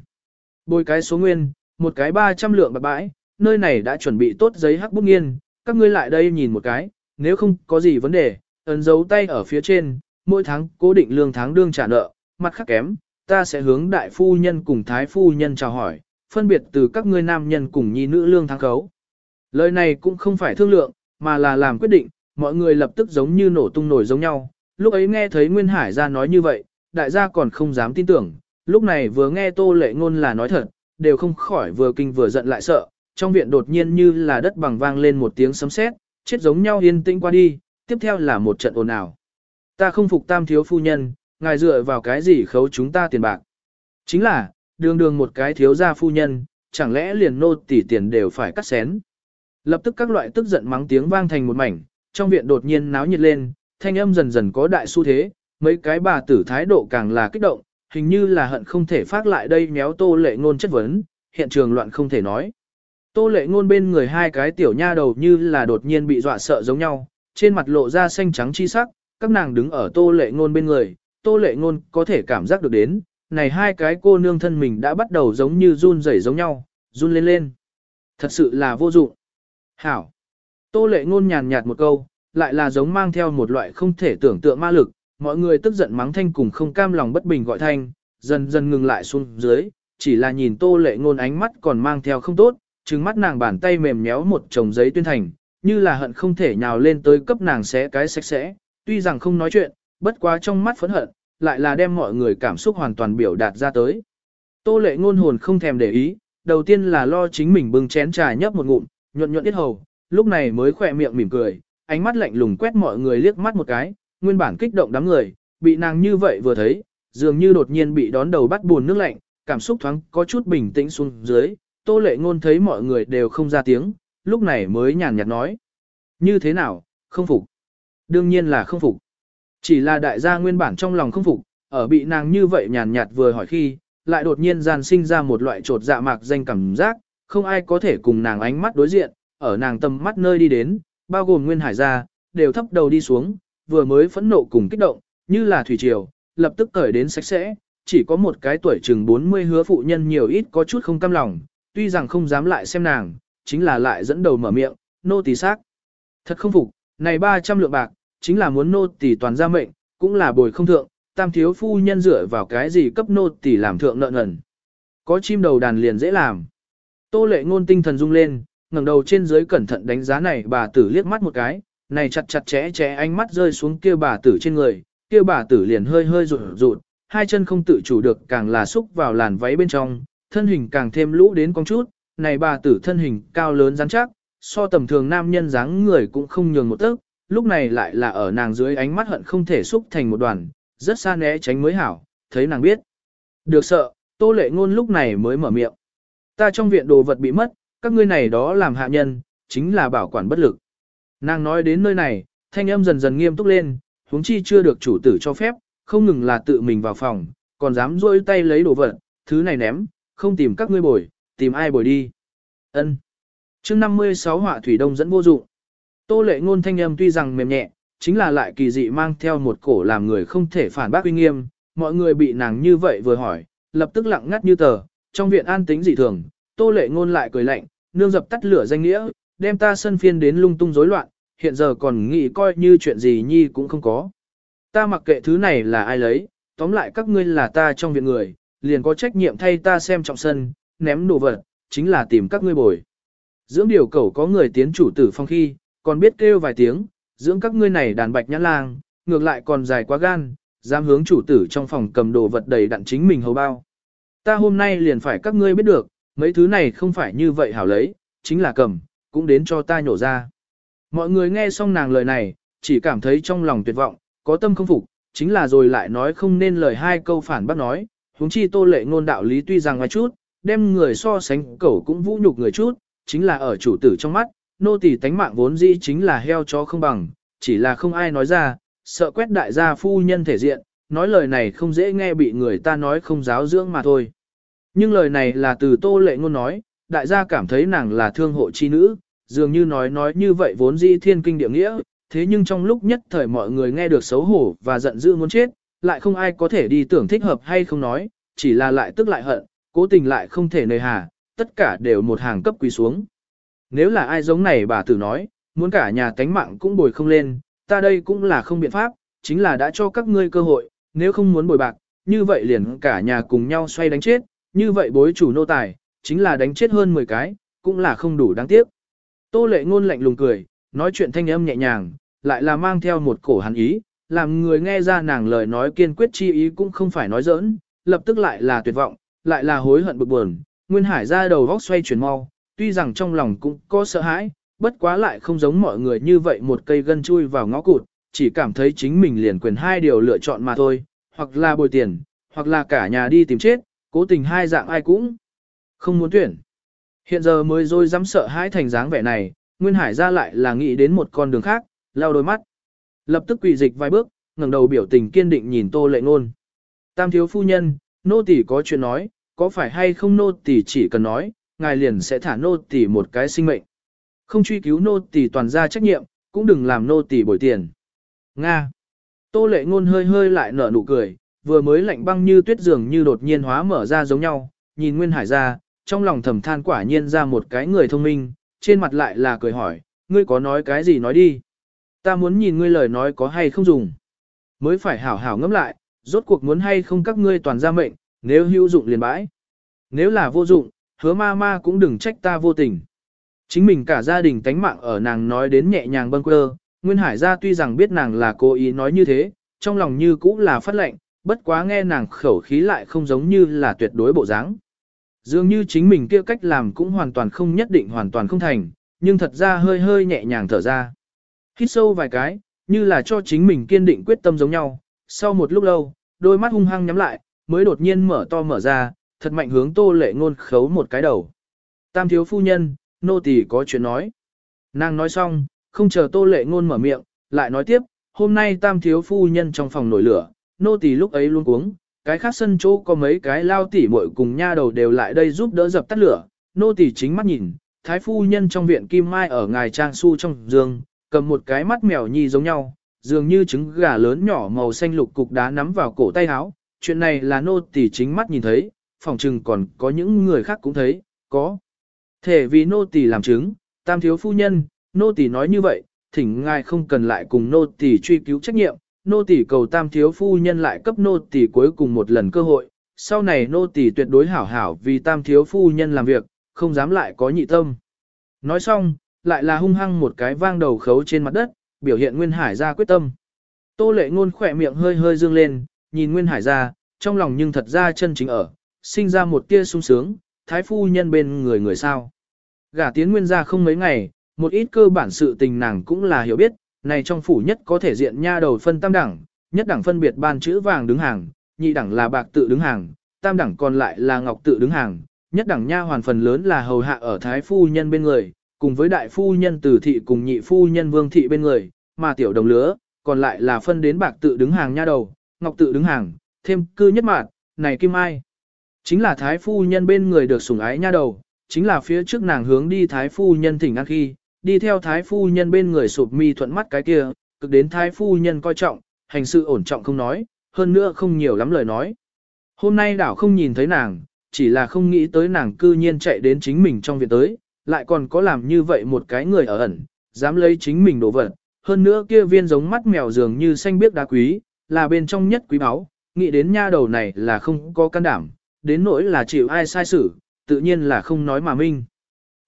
Bồi cái số nguyên, một cái 300 lượng bạc bãi, nơi này đã chuẩn bị tốt giấy hắc bút nghiên, các ngươi lại đây nhìn một cái, nếu không có gì vấn đề, ấn dấu tay ở phía trên, mỗi tháng cố định lương tháng đương trả nợ, mặt khác kém, ta sẽ hướng đại phu nhân cùng thái phu nhân chào hỏi, phân biệt từ các ngươi nam nhân cùng nhi nữ lương tháng khấu. Lời này cũng không phải thương lượng, mà là làm quyết định, mọi người lập tức giống như nổ tung nổi giống nhau, lúc ấy nghe thấy Nguyên Hải ra nói như vậy, đại gia còn không dám tin tưởng, lúc này vừa nghe tô lệ ngôn là nói thật, đều không khỏi vừa kinh vừa giận lại sợ, trong viện đột nhiên như là đất bằng vang lên một tiếng sấm sét, chết giống nhau yên tĩnh qua đi, tiếp theo là một trận ồn ào. Ta không phục tam thiếu phu nhân, ngài dựa vào cái gì khấu chúng ta tiền bạc. Chính là, đường đường một cái thiếu gia phu nhân, chẳng lẽ liền nô tỷ tiền đều phải cắt xén. Lập tức các loại tức giận mắng tiếng vang thành một mảnh, trong viện đột nhiên náo nhiệt lên, thanh âm dần dần có đại xu thế, mấy cái bà tử thái độ càng là kích động, hình như là hận không thể phát lại đây méo tô lệ ngôn chất vấn, hiện trường loạn không thể nói. Tô lệ ngôn bên người hai cái tiểu nha đầu như là đột nhiên bị dọa sợ giống nhau, trên mặt lộ ra xanh trắng chi sắc, các nàng đứng ở tô lệ ngôn bên người, tô lệ ngôn có thể cảm giác được đến, này hai cái cô nương thân mình đã bắt đầu giống như run rẩy giống nhau, run lên lên. Thật sự là vô dụng. Hảo. Tô lệ ngôn nhàn nhạt một câu, lại là giống mang theo một loại không thể tưởng tượng ma lực, mọi người tức giận mắng thanh cùng không cam lòng bất bình gọi thanh, dần dần ngừng lại xuống dưới, chỉ là nhìn tô lệ ngôn ánh mắt còn mang theo không tốt, trừng mắt nàng bàn tay mềm nhéo một chồng giấy tuyên thành, như là hận không thể nhào lên tới cấp nàng xé cái sạch sẽ, tuy rằng không nói chuyện, bất quá trong mắt phẫn hận, lại là đem mọi người cảm xúc hoàn toàn biểu đạt ra tới. Tô lệ ngôn hồn không thèm để ý, đầu tiên là lo chính mình bưng chén trà nhấp một ngụm, nhuận nhuận ít hầu, lúc này mới khỏe miệng mỉm cười, ánh mắt lạnh lùng quét mọi người liếc mắt một cái, nguyên bản kích động đám người, bị nàng như vậy vừa thấy, dường như đột nhiên bị đón đầu bắt buồn nước lạnh, cảm xúc thoáng có chút bình tĩnh xuống dưới, tô lệ ngôn thấy mọi người đều không ra tiếng, lúc này mới nhàn nhạt nói. Như thế nào, không phục? Đương nhiên là không phục. Chỉ là đại gia nguyên bản trong lòng không phục, ở bị nàng như vậy nhàn nhạt vừa hỏi khi, lại đột nhiên gian sinh ra một loại trột dạ mạc danh cảm giác, không ai có thể cùng nàng ánh mắt đối diện, ở nàng tầm mắt nơi đi đến, bao gồm nguyên hải gia, đều thấp đầu đi xuống, vừa mới phẫn nộ cùng kích động, như là thủy triều, lập tức cởi đến sạch sẽ, chỉ có một cái tuổi chừng 40 hứa phụ nhân nhiều ít có chút không cam lòng, tuy rằng không dám lại xem nàng, chính là lại dẫn đầu mở miệng, nô tỳ xác. Thật không phục, này 300 lượng bạc, chính là muốn nô tỳ toàn gia mệnh, cũng là bồi không thượng, tam thiếu phu nhân dựa vào cái gì cấp nô tỳ làm thượng nợ nần. Có chim đầu đàn liền dễ làm. Tô lệ ngôn tinh thần rung lên, ngẩng đầu trên dưới cẩn thận đánh giá này bà tử liếc mắt một cái, này chặt chặt chẽ chẽ ánh mắt rơi xuống kia bà tử trên người, kia bà tử liền hơi hơi rụt rụt, hai chân không tự chủ được càng là xúc vào làn váy bên trong, thân hình càng thêm lũ đến con chút, này bà tử thân hình cao lớn rắn chắc, so tầm thường nam nhân dáng người cũng không nhường một tấc, lúc này lại là ở nàng dưới ánh mắt hận không thể xúc thành một đoàn, rất xa né tránh mới hảo, thấy nàng biết. Được sợ, tô lệ ngôn lúc này mới mở miệng. Ta trong viện đồ vật bị mất, các ngươi này đó làm hạ nhân, chính là bảo quản bất lực. Nàng nói đến nơi này, thanh âm dần dần nghiêm túc lên, huống chi chưa được chủ tử cho phép, không ngừng là tự mình vào phòng, còn dám rôi tay lấy đồ vật, thứ này ném, không tìm các ngươi bồi, tìm ai bồi đi. Ân. Chương 56 họa thủy đông dẫn vô dụng. Tô lệ ngôn thanh âm tuy rằng mềm nhẹ, chính là lại kỳ dị mang theo một cổ làm người không thể phản bác uy nghiêm, mọi người bị nàng như vậy vừa hỏi, lập tức lặng ngắt như tờ, trong viện an tĩnh dị thường, tô lệ ngôn lại cười lạnh, nương dập tắt lửa danh nghĩa, đem ta sân phiên đến lung tung rối loạn, hiện giờ còn nghĩ coi như chuyện gì nhi cũng không có. Ta mặc kệ thứ này là ai lấy, tóm lại các ngươi là ta trong viện người, liền có trách nhiệm thay ta xem trọng sân, ném đồ vật, chính là tìm các ngươi bồi. Dưỡng điều cầu có người tiến chủ tử phong khi, còn biết kêu vài tiếng, dưỡng các ngươi này đàn bạch nhãn lang, ngược lại còn dài quá gan, dám hướng chủ tử trong phòng cầm đồ vật đầy đặn chính mình hầu bao. Ta hôm nay liền phải các ngươi biết được, mấy thứ này không phải như vậy hảo lấy, chính là cầm, cũng đến cho ta nhổ ra. Mọi người nghe xong nàng lời này, chỉ cảm thấy trong lòng tuyệt vọng, có tâm không phục, chính là rồi lại nói không nên lời hai câu phản bác nói, huống chi tô lệ ngôn đạo lý tuy rằng ngoài chút, đem người so sánh cẩu cũng vũ nhục người chút, chính là ở chủ tử trong mắt, nô tỳ tánh mạng vốn dĩ chính là heo chó không bằng, chỉ là không ai nói ra, sợ quét đại gia phu nhân thể diện, nói lời này không dễ nghe bị người ta nói không giáo dưỡng mà thôi. Nhưng lời này là từ tô lệ ngôn nói, đại gia cảm thấy nàng là thương hộ chi nữ, dường như nói nói như vậy vốn dĩ thiên kinh địa nghĩa, thế nhưng trong lúc nhất thời mọi người nghe được xấu hổ và giận dữ muốn chết, lại không ai có thể đi tưởng thích hợp hay không nói, chỉ là lại tức lại hận, cố tình lại không thể nề hà, tất cả đều một hàng cấp quỳ xuống. Nếu là ai giống này bà tử nói, muốn cả nhà tánh mạng cũng bồi không lên, ta đây cũng là không biện pháp, chính là đã cho các ngươi cơ hội, nếu không muốn bồi bạc, như vậy liền cả nhà cùng nhau xoay đánh chết, như vậy bối chủ nô tài, chính là đánh chết hơn 10 cái, cũng là không đủ đáng tiếc. Tô lệ ngôn lạnh lùng cười, nói chuyện thanh âm nhẹ nhàng, lại là mang theo một cổ hắn ý, làm người nghe ra nàng lời nói kiên quyết chi ý cũng không phải nói giỡn, lập tức lại là tuyệt vọng, lại là hối hận bực buồn, Nguyên Hải ra đầu góc xoay chuyển mau, tuy rằng trong lòng cũng có sợ hãi, bất quá lại không giống mọi người như vậy một cây gân chui vào ngõ cụt, chỉ cảm thấy chính mình liền quyền hai điều lựa chọn mà thôi, hoặc là bồi tiền, hoặc là cả nhà đi tìm chết, cố tình hai dạng ai cũng không muốn tuyển. Hiện giờ mới rồi dám sợ hãi thành dáng vẻ này, Nguyên Hải ra lại là nghĩ đến một con đường khác, lao đôi mắt. Lập tức quỳ dịch vài bước, ngẩng đầu biểu tình kiên định nhìn Tô Lệ Ngôn. Tam thiếu phu nhân, nô tỳ có chuyện nói, có phải hay không nô tỳ chỉ cần nói, ngài liền sẽ thả nô tỳ một cái sinh mệnh. Không truy cứu nô tỳ toàn ra trách nhiệm, cũng đừng làm nô tỳ bồi tiền. Nga. Tô lệ ngôn hơi hơi lại nở nụ cười, vừa mới lạnh băng như tuyết dường như đột nhiên hóa mở ra giống nhau, nhìn Nguyên Hải ra, trong lòng thầm than quả nhiên ra một cái người thông minh, trên mặt lại là cười hỏi, ngươi có nói cái gì nói đi. Ta muốn nhìn ngươi lời nói có hay không dùng. Mới phải hảo hảo ngẫm lại, rốt cuộc muốn hay không các ngươi toàn ra mệnh, nếu hữu dụng liền bãi. Nếu là vô dụng, hứa ma ma cũng đừng trách ta vô tình. Chính mình cả gia đình tánh mạng ở nàng nói đến nhẹ nhàng bâng quơ, Nguyên Hải gia tuy rằng biết nàng là cố ý nói như thế, trong lòng như cũng là phát lệnh, bất quá nghe nàng khẩu khí lại không giống như là tuyệt đối bộ dáng. Dường như chính mình kia cách làm cũng hoàn toàn không nhất định hoàn toàn không thành, nhưng thật ra hơi hơi nhẹ nhàng thở ra. Hít sâu vài cái, như là cho chính mình kiên định quyết tâm giống nhau. Sau một lúc lâu, đôi mắt hung hăng nhắm lại, mới đột nhiên mở to mở ra, thật mạnh hướng tô lệ ngôn khấu một cái đầu. Tam thiếu phu nhân, nô tỳ có chuyện nói. Nàng nói xong, không chờ tô lệ ngôn mở miệng, lại nói tiếp, hôm nay tam thiếu phu nhân trong phòng nổi lửa, nô tỳ lúc ấy luôn cuống, cái khác sân chỗ có mấy cái lao tỉ muội cùng nha đầu đều lại đây giúp đỡ dập tắt lửa, nô tỳ chính mắt nhìn, thái phu nhân trong viện kim mai ở ngài trang su trong giường, cầm một cái mắt mèo nhi giống nhau, dường như trứng gà lớn nhỏ màu xanh lục cục đá nắm vào cổ tay áo, chuyện này là nô tỳ chính mắt nhìn thấy, phòng trừng còn có những người khác cũng thấy, có. Thể vì nô tỳ làm chứng, tam thiếu phu nhân, nô tỳ nói như vậy, thỉnh ngài không cần lại cùng nô tỳ truy cứu trách nhiệm, nô tỳ cầu tam thiếu phu nhân lại cấp nô tỳ cuối cùng một lần cơ hội, sau này nô tỳ tuyệt đối hảo hảo vì tam thiếu phu nhân làm việc, không dám lại có nhị tâm. Nói xong, lại là hung hăng một cái vang đầu khấu trên mặt đất, biểu hiện Nguyên Hải ra quyết tâm. Tô lệ ngôn khỏe miệng hơi hơi dương lên, nhìn Nguyên Hải ra, trong lòng nhưng thật ra chân chính ở, sinh ra một tia sung sướng, thái phu nhân bên người người sao. Gả tiến Nguyên ra không mấy ngày, một ít cơ bản sự tình nàng cũng là hiểu biết, này trong phủ nhất có thể diện nha đầu phân tam đẳng, nhất đẳng phân biệt ban chữ vàng đứng hàng, nhị đẳng là bạc tự đứng hàng, tam đẳng còn lại là ngọc tự đứng hàng, nhất đẳng nha hoàn phần lớn là hầu hạ ở thái phu nhân bên người, cùng với đại phu nhân tử thị cùng nhị phu nhân vương thị bên người, mà tiểu đồng lứa, còn lại là phân đến bạc tự đứng hàng nha đầu, ngọc tự đứng hàng, thêm cư nhất mạt, này kim ai. Chính là thái phu nhân bên người được sủng ái nha đầu, chính là phía trước nàng hướng đi thái phu nhân thỉnh an khi, đi theo thái phu nhân bên người sụp mi thuận mắt cái kia, cực đến thái phu nhân coi trọng, hành sự ổn trọng không nói, hơn nữa không nhiều lắm lời nói. Hôm nay đảo không nhìn thấy nàng, chỉ là không nghĩ tới nàng cư nhiên chạy đến chính mình trong viện tới, lại còn có làm như vậy một cái người ở ẩn, dám lấy chính mình đổ vật, hơn nữa kia viên giống mắt mèo dường như xanh biếc đá quý, là bên trong nhất quý báu, nghĩ đến nha đầu này là không có can đảm, đến nỗi là chịu ai sai xử, tự nhiên là không nói mà minh.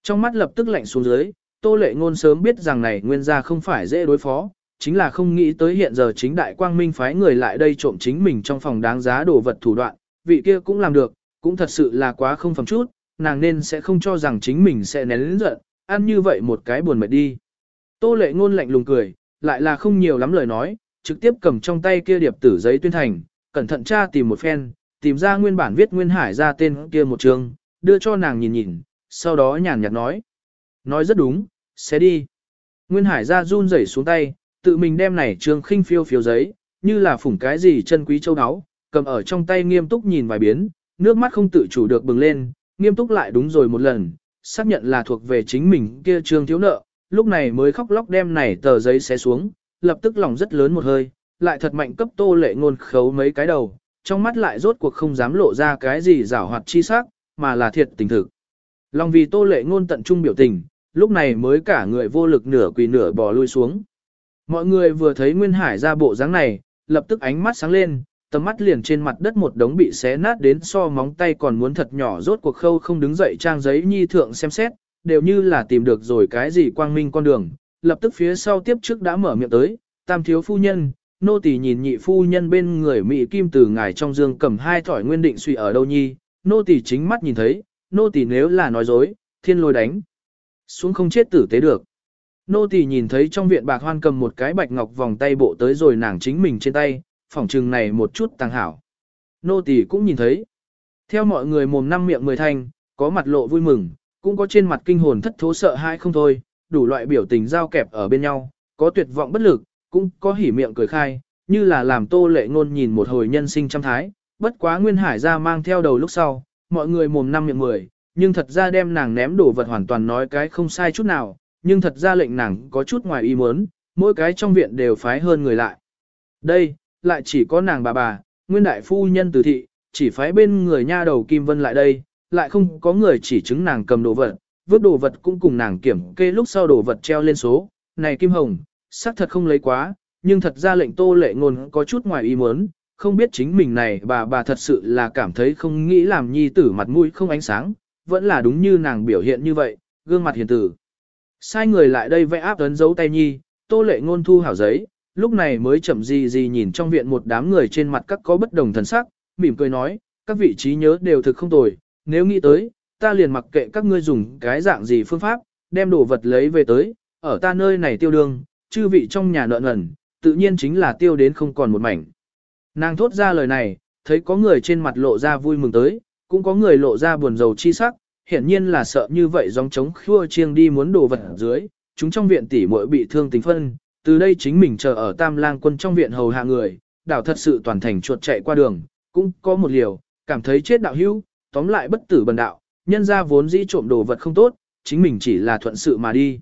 Trong mắt lập tức lạnh xuống dưới, Tô Lệ Ngôn sớm biết rằng này nguyên gia không phải dễ đối phó, chính là không nghĩ tới hiện giờ chính đại quang minh phái người lại đây trộm chính mình trong phòng đáng giá đồ vật thủ đoạn, vị kia cũng làm được, cũng thật sự là quá không phẩm chút, nàng nên sẽ không cho rằng chính mình sẽ nén lĩnh giận, ăn như vậy một cái buồn mệt đi. Tô lệ ngôn lạnh lùng cười, lại là không nhiều lắm lời nói, trực tiếp cầm trong tay kia điệp tử giấy tuyên thành, cẩn thận tra tìm một phen, tìm ra nguyên bản viết Nguyên Hải ra tên kia một trường, đưa cho nàng nhìn nhìn, sau đó nhàn nhạt nói. Nói rất đúng, sẽ đi. Nguyên Hải ra run rẩy xuống tay, tự mình đem này trường khinh phiêu phiếu giấy, như là phủng cái gì chân quý châu áo, cầm ở trong tay nghiêm túc nhìn vài biến, nước mắt không tự chủ được bừng lên, nghiêm túc lại đúng rồi một lần, xác nhận là thuộc về chính mình kia trương thiếu nợ, lúc này mới khóc lóc đem này tờ giấy xé xuống, lập tức lòng rất lớn một hơi, lại thật mạnh cấp tô lệ ngôn khấu mấy cái đầu, trong mắt lại rốt cuộc không dám lộ ra cái gì rảo hoạt chi sắc, mà là thiệt tình thực. Lòng vì tô lệ ngôn tận trung biểu tình, lúc này mới cả người vô lực nửa quỳ nửa bò lui xuống. Mọi người vừa thấy Nguyên Hải ra bộ dáng này, lập tức ánh mắt sáng lên, tầm mắt liền trên mặt đất một đống bị xé nát đến so móng tay còn muốn thật nhỏ rốt cuộc khâu không đứng dậy trang giấy nhi thượng xem xét, đều như là tìm được rồi cái gì quang minh con đường, lập tức phía sau tiếp trước đã mở miệng tới, tam thiếu phu nhân, Nô tỳ nhìn nhị phu nhân bên người Mỹ Kim từ ngài trong dương cầm hai thỏi nguyên định suy ở đâu nhi, nô tỳ chính mắt nhìn thấy, nô tỳ nếu là nói dối, thiên lôi đánh. Xuống không chết tử tế được. Nô tỳ nhìn thấy trong viện bạc hoan cầm một cái bạch ngọc vòng tay bộ tới rồi nàng chính mình trên tay, phỏng trừng này một chút tăng hảo. Nô tỳ cũng nhìn thấy. Theo mọi người mồm năm miệng mười thanh, có mặt lộ vui mừng, cũng có trên mặt kinh hồn thất thố sợ hãi không thôi, đủ loại biểu tình giao kẹp ở bên nhau, có tuyệt vọng bất lực, cũng có hỉ miệng cười khai, như là làm tô lệ ngôn nhìn một hồi nhân sinh trăm thái, bất quá Nguyên Hải ra mang theo đầu lúc sau, mọi người mồm năm miệng mười, nhưng thật ra đem nàng ném đồ vật hoàn toàn nói cái không sai chút nào, nhưng thật ra lệnh nàng có chút ngoài ý muốn, mỗi cái trong viện đều phái hơn người lại. Đây, lại chỉ có nàng bà bà, Nguyên Đại Phu Nhân từ thị, chỉ phái bên người nha đầu Kim Vân lại đây, lại không có người chỉ chứng nàng cầm đồ vật, vứt đồ vật cũng cùng nàng kiểm kê lúc sau đồ vật treo lên số, này Kim Hồng, xác thật không lấy quá, nhưng thật ra lệnh tô lệ ngôn có chút ngoài ý muốn, không biết chính mình này bà bà thật sự là cảm thấy không nghĩ làm nhi tử mặt mũi không ánh sáng, vẫn là đúng như nàng biểu hiện như vậy, gương mặt hiền tử. Sai người lại đây vẽ áp ấn dấu tay nhi, tô lệ ngôn thu hảo giấy, lúc này mới chậm gì gì nhìn trong viện một đám người trên mặt các có bất đồng thần sắc, mỉm cười nói, các vị trí nhớ đều thực không tồi, nếu nghĩ tới, ta liền mặc kệ các ngươi dùng cái dạng gì phương pháp, đem đồ vật lấy về tới, ở ta nơi này tiêu đương, chư vị trong nhà nợ nần, tự nhiên chính là tiêu đến không còn một mảnh. Nàng thốt ra lời này, thấy có người trên mặt lộ ra vui mừng tới, cũng có người lộ ra buồn rầu chi sắc, hiển nhiên là sợ như vậy dòng trống khua chiêng đi muốn đồ vật ở dưới, chúng trong viện tỷ muội bị thương tính phân, từ đây chính mình chờ ở tam lang quân trong viện hầu hạ người, đảo thật sự toàn thành chuột chạy qua đường, cũng có một liều, cảm thấy chết đạo hữu, tóm lại bất tử bần đạo, nhân ra vốn dĩ trộm đồ vật không tốt, chính mình chỉ là thuận sự mà đi.